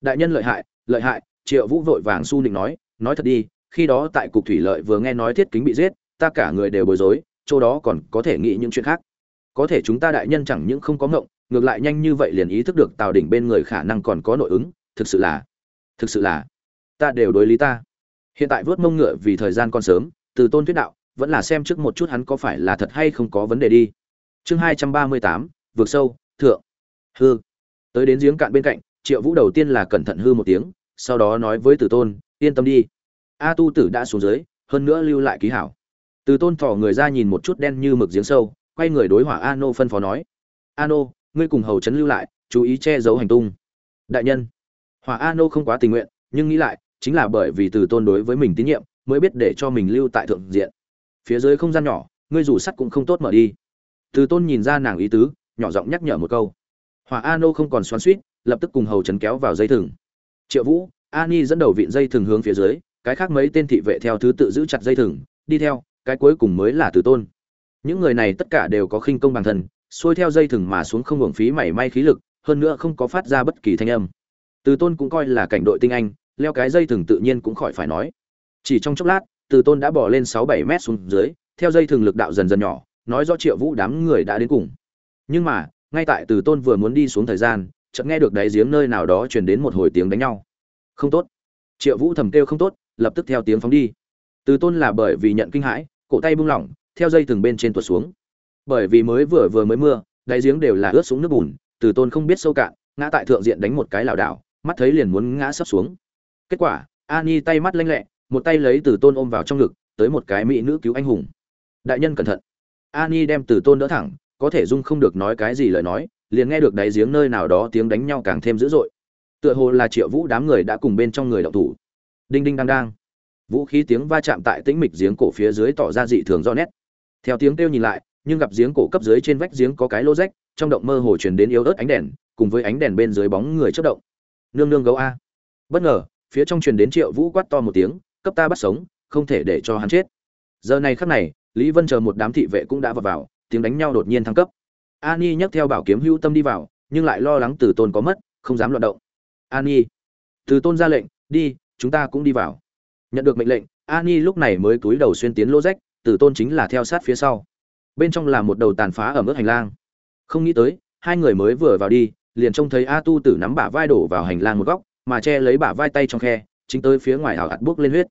Đại nhân lợi hại lợi hại, triệu vũ vội vàng su nịnh nói nói thật đi khi đó tại cục thủy lợi vừa nghe nói thiết kính bị giết, ta cả người đều bối rối, chỗ đó còn có thể nghĩ những chuyện khác. Có thể chúng ta đại nhân chẳng những không có ngộng, ngược lại nhanh như vậy liền ý thức được tào đỉnh bên người khả năng còn có nội ứng, thực sự là, thực sự là, ta đều đối lý ta. Hiện tại vớt mông ngựa vì thời gian còn sớm, từ tôn thuyết đạo, vẫn là xem trước một chút hắn có phải là thật hay không có vấn đề đi. Chương hai trăm ba mươi tám, vượt sâu, thượng. Hư. Tới đến giếng cạn bên cạnh, triệu vũ đầu tiên là cẩn thận hư một tiếng, sau đó nói với tử tôn, yên tâm đi a tu tử đã xuống dưới, hơn nữa lưu lại ký hảo. Từ tôn thỏ người ra nhìn một chút đen như mực giếng sâu, quay người đối hỏa a nô phân phó nói. A nô ngươi cùng hầu trấn lưu lại, chú ý che giấu hành tung. Đại nhân, hỏa a nô không quá tình nguyện, nhưng nghĩ lại, chính là bởi vì từ tôn đối với mình tín nhiệm, mới biết để cho mình lưu tại thượng diện. Phía dưới không gian nhỏ, ngươi rủ sắt cũng không tốt mở đi. Từ tôn nhìn ra nàng ý tứ, nhỏ giọng nhắc nhở một câu. Hỏa a nô không còn xoắn suýt lập tức cùng hầu trấn kéo vào dây thừng. Triệu vũ a ni dẫn đầu vịn dây thừng hướng phía dưới cái khác mấy tên thị vệ theo thứ tự giữ chặt dây thừng, đi theo, cái cuối cùng mới là từ tôn. Những người này tất cả đều có khinh công bằng thần, xuôi theo dây thừng mà xuống không hưởng phí mảy may khí lực, hơn nữa không có phát ra bất kỳ thanh âm. Từ tôn cũng coi là cảnh đội tinh anh, leo cái dây thừng tự nhiên cũng khỏi phải nói. Chỉ trong chốc lát từ tôn đã bỏ lên sáu bảy mét xuống dưới, theo dây thừng lực đạo dần dần nhỏ, nói do triệu vũ đám người đã đến cùng. Nhưng mà, ngay tại từ tôn vừa muốn đi xuống thời gian, chợt nghe được đáy giếng nơi nào đó truyền đến một hồi tiếng đánh nhau. Không tốt. Triệu vũ thầm kêu không tốt lập tức theo tiếng phóng đi. Từ tôn là bởi vì nhận kinh hãi, cổ tay buông lỏng, theo dây từng bên trên tuột xuống. Bởi vì mới vừa vừa mới mưa, đáy giếng đều là ướt xuống nước bùn, từ tôn không biết sâu cạn, ngã tại thượng diện đánh một cái lảo đảo, mắt thấy liền muốn ngã sấp xuống. Kết quả ani tay mắt lanh lẹ, một tay lấy từ tôn ôm vào trong ngực, tới một cái mỹ nữ cứu anh hùng. Đại nhân cẩn thận. Ani đem từ tôn đỡ thẳng, có thể dung không được nói cái gì lời nói, liền nghe được đáy giếng nơi nào đó tiếng đánh nhau càng thêm dữ dội. Tựa hồ là triệu vũ đám người đã cùng bên trong người động thủ đinh đinh đang đang. Vũ khí tiếng va chạm tại tĩnh mịch giếng cổ phía dưới tỏ ra dị thường rõ nét. Theo tiếng kêu nhìn lại, nhưng gặp giếng cổ cấp dưới trên vách giếng có cái lô rách, trong động mơ hồ truyền đến yếu ớt ánh đèn, cùng với ánh đèn bên dưới bóng người chất động. Nương nương gấu a. Bất ngờ, phía trong truyền đến triệu vũ quát to một tiếng, cấp ta bắt sống, không thể để cho hắn chết. Giờ này khắc này, lý vân chờ một đám thị vệ cũng đã vào vào, tiếng đánh nhau đột nhiên thăng cấp. Ani nhấc theo bảo kiếm hữu tâm đi vào, nhưng lại lo lắng từ tôn có mất, không dám loạt động. Ani, từ tôn ra lệnh, đi chúng ta cũng đi vào. Nhận được mệnh lệnh, ani lúc này mới cúi đầu xuyên tiến lô rách tử tôn chính là theo sát phía sau. Bên trong là một đầu tàn phá ở mức hành lang. Không nghĩ tới, hai người mới vừa vào đi, liền trông thấy a tu tử nắm bả vai đổ vào hành lang một góc, mà che lấy bả vai tay trong khe, chính tới phía ngoài hào hạt buốc lên huyết.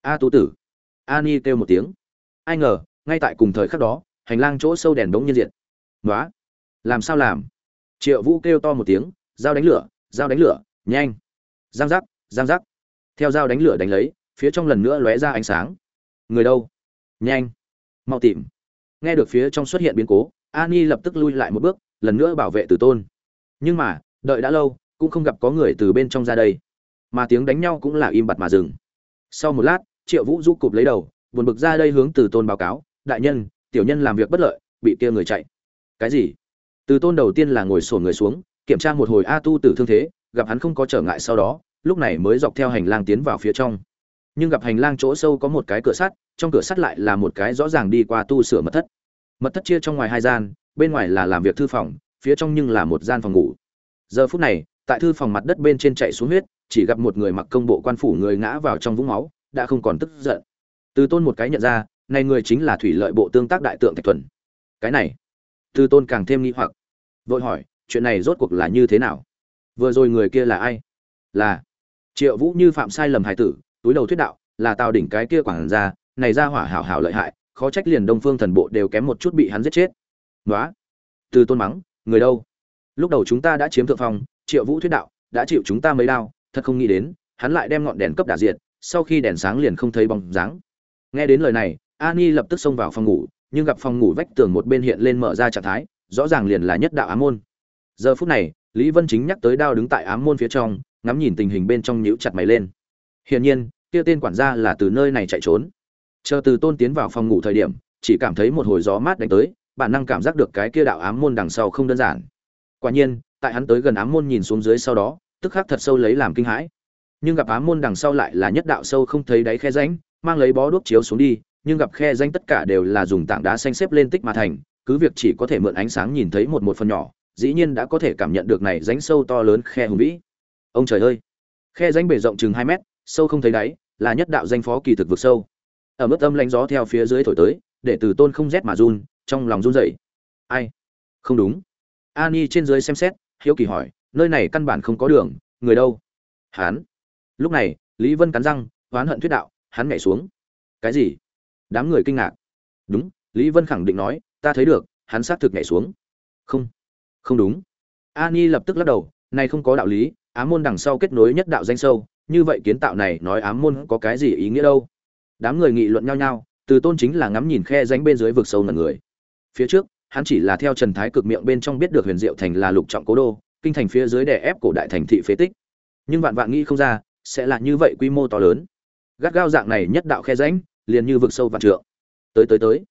A tu tử. Ani kêu một tiếng. Ai ngờ, ngay tại cùng thời khắc đó, hành lang chỗ sâu đèn bỗng nhiên diện nói làm sao làm? Triệu vũ kêu to một tiếng dao đánh lửa dao đánh lửa, nhanh. Giang giác giang giác theo dao đánh lửa đánh lấy, phía trong lần nữa lóe ra ánh sáng. Người đâu? Nhanh! Mau tìm! Nghe được phía trong xuất hiện biến cố ani lập tức lui lại một bước, lần nữa bảo vệ tử tôn. Nhưng mà, đợi đã lâu, cũng không gặp có người từ bên trong ra đây. Mà tiếng đánh nhau cũng là im bặt mà dừng. Sau một lát, triệu vũ du cụp lấy đầu, buồn bực ra đây hướng từ tôn báo cáo, đại nhân, tiểu nhân làm việc bất lợi, bị kia người chạy. Cái gì? Từ tôn đầu tiên là ngồi sổn người xuống, kiểm tra một hồi a tu tử thương thế, gặp hắn không có trở ngại sau đó lúc này mới dọc theo hành lang tiến vào phía trong. Nhưng gặp hành lang chỗ sâu có một cái cửa sắt, trong cửa sắt lại là một cái rõ ràng đi qua tu sửa mật thất. Mật thất chia trong ngoài hai gian, bên ngoài là làm việc thư phòng, phía trong nhưng là một gian phòng ngủ. Giờ phút này, tại thư phòng mặt đất bên trên chạy xuống huyết, chỉ gặp một người mặc công bộ quan phủ người ngã vào trong vũng máu, đã không còn tức giận. Từ tôn một cái nhận ra, này người chính là thủy lợi bộ tương tác đại tượng thạch thuần. Cái này, từ tôn càng thêm nghi hoặc. Vội hỏi, chuyện này rốt cuộc là như thế nào? Vừa rồi người kia là ai? Là triệu vũ như phạm sai lầm hải tử, túi đầu thuyết đạo, là tào đỉnh cái kia quảng ra này ra hỏa hảo hảo lợi hại, khó trách liền đông phương thần bộ đều kém một chút bị hắn giết chết. Nói từ tôn mắng, người đâu? Lúc đầu chúng ta đã chiếm thượng phong, triệu vũ thuyết đạo, đã chịu chúng ta mấy đao, thật không nghĩ đến, hắn lại đem ngọn đèn cấp đả diệt, sau khi đèn sáng liền không thấy bóng dáng. Nghe đến lời này ani lập tức xông vào phòng ngủ, nhưng gặp phòng ngủ vách tường một bên hiện lên mở ra trạng thái, rõ ràng liền là nhất đạo ám môn. Giờ phút này, lý vân chính nhắc tới đao đứng tại ám môn phía trong ngắm nhìn tình hình bên trong nhíu chặt mày lên. Hiển nhiên, kia tên quản gia là từ nơi này chạy trốn. Chờ từ tôn tiến vào phòng ngủ thời điểm, chỉ cảm thấy một hồi gió mát đánh tới, bản năng cảm giác được cái kia đạo ám môn đằng sau không đơn giản. Quả nhiên, tại hắn tới gần ám môn nhìn xuống dưới sau đó, tức khắc thật sâu lấy làm kinh hãi. Nhưng gặp ám môn đằng sau lại là nhất đạo sâu không thấy đáy khe rãnh, mang lấy bó đuốc chiếu xuống đi, nhưng gặp khe rãnh tất cả đều là dùng tảng đá xanh xếp lên tích mà thành, cứ việc chỉ có thể mượn ánh sáng nhìn thấy một một phần nhỏ, dĩ nhiên đã có thể cảm nhận được này rãnh sâu to lớn khe hùng vĩ ông trời ơi. Khe rãnh bề rộng chừng hai mét, sâu không thấy đáy, là nhất đạo danh phó kỳ thực vực sâu. Ở mức âm lãnh gió theo phía dưới thổi tới, để từ tôn không rét mà run, trong lòng run rẩy. Ai? Không đúng. Ani trên dưới xem xét, hiếu kỳ hỏi, nơi này căn bản không có đường, người đâu? Hán lúc này, lý vân cắn răng, oán hận thuyết đạo, hắn nhảy xuống. Cái gì? Đám người kinh ngạc. Đúng, lý vân khẳng định nói, ta thấy được, hắn xác thực nhảy xuống. Không. Không đúng. Ani lập tức lắc đầu, này không có đạo lý ám môn đằng sau kết nối nhất đạo danh sâu, như vậy kiến tạo này nói ám môn có cái gì ý nghĩa đâu? Đám người nghị luận nhau nhau, từ tôn chính là ngắm nhìn khe ránh bên dưới vực sâu ngần người. Phía trước, hắn chỉ là theo trần thái cực miệng bên trong biết được huyền diệu thành là lục trọng cố đô, kinh thành phía dưới đè ép cổ đại thành thị phế tích. Nhưng vạn vạn nghĩ không ra, sẽ là như vậy quy mô to lớn. Gắt gao dạng này nhất đạo khe ránh liền như vực sâu vạn trượng. Tới tới tới.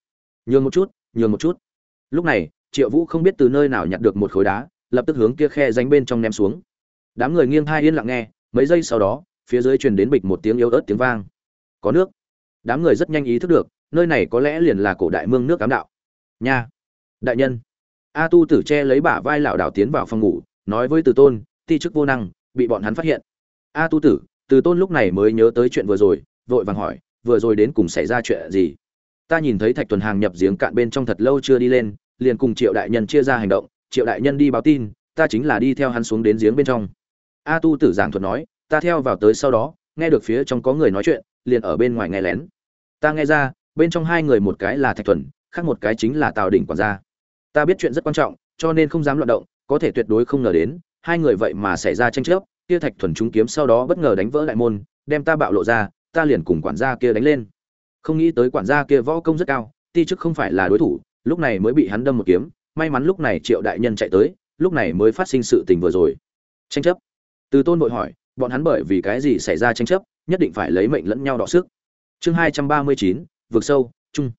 Nhường một chút, nhường một chút. Lúc này, triệu vũ không biết từ nơi nào nhặt được một khối đá, lập tức hướng kia khe ránh bên trong ném xuống đám người nghiêng hai yên lặng nghe, mấy giây sau đó, phía dưới truyền đến bịch một tiếng yếu ớt tiếng vang. Có nước. Đám người rất nhanh ý thức được, nơi này có lẽ liền là cổ đại mương nước cám đạo. Nha. Đại nhân. A tu tử che lấy bả vai lảo đảo tiến vào phòng ngủ, nói với từ tôn, ti chức vô năng, bị bọn hắn phát hiện. A tu tử, từ tôn lúc này mới nhớ tới chuyện vừa rồi, vội vàng hỏi, vừa rồi đến cùng xảy ra chuyện gì? Ta nhìn thấy thạch tuần hàng nhập giếng cạn bên trong thật lâu chưa đi lên, liền cùng triệu đại nhân chia ra hành động, triệu đại nhân đi báo tin, ta chính là đi theo hắn xuống đến giếng bên trong a tu tử giảng thuật nói, ta theo vào tới sau đó, nghe được phía trong có người nói chuyện, liền ở bên ngoài nghe lén. Ta nghe ra, bên trong hai người một cái là thạch thuần, khác một cái chính là tào đỉnh quản gia. Ta biết chuyện rất quan trọng, cho nên không dám loạn động, có thể tuyệt đối không ngờ đến, hai người vậy mà xảy ra tranh chấp, kia thạch thuần trúng kiếm sau đó bất ngờ đánh vỡ đại môn, đem ta bạo lộ ra, ta liền cùng quản gia kia đánh lên. Không nghĩ tới quản gia kia võ công rất cao, ti chức không phải là đối thủ, lúc này mới bị hắn đâm một kiếm, may mắn lúc này triệu đại nhân chạy tới, lúc này mới phát sinh sự tình vừa rồi. Tranh chấp từ tôn vội hỏi, bọn hắn bởi vì cái gì xảy ra tranh chấp, nhất định phải lấy mệnh lẫn nhau đọ sức. Chương hai trăm ba mươi chín vượt sâu trung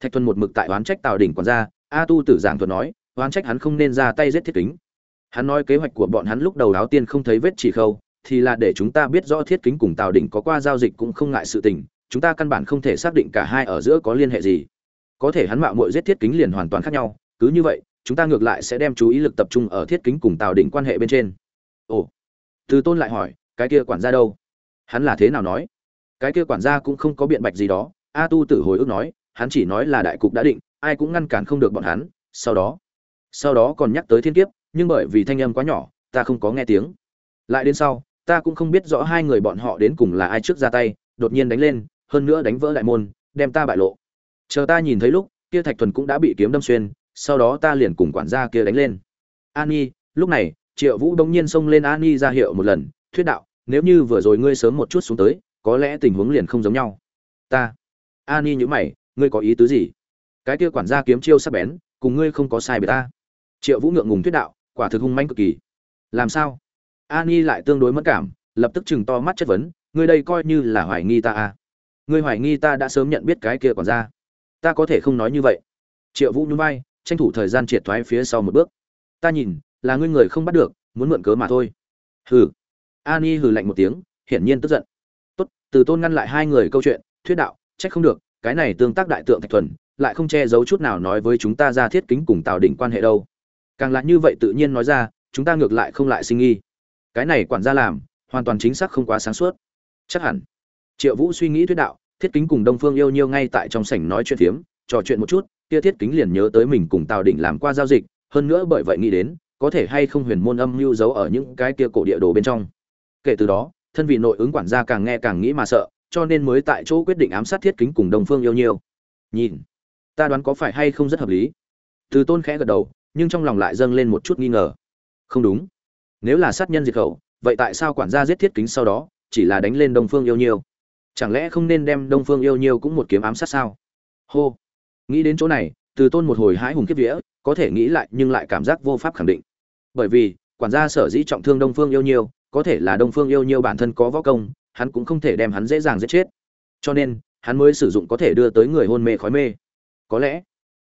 thạch thuần một mực tại oán trách tào đỉnh quản gia, a tu tử giảng thuật nói, oán trách hắn không nên ra tay giết thiết kính. Hắn nói kế hoạch của bọn hắn lúc đầu đáo tiên không thấy vết chỉ khâu, thì là để chúng ta biết rõ thiết kính cùng tào đỉnh có qua giao dịch cũng không ngại sự tình, chúng ta căn bản không thể xác định cả hai ở giữa có liên hệ gì. Có thể hắn mạo muội giết thiết kính liền hoàn toàn khác nhau, cứ như vậy, chúng ta ngược lại sẽ đem chú ý lực tập trung ở thiết kính cùng tào đỉnh quan hệ bên trên. Ồ từ tôn lại hỏi, cái kia quản gia đâu? Hắn là thế nào nói? Cái kia quản gia cũng không có biện bạch gì đó. A tu tử hồi ức nói, hắn chỉ nói là đại cục đã định, ai cũng ngăn cản không được bọn hắn, sau đó sau đó còn nhắc tới thiên kiếp, nhưng bởi vì thanh âm quá nhỏ, ta không có nghe tiếng. Lại đến sau, ta cũng không biết rõ hai người bọn họ đến cùng là ai trước ra tay, đột nhiên đánh lên, hơn nữa đánh vỡ đại môn, đem ta bại lộ. Chờ ta nhìn thấy lúc, kia thạch thuần cũng đã bị kiếm đâm xuyên, sau đó ta liền cùng quản gia kia đánh lên. An nhi, lúc này triệu vũ đông nhiên xông lên an nhi ra hiệu một lần, thuyết đạo, nếu như vừa rồi ngươi sớm một chút xuống tới, có lẽ tình huống liền không giống nhau. Ta. An nhi nhữ mày, ngươi có ý tứ gì? Cái kia quản gia kiếm chiêu sắc bén, cùng ngươi không có sai biệt ta. Triệu vũ ngượng ngùng thuyết đạo, quả thực hung manh cực kỳ. Làm sao? An nhi lại tương đối mất cảm, lập tức chừng to mắt chất vấn, ngươi đây coi như là hoài nghi ta à? Ngươi hoài nghi ta đã sớm nhận biết cái kia quản gia? Ta có thể không nói như vậy. Triệu vũ nhún vai, tranh thủ thời gian triệt thoái phía sau một bước. Ta nhìn là ngươi người không bắt được, muốn mượn cớ mà thôi. Hừ. Ani hừ lạnh một tiếng, hiển nhiên tức giận. Tốt, từ tôn ngăn lại hai người câu chuyện, thuyết đạo, trách không được, cái này tương tác đại tượng thạch thuần, lại không che giấu chút nào nói với chúng ta ra thiết kính cùng tào đỉnh quan hệ đâu. Càng là như vậy tự nhiên nói ra, chúng ta ngược lại không lại sinh nghi. Cái này quản gia làm, hoàn toàn chính xác không quá sáng suốt. Chắc hẳn. Triệu vũ suy nghĩ thuyết đạo, thiết kính cùng đông phương yêu nhiêu ngay tại trong sảnh nói chuyện phiếm, trò chuyện một chút, kia thiết kính liền nhớ tới mình cùng tào đỉnh làm qua giao dịch, hơn nữa bởi vậy nghĩ đến có thể hay không huyền môn âm mưu giấu ở những cái kia cổ địa đồ bên trong. Kể từ đó, thân vị nội ứng quản gia càng nghe càng nghĩ mà sợ, cho nên mới tại chỗ quyết định ám sát thiết kính cùng đông phương yêu nhiêu nhìn, ta đoán có phải hay không rất hợp lý. Từ tôn khẽ gật đầu, nhưng trong lòng lại dâng lên một chút nghi ngờ. Không đúng. Nếu là sát nhân diệt khẩu, vậy tại sao quản gia giết thiết kính sau đó, chỉ là đánh lên đông phương yêu nhiêu chẳng lẽ không nên đem đông phương yêu nhiêu cũng một kiếm ám sát sao? Hô. Nghĩ đến chỗ này, từ tôn một hồi hãi hùng kiếp vía, có thể nghĩ lại nhưng lại cảm giác vô pháp khẳng định bởi vì, quản gia sở dĩ trọng thương đông phương yêu nhiêu, có thể là đông phương yêu nhiêu bản thân có võ công, hắn cũng không thể đem hắn dễ dàng giết chết. Cho nên, hắn mới sử dụng có thể đưa tới người hôn mê khói mê. Có lẽ,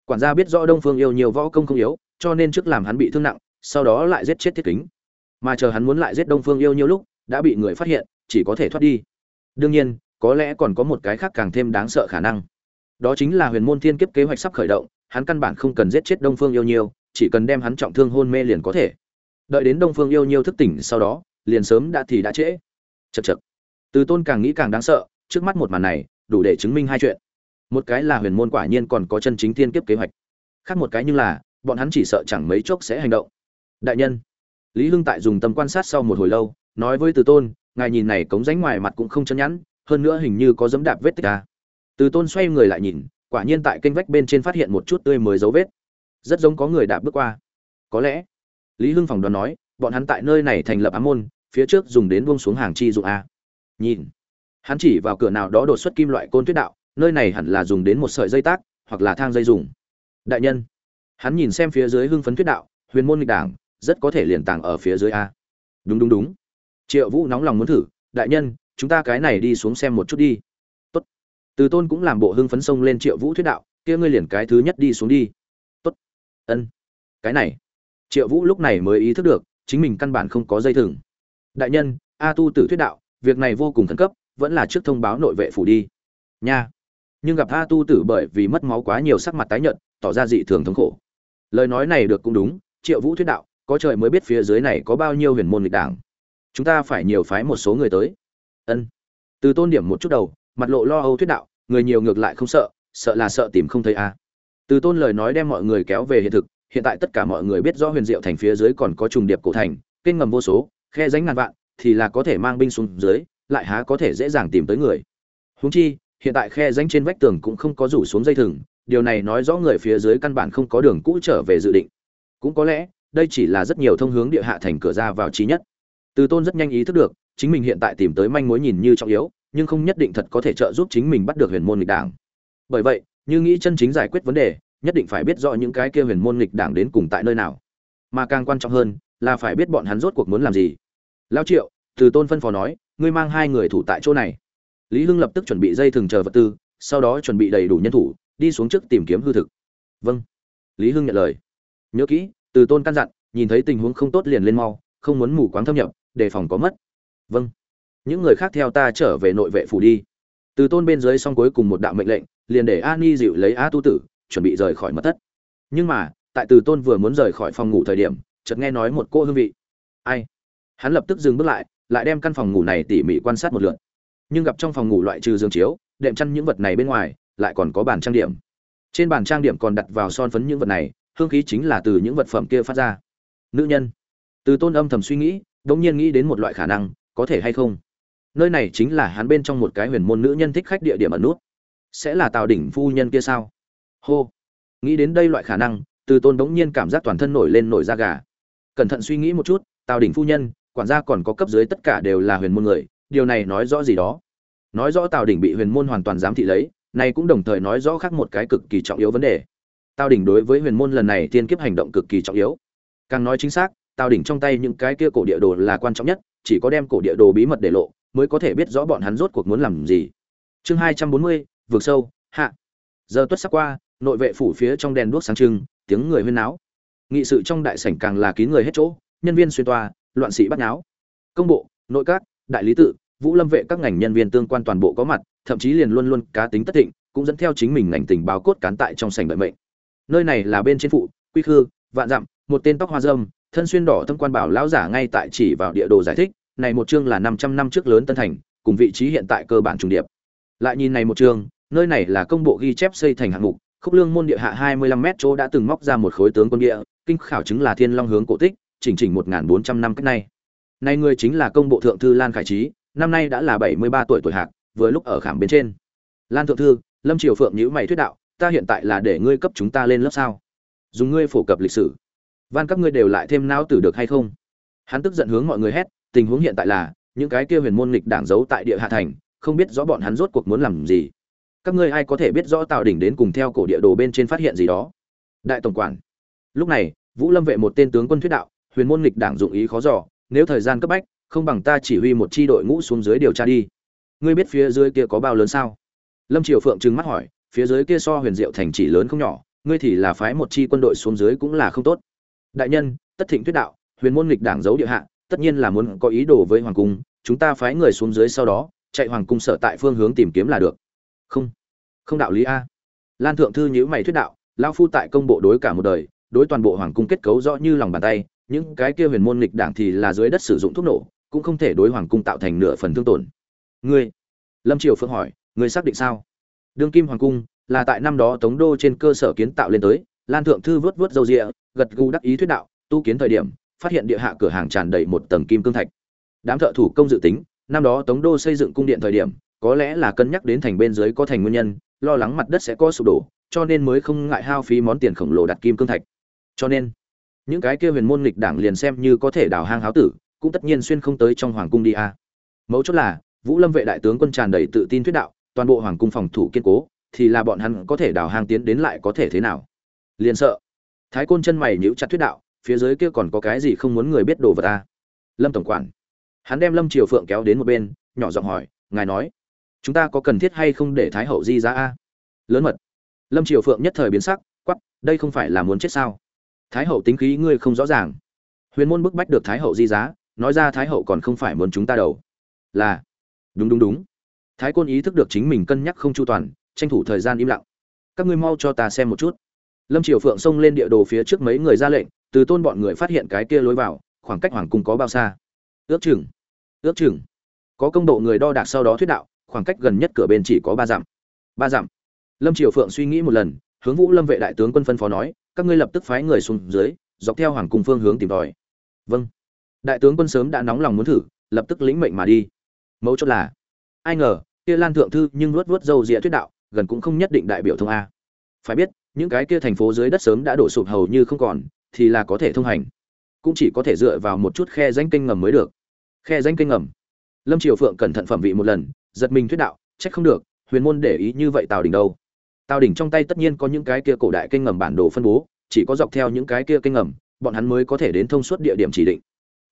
quản gia biết rõ đông phương yêu nhiều võ công không yếu, cho nên trước làm hắn bị thương nặng, sau đó lại giết chết thiết kính. Mà chờ hắn muốn lại giết đông phương yêu nhiều lúc, đã bị người phát hiện, chỉ có thể thoát đi. Đương nhiên, có lẽ còn có một cái khác càng thêm đáng sợ khả năng. Đó chính là huyền môn thiên kiếp kế hoạch sắp khởi động, hắn căn bản không cần giết chết đông phương yêu nhiều chỉ cần đem hắn trọng thương hôn mê liền có thể. Đợi đến đông phương yêu nhiều thức tỉnh sau đó, liền sớm đã thì đã trễ. Chật chật từ tôn càng nghĩ càng đáng sợ, trước mắt một màn này, đủ để chứng minh hai chuyện. Một cái là huyền môn quả nhiên còn có chân chính thiên kiếp kế hoạch. Khác một cái nhưng là, bọn hắn chỉ sợ chẳng mấy chốc sẽ hành động. Đại nhân. Lý hưng tại dùng tầm quan sát sau một hồi lâu, nói với từ tôn, ngài nhìn này cống ránh ngoài mặt cũng không chân nhẵn, hơn nữa hình như có dấm đạp vết tích à. từ tôn xoay người lại nhìn, quả nhiên tại kênh vách bên trên phát hiện một chút tươi mới dấu vết rất giống có người đạp bước qua. Có lẽ, lý hưng phỏng đoán nói, bọn hắn tại nơi này thành lập ám môn, phía trước dùng đến buông xuống hàng chi dụng a. Nhìn, hắn chỉ vào cửa nào đó đột xuất kim loại côn tuyết đạo, nơi này hẳn là dùng đến một sợi dây tác, hoặc là thang dây dùng. Đại nhân, hắn nhìn xem phía dưới hưng phấn tuyết đạo, huyền môn nghịch đảng, rất có thể liền tàng ở phía dưới a. Đúng đúng đúng. Triệu vũ nóng lòng muốn thử, đại nhân, chúng ta cái này đi xuống xem một chút đi. Tốt. Từ tôn cũng làm bộ hưng phấn sông lên triệu vũ thuyết đạo, kia ngươi liền cái thứ nhất đi xuống đi ân. Cái này. Triệu vũ lúc này mới ý thức được, chính mình căn bản không có dây thừng. Đại nhân, a tu tử thuyết đạo, việc này vô cùng khẩn cấp, vẫn là trước thông báo nội vệ phủ đi. Nha. Nhưng gặp a tu tử bởi vì mất máu quá nhiều sắc mặt tái nhợt, tỏ ra dị thường thống khổ. Lời nói này được cũng đúng, triệu vũ thuyết đạo, có trời mới biết phía dưới này có bao nhiêu huyền môn lịch đảng. Chúng ta phải nhiều phái một số người tới. Ân. Từ tôn điểm một chút đầu, mặt lộ lo âu thuyết đạo, người nhiều ngược lại không sợ sợ là sợ tìm không thấy a từ tôn lời nói đem mọi người kéo về hiện thực, hiện tại tất cả mọi người biết rõ huyền diệu thành phía dưới còn có trùng điệp cổ thành, kênh ngầm vô số, khe ránh ngàn vạn, thì là có thể mang binh xuống dưới, lại há có thể dễ dàng tìm tới người. Húng chi, hiện tại khe ránh trên vách tường cũng không có rủ xuống dây thừng, điều này nói rõ người phía dưới căn bản không có đường cũ trở về dự định. Cũng có lẽ, đây chỉ là rất nhiều thông hướng địa hạ thành cửa ra vào trí nhất. Từ tôn rất nhanh ý thức được, chính mình hiện tại tìm tới manh mối nhìn như trọng yếu, nhưng không nhất định thật có thể trợ giúp chính mình bắt được huyền môn nghịch đảng. Bởi vậy như nghĩ chân chính giải quyết vấn đề, nhất định phải biết rõ những cái kia huyền môn nghịch đảng đến cùng tại nơi nào. Mà càng quan trọng hơn, là phải biết bọn hắn rốt cuộc muốn làm gì. Lao triệu, từ tôn phân phó nói, ngươi mang hai người thủ tại chỗ này. Lý hưng lập tức chuẩn bị dây thừng chờ vật tư, sau đó chuẩn bị đầy đủ nhân thủ, đi xuống trước tìm kiếm hư thực. Vâng. Lý hưng nhận lời. Nhớ kỹ, từ tôn căn dặn, nhìn thấy tình huống không tốt liền lên mau, không muốn mù quáng thâm nhập, đề phòng có mất. Vâng. Những người khác theo ta trở về nội vệ phủ đi. Từ tôn bên dưới xong cuối cùng một đạo mệnh lệnh liền để an ni dịu lấy a tu tử, chuẩn bị rời khỏi mật thất. Nhưng mà, tại từ tôn vừa muốn rời khỏi phòng ngủ thời điểm, chợt nghe nói một cô hương vị. Ai? Hắn lập tức dừng bước lại lại đem căn phòng ngủ này tỉ mỉ quan sát một lượt. Nhưng gặp trong phòng ngủ loại trừ giường chiếu, đệm chăn những vật này bên ngoài, lại còn có bàn trang điểm. Trên bàn trang điểm còn đặt vào son phấn những vật này, hương khí chính là từ những vật phẩm kia phát ra. Nữ nhân. Từ tôn âm thầm suy nghĩ đ ỗ n g nhiên nghĩ đến một loại khả năng, có thể hay không? Nơi này chính là hắn bên trong một cái huyền môn nữ nhân thích khách địa điểm ẩn nút sẽ là tào đỉnh phu nhân kia sao? Hô. Nghĩ đến đây loại khả năng, từ tôn đ n g nhiên cảm giác toàn thân nổi lên nổi da gà. Cẩn thận suy nghĩ một chút, tào đỉnh phu nhân, quản gia còn có cấp dưới tất cả đều là huyền môn người, điều này nói rõ gì đó? Nói rõ tào đỉnh bị huyền môn hoàn toàn giám thị lấy, này cũng đồng thời nói rõ khác một cái cực kỳ trọng yếu vấn đề. Tào đỉnh đối với huyền môn lần này tiên kiếp hành động cực kỳ trọng yếu. Càng nói chính xác, tào đỉnh trong tay những cái kia cổ địa đồ là quan trọng nhất, chỉ có đem cổ địa đồ bí mật để lộ, mới có thể biết rõ bọn hắn rốt cuộc muốn làm gì. Chương hai trăm bốn mươi vượt sâu, hạ. Giờ tuất sắp qua, nội vệ phủ phía trong đèn đuốc sáng trưng, tiếng người huyên náo. Nghị sự trong đại sảnh càng là kín người hết chỗ, nhân viên xuyên toa, loạn sĩ bắt náo công bộ, nội các, đại lý tự, vũ lâm vệ các ngành nhân viên tương quan toàn bộ có mặt, thậm chí liền luôn luôn cá tính tất thịnh, cũng dẫn theo chính mình ngành tình báo cốt cán tại trong sảnh đợi mệnh. Nơi này là bên trên phụ, quy khư, vạn dặm, một tên tóc hoa dâm, thân xuyên đỏ thâm quan bảo lão giả ngay tại chỉ vào địa đồ giải thích, này một chương là năm trăm năm trước lớn tân thành, cùng vị trí hiện tại cơ bản trùng điệp. Lại nhìn này một chương nơi này là công bộ ghi chép xây thành hạng mục, khúc lương môn địa hạ hai mươi lăm mét chỗ đã từng móc ra một khối tướng quân địa, kinh khảo chứng là thiên long hướng cổ tích, chỉnh chỉnh một bốn trăm năm cách nay. Nay người chính là công bộ thượng thư lan khải trí, năm nay đã là bảy mươi ba tuổi tuổi hạc, vừa lúc ở khảm bên trên. Lan thượng thư, lâm triều phượng nhữ mày thuyết đạo, ta hiện tại là để ngươi cấp chúng ta lên lớp sao? Dùng ngươi phổ cập lịch sử. Van các ngươi đều lại thêm não tử được hay không? Hắn tức giận hướng mọi người hét, tình huống hiện tại là, những cái kia huyền môn nghịch đảng giấu tại địa hạ thành, không biết rõ bọn hắn rốt cuộc muốn làm gì các ngươi ai có thể biết rõ tào đỉnh đến cùng theo cổ địa đồ bên trên phát hiện gì đó? Đại tổng quản. Lúc này, vũ lâm vệ một tên tướng quân thuyết đạo, huyền môn nghịch đảng dụng ý khó dò, nếu thời gian cấp bách, không bằng ta chỉ huy một chi đội ngũ xuống dưới điều tra đi. Ngươi biết phía dưới kia có bao lớn sao? Lâm triều phượng trừng mắt hỏi, phía dưới kia so huyền diệu thành chỉ lớn không nhỏ, ngươi thì là phái một chi quân đội xuống dưới cũng là không tốt. Đại nhân, tất thịnh thuyết đạo, huyền môn nghịch đảng giấu địa hạ, tất nhiên là muốn có ý đồ với hoàng cung, chúng ta phái người xuống dưới sau đó, chạy hoàng cung sở tại phương hướng tìm kiếm là được. Không không đạo lý a. Lan thượng thư nhữ mày thuyết đạo lao phu tại công bộ đối cả một đời, đối toàn bộ hoàng cung kết cấu rõ như lòng bàn tay, những cái kia huyền môn nghịch đảng thì là dưới đất sử dụng thuốc nổ, cũng không thể đối hoàng cung tạo thành nửa phần thương tổn. Ngươi, lâm triều phượng hỏi, ngươi xác định sao? Đương kim hoàng cung là tại năm đó tống đô trên cơ sở kiến tạo lên tới, lan thượng thư vớt vớt dâu rịa, gật gù đắc ý thuyết đạo, tu kiến thời điểm, phát hiện địa hạ cửa hàng tràn đầy một tầng kim cương thạch. Đám thợ thủ công dự tính, năm đó tống đô xây dựng cung điện thời điểm, có lẽ là cân nhắc đến thành bên dưới có thành nguyên nhân lo lắng mặt đất sẽ có sụp đổ, cho nên mới không ngại hao phí món tiền khổng lồ đặt kim cương thạch. Cho nên, những cái kia huyền môn nghịch đảng liền xem như có thể đào hang háo tử, cũng tất nhiên xuyên không tới trong hoàng cung đi a. Mấu chốt là, vũ lâm vệ đại tướng quân tràn đầy tự tin thuyết đạo, toàn bộ hoàng cung phòng thủ kiên cố, thì là bọn hắn có thể đào hang tiến đến lại có thể thế nào? Liền sợ. Thái côn chân mày nhíu chặt thuyết đạo, phía dưới kia còn có cái gì không muốn người biết đồ vật ta lâm tổng quản. Hắn đem lâm triều phượng kéo đến một bên, nhỏ giọng hỏi, ngài nói chúng ta có cần thiết hay không để thái hậu di ra a? Lớn mật. Lâm triều phượng nhất thời biến sắc quắp đây không phải là muốn chết sao? Thái hậu tính khí ngươi không rõ ràng. Huyền môn bức bách được thái hậu di giá, nói ra thái hậu còn không phải muốn chúng ta đầu. Là. Đúng đúng đúng. Thái côn ý thức được chính mình cân nhắc không chu toàn, tranh thủ thời gian im lặng. Các ngươi mau cho ta xem một chút. Lâm triều phượng xông lên địa đồ phía trước mấy người ra lệnh, từ tôn bọn người phát hiện cái kia lối vào, khoảng cách hoàng cung có bao xa? Ước chừng. Ước chừng. Có công độ người đo đạc sau đó thuyết đạo khoảng cách gần nhất cửa bên chỉ có ba dặm. Ba dặm. Lâm triều phượng suy nghĩ một lần, hướng vũ lâm vệ đại tướng quân phân phó nói, các ngươi lập tức phái người xuống dưới, dọc theo hoàng cung phương hướng tìm tòi. Vâng. Đại tướng quân sớm đã nóng lòng muốn thử, lập tức lĩnh mệnh mà đi. Mấu chốt là, ai ngờ, kia lan thượng thư nhưng luốt luốt dâu dịa thuyết đạo, gần cũng không nhất định đại biểu thông a. Phải biết, những cái kia thành phố dưới đất sớm đã đổ sụp hầu như không còn, thì là có thể thông hành. Cũng chỉ có thể dựa vào một chút khe danh kênh ngầm mới được. Khe danh kênh ngầm. Lâm triều phượng cẩn thận phẩm vị một lần giật mình thuyết đạo, trách không được, huyền môn để ý như vậy tào đỉnh đâu? Tào đỉnh trong tay tất nhiên có những cái kia cổ đại kênh ngầm bản đồ phân bố, chỉ có dọc theo những cái kia kênh ngầm, bọn hắn mới có thể đến thông suốt địa điểm chỉ định.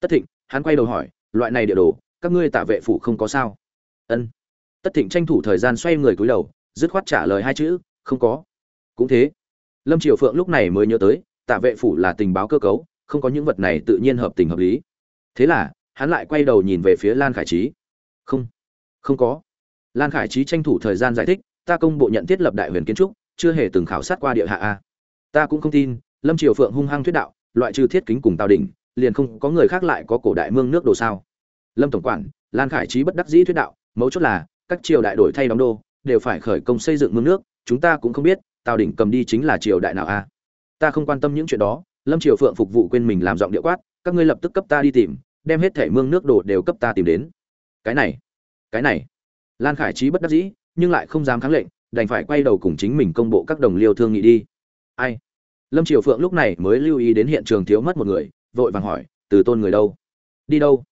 Tất thịnh, hắn quay đầu hỏi, loại này địa đồ, các ngươi tạ vệ phủ không có sao? Ân. Tất thịnh tranh thủ thời gian xoay người cúi đầu, dứt khoát trả lời hai chữ, không có. Cũng thế. Lâm triều phượng lúc này mới nhớ tới tạ vệ phủ là tình báo cơ cấu, không có những vật này tự nhiên hợp tình hợp lý. Thế là, hắn lại quay đầu nhìn về phía lan khải trí. Không không có. Lan khải trí tranh thủ thời gian giải thích, ta công bộ nhận thiết lập đại huyền kiến trúc, chưa hề từng khảo sát qua địa hạ a. Ta cũng không tin, lâm triều phượng hung hăng thuyết đạo, loại trừ thiết kính cùng tào đỉnh, liền không có người khác lại có cổ đại mương nước đồ sao. Lâm tổng quản, lan khải trí bất đắc dĩ thuyết đạo, mấu chốt là, các triều đại đổi thay đóng đô, đều phải khởi công xây dựng mương nước, chúng ta cũng không biết, tào đỉnh cầm đi chính là triều đại nào a. Ta không quan tâm những chuyện đó, lâm triều phượng phục vụ quên mình làm giọng địa quát, các ngươi lập tức cấp ta đi tìm, đem hết thẻ mương nước đồ đều cấp ta tìm đến. Cái này cái này. Lan khải trí bất đắc dĩ, nhưng lại không dám kháng lệnh, đành phải quay đầu cùng chính mình công bộ các đồng liêu thương nghị đi. Ai? Lâm triều phượng lúc này mới lưu ý đến hiện trường thiếu mất một người, vội vàng hỏi, từ tôn người đâu? Đi đâu?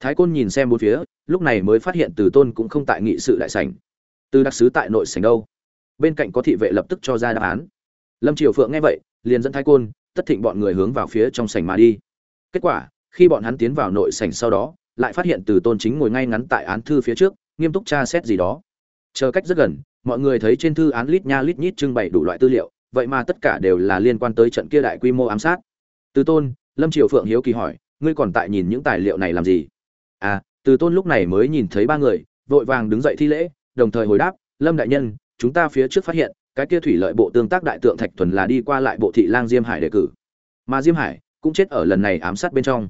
Thái côn nhìn xem bốn phía, lúc này mới phát hiện từ tôn cũng không tại nghị sự đại sảnh. Từ đặc sứ tại nội sảnh đâu? Bên cạnh có thị vệ lập tức cho ra đáp án. Lâm triều phượng nghe vậy, liền dẫn thái côn, tất thịnh bọn người hướng vào phía trong sảnh mà đi. Kết quả, khi bọn hắn tiến vào nội sảnh sau đó lại phát hiện từ tôn chính ngồi ngay ngắn tại án thư phía trước, nghiêm túc tra xét gì đó. Chờ cách rất gần, mọi người thấy trên thư án lít nha lít nhít trưng bày đủ loại tư liệu, vậy mà tất cả đều là liên quan tới trận kia đại quy mô ám sát. Từ tôn, lâm triều phượng hiếu kỳ hỏi, ngươi còn tại nhìn những tài liệu này làm gì? À từ tôn lúc này mới nhìn thấy ba người, vội vàng đứng dậy thi lễ, đồng thời hồi đáp, lâm đại nhân, chúng ta phía trước phát hiện, cái kia thủy lợi bộ tương tác đại tượng thạch thuần là đi qua lại bộ thị lang diêm hải đề cử. Mà diêm hải cũng chết ở lần này ám sát bên trong.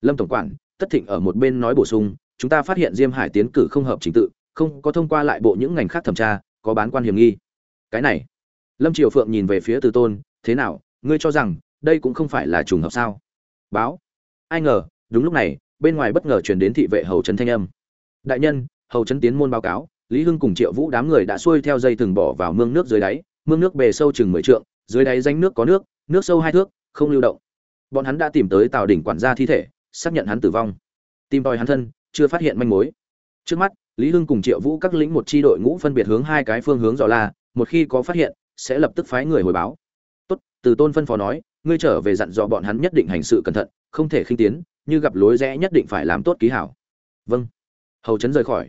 Lâm tổng quản tất thịnh ở một bên nói bổ sung, chúng ta phát hiện diêm hải tiến cử không hợp trình tự, không có thông qua lại bộ những ngành khác thẩm tra, có bán quan hiểm nghi. Cái này, lâm triều phượng nhìn về phía từ tôn, thế nào, ngươi cho rằng đây cũng không phải là trùng hợp sao? Báo, ai ngờ, đúng lúc này, bên ngoài bất ngờ truyền đến thị vệ hầu trấn thanh âm. Đại nhân, hầu trấn tiến môn báo cáo, lý hưng cùng triệu vũ đám người đã xuôi theo dây thừng bỏ vào mương nước dưới đáy, mương nước bề sâu chừng mười trượng, dưới đáy danh nước có nước nước sâu hai thước, không lưu động. Bọn hắn đã tìm tới tàu đỉnh quản gia thi thể xác nhận hắn tử vong. Tìm tòi hắn thân, chưa phát hiện manh mối. Trước mắt, lý hưng cùng triệu vũ các lĩnh một chi đội ngũ phân biệt hướng hai cái phương hướng dò la, một khi có phát hiện, sẽ lập tức phái người hồi báo. Tốt, từ tôn phân phó nói, ngươi trở về dặn dò bọn hắn nhất định hành sự cẩn thận, không thể khinh tiến, như gặp lối rẽ nhất định phải làm tốt ký hảo. Vâng. Hầu trấn rời khỏi.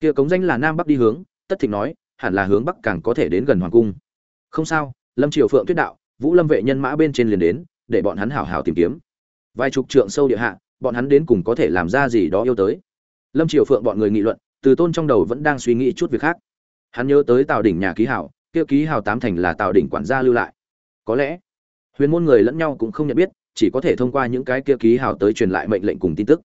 Kia cống danh là nam bắc đi hướng, tất thịnh nói, hẳn là hướng bắc càng có thể đến gần hoàng cung. Không sao, lâm triều phượng tuyết đạo, vũ lâm vệ nhân mã bên trên liền đến, để bọn hắn hảo hảo tìm kiếm. Vài chục trượng sâu địa hạ bọn hắn đến cùng có thể làm ra gì đó yêu tới. Lâm triều phượng bọn người nghị luận, từ tôn trong đầu vẫn đang suy nghĩ chút việc khác. Hắn nhớ tới tào đỉnh nhà ký hảo, kia ký hào tám thành là tào đỉnh quản gia lưu lại. Có lẽ, huyền môn người lẫn nhau cũng không nhận biết, chỉ có thể thông qua những cái kia ký hào tới truyền lại mệnh lệnh cùng tin tức.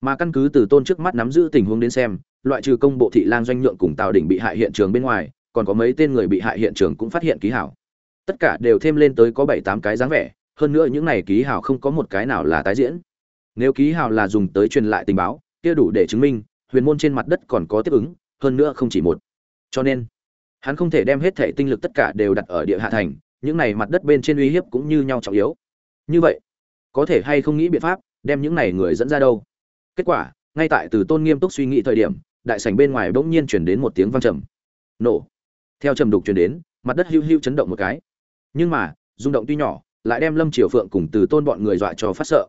Mà căn cứ từ tôn trước mắt nắm giữ tình huống đến xem, loại trừ công bộ thị lang doanh nhượng cùng tào đỉnh bị hại hiện trường bên ngoài, còn có mấy tên người bị hại hiện trường cũng phát hiện ký hảo. Tất cả đều thêm lên tới có bảy tám cái dáng vẻ, hơn nữa những này ký hảo không có một cái nào là tái diễn nếu ký hào là dùng tới truyền lại tình báo, kia đủ để chứng minh, huyền môn trên mặt đất còn có tiếp ứng, hơn nữa không chỉ một. Cho nên, hắn không thể đem hết thể tinh lực tất cả đều đặt ở địa hạ thành, những này mặt đất bên trên uy hiếp cũng như nhau trọng yếu. Như vậy, có thể hay không nghĩ biện pháp đem những này người dẫn ra đâu? Kết quả, ngay tại từ tôn nghiêm túc suy nghĩ thời điểm, đại sảnh bên ngoài bỗng nhiên chuyển đến một tiếng vang trầm. Nổ. Theo trầm đục chuyển đến, mặt đất hưu hưu chấn động một cái. Nhưng mà, rung động tuy nhỏ, lại đem lâm triều phượng cùng từ tôn bọn người dọa cho phát sợ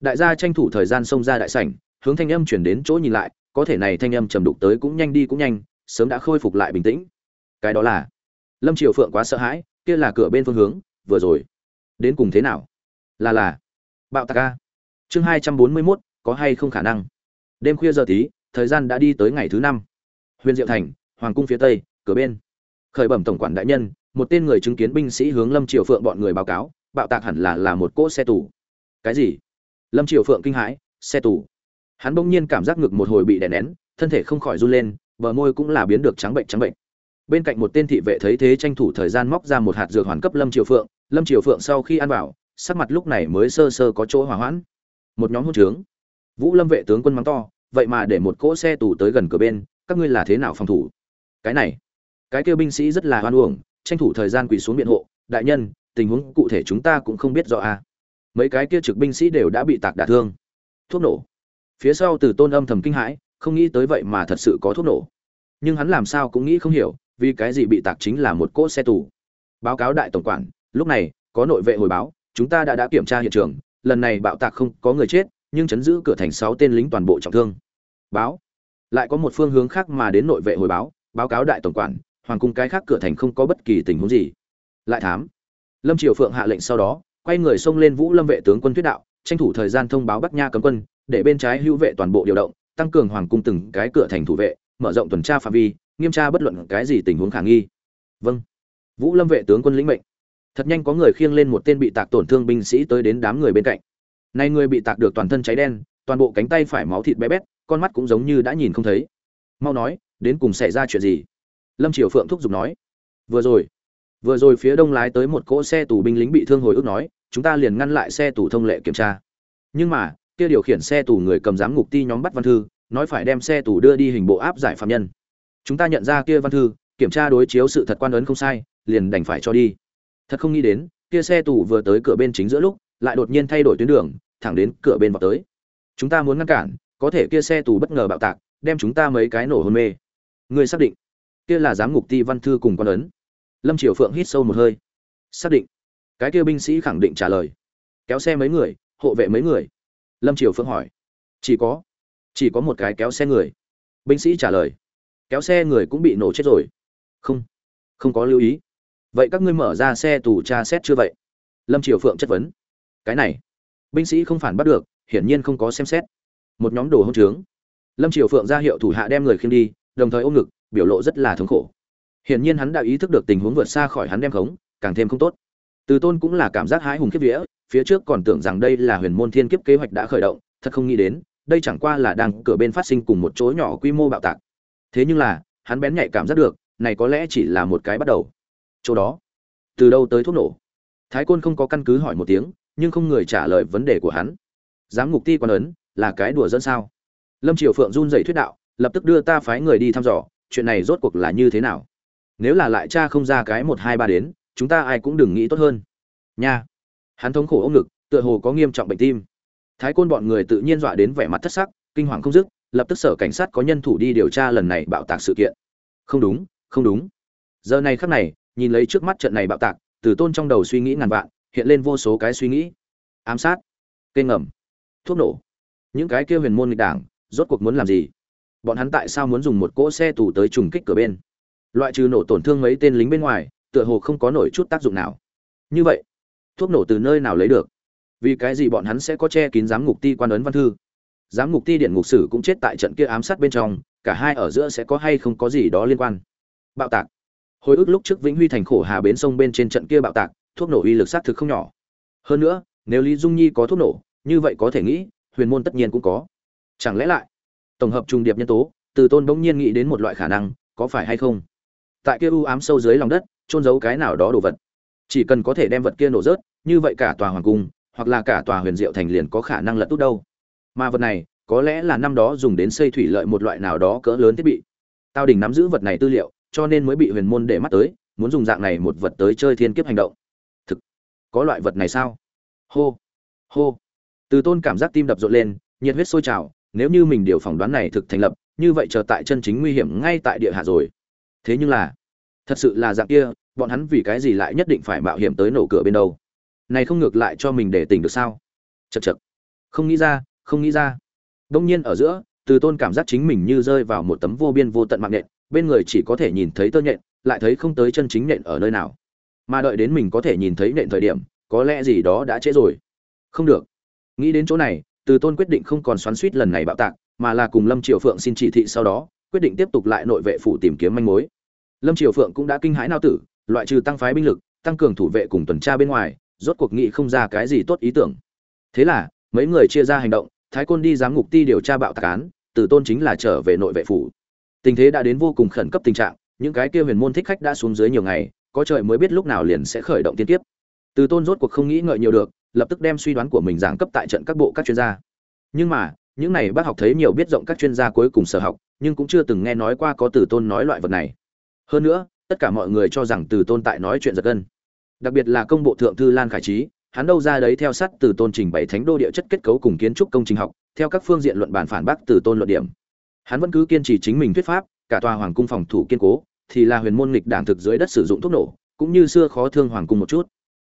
đại gia tranh thủ thời gian xông ra đại sảnh, hướng thanh âm chuyển đến chỗ nhìn lại, có thể này thanh âm trầm đục tới cũng nhanh đi cũng nhanh, sớm đã khôi phục lại bình tĩnh. Cái đó là, lâm triều phượng quá sợ hãi, kia là cửa bên phương hướng, vừa rồi, đến cùng thế nào? Là là, bạo tạc ca chương hai trăm bốn mươi mốt, có hay không khả năng? Đêm khuya giờ tí, thời gian đã đi tới ngày thứ năm. Huyền diệu thành, hoàng cung phía tây, cửa bên. Khởi bẩm tổng quản đại nhân, một tên người chứng kiến binh sĩ hướng lâm triều phượng bọn người báo cáo, bạo tạc hẳn là là một cỗ xe tù. Cái gì? Lâm triều phượng kinh hãi, xe tù. Hắn bỗng nhiên cảm giác ngực một hồi bị đè nén, thân thể không khỏi run lên, bờ môi cũng là biến được trắng bệnh trắng bệnh. Bên cạnh một tên thị vệ thấy thế tranh thủ thời gian móc ra một hạt dược hoàn cấp lâm triều phượng, lâm triều phượng sau khi ăn vào, sắc mặt lúc này mới sơ sơ có chỗ hỏa hoãn. Một nhóm hôn trướng. Vũ lâm vệ tướng quân mắng to, vậy mà để một cỗ xe tù tới gần cửa bên, các ngươi là thế nào phòng thủ? Cái này, cái kêu binh sĩ rất là hoan uổng, tranh thủ thời gian quỳ xuống biện hộ, đại nhân, tình huống cụ thể chúng ta cũng không biết rõ a à mấy cái kia trực binh sĩ đều đã bị tạc đả thương. Thuốc nổ. Phía sau từ tôn âm thầm kinh hãi, không nghĩ tới vậy mà thật sự có thuốc nổ. Nhưng hắn làm sao cũng nghĩ không hiểu, vì cái gì bị tạc chính là một cỗ xe tù. Báo cáo đại tổng quản, lúc này, có nội vệ hồi báo, chúng ta đã đã kiểm tra hiện trường, lần này bạo tạc không có người chết, nhưng chấn giữ cửa thành sáu tên lính toàn bộ trọng thương. Báo. Lại có một phương hướng khác mà đến nội vệ hồi báo báo cáo đại tổng quản, hoàng cung cái khác cửa thành không có bất kỳ tình huống gì. Lại thám. Lâm triều phượng hạ lệnh sau đó quay người xông lên vũ lâm vệ tướng quân thuyết đạo, tranh thủ thời gian thông báo bắc nha cấm quân, để bên trái hữu vệ toàn bộ điều động, tăng cường hoàng cung từng cái cửa thành thủ vệ, mở rộng tuần tra phạm vi, nghiêm tra bất luận cái gì tình huống khả nghi. Vâng. Vũ lâm vệ tướng quân lĩnh mệnh. Thật nhanh có người khiêng lên một tên bị tạc tổn thương binh sĩ tới đến đám người bên cạnh. Nay người bị tạc được toàn thân cháy đen, toàn bộ cánh tay phải máu thịt bé bét, con mắt cũng giống như đã nhìn không thấy. Mau nói, đến cùng xảy ra chuyện gì? Lâm triều phượng thúc giục nói. Vừa rồi vừa rồi phía đông lái tới một cỗ xe tù binh lính bị thương hồi ức nói, chúng ta liền ngăn lại xe tù thông lệ kiểm tra. Nhưng mà, kia điều khiển xe tù người cầm giám ngục ti nhóm bắt văn thư, nói phải đem xe tù đưa đi hình bộ áp giải phạm nhân. Chúng ta nhận ra kia văn thư, kiểm tra đối chiếu sự thật quan ấn không sai, liền đành phải cho đi. Thật không nghĩ đến, kia xe tù vừa tới cửa bên chính giữa lúc, lại đột nhiên thay đổi tuyến đường, thẳng đến cửa bên vào tới. Chúng ta muốn ngăn cản, có thể kia xe tù bất ngờ bạo tạc, đem chúng ta mấy cái nổ hôn mê. Người xác định, kia là giám ngục ti văn thư cùng quan ấn lâm triều phượng hít sâu một hơi. Xác định. Cái kia binh sĩ khẳng định trả lời. Kéo xe mấy người, hộ vệ mấy người. Lâm triều phượng hỏi. Chỉ có. Chỉ có một cái kéo xe người. Binh sĩ trả lời. Kéo xe người cũng bị nổ chết rồi. Không. Không có lưu ý. Vậy các ngươi mở ra xe tù tra xét chưa vậy? Lâm triều phượng chất vấn. Cái này. Binh sĩ không phản bắt được, hiển nhiên không có xem xét. Một nhóm đồ hông trướng. Lâm triều phượng ra hiệu thủ hạ đem người khiêng đi, đồng thời ôm ngực, biểu lộ rất là thống khổ hiển nhiên hắn đã ý thức được tình huống vượt xa khỏi hắn đem khống, càng thêm không tốt. Từ tôn cũng là cảm giác hái hùng kiếp vía, phía trước còn tưởng rằng đây là huyền môn thiên kiếp kế hoạch đã khởi động, thật không nghĩ đến, đây chẳng qua là đang cửa bên phát sinh cùng một chỗ nhỏ quy mô bạo tạc. Thế nhưng là, hắn bén nhạy cảm giác được, này có lẽ chỉ là một cái bắt đầu. Chỗ đó, từ đâu tới thuốc nổ? Thái côn không có căn cứ hỏi một tiếng, nhưng không người trả lời vấn đề của hắn. Giám ngục ti quan ấn, là cái đùa dẫn sao? Lâm triều phượng run rẩy thuyết đạo, lập tức đưa ta phái người đi thăm dò, chuyện này rốt cuộc là như thế nào? Nếu là lại cha không ra cái một hai ba đến, chúng ta ai cũng đừng nghĩ tốt hơn. Nha. Hắn thống khổ ông ngực, tựa hồ có nghiêm trọng bệnh tim. Thái côn bọn người tự nhiên dọa đến vẻ mặt thất sắc, kinh hoàng không dứt, lập tức sở cảnh sát có nhân thủ đi điều tra lần này bạo tạc sự kiện. Không đúng không đúng. Giờ này khắc này, nhìn lấy trước mắt trận này bạo tạc, từ tôn trong đầu suy nghĩ ngàn vạn, hiện lên vô số cái suy nghĩ. Ám sát. Cây ngầm. Thuốc nổ. Những cái kia huyền môn nghịch đảng, rốt cuộc muốn làm gì? Bọn hắn tại sao muốn dùng một cỗ xe tù tới trùng kích cửa bên? Loại trừ nổ tổn thương mấy tên lính bên ngoài, tựa hồ không có nổi chút tác dụng nào. Như vậy, thuốc nổ từ nơi nào lấy được? Vì cái gì bọn hắn sẽ có che kín giám ngục ti quan ấn văn thư? Giám ngục ti điện ngục sử cũng chết tại trận kia ám sát bên trong, cả hai ở giữa sẽ có hay không có gì đó liên quan? Bạo tạc. Hồi ức lúc trước vĩnh huy thành khổ hà bến sông bên trên trận kia bạo tạc, thuốc nổ uy lực xác thực không nhỏ. Hơn nữa, nếu lý dung nhi có thuốc nổ, như vậy có thể nghĩ, huyền môn tất nhiên cũng có. Chẳng lẽ lại, tổng hợp trùng điệp nhân tố, từ tôn bỗng nhiên nghĩ đến một loại khả năng, có phải hay không? Tại kia u ám sâu dưới lòng đất trôn giấu cái nào đó đồ vật. Chỉ cần có thể đem vật kia nổ rớt, như vậy cả tòa hoàng cung, hoặc là cả tòa huyền diệu thành liền có khả năng lật tốt đâu. Mà vật này, có lẽ là năm đó dùng đến xây thủy lợi một loại nào đó cỡ lớn thiết bị. Tao đình nắm giữ vật này tư liệu, cho nên mới bị huyền môn để mắt tới, muốn dùng dạng này một vật tới chơi thiên kiếp hành động. Thực, có loại vật này sao? Hô hô. Từ tôn cảm giác tim đập rộn lên, nhiệt huyết sôi trào, nếu như mình điều phỏng đoán này thực thành lập, như vậy chờ tại chân chính nguy hiểm ngay tại địa hạ rồi thế nhưng là, thật sự là dạng kia, bọn hắn vì cái gì lại nhất định phải mạo hiểm tới nổ cửa bên đâu? Này không ngược lại cho mình để tỉnh được sao? Chật chật không nghĩ ra, không nghĩ ra. Đông nhiên ở giữa, từ tôn cảm giác chính mình như rơi vào một tấm vô biên vô tận mạng nhện, bên người chỉ có thể nhìn thấy tơ nhện, lại thấy không tới chân chính nhện ở nơi nào. Mà đợi đến mình có thể nhìn thấy nhện thời điểm, có lẽ gì đó đã trễ rồi. Không được. Nghĩ đến chỗ này, từ tôn quyết định không còn xoắn suýt lần này bạo tạc, mà là cùng lâm triều phượng xin chỉ thị sau đó quyết định tiếp tục lại nội vệ phủ tìm kiếm manh mối. Lâm triều phượng cũng đã kinh hãi nao tử, loại trừ tăng phái binh lực, tăng cường thủ vệ cùng tuần tra bên ngoài, rốt cuộc nghị không ra cái gì tốt ý tưởng. Thế là, mấy người chia ra hành động, thái côn đi giám ngục ti điều tra bạo tạc án, từ tôn chính là trở về nội vệ phủ. Tình thế đã đến vô cùng khẩn cấp tình trạng, những cái kia huyền môn thích khách đã xuống dưới nhiều ngày, có trời mới biết lúc nào liền sẽ khởi động tiên tiếp từ tôn rốt cuộc không nghĩ ngợi nhiều được, lập tức đem suy đoán của mình giảng cấp tại trận các bộ các chuyên gia. Nhưng mà, những này bác học thấy nhiều biết rộng các chuyên gia cuối cùng sở học nhưng cũng chưa từng nghe nói qua có từ tôn nói loại vật này. Hơn nữa, tất cả mọi người cho rằng từ tôn tại nói chuyện giật gân. Đặc biệt là công bộ thượng thư lan khải trí, hắn đâu ra đấy theo sát từ tôn trình bày thánh đô địa chất kết cấu cùng kiến trúc công trình học, theo các phương diện luận bản phản bác từ tôn luận điểm. Hắn vẫn cứ kiên trì chính mình thuyết pháp, cả tòa hoàng cung phòng thủ kiên cố, thì là huyền môn nghịch đảng thực dưới đất sử dụng thuốc nổ, cũng như xưa khó thương hoàng cung một chút.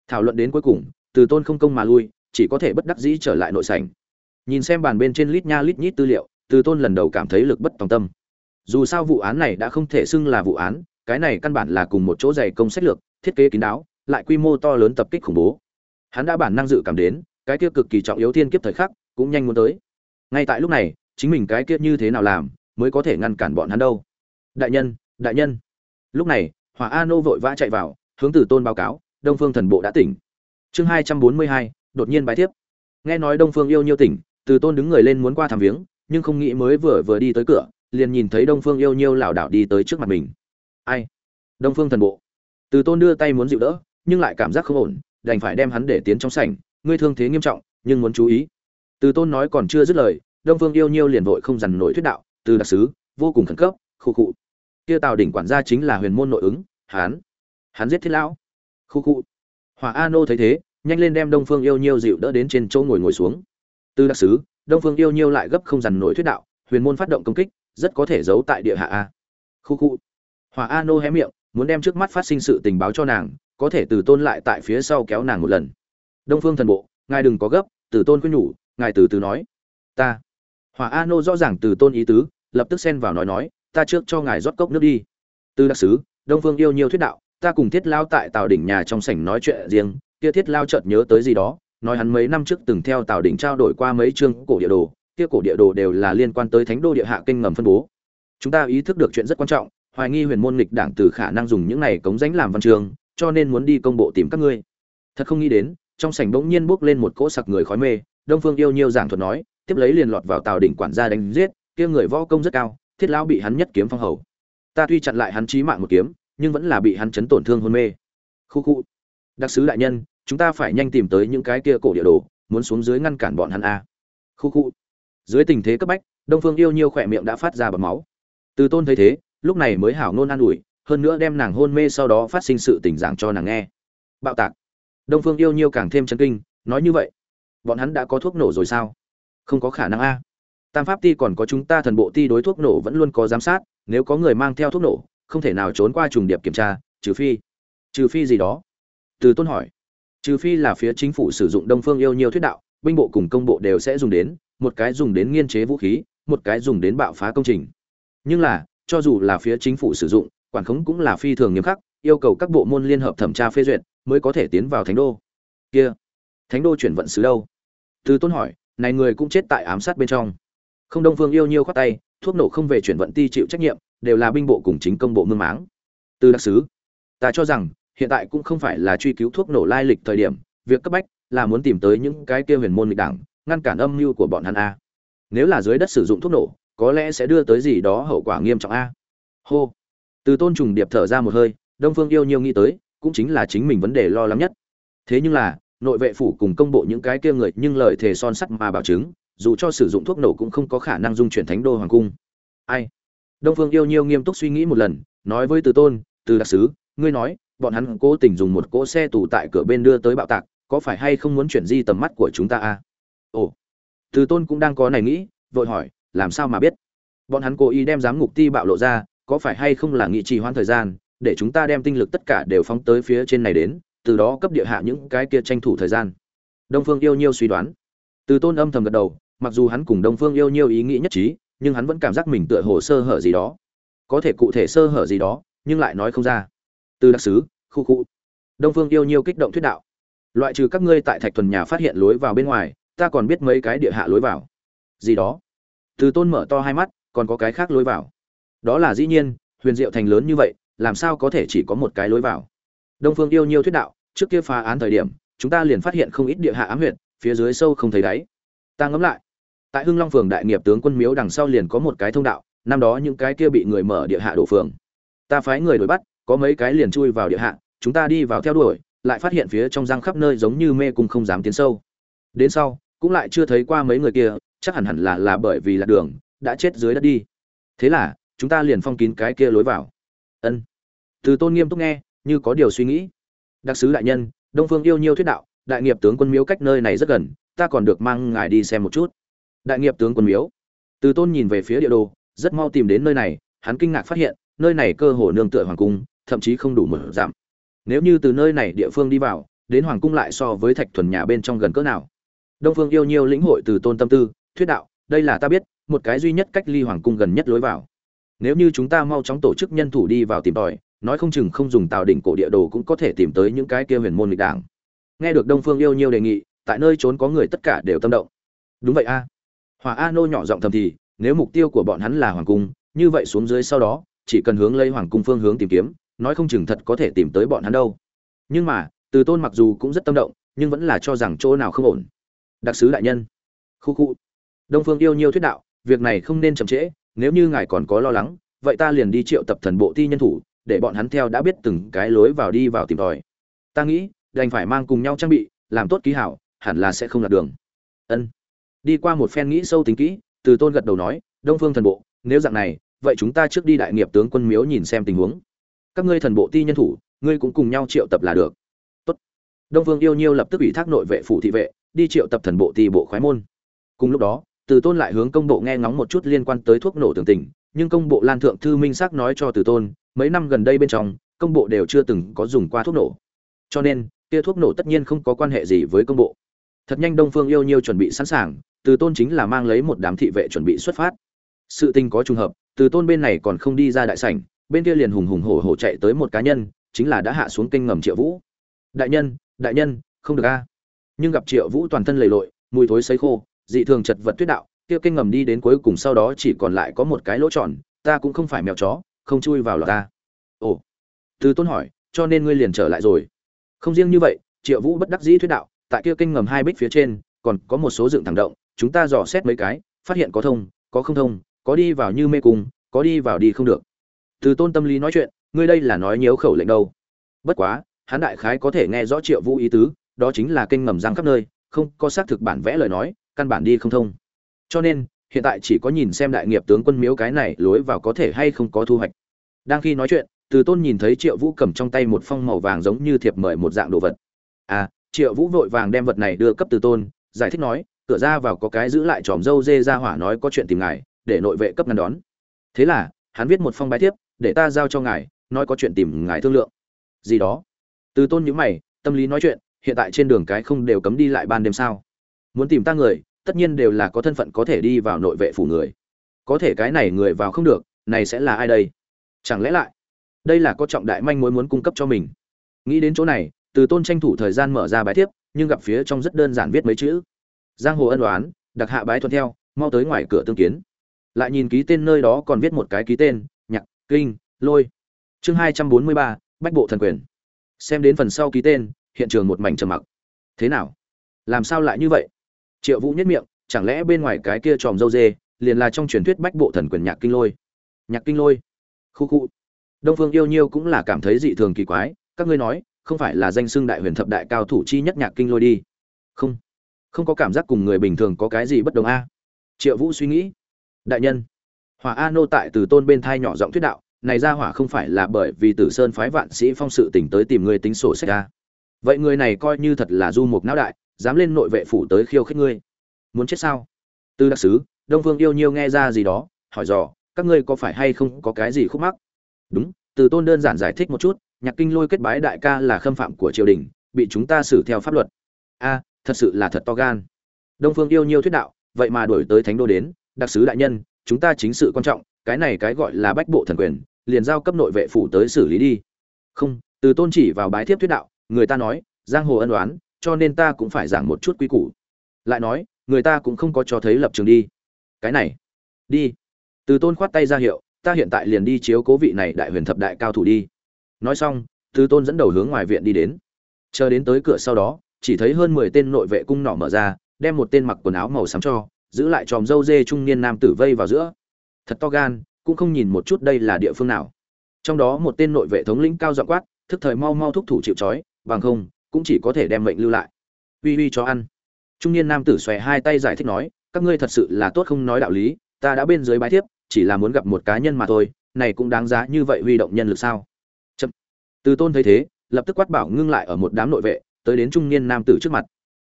Thảo luận đến cuối cùng, từ tôn không công mà lui, chỉ có thể bất đắc dĩ trở lại nội sảnh. Nhìn xem bàn bên trên lít nha lít nhít tư liệu từ tôn lần đầu cảm thấy lực bất tòng tâm. Dù sao vụ án này đã không thể xưng là vụ án, cái này căn bản là cùng một chỗ dày công sách lược, thiết kế kín đáo, lại quy mô to lớn tập kích khủng bố. Hắn đã bản năng dự cảm đến, cái kia cực kỳ trọng yếu thiên kiếp thời khắc, cũng nhanh muốn tới. Ngay tại lúc này, chính mình cái kia như thế nào làm, mới có thể ngăn cản bọn hắn đâu. Đại nhân đại nhân. Lúc này, hỏa a nô vội vã chạy vào, hướng từ tôn báo cáo, đông phương thần bộ đã tỉnh. Chương hai trăm bốn mươi hai, đột nhiên bài tiếp nghe nói đông phương yêu nhiêu tỉnh, từ tôn đứng người lên muốn qua thăm viếng nhưng không nghĩ mới vừa vừa đi tới cửa, liền nhìn thấy đông phương yêu nhiêu lảo đảo đi tới trước mặt mình. Ai? Đông phương thần bộ. Từ tôn đưa tay muốn dịu đỡ, nhưng lại cảm giác không ổn, đành phải đem hắn để tiến trong sảnh. Ngươi thương thế nghiêm trọng, nhưng muốn chú ý. Từ tôn nói còn chưa dứt lời, đông phương yêu nhiêu liền vội không dằn nổi thuyết đạo, từ đặc sứ, vô cùng khẩn cấp, khu cụ kia tào đỉnh quản gia chính là huyền môn nội ứng hán hắn giết thiết lão. Khu cụ hòa a nô thấy thế, nhanh lên đem đông phương yêu nhiêu dịu đỡ đến trên chỗ ngồi ngồi xuống. Từ đặc sứ đông phương yêu nhiêu lại gấp không dằn nổi thuyết đạo, huyền môn phát động công kích, rất có thể giấu tại địa hạ a. Khu khu. Hỏa a nô hé miệng, muốn đem trước mắt phát sinh sự tình báo cho nàng, có thể từ tôn lại tại phía sau kéo nàng một lần. Đông phương thần bộ, ngài đừng có gấp, từ tôn quyết nhủ, ngài từ từ nói. Ta. Hỏa a nô rõ ràng từ tôn ý tứ, lập tức xen vào nói nói, ta trước cho ngài rót cốc nước đi. Từ đặc sứ, đông phương yêu nhiều thuyết đạo, ta cùng thiết lao tại tào đỉnh nhà trong sảnh nói chuyện riêng, kia thiết lao chợt nhớ tới gì đó nói hắn mấy năm trước từng theo tào đỉnh trao đổi qua mấy chương cổ địa đồ, kia cổ địa đồ đều là liên quan tới thánh đô địa hạ kinh ngầm phân bố. Chúng ta ý thức được chuyện rất quan trọng, hoài nghi huyền môn nghịch đảng từ khả năng dùng những này cống rãnh làm văn trường, cho nên muốn đi công bộ tìm các ngươi. Thật không nghĩ đến, trong sảnh bỗng nhiên bốc lên một cỗ sặc người khói mê, đông phương yêu nhiêu giảng thuật nói, tiếp lấy liền lọt vào tào đỉnh quản gia đánh giết, kia người võ công rất cao, thiết lão bị hắn nhất kiếm phong hầu. Ta tuy chặn lại hắn chí mạng một kiếm, nhưng vẫn là bị hắn chấn tổn thương hôn mê. Khu khu. Đặc sứ đại nhân chúng ta phải nhanh tìm tới những cái kia cổ địa đồ, muốn xuống dưới ngăn cản bọn hắn a. Khu khu. Dưới tình thế cấp bách, đông phương yêu nhiêu khỏe miệng đã phát ra bầm máu. Từ tôn thấy thế, lúc này mới hảo nôn an ủi, hơn nữa đem nàng hôn mê sau đó phát sinh sự tình dạng cho nàng nghe. Bạo tạc. Đông phương yêu nhiêu càng thêm chấn kinh, nói như vậy, bọn hắn đã có thuốc nổ rồi sao? Không có khả năng a. Tam pháp ti còn có chúng ta thần bộ ti đối thuốc nổ vẫn luôn có giám sát, nếu có người mang theo thuốc nổ, không thể nào trốn qua trùng điệp kiểm tra, trừ phi trừ phi gì đó. Từ tôn hỏi trừ phi là phía chính phủ sử dụng đông phương yêu nhiều thuyết đạo, binh bộ cùng công bộ đều sẽ dùng đến, một cái dùng đến nghiên chế vũ khí, một cái dùng đến bạo phá công trình. Nhưng là, cho dù là phía chính phủ sử dụng, quản khống cũng là phi thường nghiêm khắc, yêu cầu các bộ môn liên hợp thẩm tra phê duyệt mới có thể tiến vào thánh đô. Kia, thánh đô chuyển vận sứ đâu? Từ tôn hỏi, này người cũng chết tại ám sát bên trong. Không đông phương yêu nhiêu khoát tay, thuốc nổ không về chuyển vận ti chịu trách nhiệm, đều là binh bộ cùng chính công bộ mương máng. Từ đặc sứ, ta cho rằng hiện tại cũng không phải là truy cứu thuốc nổ lai lịch thời điểm, việc cấp bách là muốn tìm tới những cái kia huyền môn nghịch đảng ngăn cản âm mưu của bọn hắn a. Nếu là dưới đất sử dụng thuốc nổ, có lẽ sẽ đưa tới gì đó hậu quả nghiêm trọng a. Hô. Từ tôn trùng điệp thở ra một hơi, đông phương yêu nhiều nghĩ tới, cũng chính là chính mình vấn đề lo lắng nhất. Thế nhưng là, nội vệ phủ cùng công bộ những cái kia người nhưng lời thề son sắt mà bảo chứng, dù cho sử dụng thuốc nổ cũng không có khả năng dung chuyển thánh đô hoàng cung. Ai? Đông phương yêu nhiêu nghiêm túc suy nghĩ một lần, nói với từ tôn, từ đặc sứ, ngươi nói bọn hắn cố tình dùng một cỗ xe tù tại cửa bên đưa tới bạo tạc, có phải hay không muốn chuyển di tầm mắt của chúng ta à? ồ, từ tôn cũng đang có này nghĩ, vội hỏi, làm sao mà biết? Bọn hắn cố ý đem giám ngục ti bạo lộ ra, có phải hay không là nghị trì hoãn thời gian, để chúng ta đem tinh lực tất cả đều phóng tới phía trên này đến, từ đó cấp địa hạ những cái kia tranh thủ thời gian. Đông phương yêu nhiêu suy đoán. Từ tôn âm thầm gật đầu, mặc dù hắn cùng đông phương yêu nhiêu ý nghĩ nhất trí, nhưng hắn vẫn cảm giác mình tựa hồ sơ hở gì đó. Có thể cụ thể sơ hở gì đó, nhưng lại nói không ra từ đặc sứ, khu khu. Đông phương yêu nhiêu kích động thuyết đạo. Loại trừ các ngươi tại thạch thuần nhà phát hiện lối vào bên ngoài, ta còn biết mấy cái địa hạ lối vào. Gì đó? Từ tôn mở to hai mắt, còn có cái khác lối vào. Đó là dĩ nhiên, huyền diệu thành lớn như vậy, làm sao có thể chỉ có một cái lối vào? Đông phương yêu nhiêu thuyết đạo, trước kia phá án thời điểm, chúng ta liền phát hiện không ít địa hạ ám huyệt, phía dưới sâu không thấy đáy. Ta ngẫm lại, tại hưng long phường đại nghiệp tướng quân miếu đằng sau liền có một cái thông đạo, năm đó những cái kia bị người mở địa hạ đổ phường. Ta phái người đuổi bắt có mấy cái liền chui vào địa hạ, chúng ta đi vào theo đuổi, lại phát hiện phía trong răng khắp nơi giống như mê cung không dám tiến sâu. Đến sau, cũng lại chưa thấy qua mấy người kia, chắc hẳn hẳn là là bởi vì lạc đường, đã chết dưới đất đi. Thế là, chúng ta liền phong kín cái kia lối vào. Ân. Từ tôn nghiêm túc nghe, như có điều suy nghĩ. Đặc sứ đại nhân, đông phương yêu nhiêu thuyết đạo, đại nghiệp tướng quân miếu cách nơi này rất gần, ta còn được mang ngài đi xem một chút. Đại nghiệp tướng quân miếu. Từ tôn nhìn về phía địa đồ, rất mau tìm đến nơi này, hắn kinh ngạc phát hiện, nơi này cơ hồ nương tựa hoàng cung thậm chí không đủ mở giảm. Nếu như từ nơi này địa phương đi vào, đến hoàng cung lại so với thạch thuần nhà bên trong gần cỡ nào? Đông phương yêu nhiêu lĩnh hội từ tôn tâm tư, thuyết đạo, đây là ta biết, một cái duy nhất cách ly hoàng cung gần nhất lối vào. Nếu như chúng ta mau chóng tổ chức nhân thủ đi vào tìm tòi, nói không chừng không dùng tào đỉnh cổ địa đồ cũng có thể tìm tới những cái kia huyền môn lịch đảng. Nghe được đông phương yêu nhiêu đề nghị, tại nơi trốn có người tất cả đều tâm động. Đúng vậy a. À. hòa a nô nhỏ giọng thầm thì, nếu mục tiêu của bọn hắn là hoàng cung, như vậy xuống dưới sau đó, chỉ cần hướng lấy hoàng cung phương hướng tìm kiếm nói không chừng thật có thể tìm tới bọn hắn đâu. Nhưng mà, từ tôn mặc dù cũng rất tâm động, nhưng vẫn là cho rằng chỗ nào không ổn. Đặc sứ đại nhân. Khu khu. Đông phương yêu nhiêu thuyết đạo, việc này không nên chậm trễ, nếu như ngài còn có lo lắng, vậy ta liền đi triệu tập thần bộ ti nhân thủ, để bọn hắn theo đã biết từng cái lối vào đi vào tìm tòi. Ta nghĩ, đành phải mang cùng nhau trang bị, làm tốt ký hảo, hẳn là sẽ không lạc đường. Ân. Đi qua một phen nghĩ sâu tính kỹ, từ tôn gật đầu nói, đông phương thần bộ, nếu dạng này, vậy chúng ta trước đi đại nghiệp tướng quân miếu nhìn xem tình huống các ngươi thần bộ ti nhân thủ, ngươi cũng cùng nhau triệu tập là được. Tốt. đông phương yêu nhiêu lập tức ủy thác nội vệ phủ thị vệ, đi triệu tập thần bộ ti bộ khoái môn. Cùng lúc đó, từ tôn lại hướng công bộ nghe ngóng một chút liên quan tới thuốc nổ tường tình, nhưng công bộ lan thượng thư minh xác nói cho từ tôn, mấy năm gần đây bên trong, công bộ đều chưa từng có dùng qua thuốc nổ. Cho nên tia thuốc nổ tất nhiên không có quan hệ gì với công bộ. Thật nhanh đông phương yêu nhiêu chuẩn bị sẵn sàng, từ tôn chính là mang lấy một đám thị vệ chuẩn bị xuất phát. Sự tình có trùng hợp, từ tôn bên này còn không đi ra đại sảnh bên kia liền hùng hùng hổ hổ chạy tới một cá nhân, chính là đã hạ xuống kênh ngầm triệu vũ. Đại nhân đại nhân, không được a. Nhưng gặp triệu vũ toàn thân lầy lội, mùi thối sấy khô, dị thường chật vật tuyết đạo, kia kênh ngầm đi đến cuối cùng sau đó chỉ còn lại có một cái lỗ tròn, ta cũng không phải mèo chó, không chui vào lọt ta. Ồ. Từ tôn hỏi, cho nên ngươi liền trở lại rồi. Không riêng như vậy, triệu vũ bất đắc dĩ thuyết đạo, tại kia kênh ngầm hai bích phía trên, còn có một số dựng thẳng động, chúng ta dò xét mấy cái, phát hiện có thông, có không thông, có đi vào như mê cung, có đi vào đi không được từ tôn tâm lý nói chuyện, ngươi đây là nói nhiễu khẩu lệnh đâu. Bất quá, hắn đại khái có thể nghe rõ triệu vũ ý tứ, đó chính là kênh ngầm răng khắp nơi, không có xác thực bản vẽ lời nói, căn bản đi không thông. Cho nên, hiện tại chỉ có nhìn xem đại nghiệp tướng quân miếu cái này lối vào có thể hay không có thu hoạch. Đang khi nói chuyện, từ tôn nhìn thấy triệu vũ cầm trong tay một phong màu vàng giống như thiệp mời một dạng đồ vật. À triệu vũ vội vàng đem vật này đưa cấp từ tôn, giải thích nói, cửa ra vào có cái giữ lại tròm dâu dê ra hỏa nói có chuyện tìm ngài, để nội vệ cấp ngăn đón. Thế là, hắn viết một phong bài thiếp để ta giao cho ngài, nói có chuyện tìm ngài thương lượng. Gì đó. Từ tôn nhữ mày, tâm lý nói chuyện, hiện tại trên đường cái không đều cấm đi lại ban đêm sao? Muốn tìm ta người, tất nhiên đều là có thân phận có thể đi vào nội vệ phủ người. Có thể cái này người vào không được, này sẽ là ai đây? Chẳng lẽ lại, đây là có trọng đại manh mối muốn cung cấp cho mình? Nghĩ đến chỗ này, từ tôn tranh thủ thời gian mở ra bài thiếp, nhưng gặp phía trong rất đơn giản viết mấy chữ. Giang hồ ân đoán đặc hạ bái thuận theo, mau tới ngoài cửa tương kiến. Lại nhìn ký tên nơi đó còn viết một cái ký tên kinh, lôi. Chương hai trăm bốn mươi ba, bách bộ thần quyền. Xem đến phần sau ký tên, hiện trường một mảnh trầm mặc. Thế nào? Làm sao lại như vậy? Triệu vũ nhất miệng, chẳng lẽ bên ngoài cái kia tròm dâu dê, liền là trong truyền thuyết bách bộ thần quyền nhạc kinh lôi? Nhạc kinh lôi? Khu khu. Đông phương yêu nhiêu cũng là cảm thấy dị thường kỳ quái, các ngươi nói, không phải là danh xưng đại huyền thập đại cao thủ chi nhất nhạc kinh lôi đi? Không. Không có cảm giác cùng người bình thường có cái gì bất đồng a? Triệu vũ suy nghĩ. Đại nhân hỏa a nô tại từ tôn bên thai nhỏ giọng thuyết đạo, này ra hỏa không phải là bởi vì tử sơn phái vạn sĩ phong sự tỉnh tới tìm người tính sổ sách ra vậy người này coi như thật là du mục não đại, dám lên nội vệ phủ tới khiêu khích ngươi. Muốn chết sao? Từ đặc sứ, đông phương yêu nhiêu nghe ra gì đó, hỏi dò, các ngươi có phải hay không có cái gì khúc mắc? Đúng, từ tôn đơn giản giải thích một chút, nhạc kinh lôi kết bái đại ca là khâm phạm của triều đình, bị chúng ta xử theo pháp luật. A, thật sự là thật to gan. Đông phương yêu nhiêu thuyết đạo, vậy mà đổi tới thánh đô đến đặc sứ đại nhân chúng ta chính sự quan trọng, cái này cái gọi là bách bộ thần quyền, liền giao cấp nội vệ phủ tới xử lý đi. Không, từ tôn chỉ vào bái thiếp thuyết đạo, người ta nói, giang hồ ân đoán cho nên ta cũng phải giảng một chút quy củ. Lại nói, người ta cũng không có cho thấy lập trường đi. Cái này, đi. Từ tôn khoát tay ra hiệu, ta hiện tại liền đi chiếu cố vị này đại huyền thập đại cao thủ đi. Nói xong, từ tôn dẫn đầu hướng ngoài viện đi đến. Chờ đến tới cửa sau đó, chỉ thấy hơn mười tên nội vệ cung nỏ mở ra, đem một tên mặc quần áo màu xám cho giữ lại tròm dâu dê trung niên nam tử vây vào giữa. Thật to gan, cũng không nhìn một chút đây là địa phương nào. Trong đó một tên nội vệ thống lĩnh cao giọng quát, thức thời mau mau thúc thủ chịu trói, bằng không, cũng chỉ có thể đem mệnh lưu lại. Uy uy cho ăn. Trung niên nam tử xòe hai tay giải thích nói, các ngươi thật sự là tốt không nói đạo lý, ta đã bên dưới bái thiếp, chỉ là muốn gặp một cá nhân mà thôi, này cũng đáng giá như vậy huy động nhân lực sao? Chậm. từ tôn thấy thế, lập tức quát bảo ngưng lại ở một đám nội vệ, tới đến trung niên nam tử trước mặt.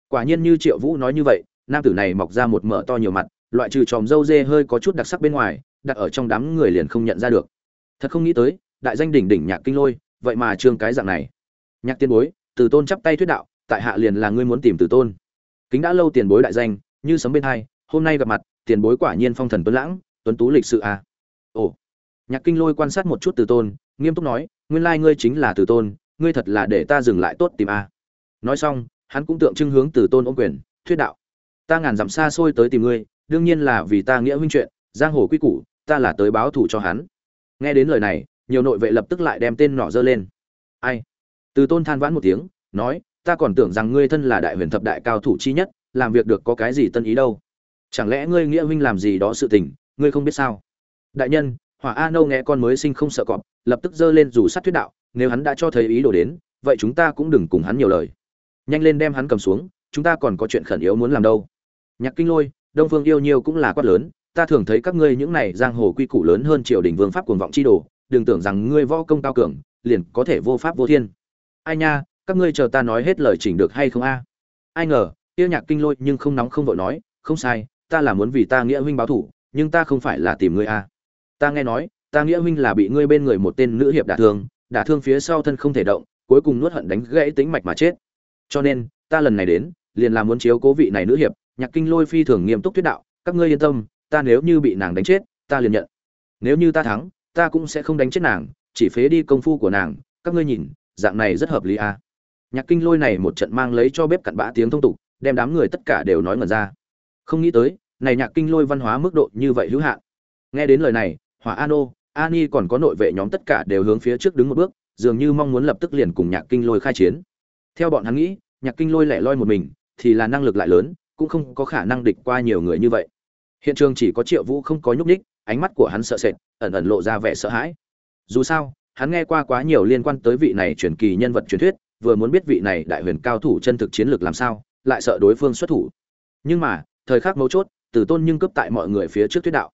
Quả nhiên như triệu vũ nói như vậy nam tử này mọc ra một mở to nhiều mặt, loại trừ tròm râu dê hơi có chút đặc sắc bên ngoài, đặt ở trong đám người liền không nhận ra được. Thật không nghĩ tới, đại danh đỉnh đỉnh nhạc kinh lôi, vậy mà trương cái dạng này. Nhạc tiên bối, từ tôn chắp tay thuyết đạo, tại hạ liền là ngươi muốn tìm từ tôn. Kính đã lâu tiền bối đại danh, như sấm bên hai, hôm nay gặp mặt, tiền bối quả nhiên phong thần tuấn lãng, tuấn tú lịch sự à. ồ. Nhạc kinh lôi quan sát một chút từ tôn, nghiêm túc nói, nguyên lai ngươi chính là từ tôn, ngươi thật là để ta dừng lại tốt tìm à. nói xong, hắn cũng tượng trưng hướng từ tôn ôm quyền, thuyết đạo ta ngàn dặm xa xôi tới tìm ngươi, đương nhiên là vì ta nghĩa huynh chuyện, giang hồ quy củ, ta là tới báo thù cho hắn. Nghe đến lời này, nhiều nội vệ lập tức lại đem tên nọ dơ lên. Ai? Từ tôn than vãn một tiếng, nói, ta còn tưởng rằng ngươi thân là đại huyền thập đại cao thủ chi nhất, làm việc được có cái gì tân ý đâu. Chẳng lẽ ngươi nghĩa huynh làm gì đó sự tình, ngươi không biết sao? Đại nhân, hỏa a nâu nghe con mới sinh không sợ cọp, lập tức giơ lên dù sát thuyết đạo, nếu hắn đã cho thấy ý đồ đến, vậy chúng ta cũng đừng cùng hắn nhiều lời. Nhanh lên đem hắn cầm xuống, chúng ta còn có chuyện khẩn yếu muốn làm đâu nhạc kinh lôi, đông phương yêu nhiêu cũng là quát lớn, ta thường thấy các ngươi những này giang hồ quy củ lớn hơn triều đình vương pháp cuồng vọng chi đồ, đừng tưởng rằng ngươi võ công cao cường, liền có thể vô pháp vô thiên. Ai nha, các ngươi chờ ta nói hết lời chỉnh được hay không a? Ai ngờ yêu nhạc kinh lôi nhưng không nóng không vội nói, không sai, ta là muốn vì ta nghĩa huynh báo thủ, nhưng ta không phải là tìm ngươi a. Ta nghe nói, ta nghĩa huynh là bị ngươi bên người một tên nữ hiệp đả thương đả thương phía sau thân không thể động, cuối cùng nuốt hận đánh gãy tính mạch mà chết. Cho nên, ta lần này đến, liền là muốn chiếu cố vị này nữ hiệp nhạc kinh lôi phi thường nghiêm túc thuyết đạo, các ngươi yên tâm, ta nếu như bị nàng đánh chết, ta liền nhận. Nếu như ta thắng, ta cũng sẽ không đánh chết nàng, chỉ phế đi công phu của nàng. Các ngươi nhìn, dạng này rất hợp lý à. nhạc kinh lôi này một trận mang lấy cho bếp cặn bã tiếng thông tục, đem đám người tất cả đều nói ngẩn ra. Không nghĩ tới, này nhạc kinh lôi văn hóa mức độ như vậy hữu hạn. Nghe đến lời này, hỏa an ô ani còn có nội vệ nhóm tất cả đều hướng phía trước đứng một bước, dường như mong muốn lập tức liền cùng nhạc kinh lôi khai chiến. Theo bọn hắn nghĩ, nhạc kinh lôi lẻ loi một mình, thì là năng lực lại lớn cũng không có khả năng địch qua nhiều người như vậy. Hiện trường chỉ có triệu vũ không có nhúc nhích, ánh mắt của hắn sợ sệt, ẩn ẩn lộ ra vẻ sợ hãi. Dù sao, hắn nghe qua quá nhiều liên quan tới vị này truyền kỳ nhân vật truyền thuyết, vừa muốn biết vị này đại huyền cao thủ chân thực chiến lược làm sao, lại sợ đối phương xuất thủ. Nhưng mà, thời khắc mấu chốt tử tôn nhưng cấp tại mọi người phía trước thuyết đạo.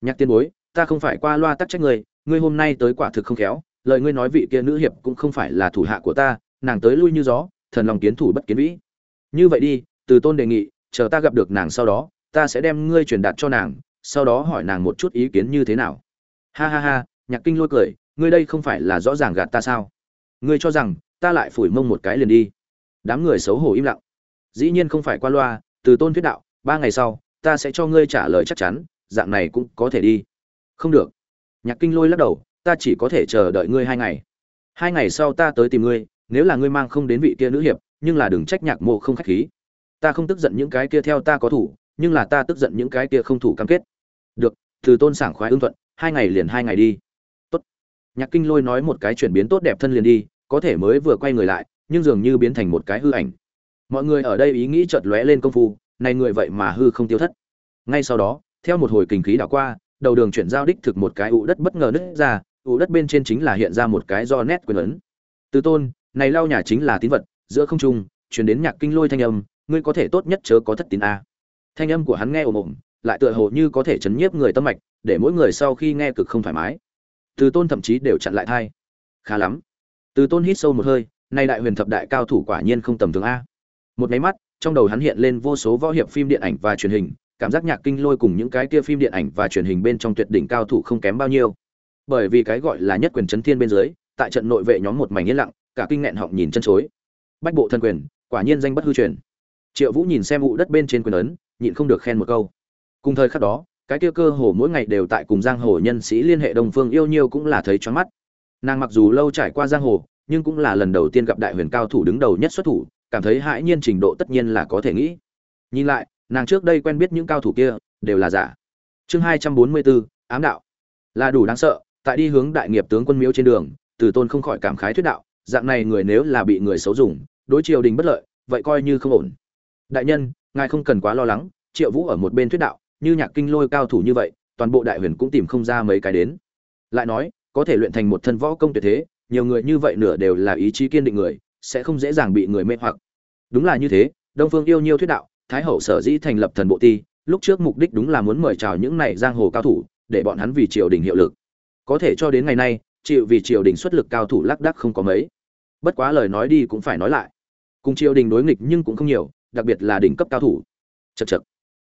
Nhạc tiên bối, ta không phải qua loa tắc trách người, ngươi hôm nay tới quả thực không khéo, lời ngươi nói vị kia nữ hiệp cũng không phải là thủ hạ của ta, nàng tới lui như gió, thần lòng kiến thủ bất kiến vĩ. Như vậy đi, từ tôn đề nghị chờ ta gặp được nàng sau đó, ta sẽ đem ngươi truyền đạt cho nàng, sau đó hỏi nàng một chút ý kiến như thế nào. Ha ha ha, nhạc kinh lôi cười, ngươi đây không phải là rõ ràng gạt ta sao? Ngươi cho rằng, ta lại phủi mông một cái liền đi. Đám người xấu hổ im lặng. Dĩ nhiên không phải qua loa, từ tôn thuyết đạo, ba ngày sau, ta sẽ cho ngươi trả lời chắc chắn, dạng này cũng có thể đi. Không được. Nhạc kinh lôi lắc đầu, ta chỉ có thể chờ đợi ngươi hai ngày. Hai ngày sau ta tới tìm ngươi, nếu là ngươi mang không đến vị kia nữ hiệp, nhưng là đừng trách nhạc mộ không khách khí ta không tức giận những cái kia theo ta có thủ, nhưng là ta tức giận những cái kia không thủ cam kết. Được, từ tôn sảng khoái ưng thuận, hai ngày liền hai ngày đi. Tốt. Nhạc kinh lôi nói một cái chuyển biến tốt đẹp thân liền đi, có thể mới vừa quay người lại, nhưng dường như biến thành một cái hư ảnh. Mọi người ở đây ý nghĩ chợt lóe lên công phu, này người vậy mà hư không tiêu thất. Ngay sau đó, theo một hồi kinh khí đảo qua, đầu đường chuyển giao đích thực một cái ụ đất bất ngờ nứt ra, ụ đất bên trên chính là hiện ra một cái do nét quyền ấn. Từ tôn, này lau nhà chính là tín vật, giữa không trung, chuyển đến nhạc kinh lôi thanh âm ngươi có thể tốt nhất chớ có thất tín a. Thanh âm của hắn nghe ồm ồm, lại tựa hồ như có thể chấn nhiếp người tâm mạch, để mỗi người sau khi nghe cực không thoải mái. Từ tôn thậm chí đều chặn lại thai. Khá lắm. Từ tôn hít sâu một hơi, nay đại huyền thập đại cao thủ quả nhiên không tầm thường a. Một máy mắt, trong đầu hắn hiện lên vô số võ hiệp phim điện ảnh và truyền hình, cảm giác nhạc kinh lôi cùng những cái kia phim điện ảnh và truyền hình bên trong tuyệt đỉnh cao thủ không kém bao nhiêu. Bởi vì cái gọi là nhất quyền chấn thiên bên dưới, tại trận nội vệ nhóm một mảnh yên lặng, cả kinh nghẹn họng nhìn chân chối. Bách bộ thân quyền, quả nhiên danh bất hư truyền triệu vũ nhìn xem ụ đất bên trên quyền ấn, nhịn không được khen một câu. Cùng thời khắc đó, cái kia cơ hồ mỗi ngày đều tại cùng giang hồ nhân sĩ liên hệ đồng phương yêu nhiêu cũng là thấy choáng mắt. Nàng mặc dù lâu trải qua giang hồ, nhưng cũng là lần đầu tiên gặp đại huyền cao thủ đứng đầu nhất xuất thủ, cảm thấy hãi nhiên trình độ tất nhiên là có thể nghĩ. Nhìn lại, nàng trước đây quen biết những cao thủ kia, đều là giả. Chương hai trăm bốn mươi bốn ám đạo. Là đủ đáng sợ, tại đi hướng đại nghiệp tướng quân miếu trên đường, từ tôn không khỏi cảm khái thuyết đạo, dạng này người nếu là bị người xấu dùng, đối triều đình bất lợi, vậy coi như không ổn đại nhân, ngài không cần quá lo lắng, triệu vũ ở một bên thuyết đạo, như nhạc kinh lôi cao thủ như vậy, toàn bộ đại huyền cũng tìm không ra mấy cái đến. Lại nói, có thể luyện thành một thân võ công tuyệt thế, nhiều người như vậy nửa đều là ý chí kiên định người, sẽ không dễ dàng bị người mê hoặc. Đúng là như thế, đông phương yêu nhiêu thuyết đạo, thái hậu sở dĩ thành lập thần bộ ti, lúc trước mục đích đúng là muốn mời chào những này giang hồ cao thủ, để bọn hắn vì triều đình hiệu lực. Có thể cho đến ngày nay, chịu vì triều đình xuất lực cao thủ lác đác không có mấy. Bất quá lời nói đi cũng phải nói lại. Cùng triều đình đối nghịch nhưng cũng không nhiều đặc biệt là đỉnh cấp cao thủ. Chật chật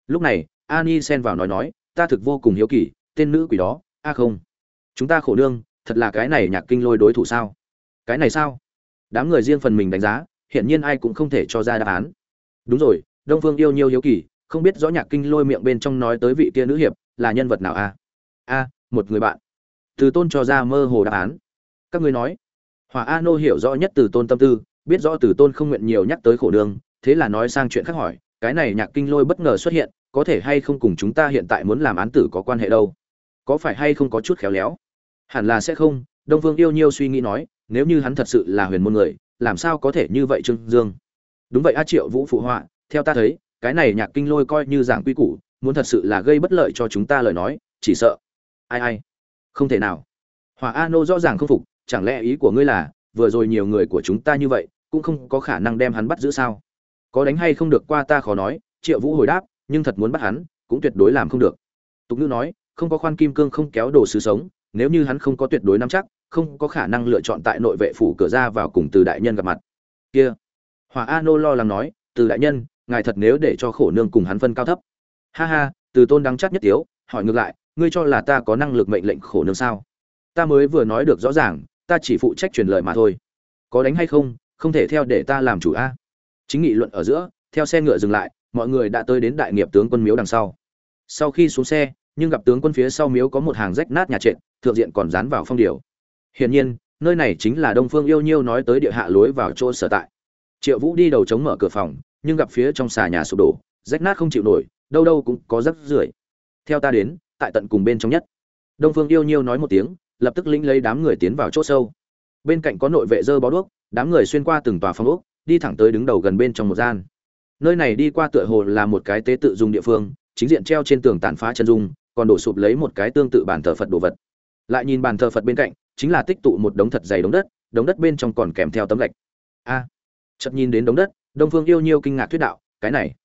lúc này ani xen vào nói nói, ta thực vô cùng hiếu kỳ, tên nữ quỷ đó, a không? Chúng ta khổ nương, thật là cái này nhạc kinh lôi đối thủ sao? Cái này sao? Đám người riêng phần mình đánh giá, hiển nhiên ai cũng không thể cho ra đáp án. Đúng rồi, đông phương yêu nhiêu hiếu kỳ, không biết rõ nhạc kinh lôi miệng bên trong nói tới vị kia nữ hiệp là nhân vật nào a? A, một người bạn. Từ tôn cho ra mơ hồ đáp án. Các ngươi nói. Hòa a nô hiểu rõ nhất từ tôn tâm tư, biết rõ từ tôn không nguyện nhiều nhắc tới khổ đường thế là nói sang chuyện khác hỏi, cái này nhạc kinh lôi bất ngờ xuất hiện, có thể hay không cùng chúng ta hiện tại muốn làm án tử có quan hệ đâu? Có phải hay không có chút khéo léo? Hẳn là sẽ không, đông phương yêu nhiêu suy nghĩ nói, nếu như hắn thật sự là huyền môn người, làm sao có thể như vậy trương dương? Đúng vậy a triệu vũ phụ họa, theo ta thấy, cái này nhạc kinh lôi coi như giảng quy củ, muốn thật sự là gây bất lợi cho chúng ta lời nói, chỉ sợ. Ai ai? Không thể nào. Hòa a nô rõ ràng không phục, chẳng lẽ ý của ngươi là, vừa rồi nhiều người của chúng ta như vậy, cũng không có khả năng đem hắn bắt giữ sao? Có đánh hay không được qua ta khó nói, triệu vũ hồi đáp, nhưng thật muốn bắt hắn, cũng tuyệt đối làm không được. Tục ngữ nói, không có khoan kim cương không kéo đồ sứ sống, nếu như hắn không có tuyệt đối nắm chắc, không có khả năng lựa chọn tại nội vệ phủ cửa ra vào cùng từ đại nhân gặp mặt. Kia. Hòa a nô lo lắng nói, từ đại nhân, ngài thật nếu để cho khổ nương cùng hắn phân cao thấp. Ha ha, từ tôn đắng chắc nhất tiếu, hỏi ngược lại, ngươi cho là ta có năng lực mệnh lệnh khổ nương sao? Ta mới vừa nói được rõ ràng, ta chỉ phụ trách truyền lời mà thôi. Có đánh hay không không thể theo để ta làm chủ a chính nghị luận ở giữa, theo xe ngựa dừng lại, mọi người đã tới đến đại nghiệp tướng quân miếu đằng sau. Sau khi xuống xe, nhưng gặp tướng quân phía sau miếu có một hàng rách nát nhà trệt, thượng diện còn dán vào phong điều. Hiển nhiên, nơi này chính là đông phương yêu nhiêu nói tới địa hạ lối vào chỗ sở tại. Triệu vũ đi đầu chống mở cửa phòng, nhưng gặp phía trong xà nhà sụp đổ, rách nát không chịu nổi, đâu đâu cũng có rắc rưởi. Theo ta đến, tại tận cùng bên trong nhất. Đông phương yêu nhiêu nói một tiếng, lập tức lĩnh lấy đám người tiến vào chỗ sâu. Bên cạnh có nội vệ dơ bó đuốc, đám người xuyên qua từng tòa phòng ốc đi thẳng tới đứng đầu gần bên trong một gian. Nơi này đi qua tựa hồ là một cái tế tự dùng địa phương chính diện treo trên tường tàn phá chân dung còn đổ sụp lấy một cái tương tự bàn thờ phật đồ vật. Lại nhìn bàn thờ phật bên cạnh chính là tích tụ một đống thật dày đống đất đống đất bên trong còn kèm theo tấm gạch. A! À, chợt nhìn đến đống đất đông phương yêu nhiêu kinh ngạc thuyết đạo cái này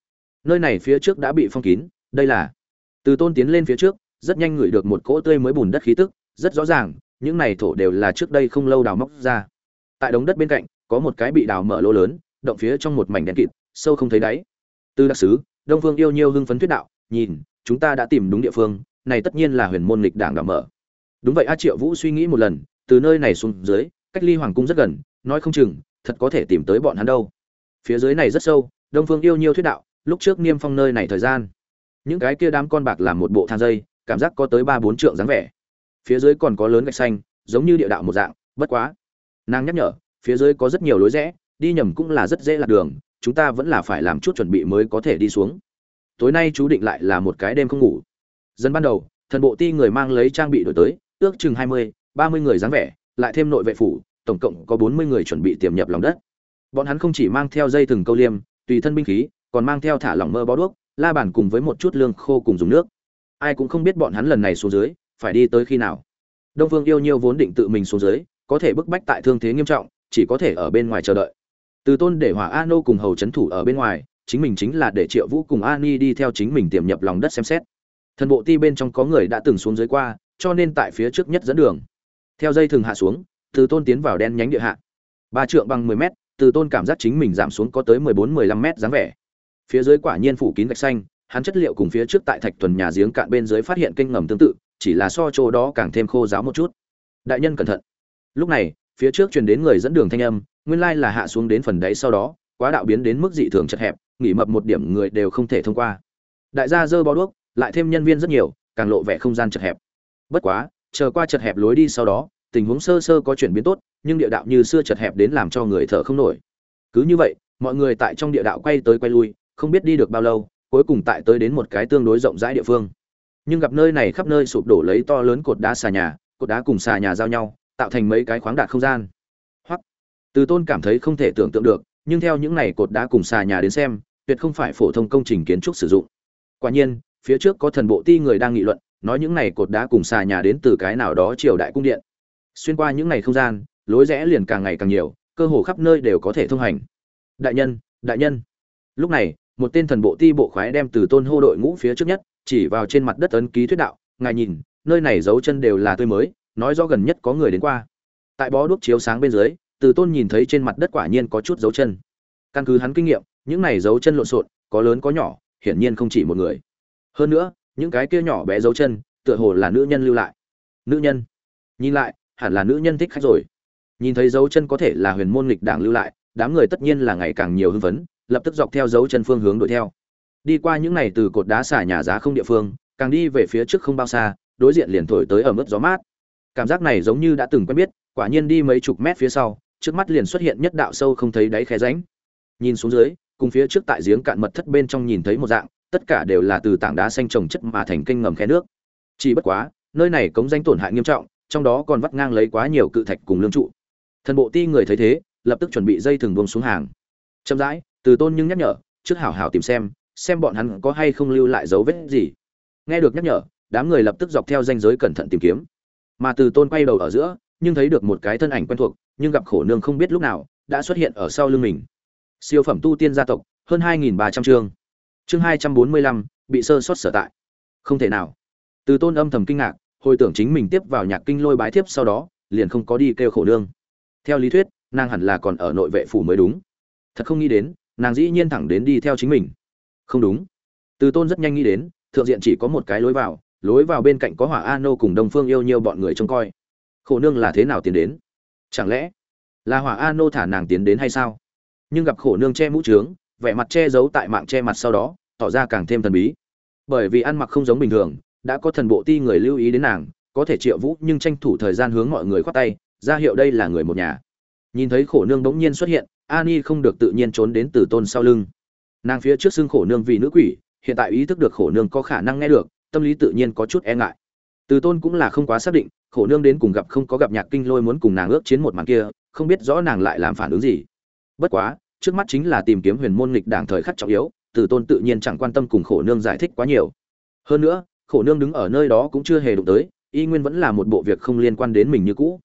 nơi này phía trước đã bị phong kín đây là từ tôn tiến lên phía trước rất nhanh ngửi được một cỗ tươi mới bùn đất khí tức rất rõ ràng những này thổ đều là trước đây không lâu đào móc ra. Tại đống đất bên cạnh có một cái bị đào mở lỗ lớn, động phía trong một mảnh đen kịt, sâu không thấy đáy. Từ đặc sứ, đông phương yêu nhiêu hưng phấn thuyết đạo, nhìn, chúng ta đã tìm đúng địa phương, này tất nhiên là huyền môn lịch đảng đào mở. Đúng vậy a triệu vũ suy nghĩ một lần, từ nơi này xuống dưới, cách ly hoàng cung rất gần, nói không chừng, thật có thể tìm tới bọn hắn đâu. Phía dưới này rất sâu, đông phương yêu nhiêu thuyết đạo, lúc trước niêm phong nơi này thời gian. Những cái kia đám con bạc làm một bộ thang dây, cảm giác có tới ba bốn trượng dáng vẻ. Phía dưới còn có lớn gạch xanh, giống như địa đạo một dạng, bất quá. Nàng nhắc nhở phía dưới có rất nhiều lối rẽ, đi nhầm cũng là rất dễ lạc đường, chúng ta vẫn là phải làm chút chuẩn bị mới có thể đi xuống. Tối nay chú định lại là một cái đêm không ngủ. Dân ban đầu, thần bộ ti người mang lấy trang bị đổi tới, ước chừng hai mươi, ba mươi người dáng vẻ, lại thêm nội vệ phủ, tổng cộng có bốn mươi người chuẩn bị tiềm nhập lòng đất. Bọn hắn không chỉ mang theo dây thừng câu liêm, tùy thân binh khí, còn mang theo thả lỏng mơ bó đuốc, la bàn cùng với một chút lương khô cùng dùng nước. Ai cũng không biết bọn hắn lần này xuống dưới, phải đi tới khi nào. Đông phương yêu nhiêu vốn định tự mình xuống dưới, có thể bức bách tại thương thế nghiêm trọng chỉ có thể ở bên ngoài chờ đợi. Từ tôn để hỏa a nô cùng hầu c thủ ở bên ngoài, chính mình chính là để triệu vũ cùng a ni đi theo chính mình tiềm nhập lòng đất xem xét. Thần bộ ti bên trong có người đã từng xuống dưới qua, cho nên tại phía trước nhất dẫn đường. Theo dây thường hạ xuống, từ tôn tiến vào đen nhánh địa hạ. Ba trượng bằng mười mét, từ tôn cảm giác chính mình giảm xuống có tới mười bốn, mười lăm mét dáng vẻ. Phía dưới quả nhiên phủ kín gạch xanh, hắn chất liệu cùng phía trước tại thạch tuần nhà giếng cạn bên dưới phát hiện kênh ngầm tương tự, chỉ là so chỗ đó càng thêm khô giáo một chút. Đại nhân cẩn thận. Lúc này phía trước truyền đến người dẫn đường thanh âm, nguyên lai là hạ xuống đến phần đáy sau đó, quá đạo biến đến mức dị thường chật hẹp, nghỉ mập một điểm người đều không thể thông qua. Đại gia dơ bao đuốc, lại thêm nhân viên rất nhiều, càng lộ vẻ không gian chật hẹp. Bất quá, chờ qua chật hẹp lối đi sau đó, tình huống sơ sơ có chuyển biến tốt, nhưng địa đạo như xưa chật hẹp đến làm cho người thở không nổi. Cứ như vậy, mọi người tại trong địa đạo quay tới quay lui, không biết đi được bao lâu, cuối cùng tại tới đến một cái tương đối rộng rãi địa phương. Nhưng gặp nơi này khắp nơi sụp đổ lấy to lớn cột đá xà nhà, cột đá cùng xà nhà giao nhau tạo thành mấy cái khoáng đạt không gian. Hoặc, từ tôn cảm thấy không thể tưởng tượng được, nhưng theo những này cột đá cùng xà nhà đến xem, tuyệt không phải phổ thông công trình kiến trúc sử dụng. Quả nhiên, phía trước có thần bộ ti người đang nghị luận, nói những này cột đá cùng xà nhà đến từ cái nào đó triều đại cung điện. Xuyên qua những này không gian, lối rẽ liền càng ngày càng nhiều, cơ hồ khắp nơi đều có thể thông hành. Đại nhân đại nhân. Lúc này, một tên thần bộ ti bộ khoái đem từ tôn hô đội ngũ phía trước nhất, chỉ vào trên mặt đất ấn ký thuyết đạo, ngài nhìn, nơi này dấu chân đều là tươi mới nói rõ gần nhất có người đến qua. Tại bó đuốc chiếu sáng bên dưới, từ tôn nhìn thấy trên mặt đất quả nhiên có chút dấu chân. Căn cứ hắn kinh nghiệm, những này dấu chân lộn xộn, có lớn có nhỏ, hiển nhiên không chỉ một người. Hơn nữa, những cái kia nhỏ bé dấu chân, tựa hồ là nữ nhân lưu lại. Nữ nhân? Nhìn lại, hẳn là nữ nhân thích khách rồi. Nhìn thấy dấu chân có thể là huyền môn nghịch đảng lưu lại, đám người tất nhiên là ngày càng nhiều hưng phấn, lập tức dọc theo dấu chân phương hướng đuổi theo. Đi qua những này từ cột đá xả nhà giá không địa phương, càng đi về phía trước không bao xa, đối diện liền thổi tới ở mức gió mát cảm giác này giống như đã từng quen biết, quả nhiên đi mấy chục mét phía sau, trước mắt liền xuất hiện nhất đạo sâu không thấy đáy khe ránh nhìn xuống dưới, cùng phía trước tại giếng cạn mật thất bên trong nhìn thấy một dạng, tất cả đều là từ tảng đá xanh trồng chất mà thành kênh ngầm khe nước. Chỉ bất quá, nơi này cống danh tổn hại nghiêm trọng, trong đó còn vắt ngang lấy quá nhiều cự thạch cùng lương trụ. Thần bộ ti người thấy thế, lập tức chuẩn bị dây thừng buông xuống hàng. Chậm rãi, từ tôn nhưng nhắc nhở, trước hảo hảo tìm xem xem bọn hắn có hay không lưu lại dấu vết gì. Nghe được nhắc nhở, đám người lập tức dọc theo danh giới cẩn thận tìm kiếm mà từ tôn quay đầu ở giữa, nhưng thấy được một cái thân ảnh quen thuộc, nhưng gặp khổ nương không biết lúc nào, đã xuất hiện ở sau lưng mình. Siêu phẩm tu tiên gia tộc, hơn hai nghìn ba trăm chương. Chương hai trăm bốn mươi lăm, bị sơ sót sở tại. Không thể nào. Từ tôn âm thầm kinh ngạc, hồi tưởng chính mình tiếp vào nhạc kinh lôi bái thiếp sau đó, liền không có đi kêu khổ nương. Theo lý thuyết, nàng hẳn là còn ở nội vệ phủ mới đúng. Thật không nghĩ đến, nàng dĩ nhiên thẳng đến đi theo chính mình. Không đúng. Từ tôn rất nhanh nghĩ đến, thượng diện chỉ có một cái lối vào lối vào bên cạnh có hỏa a nô cùng đông phương yêu nhiều bọn người trông coi. Khổ nương là thế nào tiến đến? Chẳng lẽ là hỏa a nô thả nàng tiến đến hay sao? Nhưng gặp khổ nương che mũ trướng, vẻ mặt che giấu tại mạng che mặt sau đó, tỏ ra càng thêm thần bí. Bởi vì ăn mặc không giống bình thường, đã có thần bộ ti người lưu ý đến nàng, có thể triệu vũ nhưng tranh thủ thời gian hướng mọi người khoát tay, ra hiệu đây là người một nhà. Nhìn thấy khổ nương bỗng nhiên xuất hiện, ani không được tự nhiên trốn đến từ tôn sau lưng. Nàng phía trước xưng khổ nương vì nữ quỷ, hiện tại ý thức được khổ nương có khả năng nghe được tâm lý tự nhiên có chút e ngại. Từ tôn cũng là không quá xác định, khổ nương đến cùng gặp không có gặp nhạc kinh lôi muốn cùng nàng ước chiến một màn kia, không biết rõ nàng lại làm phản ứng gì. Bất quá, trước mắt chính là tìm kiếm huyền môn nghịch đảng thời khắc trọng yếu, từ tôn tự nhiên chẳng quan tâm cùng khổ nương giải thích quá nhiều. Hơn nữa, khổ nương đứng ở nơi đó cũng chưa hề đụng tới, y nguyên vẫn là một bộ việc không liên quan đến mình như cũ.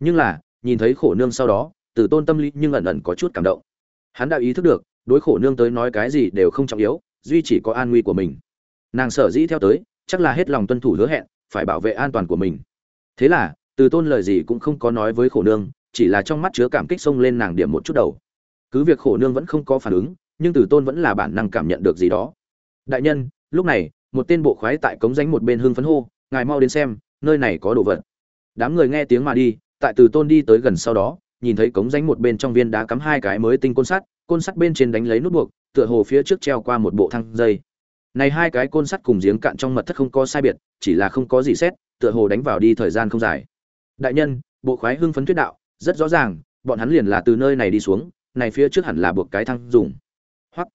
Nhưng là, nhìn thấy khổ nương sau đó, từ tôn tâm lý nhưng ẩn ẩn có chút cảm động. Hắn đã ý thức được, đối khổ nương tới nói cái gì đều không trọng yếu, duy chỉ có an nguy của mình nàng sở dĩ theo tới, chắc là hết lòng tuân thủ hứa hẹn, phải bảo vệ an toàn của mình. Thế là, từ tôn lời gì cũng không có nói với khổ nương, chỉ là trong mắt chứa cảm kích xông lên nàng điểm một chút đầu. Cứ việc khổ nương vẫn không có phản ứng, nhưng từ tôn vẫn là bản năng cảm nhận được gì đó. Đại nhân, lúc này, một tên bộ khoái tại cống danh một bên hương phấn hô, ngài mau đến xem, nơi này có đồ vật. Đám người nghe tiếng mà đi, tại từ tôn đi tới gần sau đó, nhìn thấy cống danh một bên trong viên đá cắm hai cái mới tinh côn sắt côn sắt bên trên đánh lấy nút buộc, tựa hồ phía trước treo qua một bộ thang dây này hai cái côn sắt cùng giếng cạn trong mật thất không có sai biệt chỉ là không có gì xét tựa hồ đánh vào đi thời gian không dài. Đại nhân bộ khoái hưng phấn thuyết đạo rất rõ ràng bọn hắn liền là từ nơi này đi xuống này phía trước hẳn là buộc cái thăng, dùng. Hoặc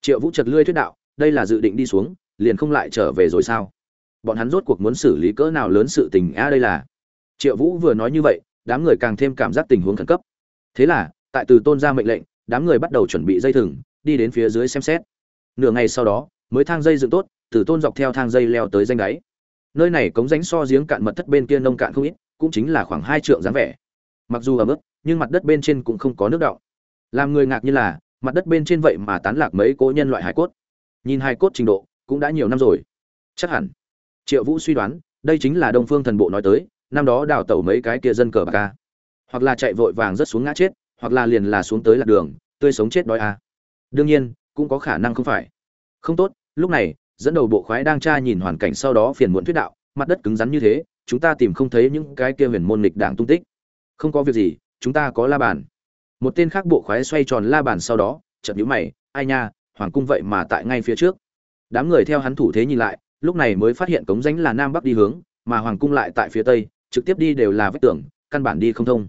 triệu vũ chật lươi thuyết đạo đây là dự định đi xuống liền không lại trở về rồi sao? Bọn hắn rốt cuộc muốn xử lý cỡ nào lớn sự tình a đây là? Triệu vũ vừa nói như vậy đám người càng thêm cảm giác tình huống khẩn cấp. Thế là tại từ tôn ra mệnh lệnh đám người bắt đầu chuẩn bị dây thừng đi đến phía dưới xem xét. Nửa ngày sau đó mới thang dây dựng tốt, Tử tôn dọc theo thang dây leo tới danh đáy. Nơi này cống ránh so giếng cạn mật thất bên kia nông cạn không ít, cũng chính là khoảng hai trượng dáng vẻ. Mặc dù ở mức nhưng mặt đất bên trên cũng không có nước đọng. Làm người ngạc như là, mặt đất bên trên vậy mà tán lạc mấy cố nhân loại hải cốt. Nhìn hải cốt trình độ, cũng đã nhiều năm rồi. Chắc hẳn. Triệu vũ suy đoán, đây chính là đông phương thần bộ nói tới, năm đó đào tẩu mấy cái kia dân cờ bạc ca hoặc là chạy vội vàng rất xuống ngã chết, hoặc là liền là xuống tới lạc đường, tươi sống chết đói a. Đương nhiên, cũng có khả năng không phải. Không tốt lúc này, dẫn đầu bộ khoái đang tra nhìn hoàn cảnh sau đó phiền muộn thuyết đạo, mặt đất cứng rắn như thế, chúng ta tìm không thấy những cái kia huyền môn lịch đảng tung tích. Không có việc gì, chúng ta có la bàn. Một tên khác bộ khoái xoay tròn la bàn sau đó, chợt nhíu mày, ai nha, hoàng cung vậy mà tại ngay phía trước. Đám người theo hắn thủ thế nhìn lại, lúc này mới phát hiện cống rãnh là nam bắc đi hướng, mà hoàng cung lại tại phía tây, trực tiếp đi đều là vách tường, căn bản đi không thông.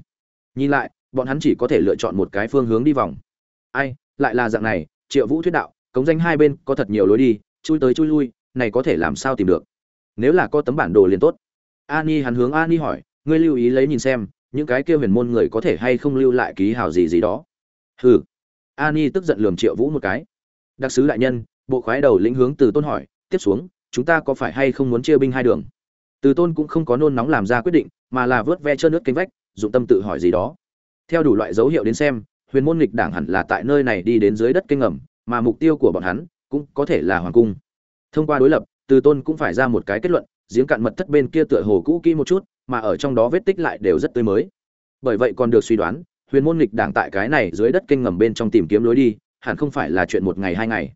Nhìn lại, bọn hắn chỉ có thể lựa chọn một cái phương hướng đi vòng. Ai, lại là dạng này, triệu vũ thuyết đạo cống danh hai bên có thật nhiều lối đi, chui tới chui lui, này có thể làm sao tìm được? Nếu là có tấm bản đồ liền tốt. Ani, hắn hướng ani hỏi, ngươi lưu ý lấy nhìn xem, những cái kia huyền môn người có thể hay không lưu lại ký hào gì gì đó? Hừ. Ani tức giận lườm triệu vũ một cái. Đặc sứ đại nhân, bộ khoái đầu lĩnh hướng từ tôn hỏi, tiếp xuống, chúng ta có phải hay không muốn chia binh hai đường? Từ tôn cũng không có nôn nóng làm ra quyết định, mà là vớt ve trơn nước cánh vách, dụng tâm tự hỏi gì đó. Theo đủ loại dấu hiệu đến xem, huyền môn nghịch đảng hẳn là tại nơi này đi đến dưới đất kênh ngầm mà mục tiêu của bọn hắn cũng có thể là hoàng cung. Thông qua đối lập, từ tôn cũng phải ra một cái kết luận, giếng cạn mật thất bên kia tựa hồ cũ kỹ một chút, mà ở trong đó vết tích lại đều rất tươi mới. Bởi vậy còn được suy đoán, huyền môn nghịch đảng tại cái này dưới đất kênh ngầm bên trong tìm kiếm lối đi, hẳn không phải là chuyện một ngày hai ngày.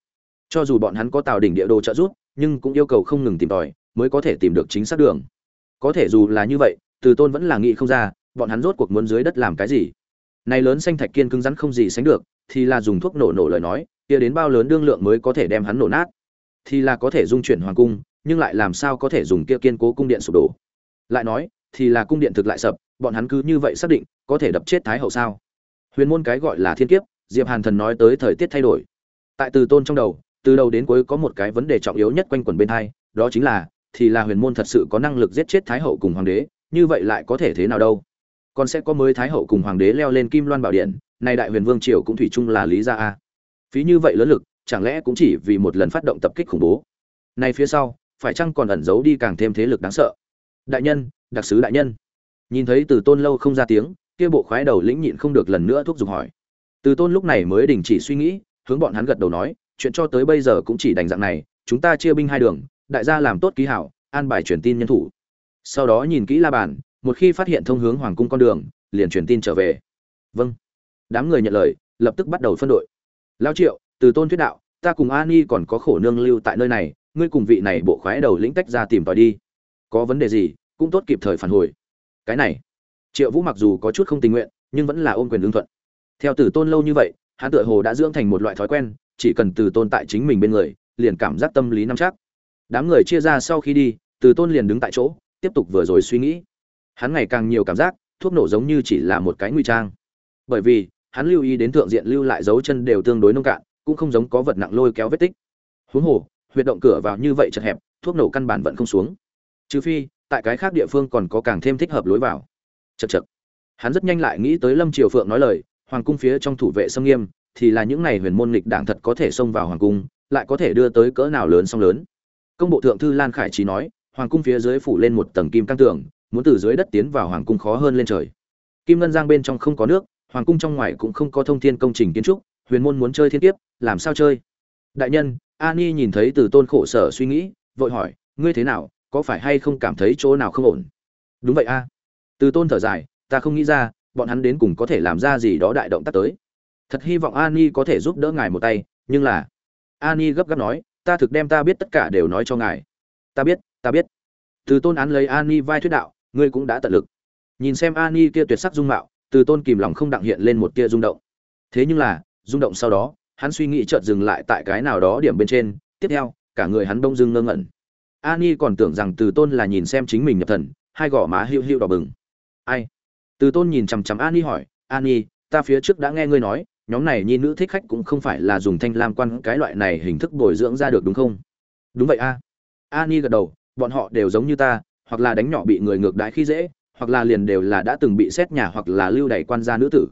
Cho dù bọn hắn có tào đỉnh địa đồ trợ giúp, nhưng cũng yêu cầu không ngừng tìm tòi, mới có thể tìm được chính xác đường. Có thể dù là như vậy, từ tôn vẫn là nghĩ không ra, bọn hắn rốt cuộc muốn dưới đất làm cái gì. Này lớn xanh thạch kiên cứng rắn không gì sánh được, thì là dùng thuốc nổ nổ lời nói kia đến bao lớn đương lượng mới có thể đem hắn nổ nát. Thì là có thể dung chuyển hoàng cung, nhưng lại làm sao có thể dùng kia kiên cố cung điện sụp đổ? Lại nói, thì là cung điện thực lại sập, bọn hắn cứ như vậy xác định, có thể đập chết thái hậu sao? Huyền môn cái gọi là thiên kiếp, diệp hàn thần nói tới thời tiết thay đổi. Tại từ tôn trong đầu, từ đầu đến cuối có một cái vấn đề trọng yếu nhất quanh quẩn bên hai, đó chính là, thì là huyền môn thật sự có năng lực giết chết thái hậu cùng hoàng đế, như vậy lại có thể thế nào đâu? Còn sẽ có mới thái hậu cùng hoàng đế leo lên kim loan bảo điện, nay đại huyền vương triều cũng thủy chung là lý gia a phí như vậy lớn lực, chẳng lẽ cũng chỉ vì một lần phát động tập kích khủng bố? Này phía sau, phải chăng còn ẩn giấu đi càng thêm thế lực đáng sợ? Đại nhân, đặc sứ đại nhân. Nhìn thấy từ tôn lâu không ra tiếng, kia bộ khoái đầu lĩnh nhịn không được lần nữa thúc giục hỏi. Từ tôn lúc này mới đình chỉ suy nghĩ, hướng bọn hắn gật đầu nói, chuyện cho tới bây giờ cũng chỉ đành dạng này, chúng ta chia binh hai đường, đại gia làm tốt ký hảo, an bài truyền tin nhân thủ. Sau đó nhìn kỹ la bàn, một khi phát hiện thông hướng hoàng cung con đường, liền truyền tin trở về. Vâng. Đám người nhận lời, lập tức bắt đầu phân đội lao triệu, từ tôn thuyết đạo, ta cùng ani còn có khổ nương lưu tại nơi này, ngươi cùng vị này bộ khoái đầu lĩnh tách ra tìm tòi đi. Có vấn đề gì, cũng tốt kịp thời phản hồi. Cái này, triệu vũ mặc dù có chút không tình nguyện, nhưng vẫn là ôm quyền lương thuận. Theo tử tôn lâu như vậy, hắn tựa hồ đã dưỡng thành một loại thói quen, chỉ cần từ tôn tại chính mình bên người, liền cảm giác tâm lý nắm chắc. Đám người chia ra sau khi đi, từ tôn liền đứng tại chỗ, tiếp tục vừa rồi suy nghĩ. Hắn ngày càng nhiều cảm giác, thuốc nổ giống như chỉ là một cái nguy trang. Bởi vì hắn lưu ý đến thượng diện lưu lại dấu chân đều tương đối nông cạn, cũng không giống có vật nặng lôi kéo vết tích. Huống hồ, huyệt động cửa vào như vậy chật hẹp, thuốc nổ căn bản vẫn không xuống. Trừ phi, tại cái khác địa phương còn có càng thêm thích hợp lối vào. Chật chật hắn rất nhanh lại nghĩ tới lâm triều phượng nói lời, hoàng cung phía trong thủ vệ xâm nghiêm, thì là những này huyền môn nghịch đảng thật có thể xông vào hoàng cung, lại có thể đưa tới cỡ nào lớn song lớn. Công bộ thượng thư lan khải trí nói, hoàng cung phía dưới phủ lên một tầng kim căng tường, muốn từ dưới đất tiến vào hoàng cung khó hơn lên trời. Kim ngân giang bên trong không có nước hoàng cung trong ngoài cũng không có thông thiên công trình kiến trúc, huyền môn muốn chơi thiên kiếp, làm sao chơi? Đại nhân, ani nhìn thấy từ tôn khổ sở suy nghĩ, vội hỏi, ngươi thế nào, có phải hay không cảm thấy chỗ nào không ổn? Đúng vậy a. Từ tôn thở dài, ta không nghĩ ra, bọn hắn đến cùng có thể làm ra gì đó đại động tác tới. Thật hy vọng ani có thể giúp đỡ ngài một tay, nhưng là ani gấp gáp nói, ta thực đem ta biết tất cả đều nói cho ngài. Ta biết ta biết. Từ tôn án lấy ani vai thuyết đạo, ngươi cũng đã tận lực. Nhìn xem ani kia tuyệt sắc dung mạo từ tôn kìm lòng không đặng hiện lên một tia rung động. Thế nhưng là, rung động sau đó, hắn suy nghĩ chợt dừng lại tại cái nào đó điểm bên trên, tiếp theo, cả người hắn đông dưng ngơ ngẩn. Ani còn tưởng rằng từ tôn là nhìn xem chính mình nhập thần, hai gò má hiu hiu đỏ bừng. Ai? Từ tôn nhìn chằm chằm ani hỏi, ani, ta phía trước đã nghe ngươi nói, nhóm này nhi nữ thích khách cũng không phải là dùng thanh lam quan cái loại này hình thức bồi dưỡng ra được đúng không? Đúng vậy a. Ani gật đầu, bọn họ đều giống như ta, hoặc là đánh nhỏ bị người ngược đãi khi dễ hoặc là liền đều là đã từng bị xét nhà hoặc là lưu đày quan gia nữ tử.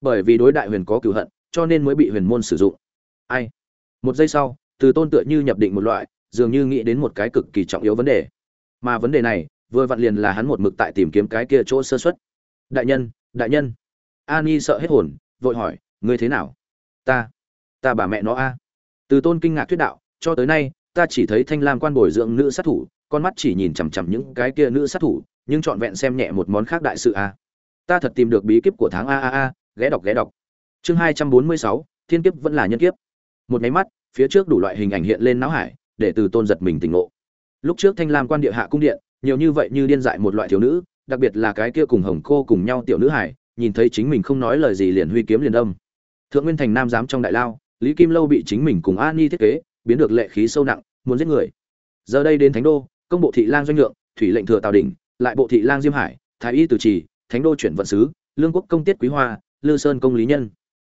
Bởi vì đối đại huyền có cửu hận, cho nên mới bị huyền môn sử dụng. Ai? Một giây sau, từ tôn tựa như nhập định một loại, dường như nghĩ đến một cái cực kỳ trọng yếu vấn đề. Mà vấn đề này, vừa vặn liền là hắn một mực tại tìm kiếm cái kia chỗ sơ xuất đại nhân đại nhân. Ani sợ hết hồn, vội hỏi, ngươi thế nào? Ta ta bà mẹ nó a. Từ tôn kinh ngạc thuyết đạo, cho tới nay, ta chỉ thấy thanh lam quan bồi dưỡng nữ sát thủ con mắt chỉ nhìn chằm chằm những cái kia nữ sát thủ, nhưng trọn vẹn xem nhẹ một món khác đại sự a ta thật tìm được bí kíp của tháng a a a, ghé đọc ghé đọc. Chương hai trăm bốn mươi sáu, thiên kiếp vẫn là nhân kiếp. Một máy mắt, phía trước đủ loại hình ảnh hiện lên não hải, để từ tôn giật mình tỉnh ngộ. Lúc trước thanh lam quan địa hạ cung điện, nhiều như vậy như điên dại một loại thiếu nữ, đặc biệt là cái kia cùng hồng cô cùng nhau tiểu nữ hải, nhìn thấy chính mình không nói lời gì liền huy kiếm liền đâm. Thượng nguyên thành nam giám trong đại lao, lý kim lâu bị chính mình cùng an ni thiết kế, biến được lệ khí sâu nặng, muốn giết người. Giờ đây đến thánh đô công bộ thị lang doanh lượng thủy lệnh thừa tào đình lại bộ thị lang diêm hải, thái y từ trì, thánh đô chuyển vận sứ, lương quốc công tiết quý hoa, lư sơn công lý nhân.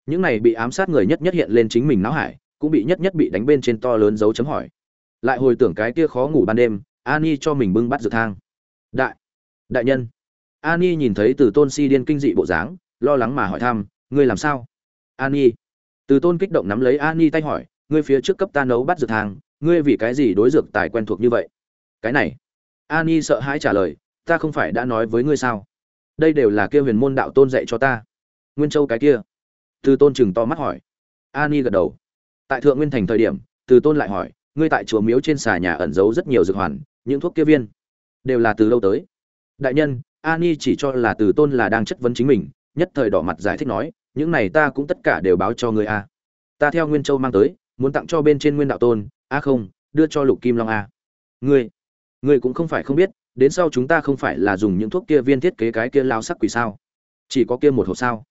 Những này bị ám sát người nhất nhất hiện lên chính mình não hải, cũng bị nhất nhất bị đánh bên trên to lớn dấu chấm hỏi. Lại hồi tưởng cái kia khó ngủ ban đêm ani cho mình bưng bắt dược thang. Đại đại nhân. Ani nhìn thấy từ tôn si điên kinh dị bộ dáng, lo lắng mà hỏi thăm, ngươi làm sao? Ani từ tôn kích động nắm lấy ani tay hỏi, ngươi phía trước cấp ta nấu bắt dược thang, ngươi vì cái gì đối dược tài quen thuộc như vậy? Cái này. Ani sợ hãi trả lời, ta không phải đã nói với ngươi sao? Đây đều là kia huyền môn đạo tôn dạy cho ta. Nguyên châu cái kia. Từ tôn chừng to mắt hỏi. Ani gật đầu. Tại thượng nguyên thành thời điểm, từ tôn lại hỏi, ngươi tại chùa miếu trên xà nhà ẩn giấu rất nhiều dược hoàn, những thuốc kia viên đều là từ lâu tới? Đại nhân, ani chỉ cho là từ tôn là đang chất vấn chính mình, nhất thời đỏ mặt giải thích nói, những này ta cũng tất cả đều báo cho ngươi a. Ta theo nguyên châu mang tới, muốn tặng cho bên trên nguyên đạo tôn, a không, đưa cho lục kim long a. Ngươi ngươi cũng không phải không biết đến sau chúng ta không phải là dùng những thuốc kia viên thiết kế cái kia lao sắc quỷ sao? Chỉ có kia một hộp sao?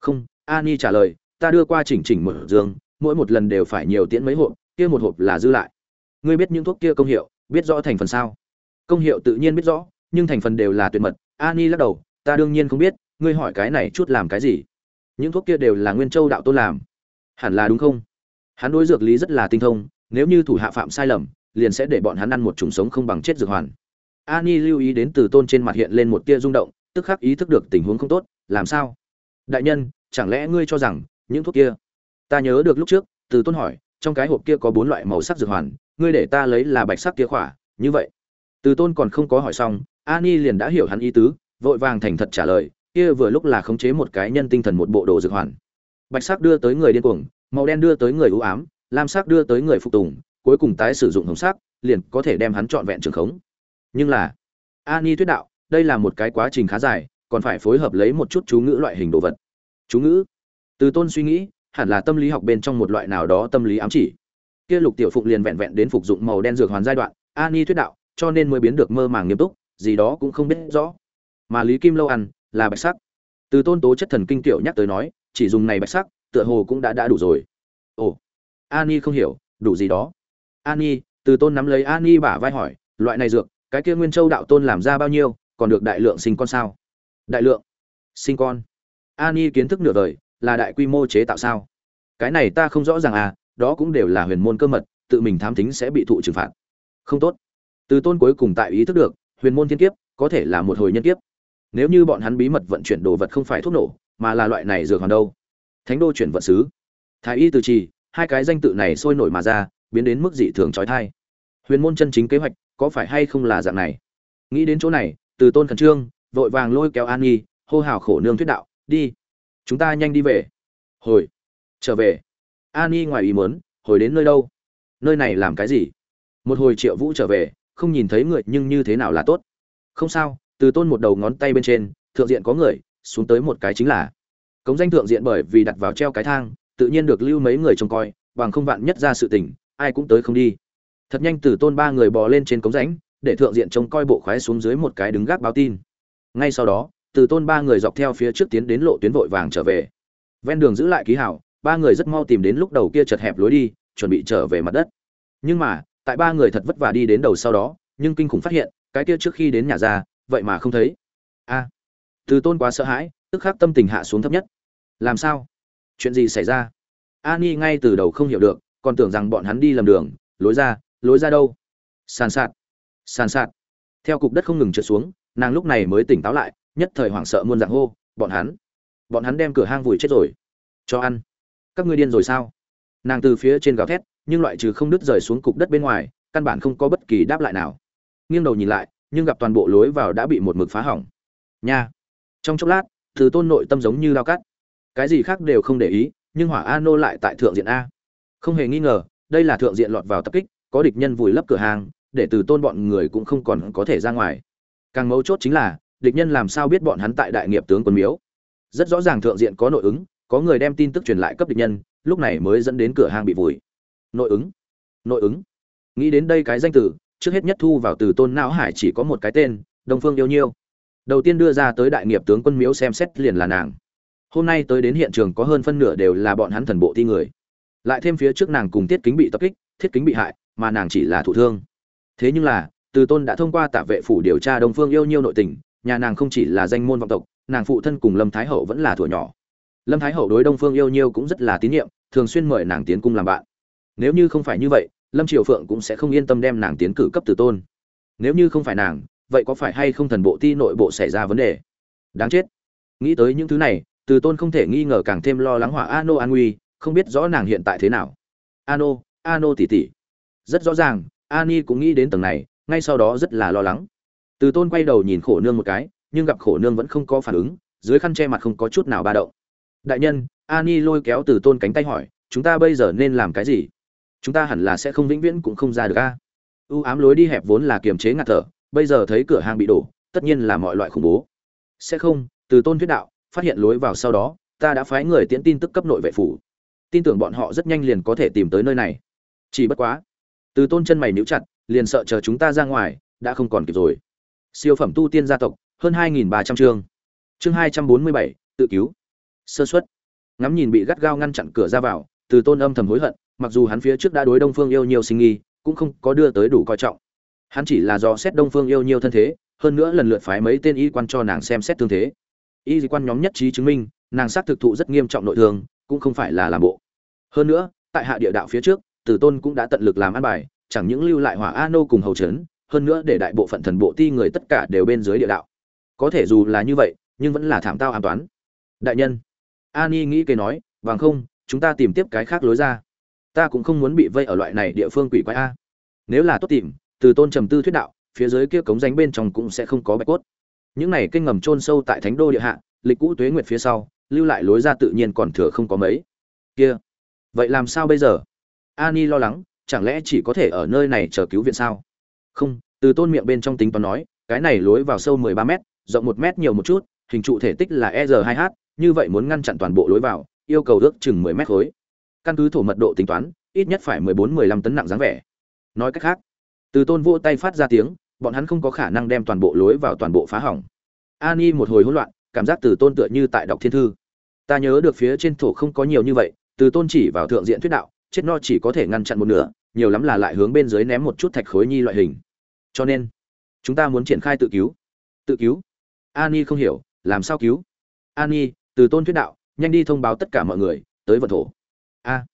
Không ani trả lời ta đưa qua chỉnh chỉnh một dương, mỗi một lần đều phải nhiều tiễn mấy hộp kia một hộp là dư lại. Ngươi biết những thuốc kia công hiệu biết rõ thành phần sao? Công hiệu tự nhiên biết rõ nhưng thành phần đều là tuyệt mật. Ani lắc đầu ta đương nhiên không biết ngươi hỏi cái này chút làm cái gì? Những thuốc kia đều là nguyên châu đạo tôn làm. Hẳn là đúng không? Hắn đối dược lý rất là tinh thông nếu như thủ hạ phạm sai lầm liền sẽ để bọn hắn ăn một chủng sống không bằng chết dược hoàn. Ani lưu ý đến từ tôn trên mặt hiện lên một tia rung động, tức khắc ý thức được tình huống không tốt, làm sao? Đại nhân, chẳng lẽ ngươi cho rằng, những thuốc kia, ta nhớ được lúc trước, từ tôn hỏi, trong cái hộp kia có bốn loại màu sắc dược hoàn, ngươi để ta lấy là bạch sắc kia khỏa, như vậy. Từ tôn còn không có hỏi xong, ani liền đã hiểu hắn ý tứ, vội vàng thành thật trả lời, kia vừa lúc là khống chế một cái nhân tinh thần một bộ đồ dược hoàn. Bạch sắc đưa tới người điên cuồng, màu đen đưa tới người u ám, lam sắc đưa tới người phục tùng cuối cùng tái sử dụng hồng sắc, liền có thể đem hắn trọn vẹn trường khống. Nhưng là, ani Tuyết đạo, đây là một cái quá trình khá dài, còn phải phối hợp lấy một chút chú ngữ loại hình đồ vật. Chú ngữ? Từ tôn suy nghĩ, hẳn là tâm lý học bên trong một loại nào đó tâm lý ám chỉ. Kia lục tiểu phụng liền vẹn vẹn đến phục dụng màu đen dược hoàn giai đoạn, ani Tuyết đạo, cho nên mới biến được mơ màng nghiêm túc, gì đó cũng không biết rõ. Mà lý kim lâu ăn, là bạch sắc. Từ tôn tố chất thần kinh tiểu nhắc tới nói, chỉ dùng này bạch sắc, tựa hồ cũng đã đã đủ rồi. Ồ, ani không hiểu, đủ gì đó ani, từ tôn nắm lấy ani bả vai hỏi, loại này dược, cái kia nguyên châu đạo tôn làm ra bao nhiêu, còn được đại lượng sinh con sao? Đại lượng sinh con. Ani kiến thức nửa đời, là đại quy mô chế tạo sao? Cái này ta không rõ ràng à đó cũng đều là huyền môn cơ mật, tự mình thám tính sẽ bị thụ trừng phạt. Không tốt. Từ tôn cuối cùng tại ý thức được, huyền môn thiên kiếp, có thể là một hồi nhân kiếp. Nếu như bọn hắn bí mật vận chuyển đồ vật không phải thuốc nổ, mà là loại này dược hoàn đâu? Thánh đô chuyển vận sứ. Thái y từ trì, hai cái danh tự này sôi nổi mà ra biến đến mức dị thường trói thai. Huyền môn chân chính kế hoạch có phải hay không là dạng này? Nghĩ đến chỗ này, từ tôn khẩn trương, vội vàng lôi kéo an nhi, hô hào khổ nương thuyết đạo, đi, chúng ta nhanh đi về. Hồi, trở về. An nhi ngoài ý muốn, hồi đến nơi đâu? Nơi này làm cái gì? Một hồi triệu vũ trở về, không nhìn thấy người, nhưng như thế nào là tốt? Không sao, từ tôn một đầu ngón tay bên trên, thượng diện có người, xuống tới một cái chính là. Cống danh thượng diện bởi vì đặt vào treo cái thang, tự nhiên được lưu mấy người trông coi, bằng không vạn nhất ra sự tình ai cũng tới không đi. Thật nhanh từ tôn ba người bò lên trên cống rãnh, để thượng diện trông coi bộ khoái xuống dưới một cái đứng gác báo tin. Ngay sau đó, từ tôn ba người dọc theo phía trước tiến đến lộ tuyến vội vàng trở về. Ven đường giữ lại ký hảo, ba người rất mau tìm đến lúc đầu kia chật hẹp lối đi, chuẩn bị trở về mặt đất. Nhưng mà, tại ba người thật vất vả đi đến đầu sau đó, nhưng kinh khủng phát hiện, cái kia trước khi đến nhà ra, vậy mà không thấy. A, từ tôn quá sợ hãi, tức khắc tâm tình hạ xuống thấp nhất. Làm sao? Chuyện gì xảy ra? Ani ngay từ đầu không hiểu được còn tưởng rằng bọn hắn đi lầm đường, lối ra lối ra đâu? Sàn sạt sàn sạt. Theo cục đất không ngừng trượt xuống, nàng lúc này mới tỉnh táo lại, nhất thời hoảng sợ muôn dạng hô, bọn hắn bọn hắn đem cửa hang vùi chết rồi. Cho ăn. Các ngươi điên rồi sao? Nàng từ phía trên gào thét, nhưng loại trừ không đứt rời xuống cục đất bên ngoài, căn bản không có bất kỳ đáp lại nào. Nghiêng đầu nhìn lại, nhưng gặp toàn bộ lối vào đã bị một mực phá hỏng. Nha. Trong chốc lát, từ tôn nội tâm giống như lao cắt. Cái gì khác đều không để ý, nhưng hỏa a nô lại tại thượng diện a không hề nghi ngờ, đây là thượng diện lọt vào tập kích, có địch nhân vùi lấp cửa hàng, để từ tôn bọn người cũng không còn có thể ra ngoài. Càng mấu chốt chính là, địch nhân làm sao biết bọn hắn tại đại nghiệp tướng quân miếu? Rất rõ ràng thượng diện có nội ứng, có người đem tin tức truyền lại cấp địch nhân, lúc này mới dẫn đến cửa hàng bị vùi. Nội ứng? Nội ứng? Nghĩ đến đây cái danh từ, trước hết nhất thu vào từ tôn não hải chỉ có một cái tên, đông phương yêu nhiêu. Đầu tiên đưa ra tới đại nghiệp tướng quân miếu xem xét liền là nàng. Hôm nay tới đến hiện trường có hơn phân nửa đều là bọn hắn thần bộ thi người lại thêm phía trước nàng cùng thiết kính bị tập kích, thiết kính bị hại, mà nàng chỉ là thụ thương. Thế nhưng là, từ tôn đã thông qua tạ vệ phủ điều tra đông phương yêu nhiêu nội tình, nhà nàng không chỉ là danh môn vọng tộc, nàng phụ thân cùng lâm thái hậu vẫn là thuở nhỏ. Lâm thái hậu đối đông phương yêu nhiêu cũng rất là tín nhiệm, thường xuyên mời nàng tiến cung làm bạn. Nếu như không phải như vậy, lâm triều phượng cũng sẽ không yên tâm đem nàng tiến cử cấp từ tôn. Nếu như không phải nàng, vậy có phải hay không thần bộ ti nội bộ xảy ra vấn đề? Đáng chết. Nghĩ tới những thứ này, từ tôn không thể nghi ngờ càng thêm lo lắng hỏa a nô an nguy không biết rõ nàng hiện tại thế nào. Ano, Ano tỷ tỷ, tỉ tỉ. Rất rõ ràng ani cũng nghĩ đến tầng này ngay sau đó rất là lo lắng. Từ tôn quay đầu nhìn khổ nương một cái nhưng gặp khổ nương vẫn không có phản ứng dưới khăn che mặt không có chút nào ba động. Đại nhân ani lôi kéo từ tôn cánh tay hỏi chúng ta bây giờ nên làm cái gì? Chúng ta hẳn là sẽ không vĩnh viễn cũng không ra được a. U ám lối đi hẹp vốn là kiềm chế ngạt thở bây giờ thấy cửa hàng bị đổ tất nhiên là mọi loại khủng bố. Sẽ không từ tôn thuyết đạo phát hiện lối vào sau đó ta đã phái người tiễn tin tức cấp nội vệ phủ tin tưởng bọn họ rất nhanh liền có thể tìm tới nơi này. Chỉ bất quá, từ tôn chân mày níu chặt, liền sợ chờ chúng ta ra ngoài, đã không còn kịp rồi. Siêu phẩm tu tiên gia tộc, hơn hai nghìn ba trăm chương. Chương hai trăm bốn mươi bảy, tự cứu. Sơ xuất ngắm nhìn bị gắt gao ngăn chặn cửa ra vào, từ tôn âm thầm hối hận, mặc dù hắn phía trước đã đối đông phương yêu nhiều sinh nghi, cũng không có đưa tới đủ coi trọng. Hắn chỉ là do xét đông phương yêu nhiều thân thế, hơn nữa lần lượt phái mấy tên y quan cho nàng xem xét thương thế. Y quan nhóm nhất trí chứng minh, nàng xác thực thụ rất nghiêm trọng nội thương cũng không phải là làm bộ. Hơn nữa, tại hạ địa đạo phía trước tử tôn cũng đã tận lực làm ăn bài, chẳng những lưu lại hỏa a nô cùng hầu trấn, hơn nữa để đại bộ phận thần bộ ti người tất cả đều bên dưới địa đạo. Có thể dù là như vậy, nhưng vẫn là thảm tao an toán đại nhân, ani nghĩ cây nói, vàng không, chúng ta tìm tiếp cái khác lối ra. Ta cũng không muốn bị vây ở loại này địa phương quỷ quái a. Nếu là tốt tìm, từ tôn trầm tư thuyết đạo, phía dưới kia cống ránh bên trong cũng sẽ không có bạch cốt. Những này kênh ngầm chôn sâu tại thánh đô địa hạ, lịch cũ tuế nguyệt phía sau lưu lại lối ra tự nhiên còn thừa không có mấy. Kia, vậy làm sao bây giờ? Ani lo lắng, chẳng lẽ chỉ có thể ở nơi này chờ cứu viện sao? Không, từ tôn miệng bên trong tính toán nói, cái này lối vào sâu 13 mét, rộng một mét nhiều một chút, hình trụ thể tích là e r 2 h, như vậy muốn ngăn chặn toàn bộ lối vào, yêu cầu ước chừng 10 mét khối. Căn cứ thổ mật độ tính toán, ít nhất phải 14-15 tấn nặng dáng vẻ. Nói cách khác, từ tôn vỗ tay phát ra tiếng, bọn hắn không có khả năng đem toàn bộ lối vào toàn bộ phá hỏng. Ani một hồi hỗn loạn cảm giác từ tôn tựa như tại đọc thiên thư. Ta nhớ được phía trên thổ không có nhiều như vậy, từ tôn chỉ vào thượng diện thuyết đạo, chết no chỉ có thể ngăn chặn một nửa, nhiều lắm là lại hướng bên dưới ném một chút thạch khối nhi loại hình. Cho nên, chúng ta muốn triển khai tự cứu. Tự cứu? Ani không hiểu, làm sao cứu? Ani, từ tôn thuyết đạo, nhanh đi thông báo tất cả mọi người, tới vận thổ. A.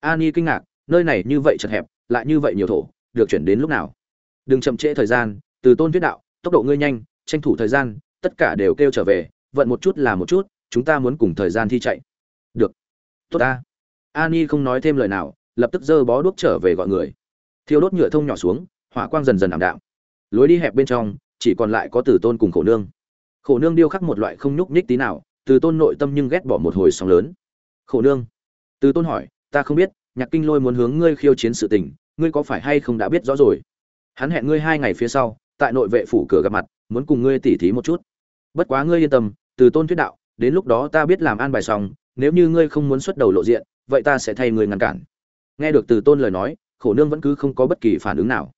Ani kinh ngạc, nơi này như vậy chật hẹp, lại như vậy nhiều thổ, được chuyển đến lúc nào? Đừng chậm trễ thời gian, từ tôn thuyết đạo, tốc độ ngươi nhanh, tranh thủ thời gian, tất cả đều kêu trở về vận một chút là một chút, chúng ta muốn cùng thời gian thi chạy. Được. Tốt ta. Ani không nói thêm lời nào, lập tức giơ bó đuốc trở về gọi người. Thiêu đốt nhựa thông nhỏ xuống, hỏa quang dần dần ảm đạm. Lối đi hẹp bên trong, chỉ còn lại có từ tôn cùng khổ nương. Khổ nương điêu khắc một loại không nhúc nhích tí nào, từ tôn nội tâm nhưng ghét bỏ một hồi sóng lớn. Khổ nương. Từ tôn hỏi, ta không biết, nhạc kinh lôi muốn hướng ngươi khiêu chiến sự tình, ngươi có phải hay không đã biết rõ rồi? Hắn hẹn ngươi hai ngày phía sau, tại nội vệ phủ cửa gặp mặt, muốn cùng ngươi tỉ thí một chút bất quá ngươi yên tâm, từ tôn thuyết đạo, đến lúc đó ta biết làm an bài xong, nếu như ngươi không muốn xuất đầu lộ diện, vậy ta sẽ thay ngươi ngăn cản. Nghe được từ tôn lời nói, khổ nương vẫn cứ không có bất kỳ phản ứng nào.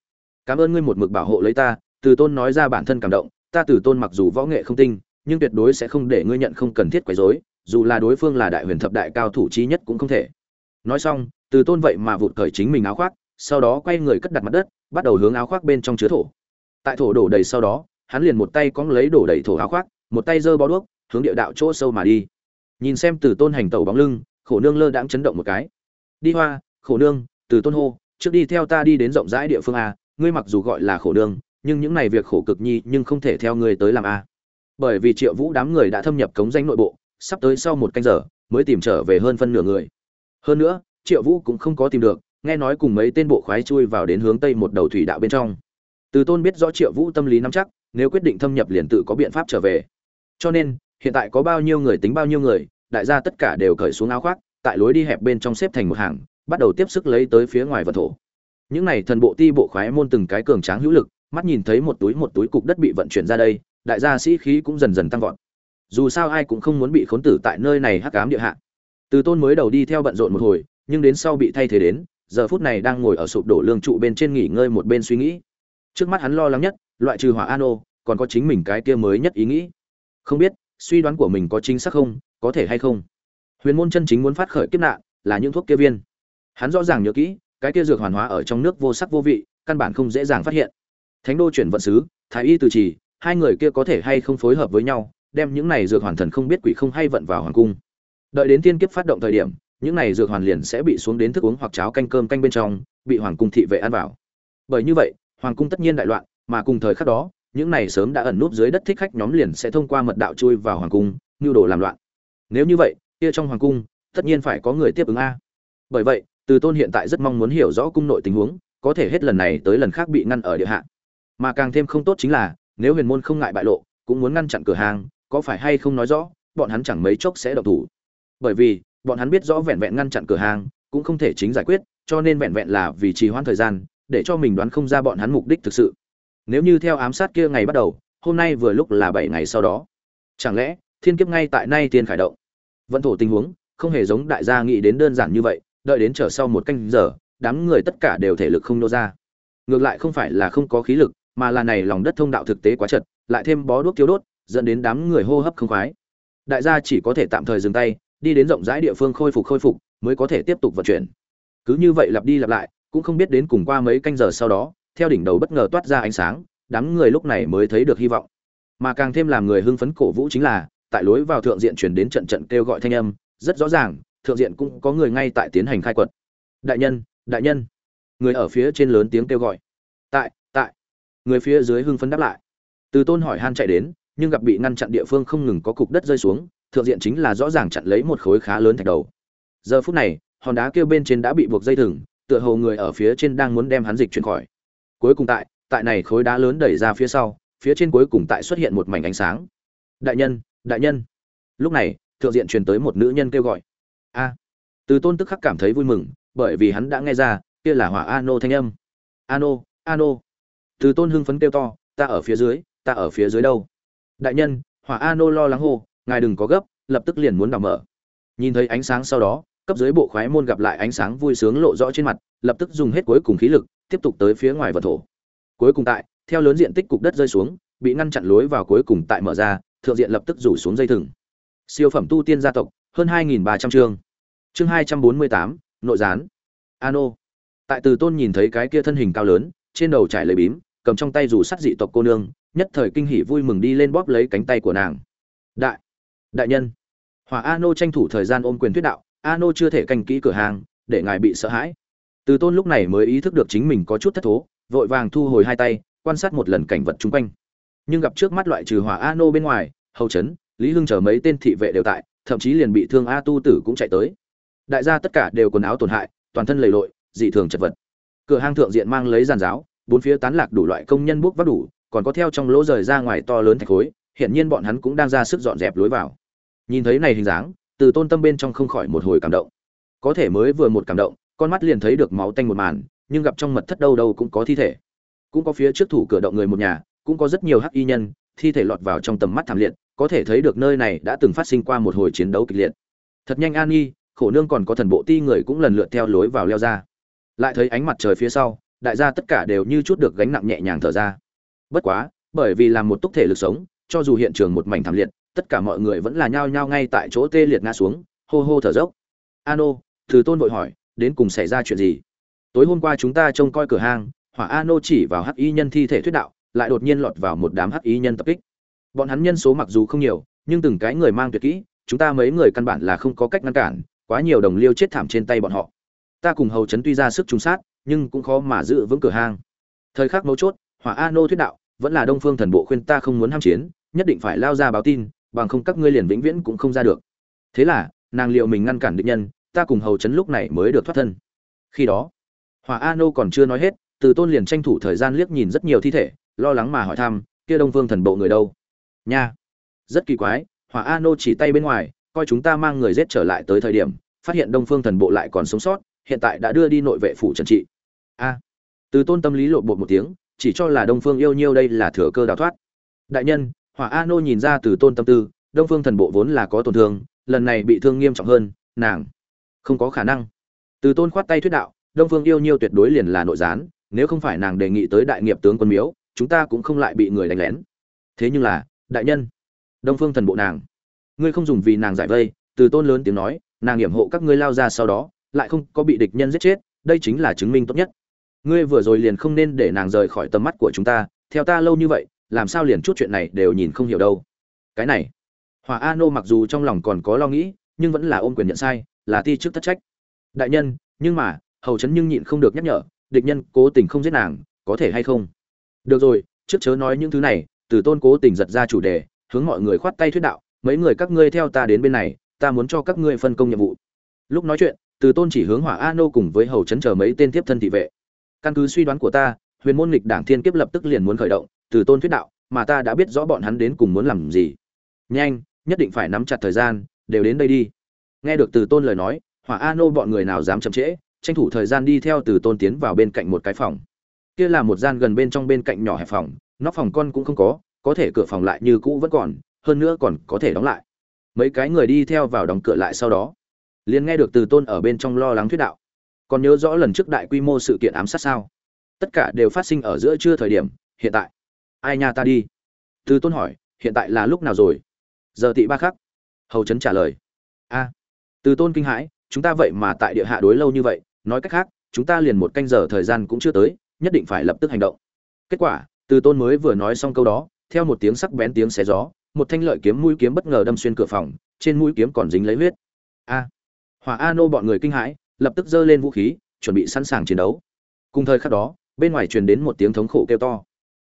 Cảm ơn ngươi một mực bảo hộ lấy ta, từ tôn nói ra bản thân cảm động, ta từ tôn mặc dù võ nghệ không tinh, nhưng tuyệt đối sẽ không để ngươi nhận không cần thiết quấy rối, dù là đối phương là đại huyền thập đại cao thủ trí nhất cũng không thể. Nói xong, từ tôn vậy mà vụt cởi chính mình áo khoác, sau đó quay người cất đặt mặt đất, bắt đầu hướng áo khoác bên trong chứa thổ. Tại thổ đổ đầy sau đó hắn liền một tay cóng lấy đổ đầy thổ áo khoác, một tay giơ bó đuốc, hướng địa đạo chỗ sâu mà đi. Nhìn xem từ tôn hành tẩu bóng lưng, khổ nương lơ đãng chấn động một cái. Đi hoa, khổ nương, từ tôn hô, trước đi theo ta đi đến rộng rãi địa phương a, ngươi mặc dù gọi là khổ nương, nhưng những này việc khổ cực nhi nhưng không thể theo ngươi tới làm a. Bởi vì triệu vũ đám người đã thâm nhập cống danh nội bộ, sắp tới sau một canh giờ, mới tìm trở về hơn phân nửa người. Hơn nữa, triệu vũ cũng không có tìm được, nghe nói cùng mấy tên bộ khoái chui vào đến hướng tây một đầu thủy đạo bên trong. Từ tôn biết rõ triệu vũ tâm lý nắm chắc nếu quyết định thâm nhập liền tự có biện pháp trở về. Cho nên, hiện tại có bao nhiêu người tính bao nhiêu người, đại gia tất cả đều cởi xuống áo khoác, tại lối đi hẹp bên trong xếp thành một hàng, bắt đầu tiếp sức lấy tới phía ngoài vật thổ. Những này thần bộ ti bộ khoái môn từng cái cường tráng hữu lực, mắt nhìn thấy một túi một túi cục đất bị vận chuyển ra đây, đại gia sĩ khí cũng dần dần tăng vọt. Dù sao ai cũng không muốn bị khốn tử tại nơi này hắc ám địa hạ. Từ tôn mới đầu đi theo bận rộn một hồi, nhưng đến sau bị thay thế đến, giờ phút này đang ngồi ở sụp đổ lương trụ bên trên nghỉ ngơi một bên suy nghĩ. Trước mắt hắn lo lắng nhất loại trừ hỏa an ô còn có chính mình cái kia mới nhất ý nghĩ. Không biết, suy đoán của mình có chính xác không, có thể hay không? Huyền môn chân chính muốn phát khởi kiếp nạn là những thuốc kia viên. Hắn rõ ràng nhớ kỹ, cái kia dược hoàn hóa ở trong nước vô sắc vô vị, căn bản không dễ dàng phát hiện. Thánh đô chuyển vận sứ, thái y từ trì, hai người kia có thể hay không phối hợp với nhau, đem những này dược hoàn thần không biết quỷ không hay vận vào hoàng cung. Đợi đến tiên kiếp phát động thời điểm, những này dược hoàn liền sẽ bị xuống đến thức uống hoặc cháo canh cơm canh bên trong, bị hoàng cung thị vệ ăn vào. Bởi như vậy, hoàng cung tất nhiên đại loạn mà cùng thời khắc đó, những này sớm đã ẩn núp dưới đất thích khách nhóm liền sẽ thông qua mật đạo chui vào hoàng cung nhu đồ làm loạn. Nếu như vậy, kia trong hoàng cung, tất nhiên phải có người tiếp ứng a. Bởi vậy, từ tôn hiện tại rất mong muốn hiểu rõ cung nội tình huống, có thể hết lần này tới lần khác bị ngăn ở địa hạ. Mà càng thêm không tốt chính là, nếu huyền môn không ngại bại lộ, cũng muốn ngăn chặn cửa hàng, có phải hay không nói rõ, bọn hắn chẳng mấy chốc sẽ độc thủ. Bởi vì, bọn hắn biết rõ vẹn vẹn ngăn chặn cửa hàng, cũng không thể chính giải quyết, cho nên vẹn vẹn là vì trì hoãn thời gian, để cho mình đoán không ra bọn hắn mục đích thực sự nếu như theo ám sát kia ngày bắt đầu, hôm nay vừa lúc là bảy ngày sau đó. Chẳng lẽ, thiên kiếp ngay tại nay tiên khải động? Vận thổ tình huống, không hề giống đại gia nghĩ đến đơn giản như vậy, đợi đến trở sau một canh giờ, đám người tất cả đều thể lực không nô ra. Ngược lại không phải là không có khí lực, mà là này lòng đất thông đạo thực tế quá chật, lại thêm bó đuốc thiếu đốt, dẫn đến đám người hô hấp không khoái. Đại gia chỉ có thể tạm thời dừng tay, đi đến rộng rãi địa phương khôi phục khôi phục, mới có thể tiếp tục vận chuyển. Cứ như vậy lặp đi lặp lại, cũng không biết đến cùng qua mấy canh giờ sau đó theo đỉnh đầu bất ngờ toát ra ánh sáng, đám người lúc này mới thấy được hy vọng. Mà càng thêm làm người hưng phấn cổ vũ chính là, tại lối vào thượng diện chuyển đến trận trận kêu gọi thanh âm, rất rõ ràng, thượng diện cũng có người ngay tại tiến hành khai quật. Đại nhân đại nhân. Người ở phía trên lớn tiếng kêu gọi. Tại tại. Người phía dưới hưng phấn đáp lại. Từ tôn hỏi han chạy đến, nhưng gặp bị ngăn chặn địa phương không ngừng có cục đất rơi xuống, thượng diện chính là rõ ràng chặn lấy một khối khá lớn thạch đầu. Giờ phút này, hòn đá kêu bên trên đã bị buộc dây thừng, tựa hồ người ở phía trên đang muốn đem hắn dịch chuyển khỏi cuối cùng tại tại này khối đá lớn đẩy ra phía sau, phía trên cuối cùng tại xuất hiện một mảnh ánh sáng. Đại nhân đại nhân. Lúc này, thượng diện truyền tới một nữ nhân kêu gọi. A. Từ tôn tức khắc cảm thấy vui mừng, bởi vì hắn đã nghe ra, kia là hỏa ano thanh âm. Ano ano. Từ tôn hưng phấn kêu to, ta ở phía dưới, ta ở phía dưới đâu? Đại nhân, hỏa ano lo lắng hô, ngài đừng có gấp, lập tức liền muốn đào mở. Nhìn thấy ánh sáng sau đó, cấp dưới bộ khoái môn gặp lại ánh sáng vui sướng lộ rõ trên mặt, lập tức dùng hết cuối cùng khí lực tiếp tục tới phía ngoài vật thổ. Cuối cùng tại theo lớn diện tích cục đất rơi xuống bị ngăn chặn lối vào cuối cùng tại mở ra thượng diện lập tức rủ xuống dây thừng. Siêu phẩm tu tiên gia tộc hơn 2.300 chương. Chương 248, nội gián. Ano. Tại từ tôn nhìn thấy cái kia thân hình cao lớn trên đầu trải lấy bím cầm trong tay dù sắt dị tộc cô nương nhất thời kinh hỉ vui mừng đi lên bóp lấy cánh tay của nàng. Đại đại nhân. Hỏa ano tranh thủ thời gian ôm quyền thuyết đạo ano chưa thể canh kỹ cửa hàng để ngài bị sợ hãi từ tôn lúc này mới ý thức được chính mình có chút thất thố, vội vàng thu hồi hai tay, quan sát một lần cảnh vật chung quanh. Nhưng gặp trước mắt loại trừ hỏa ano bên ngoài, hầu trấn lý hưng chờ mấy tên thị vệ đều tại, thậm chí liền bị thương a tu tử cũng chạy tới. Đại gia tất cả đều quần áo tổn hại, toàn thân lầy lội, dị thường chật vật. Cửa hang thượng diện mang lấy giàn giáo, bốn phía tán lạc đủ loại công nhân bốc vác đủ, còn có theo trong lỗ rời ra ngoài to lớn thạch khối hiện nhiên bọn hắn cũng đang ra sức dọn dẹp lối vào. Nhìn thấy này hình dáng, từ tôn tâm bên trong không khỏi một hồi cảm động. Có thể mới vừa một cảm động con mắt liền thấy được máu tanh một màn, nhưng gặp trong mật thất đâu đâu cũng có thi thể. Cũng có phía trước thủ cửa động người một nhà, cũng có rất nhiều hắc y nhân, thi thể lọt vào trong tầm mắt thảm liệt, có thể thấy được nơi này đã từng phát sinh qua một hồi chiến đấu kịch liệt. Thật nhanh an nghi khổ nương còn có thần bộ ti người cũng lần lượt theo lối vào leo ra. Lại thấy ánh mặt trời phía sau, đại gia tất cả đều như chút được gánh nặng nhẹ nhàng thở ra. Bất quá, bởi vì làm một túc thể lực sống, cho dù hiện trường một mảnh thảm liệt, tất cả mọi người vẫn là nhao nhao ngay tại chỗ tê liệt ngã xuống, hô hô thở dốc. Ano, từ tôn vội hỏi đến cùng xảy ra chuyện gì? Tối hôm qua chúng ta trông coi cửa hang, hỏa ano chỉ vào hắc y nhân thi thể thuyết đạo, lại đột nhiên lọt vào một đám hắc y nhân tập kích. Bọn hắn nhân số mặc dù không nhiều, nhưng từng cái người mang tuyệt kỹ, chúng ta mấy người căn bản là không có cách ngăn cản, quá nhiều đồng liêu chết thảm trên tay bọn họ. Ta cùng hầu chấn tuy ra sức trùng sát, nhưng cũng khó mà giữ vững cửa hang. Thời khắc mấu chốt, hỏa ano thuyết đạo, vẫn là đông phương thần bộ khuyên ta không muốn ham chiến, nhất định phải lao ra báo tin, bằng không các ngươi liền vĩnh viễn cũng không ra được. Thế là, nàng liệu mình ngăn cản địch nhân ta cùng hầu chấn lúc này mới được thoát thân. Khi đó, hỏa nô còn chưa nói hết, từ tôn liền tranh thủ thời gian liếc nhìn rất nhiều thi thể, lo lắng mà hỏi thăm, kia đông phương thần bộ người đâu? Nha. Rất kỳ quái, hỏa nô chỉ tay bên ngoài, coi chúng ta mang người giết trở lại tới thời điểm, phát hiện đông phương thần bộ lại còn sống sót, hiện tại đã đưa đi nội vệ phủ trần trị. A. Từ tôn tâm lý lộ bột một tiếng, chỉ cho là đông phương yêu nhiêu đây là thừa cơ đào thoát. Đại nhân, hỏa a nô nhìn ra từ tôn tâm tư, đông phương thần bộ vốn là có tổn thương, lần này bị thương nghiêm trọng hơn, nàng không có khả năng. Từ tôn khoát tay thuyết đạo, đông phương yêu nhiêu tuyệt đối liền là nội gián, nếu không phải nàng đề nghị tới đại nghiệp tướng quân miếu, chúng ta cũng không lại bị người đánh lén. Thế nhưng là, đại nhân, đông phương thần bộ nàng, ngươi không dùng vì nàng giải vây, từ tôn lớn tiếng nói, nàng hiểm hộ các ngươi lao ra sau đó, lại không có bị địch nhân giết chết, đây chính là chứng minh tốt nhất. Ngươi vừa rồi liền không nên để nàng rời khỏi tầm mắt của chúng ta, theo ta lâu như vậy, làm sao liền chút chuyện này đều nhìn không hiểu đâu. Cái này, hòa a nô mặc dù trong lòng còn có lo nghĩ, nhưng vẫn là ôm quyền nhận sai là ti chức thất trách. Đại nhân, nhưng mà, hầu chấn nhưng nhịn không được nhắc nhở, địch nhân cố tình không giết nàng, có thể hay không? Được rồi, trước chớ nói những thứ này, từ tôn cố tình giật ra chủ đề, hướng mọi người khoát tay thuyết đạo, mấy người các ngươi theo ta đến bên này, ta muốn cho các ngươi phân công nhiệm vụ. Lúc nói chuyện, từ tôn chỉ hướng hỏa a nô cùng với hầu chấn chờ mấy tên tiếp thân thị vệ. Căn cứ suy đoán của ta, huyền môn nghịch đảng thiên kiếp lập tức liền muốn khởi động, từ tôn thuyết đạo, mà ta đã biết rõ bọn hắn đến cùng muốn làm gì. Nhanh, nhất định phải nắm chặt thời gian, đều đến đây đi nghe được từ tôn lời nói, hỏa a nô bọn người nào dám chậm trễ, tranh thủ thời gian đi theo từ tôn tiến vào bên cạnh một cái phòng. Kia là một gian gần bên trong bên cạnh nhỏ hẹp phòng, nóc phòng con cũng không có có thể cửa phòng lại như cũ vẫn còn, hơn nữa còn có thể đóng lại. Mấy cái người đi theo vào đóng cửa lại sau đó, liền nghe được từ tôn ở bên trong lo lắng thuyết đạo. Còn nhớ rõ lần trước đại quy mô sự kiện ám sát sao? Tất cả đều phát sinh ở giữa trưa thời điểm, hiện tại. Ai nhà ta đi? Từ tôn hỏi, hiện tại là lúc nào rồi? Giờ tị ba khắc. Hầu trấn trả lời. A từ tôn kinh hãi, chúng ta vậy mà tại địa hạ đối lâu như vậy, nói cách khác, chúng ta liền một canh giờ thời gian cũng chưa tới, nhất định phải lập tức hành động. Kết quả, từ tôn mới vừa nói xong câu đó, theo một tiếng sắc bén tiếng xé gió, một thanh lợi kiếm mũi kiếm bất ngờ đâm xuyên cửa phòng, trên mũi kiếm còn dính lấy huyết. A! Hỏa a nô bọn người kinh hãi, lập tức giơ lên vũ khí, chuẩn bị sẵn sàng chiến đấu. Cùng thời khắc đó, bên ngoài truyền đến một tiếng thống khổ kêu to.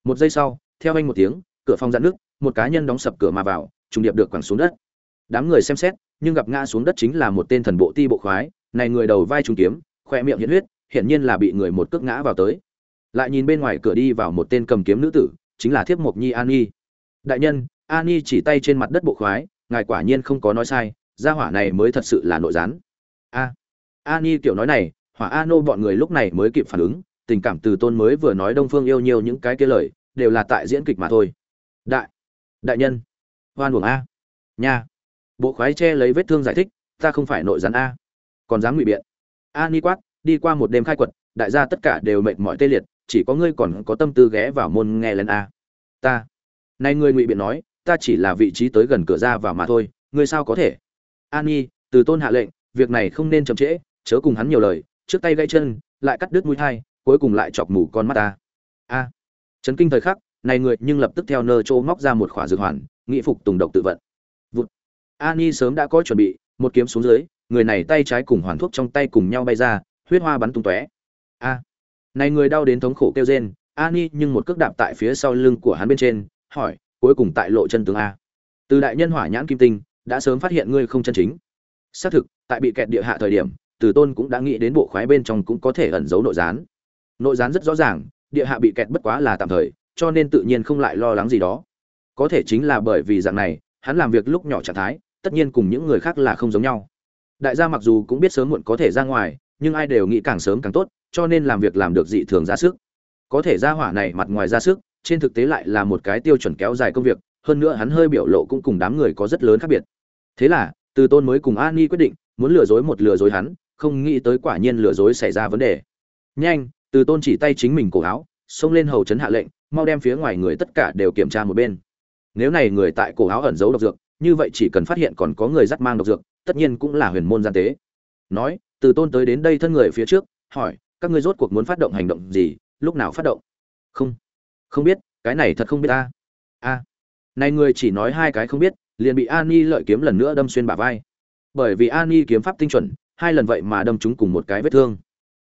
Một giây sau, theo anh một tiếng, cửa phòng dạn nước một cá nhân đóng sập cửa mà vào, trùng điệp được quẳng xuống đất. Đám người xem xét nhưng gặp ngã xuống đất chính là một tên thần bộ ti bộ khoái, này người đầu vai trung kiếm, khoe miệng hiện huyết, hiển nhiên là bị người một cước ngã vào tới. Lại nhìn bên ngoài cửa đi vào một tên cầm kiếm nữ tử, chính là thiếp mộc nhi an nhi. Đại nhân, an nhi chỉ tay trên mặt đất bộ khoái, ngài quả nhiên không có nói sai, gia hỏa này mới thật sự là nội gián. A, an nhi tiểu nói này, hỏa a nô bọn người lúc này mới kịp phản ứng, tình cảm từ tôn mới vừa nói đông phương yêu nhiều những cái kia lời, đều là tại diễn kịch mà thôi. Đại đại nhân, hoan buồng a. Nha bộ khoái che lấy vết thương giải thích, ta không phải nội gián a, còn dám ngụy biện. A ni quát, đi qua một đêm khai quật, đại gia tất cả đều mệt mỏi tê liệt, chỉ có ngươi còn có tâm tư ghé vào môn nghe lên a. Ta này ngươi ngụy biện nói, ta chỉ là vị trí tới gần cửa ra vào mà thôi, ngươi sao có thể? An nhi từ tôn hạ lệnh, việc này không nên chậm trễ, chớ cùng hắn nhiều lời, trước tay gãy chân, lại cắt đứt mũi thai, cuối cùng lại chọc mù con mắt ta. A. Chấn kinh thời khắc này người nhưng lập tức theo nơ chỗ móc ra một khỏa dược hoàn, nghị phục tùng độc tự vận ani sớm đã có chuẩn bị, một kiếm xuống dưới, người này tay trái cùng hoàn thuốc trong tay cùng nhau bay ra, huyết hoa bắn tung tóe. A. Này người đau đến thống khổ kêu rên, ani nhưng một cước đạp tại phía sau lưng của hắn bên trên, hỏi, cuối cùng tại lộ chân tướng a? Từ đại nhân hỏa nhãn kim tinh, đã sớm phát hiện ngươi không chân chính. Xác thực, tại bị kẹt địa hạ thời điểm, từ tôn cũng đã nghĩ đến bộ khoái bên trong cũng có thể ẩn giấu nội gián. Nội gián rất rõ ràng, địa hạ bị kẹt bất quá là tạm thời, cho nên tự nhiên không lại lo lắng gì đó. Có thể chính là bởi vì dạng này, hắn làm việc lúc nhỏ trạng thái tất nhiên cùng những người khác là không giống nhau. Đại gia mặc dù cũng biết sớm muộn có thể ra ngoài, nhưng ai đều nghĩ càng sớm càng tốt, cho nên làm việc làm được dị thường ra sức. Có thể ra hỏa này mặt ngoài ra sức, trên thực tế lại là một cái tiêu chuẩn kéo dài công việc, hơn nữa hắn hơi biểu lộ cũng cùng đám người có rất lớn khác biệt. Thế là, từ tôn mới cùng an ni quyết định, muốn lừa dối một lừa dối hắn, không nghĩ tới quả nhiên lừa dối xảy ra vấn đề. Nhanh, từ tôn chỉ tay chính mình cổ áo, xông lên hầu chấn hạ lệnh, mau đem phía ngoài người tất cả đều kiểm tra một bên. Nếu này người tại cổ áo ẩn giấu độc dược như vậy chỉ cần phát hiện còn có người dắt mang độc dược, tất nhiên cũng là huyền môn gian tế. Nói, từ tôn tới đến đây thân người phía trước, hỏi, các ngươi rốt cuộc muốn phát động hành động gì, lúc nào phát động? Không. Không biết, cái này thật không biết ta. A. Này người chỉ nói hai cái không biết, liền bị an lợi kiếm lần nữa đâm xuyên bả vai. Bởi vì an kiếm pháp tinh chuẩn, hai lần vậy mà đâm chúng cùng một cái vết thương.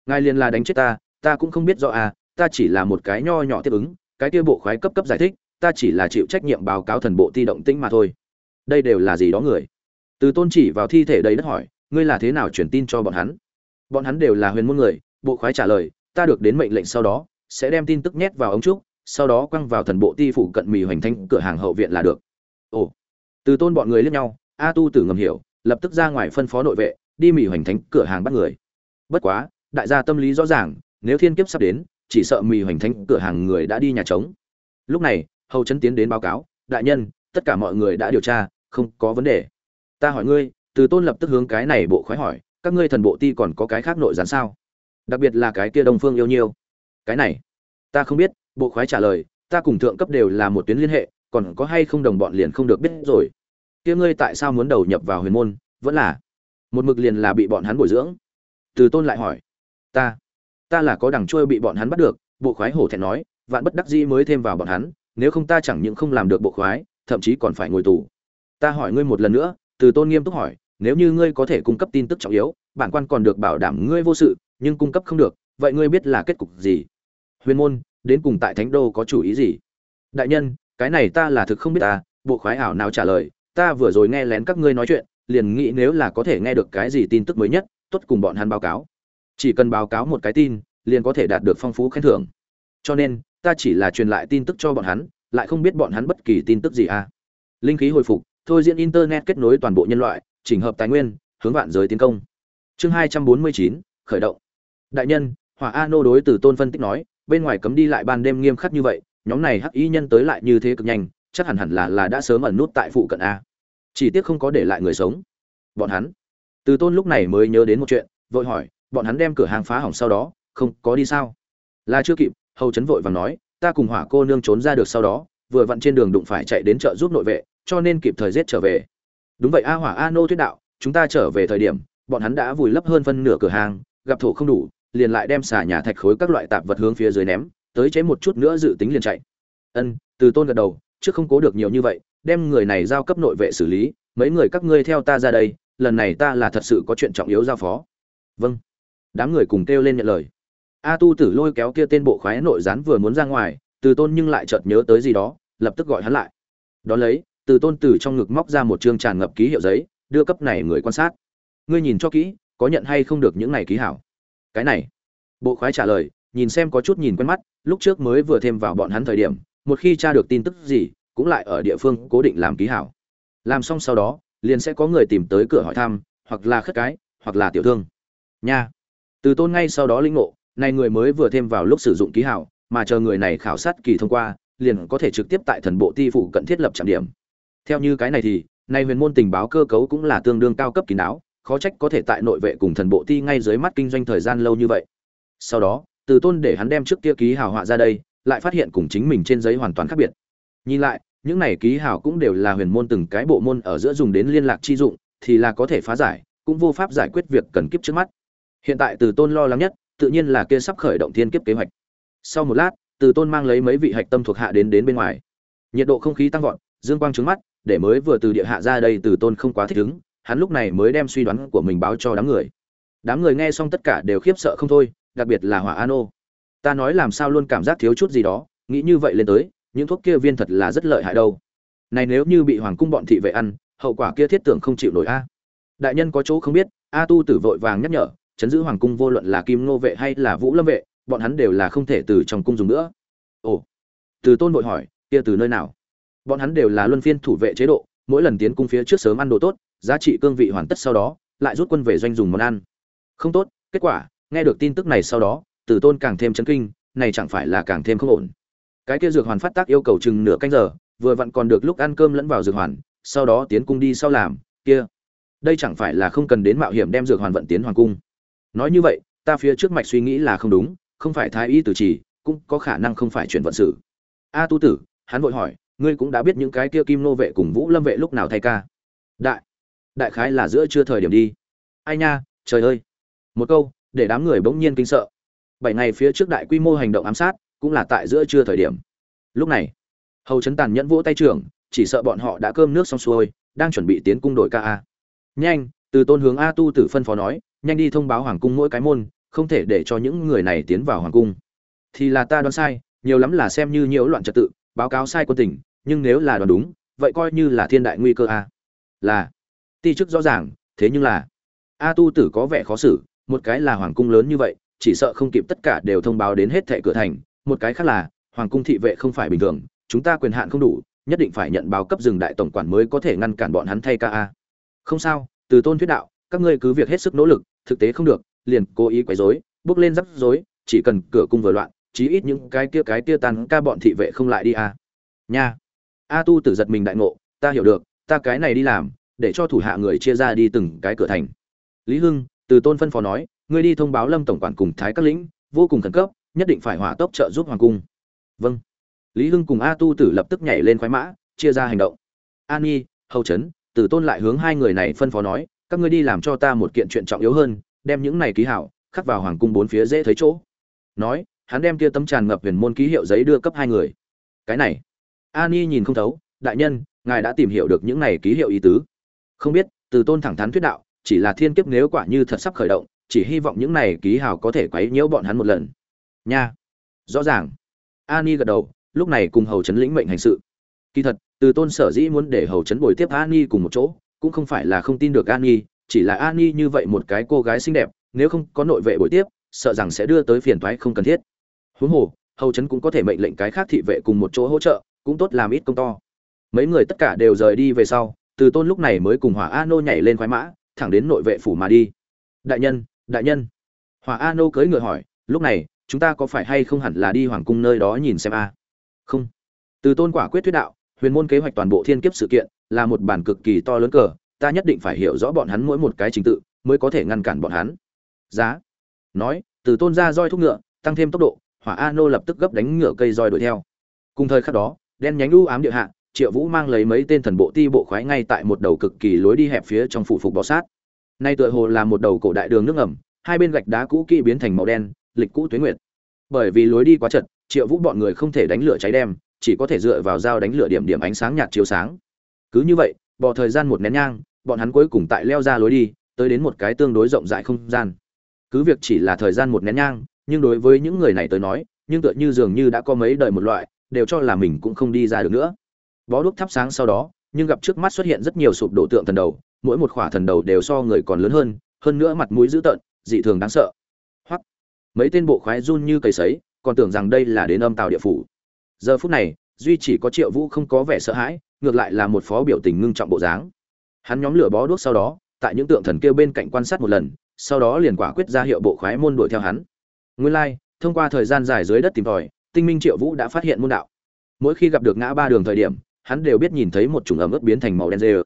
Ngài liền là đánh chết ta ta cũng không biết rõ à ta chỉ là một cái nho nhỏ tiếp ứng, cái kia bộ khoái cấp cấp giải thích, ta chỉ là chịu trách nhiệm báo cáo thần bộ ti động tĩnh mà thôi đây đều là gì đó người? Từ tôn chỉ vào thi thể đầy đất hỏi, ngươi là thế nào truyền tin cho bọn hắn? Bọn hắn đều là huyền môn người, bộ khoái trả lời, ta được đến mệnh lệnh sau đó, sẽ đem tin tức nhét vào ống trúc, sau đó quăng vào thần bộ ti phủ cận mì hoành thanh cửa hàng hậu viện là được. Ồ. Từ tôn bọn người liếc nhau, a tu tử ngầm hiểu, lập tức ra ngoài phân phó nội vệ, đi mì hoành thánh cửa hàng bắt người. Bất quá, đại gia tâm lý rõ ràng, nếu thiên kiếp sắp đến, chỉ sợ mì hoành thánh cửa hàng người đã đi nhà trống. Lúc này, hầu chấn tiến đến báo cáo, đại nhân tất cả mọi người đã điều tra, không có vấn đề. Ta hỏi ngươi, từ tôn lập tức hướng cái này bộ khoái hỏi, các ngươi thần bộ ti còn có cái khác nội gián sao? Đặc biệt là cái kia đông phương yêu nhiêu. Cái này, ta không biết, bộ khoái trả lời, ta cùng thượng cấp đều là một tuyến liên hệ, còn có hay không đồng bọn liền không được biết rồi. Kia ngươi tại sao muốn đầu nhập vào huyền môn, vẫn là, một mực liền là bị bọn hắn bồi dưỡng? Từ tôn lại hỏi, ta ta là có đằng trôi bị bọn hắn bắt được, bộ khoái hổ thẹn nói, vạn bất đắc dĩ mới thêm vào bọn hắn, nếu không ta chẳng những không làm được bộ khoái thậm chí còn phải ngồi tù. Ta hỏi ngươi một lần nữa, từ tôn nghiêm túc hỏi, nếu như ngươi có thể cung cấp tin tức trọng yếu, bản quan còn được bảo đảm ngươi vô sự, nhưng cung cấp không được, vậy ngươi biết là kết cục gì? Huyền môn, đến cùng tại thánh đô có chủ ý gì? Đại nhân, cái này ta là thực không biết ta, bộ khoái ảo nào trả lời, ta vừa rồi nghe lén các ngươi nói chuyện, liền nghĩ nếu là có thể nghe được cái gì tin tức mới nhất, tốt cùng bọn hắn báo cáo. Chỉ cần báo cáo một cái tin, liền có thể đạt được phong phú khen thưởng. Cho nên, ta chỉ là truyền lại tin tức cho bọn hắn lại không biết bọn hắn bất kỳ tin tức gì à. Linh khí hồi phục, thôi diễn internet kết nối toàn bộ nhân loại, chỉnh hợp tài nguyên, hướng vạn giới tiến công. Chương hai trăm bốn mươi chín, khởi động. Đại nhân, hỏa a nô đối từ tôn phân tích nói, bên ngoài cấm đi lại ban đêm nghiêm khắc như vậy, nhóm này hắc y nhân tới lại như thế cực nhanh, chắc hẳn hẳn là là đã sớm ẩn nút tại phụ cận a. Chỉ tiếc không có để lại người sống. Bọn hắn. Từ tôn lúc này mới nhớ đến một chuyện, vội hỏi, bọn hắn đem cửa hàng phá hỏng sau đó, không có đi sao? Là chưa kịp, hầu chấn vội vàng nói ta cùng hỏa cô nương trốn ra được sau đó, vừa vặn trên đường đụng phải chạy đến chợ giúp nội vệ, cho nên kịp thời giết trở về. Đúng vậy a, hỏa a nô thuyết đạo, chúng ta trở về thời điểm, bọn hắn đã vùi lấp hơn phân nửa cửa hàng, gặp thổ không đủ, liền lại đem xả nhà thạch khối các loại tạp vật hướng phía dưới ném, tới chế một chút nữa dự tính liền chạy. Ân, từ tôn gật đầu, trước không cố được nhiều như vậy, đem người này giao cấp nội vệ xử lý, mấy người các ngươi theo ta ra đây, lần này ta là thật sự có chuyện trọng yếu giao phó. Vâng. Đám người cùng kêu lên nhận lời a tu tử lôi kéo kia tên bộ khoái nội gián vừa muốn ra ngoài, từ tôn nhưng lại chợt nhớ tới gì đó, lập tức gọi hắn lại. Đón lấy, từ tôn từ trong ngực móc ra một chương tràn ngập ký hiệu giấy, đưa cấp này người quan sát. Ngươi nhìn cho kỹ, có nhận hay không được những này ký hảo? Cái này. Bộ khoái trả lời, nhìn xem có chút nhìn quen mắt, lúc trước mới vừa thêm vào bọn hắn thời điểm, một khi tra được tin tức gì, cũng lại ở địa phương cố định làm ký hảo. Làm xong sau đó, liền sẽ có người tìm tới cửa hỏi thăm, hoặc là khất cái, hoặc là tiểu thương. Nha. Từ tôn ngay sau đó linh ngộ này người mới vừa thêm vào lúc sử dụng ký hảo, mà chờ người này khảo sát kỳ thông qua, liền có thể trực tiếp tại thần bộ ti phủ cận thiết lập trạm điểm. Theo như cái này thì nay huyền môn tình báo cơ cấu cũng là tương đương cao cấp kín đáo, khó trách có thể tại nội vệ cùng thần bộ ti ngay dưới mắt kinh doanh thời gian lâu như vậy. Sau đó, từ tôn để hắn đem trước kia ký hào họa ra đây, lại phát hiện cùng chính mình trên giấy hoàn toàn khác biệt. Nhìn lại, những này ký hào cũng đều là huyền môn từng cái bộ môn ở giữa dùng đến liên lạc chi dụng, thì là có thể phá giải, cũng vô pháp giải quyết việc cần kiếp trước mắt. Hiện tại từ tôn lo lắng nhất tự nhiên là kia sắp khởi động thiên kiếp kế hoạch. Sau một lát, từ tôn mang lấy mấy vị hạch tâm thuộc hạ đến đến bên ngoài. Nhiệt độ không khí tăng vọt, dương quang trứng mắt, để mới vừa từ địa hạ ra đây từ tôn không quá thích ứng, hắn lúc này mới đem suy đoán của mình báo cho đám người. Đám người nghe xong tất cả đều khiếp sợ không thôi, đặc biệt là hỏa an ô. Ta nói làm sao luôn cảm giác thiếu chút gì đó, nghĩ như vậy lên tới, những thuốc kia viên thật là rất lợi hại đâu. Này nếu như bị hoàng cung bọn thị vệ ăn, hậu quả kia thiết tưởng không chịu nổi a. Đại nhân có chỗ không biết, a tu tử vội vàng nhắc nhở chấn giữ hoàng cung vô luận là kim nô vệ hay là vũ lâm vệ, bọn hắn đều là không thể từ trong cung dùng nữa. Ồ, từ tôn vội hỏi, kia từ nơi nào? Bọn hắn đều là luân phiên thủ vệ chế độ, mỗi lần tiến cung phía trước sớm ăn đồ tốt, giá trị cương vị hoàn tất sau đó, lại rút quân về doanh dùng món ăn. Không tốt, kết quả, nghe được tin tức này sau đó, từ tôn càng thêm chấn kinh, này chẳng phải là càng thêm không ổn. Cái kia dược hoàn phát tác yêu cầu chừng nửa canh giờ, vừa vặn còn được lúc ăn cơm lẫn vào dược hoàn, sau đó tiến cung đi sau làm, kia. Đây chẳng phải là không cần đến mạo hiểm đem dược hoàn vận tiến hoàng cung nói như vậy, ta phía trước mạch suy nghĩ là không đúng, không phải thái y tử chỉ, cũng có khả năng không phải chuyển vận sự a tu tử, hắn vội hỏi, ngươi cũng đã biết những cái kia kim nô vệ cùng vũ lâm vệ lúc nào thay ca? Đại đại khái là giữa trưa thời điểm đi. Ai nha, trời ơi. Một câu, để đám người bỗng nhiên kinh sợ. Bảy ngày phía trước đại quy mô hành động ám sát, cũng là tại giữa trưa thời điểm. Lúc này, hầu chấn tàn nhẫn vỗ tay trưởng, chỉ sợ bọn họ đã cơm nước xong xuôi, đang chuẩn bị tiến cung đội ca a. Nhanh, từ tôn hướng a tu tử phân phó nói nhanh đi thông báo hoàng cung mỗi cái môn, không thể để cho những người này tiến vào hoàng cung. Thì là ta đoán sai, nhiều lắm là xem như nhiễu loạn trật tự, báo cáo sai quân tỉnh nhưng nếu là đoán đúng, vậy coi như là thiên đại nguy cơ a. Là, ti chức rõ ràng, thế nhưng là, a tu tử có vẻ khó xử, một cái là hoàng cung lớn như vậy, chỉ sợ không kịp tất cả đều thông báo đến hết thệ cửa thành, một cái khác là, hoàng cung thị vệ không phải bình thường, chúng ta quyền hạn không đủ, nhất định phải nhận báo cấp rừng đại tổng quản mới có thể ngăn cản bọn hắn thay ca a. Không sao, từ tôn thuyết đạo, các ngươi cứ việc hết sức nỗ lực thực tế không được, liền cố ý quấy rối, bước lên rắc rối, chỉ cần cửa cung vừa loạn, chí ít những cái kia cái kia tàn ca bọn thị vệ không lại đi à? nha. A tu tử giật mình đại ngộ, ta hiểu được, ta cái này đi làm, để cho thủ hạ người chia ra đi từng cái cửa thành. Lý hưng, từ tôn phân phó nói, ngươi đi thông báo lâm tổng quản cùng thái các lĩnh, vô cùng khẩn cấp, nhất định phải hỏa tốc trợ giúp hoàng cung. Vâng. Lý hưng cùng a tu tử lập tức nhảy lên khoái mã, chia ra hành động. An nhi, hầu trấn, từ tôn lại hướng hai người này phân phó nói các ngươi đi làm cho ta một kiện chuyện trọng yếu hơn, đem những này ký hảo, khắc vào hoàng cung bốn phía dễ thấy chỗ. Nói, hắn đem kia tấm tràn ngập huyền môn ký hiệu giấy đưa cấp hai người. Cái này. Ani nhìn không thấu, đại nhân, ngài đã tìm hiểu được những này ký hiệu ý tứ. Không biết, từ tôn thẳng thắn thuyết đạo, chỉ là thiên kiếp nếu quả như thật sắp khởi động, chỉ hy vọng những này ký hào có thể quấy nhiễu bọn hắn một lần. Nha. Rõ ràng. Ani gật đầu, lúc này cùng hầu chấn lĩnh mệnh hành sự. Kỳ thật, từ tôn sở dĩ muốn để hầu chấn bồi tiếp ani cùng một chỗ cũng không phải là không tin được ani chỉ là ani như vậy một cái cô gái xinh đẹp, nếu không có nội vệ bồi tiếp, sợ rằng sẽ đưa tới phiền toái không cần thiết. Huống hồ, hầu chấn cũng có thể mệnh lệnh cái khác thị vệ cùng một chỗ hỗ trợ, cũng tốt làm ít công to. Mấy người tất cả đều rời đi về sau, từ tôn lúc này mới cùng hỏa a nô nhảy lên khoái mã, thẳng đến nội vệ phủ mà đi. Đại nhân đại nhân. Hỏa a nô cưỡi ngựa hỏi, lúc này, chúng ta có phải hay không hẳn là đi hoàng cung nơi đó nhìn xem a? Không. Từ tôn quả quyết thuyết đạo huyền môn kế hoạch toàn bộ thiên kiếp sự kiện là một bản cực kỳ to lớn cờ, ta nhất định phải hiểu rõ bọn hắn mỗi một cái trình tự mới có thể ngăn cản bọn hắn. Giá. Nói, từ tôn ra roi thúc ngựa, tăng thêm tốc độ, hỏa a nô lập tức gấp đánh ngựa cây roi đuổi theo. Cùng thời khắc đó, đen nhánh u ám địa hạ, triệu vũ mang lấy mấy tên thần bộ ti bộ khoái ngay tại một đầu cực kỳ lối đi hẹp phía trong phủ phục bọ sát. Nay tựa hồ là một đầu cổ đại đường nước ngầm, hai bên gạch đá cũ kỹ biến thành màu đen, lịch cũ tuyến nguyệt. Bởi vì lối đi quá chật, triệu vũ bọn người không thể đánh lửa cháy đem chỉ có thể dựa vào dao đánh lửa điểm điểm ánh sáng nhạt chiếu sáng. Cứ như vậy, bỏ thời gian một nén nhang, bọn hắn cuối cùng tại leo ra lối đi, tới đến một cái tương đối rộng rãi không gian. Cứ việc chỉ là thời gian một nén nhang, nhưng đối với những người này tới nói, nhưng tựa như dường như đã có mấy đời một loại, đều cho là mình cũng không đi ra được nữa. Bó đuốc thắp sáng sau đó, nhưng gặp trước mắt xuất hiện rất nhiều sụp đổ tượng thần đầu, mỗi một khỏa thần đầu đều so người còn lớn hơn hơn nữa mặt mũi dữ tợn, dị thường đáng sợ. Hoặc mấy tên bộ khoái run như cầy sấy, còn tưởng rằng đây là đến âm tàu địa phủ giờ phút này, duy chỉ có triệu vũ không có vẻ sợ hãi, ngược lại là một phó biểu tình ngưng trọng bộ dáng. Hắn nhóm lửa bó đuốc sau đó, tại những tượng thần kêu bên cạnh quan sát một lần, sau đó liền quả quyết ra hiệu bộ khoái môn đuổi theo hắn. Nguyên lai, thông qua thời gian dài dưới đất tìm tòi, tinh minh triệu vũ đã phát hiện môn đạo. Mỗi khi gặp được ngã ba đường thời điểm, hắn đều biết nhìn thấy một chủng ẩm ướt biến thành màu đen rêu.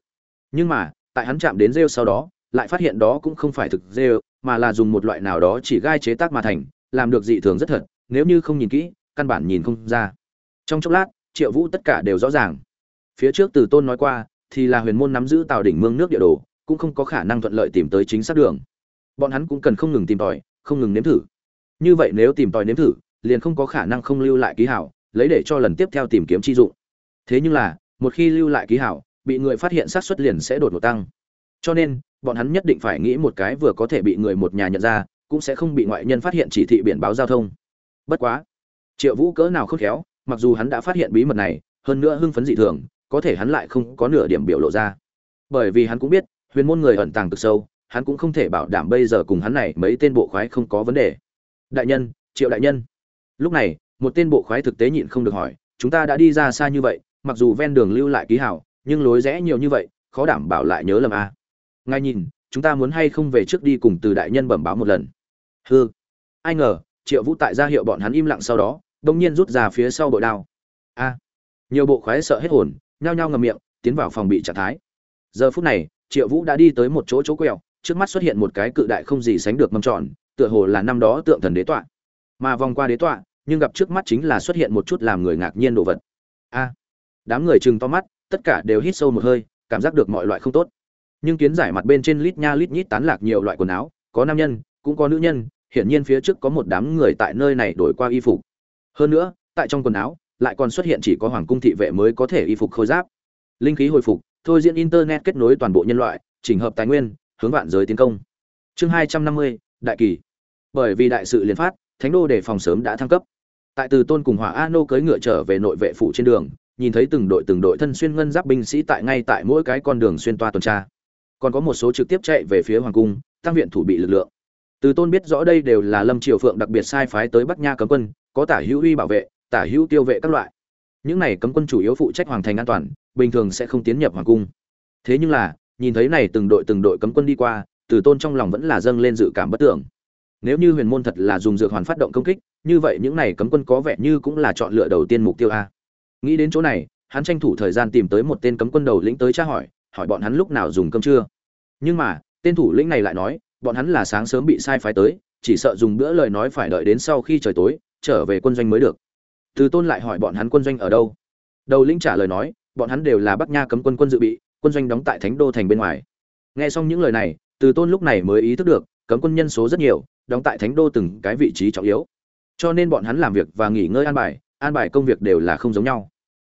Nhưng mà, tại hắn chạm đến rêu sau đó, lại phát hiện đó cũng không phải thực rêu, mà là dùng một loại nào đó chỉ gai chế tác mà thành, làm được dị thường rất thật, nếu như không nhìn kỹ, căn bản nhìn không ra trong chốc lát, triệu vũ tất cả đều rõ ràng. Phía trước từ tôn nói qua, thì là huyền môn nắm giữ tàu đỉnh mương nước địa đồ, cũng không có khả năng thuận lợi tìm tới chính xác đường. Bọn hắn cũng cần không ngừng tìm tòi, không ngừng nếm thử. Như vậy nếu tìm tòi nếm thử, liền không có khả năng không lưu lại ký hảo, lấy để cho lần tiếp theo tìm kiếm chi dụng. Thế nhưng là, một khi lưu lại ký hảo, bị người phát hiện xác suất liền sẽ đột ngột tăng. Cho nên, bọn hắn nhất định phải nghĩ một cái vừa có thể bị người một nhà nhận ra, cũng sẽ không bị ngoại nhân phát hiện chỉ thị biển báo giao thông. Bất quá, triệu vũ cỡ nào khôn khéo mặc dù hắn đã phát hiện bí mật này, hơn nữa hưng phấn dị thường, có thể hắn lại không có nửa điểm biểu lộ ra. Bởi vì hắn cũng biết, huyền môn người ẩn tàng cực sâu, hắn cũng không thể bảo đảm bây giờ cùng hắn này mấy tên bộ khoái không có vấn đề. Đại nhân, triệu đại nhân. Lúc này, một tên bộ khoái thực tế nhịn không được hỏi, chúng ta đã đi ra xa như vậy, mặc dù ven đường lưu lại ký hảo, nhưng lối rẽ nhiều như vậy, khó đảm bảo lại nhớ lầm a à. ngay nhìn, chúng ta muốn hay không về trước đi cùng từ đại nhân bẩm báo một lần? Hư ai ngờ, triệu vũ tại ra hiệu bọn hắn im lặng sau đó đông nhiên rút ra phía sau bội đao. A, nhiều bộ khoái sợ hết hồn, nhao nhao ngầm miệng, tiến vào phòng bị trạng thái. Giờ phút này, triệu vũ đã đi tới một chỗ chỗ quẹo, trước mắt xuất hiện một cái cự đại không gì sánh được mâm tròn, tựa hồ là năm đó tượng thần đế tọa. Mà vòng qua đế tọa, nhưng gặp trước mắt chính là xuất hiện một chút làm người ngạc nhiên đồ vật. A, đám người chừng to mắt, tất cả đều hít sâu một hơi, cảm giác được mọi loại không tốt. Nhưng kiến giải mặt bên trên lít nha lít nhít tán lạc nhiều loại quần áo, có nam nhân, cũng có nữ nhân, hiển nhiên phía trước có một đám người tại nơi này đổi qua y phục hơn nữa, tại trong quần áo, lại còn xuất hiện chỉ có hoàng cung thị vệ mới có thể y phục khôi giáp. Linh khí hồi phục, thôi diễn internet kết nối toàn bộ nhân loại, chỉnh hợp tài nguyên, hướng vạn giới tiến công. Chương hai trăm năm mươi, đại kỳ. Bởi vì đại sự liên phát, thánh đô đề phòng sớm đã thăng cấp. Tại từ tôn cùng hỏa a nô cưỡi ngựa trở về nội vệ phủ trên đường, nhìn thấy từng đội từng đội thân xuyên ngân giáp binh sĩ tại ngay tại mỗi cái con đường xuyên toa tuần tra. Còn có một số trực tiếp chạy về phía hoàng cung, tăng viện thủ bị lực lượng. Từ tôn biết rõ đây đều là lâm triều phượng đặc biệt sai phái tới bắc nha cấm quân có tả hữu uy bảo vệ, tả hữu tiêu vệ các loại. Những này cấm quân chủ yếu phụ trách hoàng thành an toàn, bình thường sẽ không tiến nhập hoàng cung. Thế nhưng là, nhìn thấy này từng đội từng đội cấm quân đi qua, từ tôn trong lòng vẫn là dâng lên dự cảm bất tưởng. Nếu như huyền môn thật là dùng dược hoàn phát động công kích, như vậy những này cấm quân có vẻ như cũng là chọn lựa đầu tiên mục tiêu a. Nghĩ đến chỗ này, hắn tranh thủ thời gian tìm tới một tên cấm quân đầu lĩnh tới tra hỏi hỏi bọn hắn lúc nào dùng cơm trưa. Nhưng mà, tên thủ lĩnh này lại nói, bọn hắn là sáng sớm bị sai phái tới, chỉ sợ dùng bữa lời nói phải đợi đến sau khi trời tối trở về quân doanh mới được. Từ tôn lại hỏi bọn hắn quân doanh ở đâu? Đầu lĩnh trả lời nói, bọn hắn đều là bắc nha cấm quân quân dự bị, quân doanh đóng tại thánh đô thành bên ngoài. Nghe xong những lời này, từ tôn lúc này mới ý thức được, cấm quân nhân số rất nhiều, đóng tại thánh đô từng cái vị trí trọng yếu. Cho nên bọn hắn làm việc và nghỉ ngơi an bài an bài công việc đều là không giống nhau.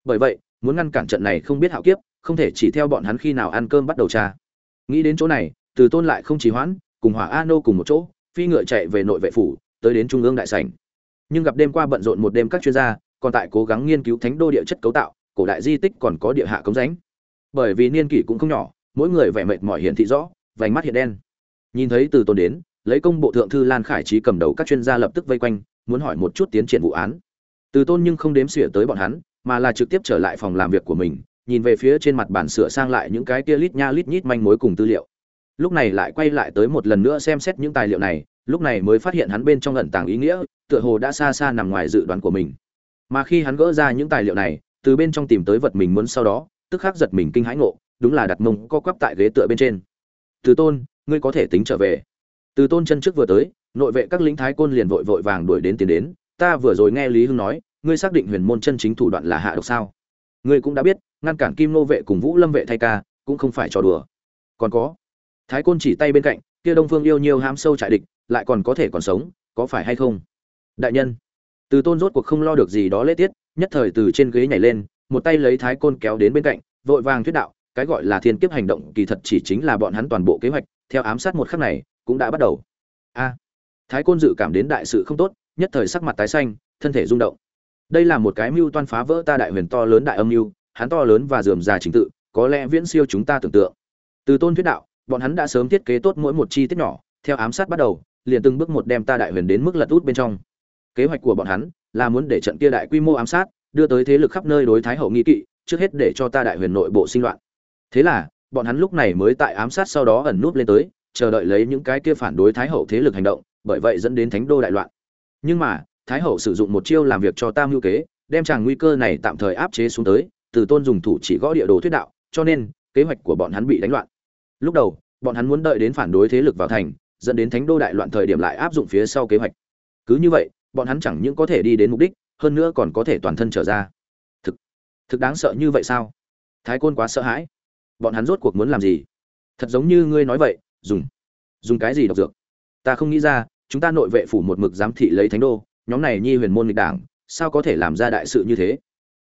Bởi vậy, muốn ngăn cản trận này không biết hạo kiếp, không thể chỉ theo bọn hắn khi nào ăn cơm bắt đầu tra nghĩ đến chỗ này, từ tôn lại không trì hoãn, cùng hỏa a nô cùng một chỗ, phi ngựa chạy về nội vệ phủ, tới đến trung ương đại sảnh nhưng gặp đêm qua bận rộn một đêm các chuyên gia, còn tại cố gắng nghiên cứu thánh đô địa chất cấu tạo, cổ đại di tích còn có địa hạ cống rãnh. Bởi vì niên kỷ cũng không nhỏ, mỗi người vẻ mệt mỏi hiển thị rõ, vành mắt hiện đen. Nhìn thấy từ tôn đến, lấy công bộ thượng thư lan khải trí cầm đầu các chuyên gia lập tức vây quanh, muốn hỏi một chút tiến triển vụ án. Từ tôn nhưng không đếm xỉa tới bọn hắn, mà là trực tiếp trở lại phòng làm việc của mình, nhìn về phía trên mặt bản sửa sang lại những cái kia lít nha lít nhít manh mối cùng tư liệu. Lúc này lại quay lại tới một lần nữa xem xét những tài liệu này lúc này mới phát hiện hắn bên trong ẩn tàng ý nghĩa, tựa hồ đã xa xa nằm ngoài dự đoán của mình. Mà khi hắn gỡ ra những tài liệu này, từ bên trong tìm tới vật mình muốn sau đó, tức khắc giật mình kinh hãi ngộ, đúng là đặt mông co quắp tại ghế tựa bên trên. Từ tôn, ngươi có thể tính trở về. Từ tôn chân trước vừa tới, nội vệ các lính thái côn liền vội vội vàng đuổi đến tiến đến, ta vừa rồi nghe lý hưng nói, ngươi xác định huyền môn chân chính thủ đoạn là hạ độc sao? Ngươi cũng đã biết, ngăn cản kim nô vệ cùng vũ lâm vệ thay ca, cũng không phải trò đùa. Còn có. Thái côn chỉ tay bên cạnh, kia đông phương yêu nhiều hám sâu trại địch lại còn có thể còn sống, có phải hay không? Đại nhân, từ tôn rốt cuộc không lo được gì đó lễ tiết, nhất thời từ trên ghế nhảy lên, một tay lấy thái côn kéo đến bên cạnh, vội vàng thuyết đạo, cái gọi là thiên kiếp hành động kỳ thật chỉ chính là bọn hắn toàn bộ kế hoạch, theo ám sát một khắc này, cũng đã bắt đầu. A, thái côn dự cảm đến đại sự không tốt, nhất thời sắc mặt tái xanh, thân thể rung động. Đây là một cái mưu toan phá vỡ ta đại huyền to lớn đại âm mưu, hắn to lớn và dườm già chính tự, có lẽ viễn siêu chúng ta tưởng tượng. Từ tôn thuyết đạo, bọn hắn đã sớm thiết kế tốt mỗi một chi tiết nhỏ, theo ám sát bắt đầu liền từng bước một đem ta đại huyền đến mức lật út bên trong. Kế hoạch của bọn hắn là muốn để trận kia đại quy mô ám sát đưa tới thế lực khắp nơi đối thái hậu nghi kỵ, trước hết để cho ta đại huyền nội bộ sinh loạn. Thế là, bọn hắn lúc này mới tại ám sát sau đó ẩn núp lên tới, chờ đợi lấy những cái kia phản đối thái hậu thế lực hành động, bởi vậy dẫn đến thánh đô đại loạn. Nhưng mà, thái hậu sử dụng một chiêu làm việc cho tam mưu kế, đem chàng nguy cơ này tạm thời áp chế xuống tới, từ tôn dùng thủ chỉ gõ địa đồ thuyết đạo, cho nên, kế hoạch của bọn hắn bị đánh loạn. Lúc đầu, bọn hắn muốn đợi đến phản đối thế lực vào thành dẫn đến thánh đô đại loạn thời điểm lại áp dụng phía sau kế hoạch. Cứ như vậy, bọn hắn chẳng những có thể đi đến mục đích, hơn nữa còn có thể toàn thân trở ra. Thực thực đáng sợ như vậy sao? Thái côn quá sợ hãi. Bọn hắn rốt cuộc muốn làm gì? Thật giống như ngươi nói vậy, dùng dùng cái gì độc dược? Ta không nghĩ ra, chúng ta nội vệ phủ một mực giám thị lấy thánh đô, nhóm này nhi huyền môn nghịch đảng, sao có thể làm ra đại sự như thế?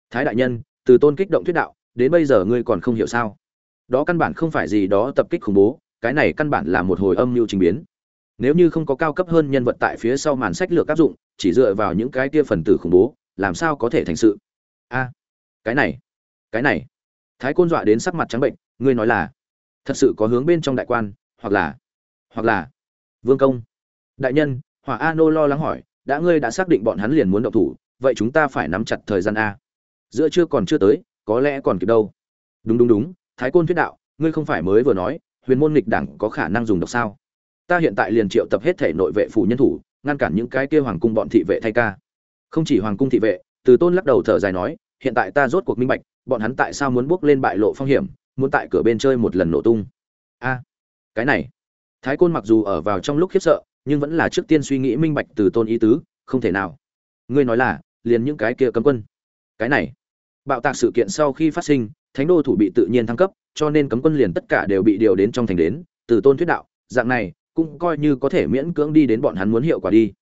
Thái đại nhân, từ tôn kích động thuyết đạo, đến bây giờ ngươi còn không hiểu sao? Đó căn bản không phải gì đó tập kích khủng bố cái này căn bản là một hồi âm mưu trình biến. Nếu như không có cao cấp hơn nhân vật tại phía sau màn sách lược áp dụng, chỉ dựa vào những cái kia phần tử khủng bố, làm sao có thể thành sự? A, cái này cái này. Thái côn dọa đến sắc mặt trắng bệnh, ngươi nói là, thật sự có hướng bên trong đại quan, hoặc là hoặc là, vương công. Đại nhân, hỏa a nô lo lắng hỏi, đã ngươi đã xác định bọn hắn liền muốn động thủ, vậy chúng ta phải nắm chặt thời gian a. Giữa chưa còn chưa tới, có lẽ còn kịp đâu. Đúng đúng đúng, thái côn thuyết đạo, ngươi không phải mới vừa nói huyền môn nghịch đảng có khả năng dùng độc sao? Ta hiện tại liền triệu tập hết thể nội vệ phủ nhân thủ, ngăn cản những cái kia hoàng cung bọn thị vệ thay ca. Không chỉ hoàng cung thị vệ, từ tôn lắc đầu thở dài nói, hiện tại ta rốt cuộc minh bạch, bọn hắn tại sao muốn bước lên bại lộ phong hiểm, muốn tại cửa bên chơi một lần nổ tung. A, cái này. Thái côn mặc dù ở vào trong lúc khiếp sợ, nhưng vẫn là trước tiên suy nghĩ minh bạch từ tôn ý tứ, không thể nào. Ngươi nói là, liền những cái kia cấm quân. Cái này. Bạo tạc sự kiện sau khi phát sinh, thánh đô thủ bị tự nhiên thăng cấp cho nên cấm quân liền tất cả đều bị điều đến trong thành đến, từ tôn thuyết đạo, dạng này, cũng coi như có thể miễn cưỡng đi đến bọn hắn muốn hiệu quả đi.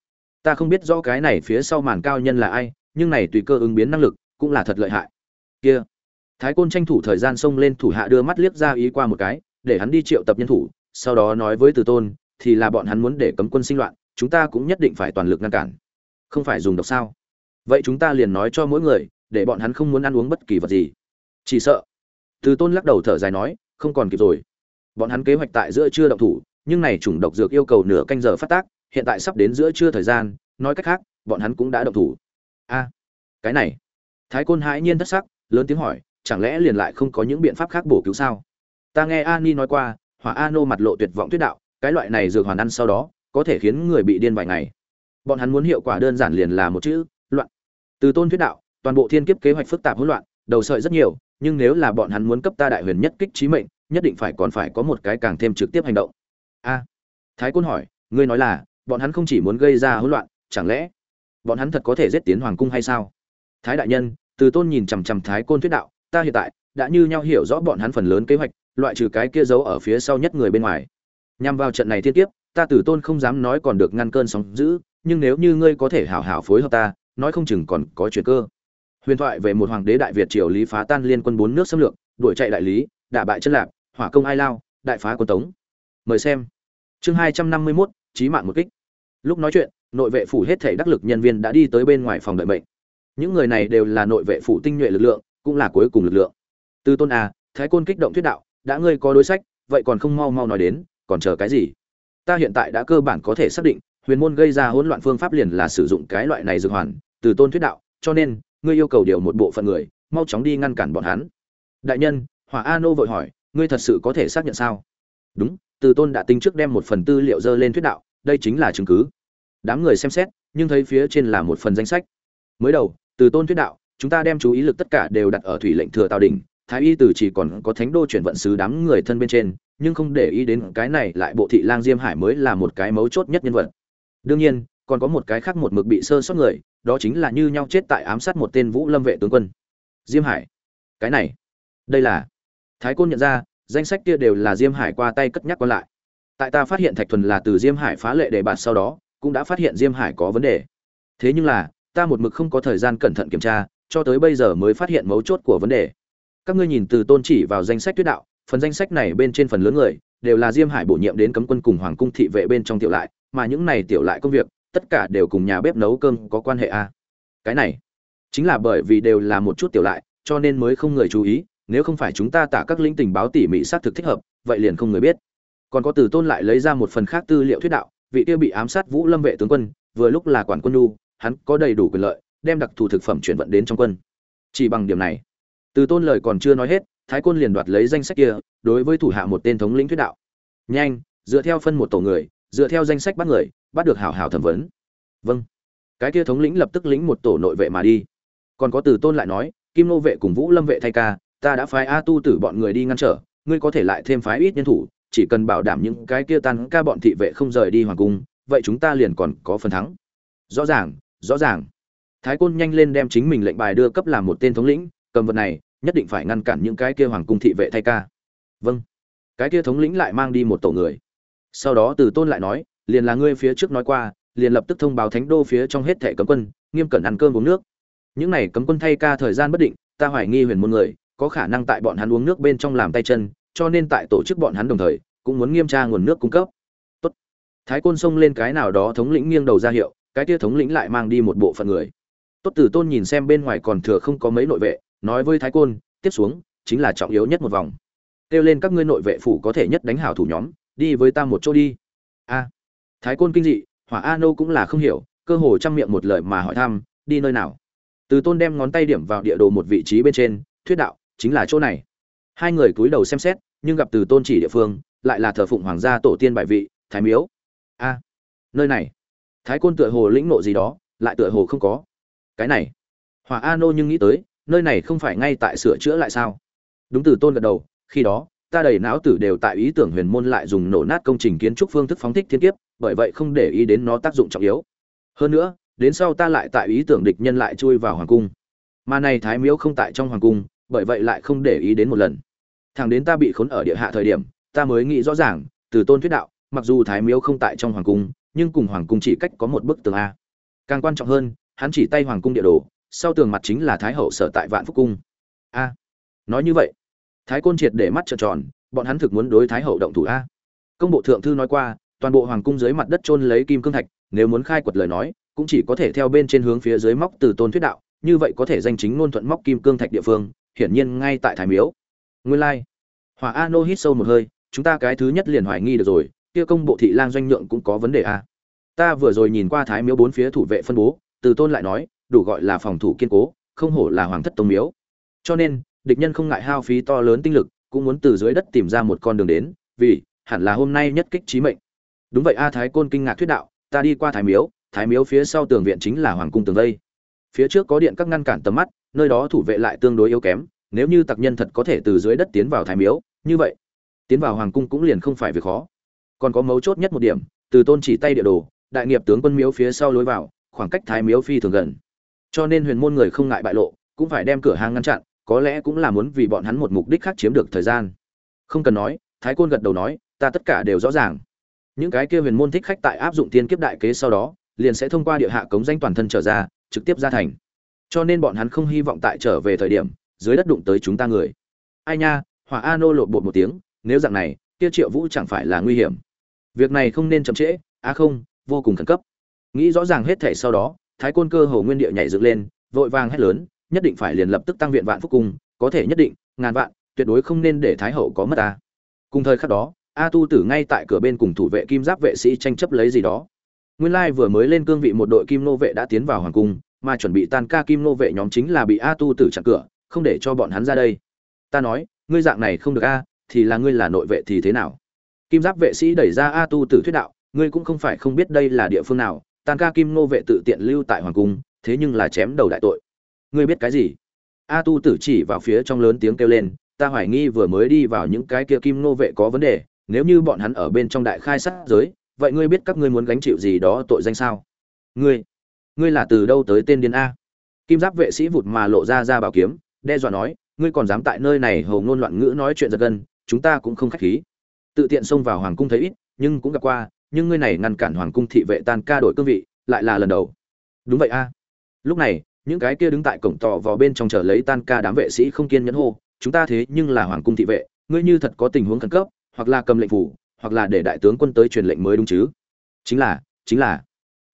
Ta không biết rõ cái này phía sau màn cao nhân là ai, nhưng này tùy cơ ứng biến năng lực, cũng là thật lợi hại. Kia, thái côn tranh thủ thời gian xông lên thủ hạ đưa mắt liếc ra ý qua một cái, để hắn đi triệu tập nhân thủ, sau đó nói với từ tôn, thì là bọn hắn muốn để cấm quân sinh loạn, chúng ta cũng nhất định phải toàn lực ngăn cản. Không phải dùng độc sao? Vậy chúng ta liền nói cho mỗi người, để bọn hắn không muốn ăn uống bất kỳ vật gì. Chỉ sợ từ tôn lắc đầu thở dài nói, không còn kịp rồi. Bọn hắn kế hoạch tại giữa chưa động thủ, nhưng này chủng độc dược yêu cầu nửa canh giờ phát tác, hiện tại sắp đến giữa trưa thời gian, nói cách khác, bọn hắn cũng đã động thủ. A, cái này. Thái côn hãi nhiên thất sắc, lớn tiếng hỏi, chẳng lẽ liền lại không có những biện pháp khác bổ cứu sao? Ta nghe ani nói qua, hỏa ano nô mặt lộ tuyệt vọng tuyết đạo, cái loại này dược hoàn ăn sau đó, có thể khiến người bị điên vài ngày. Bọn hắn muốn hiệu quả đơn giản liền là một chữ, loạn. Từ tôn thuyết đạo, toàn bộ thiên kiếp kế hoạch phức tạp hỗn loạn đầu sợi rất nhiều, nhưng nếu là bọn hắn muốn cấp ta đại huyền nhất kích chí mệnh, nhất định phải còn phải có một cái càng thêm trực tiếp hành động. A. Thái côn hỏi, ngươi nói là, bọn hắn không chỉ muốn gây ra hỗn loạn, chẳng lẽ bọn hắn thật có thể giết tiến hoàng cung hay sao? Thái đại nhân, từ tôn nhìn chằm chằm thái côn thuyết đạo, ta hiện tại đã như nhau hiểu rõ bọn hắn phần lớn kế hoạch, loại trừ cái kia giấu ở phía sau nhất người bên ngoài. Nhằm vào trận này thiên kiếp, ta từ tôn không dám nói còn được ngăn cơn sóng dữ, nhưng nếu như ngươi có thể hảo hảo phối hợp ta, nói không chừng còn có chuyện cơ huyền thoại về một hoàng đế đại việt triều lý phá tan liên quân bốn nước xâm lược, đuổi chạy đại lý, đả bại chân lạp, hỏa công ai lao, đại phá quân tống. Mời xem. Chương hai trăm năm mươi mốt trí mạng một kích. Lúc nói chuyện, nội vệ phủ hết thể đắc lực nhân viên đã đi tới bên ngoài phòng đợi mệnh. Những người này đều là nội vệ phủ tinh nhuệ lực lượng, cũng là cuối cùng lực lượng. Từ tôn a thái côn kích động thuyết đạo, đã ngươi có đối sách, vậy còn không mau mau nói đến, còn chờ cái gì? Ta hiện tại đã cơ bản có thể xác định, huyền môn gây ra hỗn loạn phương pháp liền là sử dụng cái loại này dược hoàn, từ tôn thuyết đạo, cho nên ngươi yêu cầu điều một bộ phận người, mau chóng đi ngăn cản bọn hắn. Đại nhân, hỏa a nô vội hỏi, ngươi thật sự có thể xác nhận sao? Đúng, từ tôn đã tính trước đem một phần tư liệu dơ lên thuyết đạo, đây chính là chứng cứ. Đám người xem xét, nhưng thấy phía trên là một phần danh sách. Mới đầu, từ tôn thuyết đạo, chúng ta đem chú ý lực tất cả đều đặt ở thủy lệnh thừa tào đỉnh, thái y từ chỉ còn có thánh đô chuyển vận sứ đám người thân bên trên, nhưng không để ý đến cái này lại bộ thị lang diêm hải mới là một cái mấu chốt nhất nhân vật. Đương nhiên còn có một cái khác một mực bị sơ sót người, đó chính là như nhau chết tại ám sát một tên vũ lâm vệ tướng quân. Diêm hải. Cái này, đây là, thái côn nhận ra, danh sách kia đều là diêm hải qua tay cất nhắc còn lại. Tại ta phát hiện thạch thuần là từ diêm hải phá lệ đề bạt sau đó, cũng đã phát hiện diêm hải có vấn đề. Thế nhưng là, ta một mực không có thời gian cẩn thận kiểm tra, cho tới bây giờ mới phát hiện mấu chốt của vấn đề. Các ngươi nhìn từ tôn chỉ vào danh sách tuyết đạo, phần danh sách này bên trên phần lớn người, đều là diêm hải bổ nhiệm đến cấm quân cùng hoàng cung thị vệ bên trong tiểu lại, mà những này tiểu lại công việc tất cả đều cùng nhà bếp nấu cơm có quan hệ à. cái này, chính là bởi vì đều là một chút tiểu lại, cho nên mới không người chú ý, nếu không phải chúng ta tả các lĩnh tình báo tỉ mỉ xác thực thích hợp, vậy liền không người biết. Còn có từ tôn lại lấy ra một phần khác tư liệu thuyết đạo, vị kia bị ám sát vũ lâm vệ tướng quân, vừa lúc là quản quân nhu, hắn có đầy đủ quyền lợi, đem đặc thù thực phẩm chuyển vận đến trong quân. Chỉ bằng điểm này, từ tôn lời còn chưa nói hết, thái quân liền đoạt lấy danh sách kia, đối với thủ hạ một tên thống lĩnh thuyết đạo. Nhanh, dựa theo phân một tổ người, dựa theo danh sách bắt người bắt được hảo hảo thẩm vấn. Vâng. Cái kia thống lĩnh lập tức lĩnh một tổ nội vệ mà đi. Còn có từ tôn lại nói, kim nô vệ cùng vũ lâm vệ thay ca, ta đã phái a tu tử bọn người đi ngăn trở, ngươi có thể lại thêm phái ít nhân thủ, chỉ cần bảo đảm những cái kia tan ca bọn thị vệ không rời đi hoàng cung, vậy chúng ta liền còn có phần thắng. Rõ ràng rõ ràng. Thái côn nhanh lên đem chính mình lệnh bài đưa cấp làm một tên thống lĩnh, cầm vật này, nhất định phải ngăn cản những cái kia hoàng cung thị vệ thay ca. Vâng. Cái kia thống lĩnh lại mang đi một tổ người. Sau đó từ tôn lại nói liền là ngươi phía trước nói qua, liền lập tức thông báo thánh đô phía trong hết thảy cấm quân, nghiêm cẩn ăn cơm uống nước. Những này cấm quân thay ca thời gian bất định, ta hoài nghi huyền môn người, có khả năng tại bọn hắn uống nước bên trong làm tay chân, cho nên tại tổ chức bọn hắn đồng thời, cũng muốn nghiêm tra nguồn nước cung cấp. Tốt. thái côn xông lên cái nào đó thống lĩnh nghiêng đầu ra hiệu, cái kia thống lĩnh lại mang đi một bộ phận người. Tốt tử tôn nhìn xem bên ngoài còn thừa không có mấy nội vệ, nói với thái côn, tiếp xuống, chính là trọng yếu nhất một vòng. Kêu lên các ngươi nội vệ phủ có thể nhất đánh hảo thủ nhóm, đi với ta một chỗ đi. A thái côn kinh dị, hỏa a nô cũng là không hiểu, cơ hồ chăm miệng một lời mà hỏi thăm, đi nơi nào? Từ tôn đem ngón tay điểm vào địa đồ một vị trí bên trên, thuyết đạo, chính là chỗ này. Hai người cúi đầu xem xét, nhưng gặp từ tôn chỉ địa phương, lại là thờ phụng hoàng gia tổ tiên bài vị, thái miếu. A, nơi này. Thái côn tựa hồ lĩnh nộ gì đó, lại tựa hồ không có. Cái này. Hỏa a nô nhưng nghĩ tới, nơi này không phải ngay tại sửa chữa lại sao? Đúng từ tôn gật đầu, khi đó ta đầy não tử đều tại ý tưởng huyền môn lại dùng nổ nát công trình kiến trúc phương thức phóng thích thiên kiếp, bởi vậy không để ý đến nó tác dụng trọng yếu. Hơn nữa, đến sau ta lại tại ý tưởng địch nhân lại chui vào hoàng cung. Mà này thái miếu không tại trong hoàng cung, bởi vậy lại không để ý đến một lần. Thằng đến ta bị khốn ở địa hạ thời điểm, ta mới nghĩ rõ ràng, từ tôn thuyết đạo, mặc dù thái miếu không tại trong hoàng cung, nhưng cùng hoàng cung chỉ cách có một bức tường a. Càng quan trọng hơn, hắn chỉ tay hoàng cung địa đồ, sau tường mặt chính là thái hậu sở tại vạn phúc cung. A. Nói như vậy thái côn triệt để mắt trợn tròn, bọn hắn thực muốn đối thái hậu động thủ a. Công bộ thượng thư nói qua, toàn bộ hoàng cung dưới mặt đất trôn lấy kim cương thạch, nếu muốn khai quật lời nói, cũng chỉ có thể theo bên trên hướng phía dưới móc từ tôn thuyết đạo, như vậy có thể danh chính ngôn thuận móc kim cương thạch địa phương, hiển nhiên ngay tại thái miếu. Nguyên lai like. hòa a nô hít sâu một hơi, chúng ta cái thứ nhất liền hoài nghi được rồi, kia công bộ thị lang doanh nhượng cũng có vấn đề a. Ta vừa rồi nhìn qua thái miếu bốn phía thủ vệ phân bố, từ tôn lại nói, đủ gọi là phòng thủ kiên cố, không hổ là hoàng thất tông miếu. Cho nên địch nhân không ngại hao phí to lớn tinh lực, cũng muốn từ dưới đất tìm ra một con đường đến, vì, hẳn là hôm nay nhất kích trí mệnh. Đúng vậy a thái côn kinh ngạc thuyết đạo, ta đi qua thái miếu thái miếu phía sau tường viện chính là hoàng cung tường vây phía trước có điện các ngăn cản tầm mắt, nơi đó thủ vệ lại tương đối yếu kém, nếu như tặc nhân thật có thể từ dưới đất tiến vào thái miếu, như vậy, tiến vào hoàng cung cũng liền không phải việc khó. Còn có mấu chốt nhất một điểm, từ tôn chỉ tay địa đồ, đại nghiệp tướng quân miếu phía sau lối vào, khoảng cách thái miếu phi thường gần. Cho nên huyền môn người không ngại bại lộ, cũng phải đem cửa hàng ngăn chặn có lẽ cũng là muốn vì bọn hắn một mục đích khác chiếm được thời gian. Không cần nói, thái côn gật đầu nói, ta tất cả đều rõ ràng. Những cái kia huyền môn thích khách tại áp dụng tiên kiếp đại kế sau đó, liền sẽ thông qua địa hạ cống danh toàn thân trở ra, trực tiếp ra thành. Cho nên bọn hắn không hy vọng tại trở về thời điểm, dưới đất đụng tới chúng ta người. Ai nha, hỏa a nô lột bột một tiếng, nếu dạng này, kia triệu vũ chẳng phải là nguy hiểm. Việc này không nên chậm trễ á không, vô cùng khẩn cấp. Nghĩ rõ ràng hết thể sau đó, thái côn cơ hồ nguyên địa nhảy dựng lên, vội vàng hét lớn nhất định phải liền lập tức tăng viện vạn phúc cung, có thể nhất định, ngàn vạn, tuyệt đối không nên để thái hậu có mất ta. Cùng thời khắc đó, a tu tử ngay tại cửa bên cùng thủ vệ kim giáp vệ sĩ tranh chấp lấy gì đó. Nguyên lai vừa mới lên cương vị một đội kim nô vệ đã tiến vào hoàng cung, mà chuẩn bị tan ca kim nô vệ nhóm chính là bị a tu tử chặn cửa, không để cho bọn hắn ra đây. Ta nói, ngươi dạng này không được a, thì là ngươi là nội vệ thì thế nào? Kim giáp vệ sĩ đẩy ra a tu tử thuyết đạo, ngươi cũng không phải không biết đây là địa phương nào, tan ca kim nô vệ tự tiện lưu tại hoàng cung, thế nhưng là chém đầu đại tội ngươi biết cái gì? A tu tử chỉ vào phía trong lớn tiếng kêu lên, ta hoài nghi vừa mới đi vào những cái kia kim nô vệ có vấn đề, nếu như bọn hắn ở bên trong đại khai sát giới, vậy ngươi biết các ngươi muốn gánh chịu gì đó tội danh sao? Ngươi ngươi là từ đâu tới tên điên a? Kim giáp vệ sĩ vụt mà lộ ra ra bảo kiếm, đe dọa nói, ngươi còn dám tại nơi này hầu ngôn loạn ngữ nói chuyện giật gân, chúng ta cũng không khách khí. Tự tiện xông vào hoàng cung thấy ít, nhưng cũng gặp qua, nhưng ngươi này ngăn cản hoàng cung thị vệ tan ca đổi cương vị, lại là lần đầu. Đúng vậy a. Lúc này những cái kia đứng tại cổng tò vào bên trong chờ lấy tan ca đám vệ sĩ không kiên nhẫn hô, chúng ta thế nhưng là hoàng cung thị vệ, ngươi như thật có tình huống khẩn cấp, hoặc là cầm lệnh phủ, hoặc là để đại tướng quân tới truyền lệnh mới đúng chứ? Chính là chính là.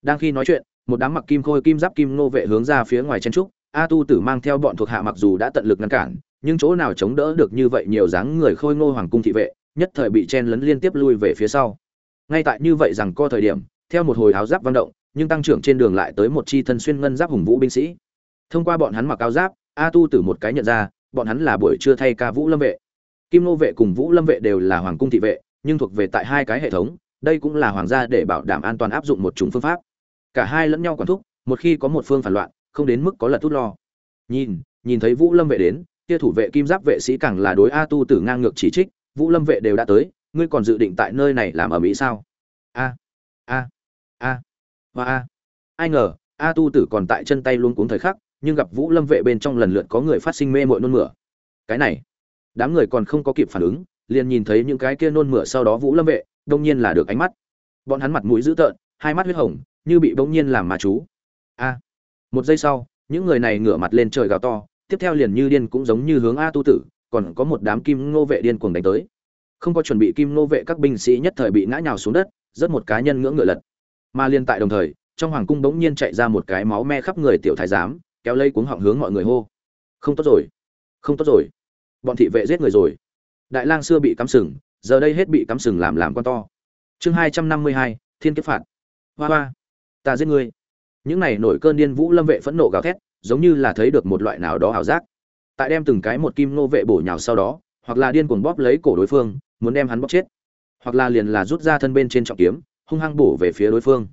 Đang khi nói chuyện, một đám mặc kim khôi kim giáp kim nô vệ hướng ra phía ngoài chen trúc, a tu tử mang theo bọn thuộc hạ mặc dù đã tận lực ngăn cản, nhưng chỗ nào chống đỡ được như vậy nhiều dáng người khôi ngô hoàng cung thị vệ, nhất thời bị chen lấn liên tiếp lui về phía sau. Ngay tại như vậy rằng co thời điểm, theo một hồi áo giáp vang động nhưng tăng trưởng trên đường lại tới một chi thân xuyên ngân giáp hùng vũ binh sĩ. Thông qua bọn hắn mặc áo giáp, a tu tử một cái nhận ra, bọn hắn là buổi trưa thay ca vũ lâm vệ. Kim nô vệ cùng vũ lâm vệ đều là hoàng cung thị vệ, nhưng thuộc về tại hai cái hệ thống, đây cũng là hoàng gia để bảo đảm an toàn áp dụng một chủng phương pháp. Cả hai lẫn nhau quản thúc, một khi có một phương phản loạn, không đến mức có lật thút lo. Nhìn nhìn thấy vũ lâm vệ đến, kia thủ vệ kim giáp vệ sĩ càng là đối a tu tử ngang ngược chỉ trích, vũ lâm vệ đều đã tới, ngươi còn dự định tại nơi này làm ở mỹ sao? A a a và a. Ai ngờ, a tu tử còn tại chân tay luôn cuống thời khắc, nhưng gặp vũ lâm vệ bên trong lần lượt có người phát sinh mê mội nôn mửa. Cái này, đám người còn không có kịp phản ứng, liền nhìn thấy những cái kia nôn mửa sau đó vũ lâm vệ, đông nhiên là được ánh mắt. Bọn hắn mặt mũi dữ tợn, hai mắt huyết hồng, như bị bỗng nhiên làm mà chú. A. Một giây sau, những người này ngửa mặt lên trời gào to, tiếp theo liền như điên cũng giống như hướng a tu tử, còn có một đám kim ngô vệ điên cuồng đánh tới. Không có chuẩn bị kim ngô vệ các binh sĩ nhất thời bị ngã nhào xuống đất rất một cá nhân ngưỡng ngựa lật mà liên tại đồng thời, trong hoàng cung bỗng nhiên chạy ra một cái máu me khắp người tiểu thái giám, kéo lấy cuống họng hướng mọi người hô. Không tốt rồi. Không tốt rồi. Bọn thị vệ giết người rồi. Đại lang xưa bị cắm sừng, giờ đây hết bị cắm sừng làm làm con to. Chương hai trăm năm mươi hai, thiên kiếp phạt. Hoa hoa. Ta giết ngươi. Những này nổi cơn điên vũ lâm vệ phẫn nộ gào thét, giống như là thấy được một loại nào đó ảo giác. Tại đem từng cái một kim nô vệ bổ nhào sau đó, hoặc là điên cuồng bóp lấy cổ đối phương, muốn đem hắn bóp chết. Hoặc là liền là rút ra thân bên trên trọng kiếm hung hăng bổ về phía đối phương.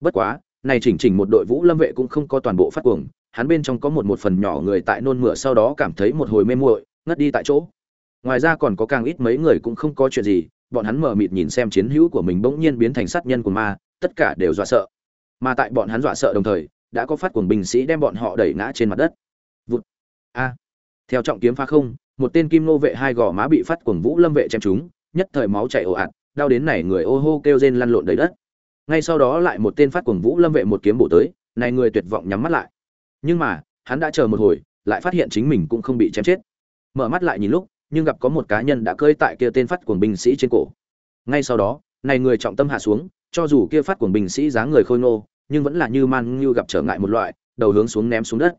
Bất quá, này chỉnh chỉnh một đội vũ lâm vệ cũng không có toàn bộ phát cuồng, hắn bên trong có một một phần nhỏ người tại nôn mửa sau đó cảm thấy một hồi mê muội, ngất đi tại chỗ. Ngoài ra còn có càng ít mấy người cũng không có chuyện gì, bọn hắn mở mịt nhìn xem chiến hữu của mình bỗng nhiên biến thành sát nhân của ma, tất cả đều dọa sợ. Mà tại bọn hắn dọa sợ đồng thời, đã có phát cuồng binh sĩ đem bọn họ đẩy ngã trên mặt đất. Vụt. A. Theo trọng kiếm phá không, một tên kim nô vệ hai gò má bị phát cuồng vũ lâm vệ chém chúng nhất thời máu chảy ồ ạt đau đến này người ô hô kêu rên lăn lộn đầy đất. Ngay sau đó lại một tên phát cuồng vũ lâm vệ một kiếm bổ tới, này người tuyệt vọng nhắm mắt lại. Nhưng mà, hắn đã chờ một hồi, lại phát hiện chính mình cũng không bị chém chết. Mở mắt lại nhìn lúc, nhưng gặp có một cá nhân đã cơi tại kia tên phát cuồng binh sĩ trên cổ. Ngay sau đó, này người trọng tâm hạ xuống, cho dù kia phát cuồng binh sĩ dáng người khôi ngô, nhưng vẫn là như man như gặp trở ngại một loại, đầu hướng xuống ném xuống đất.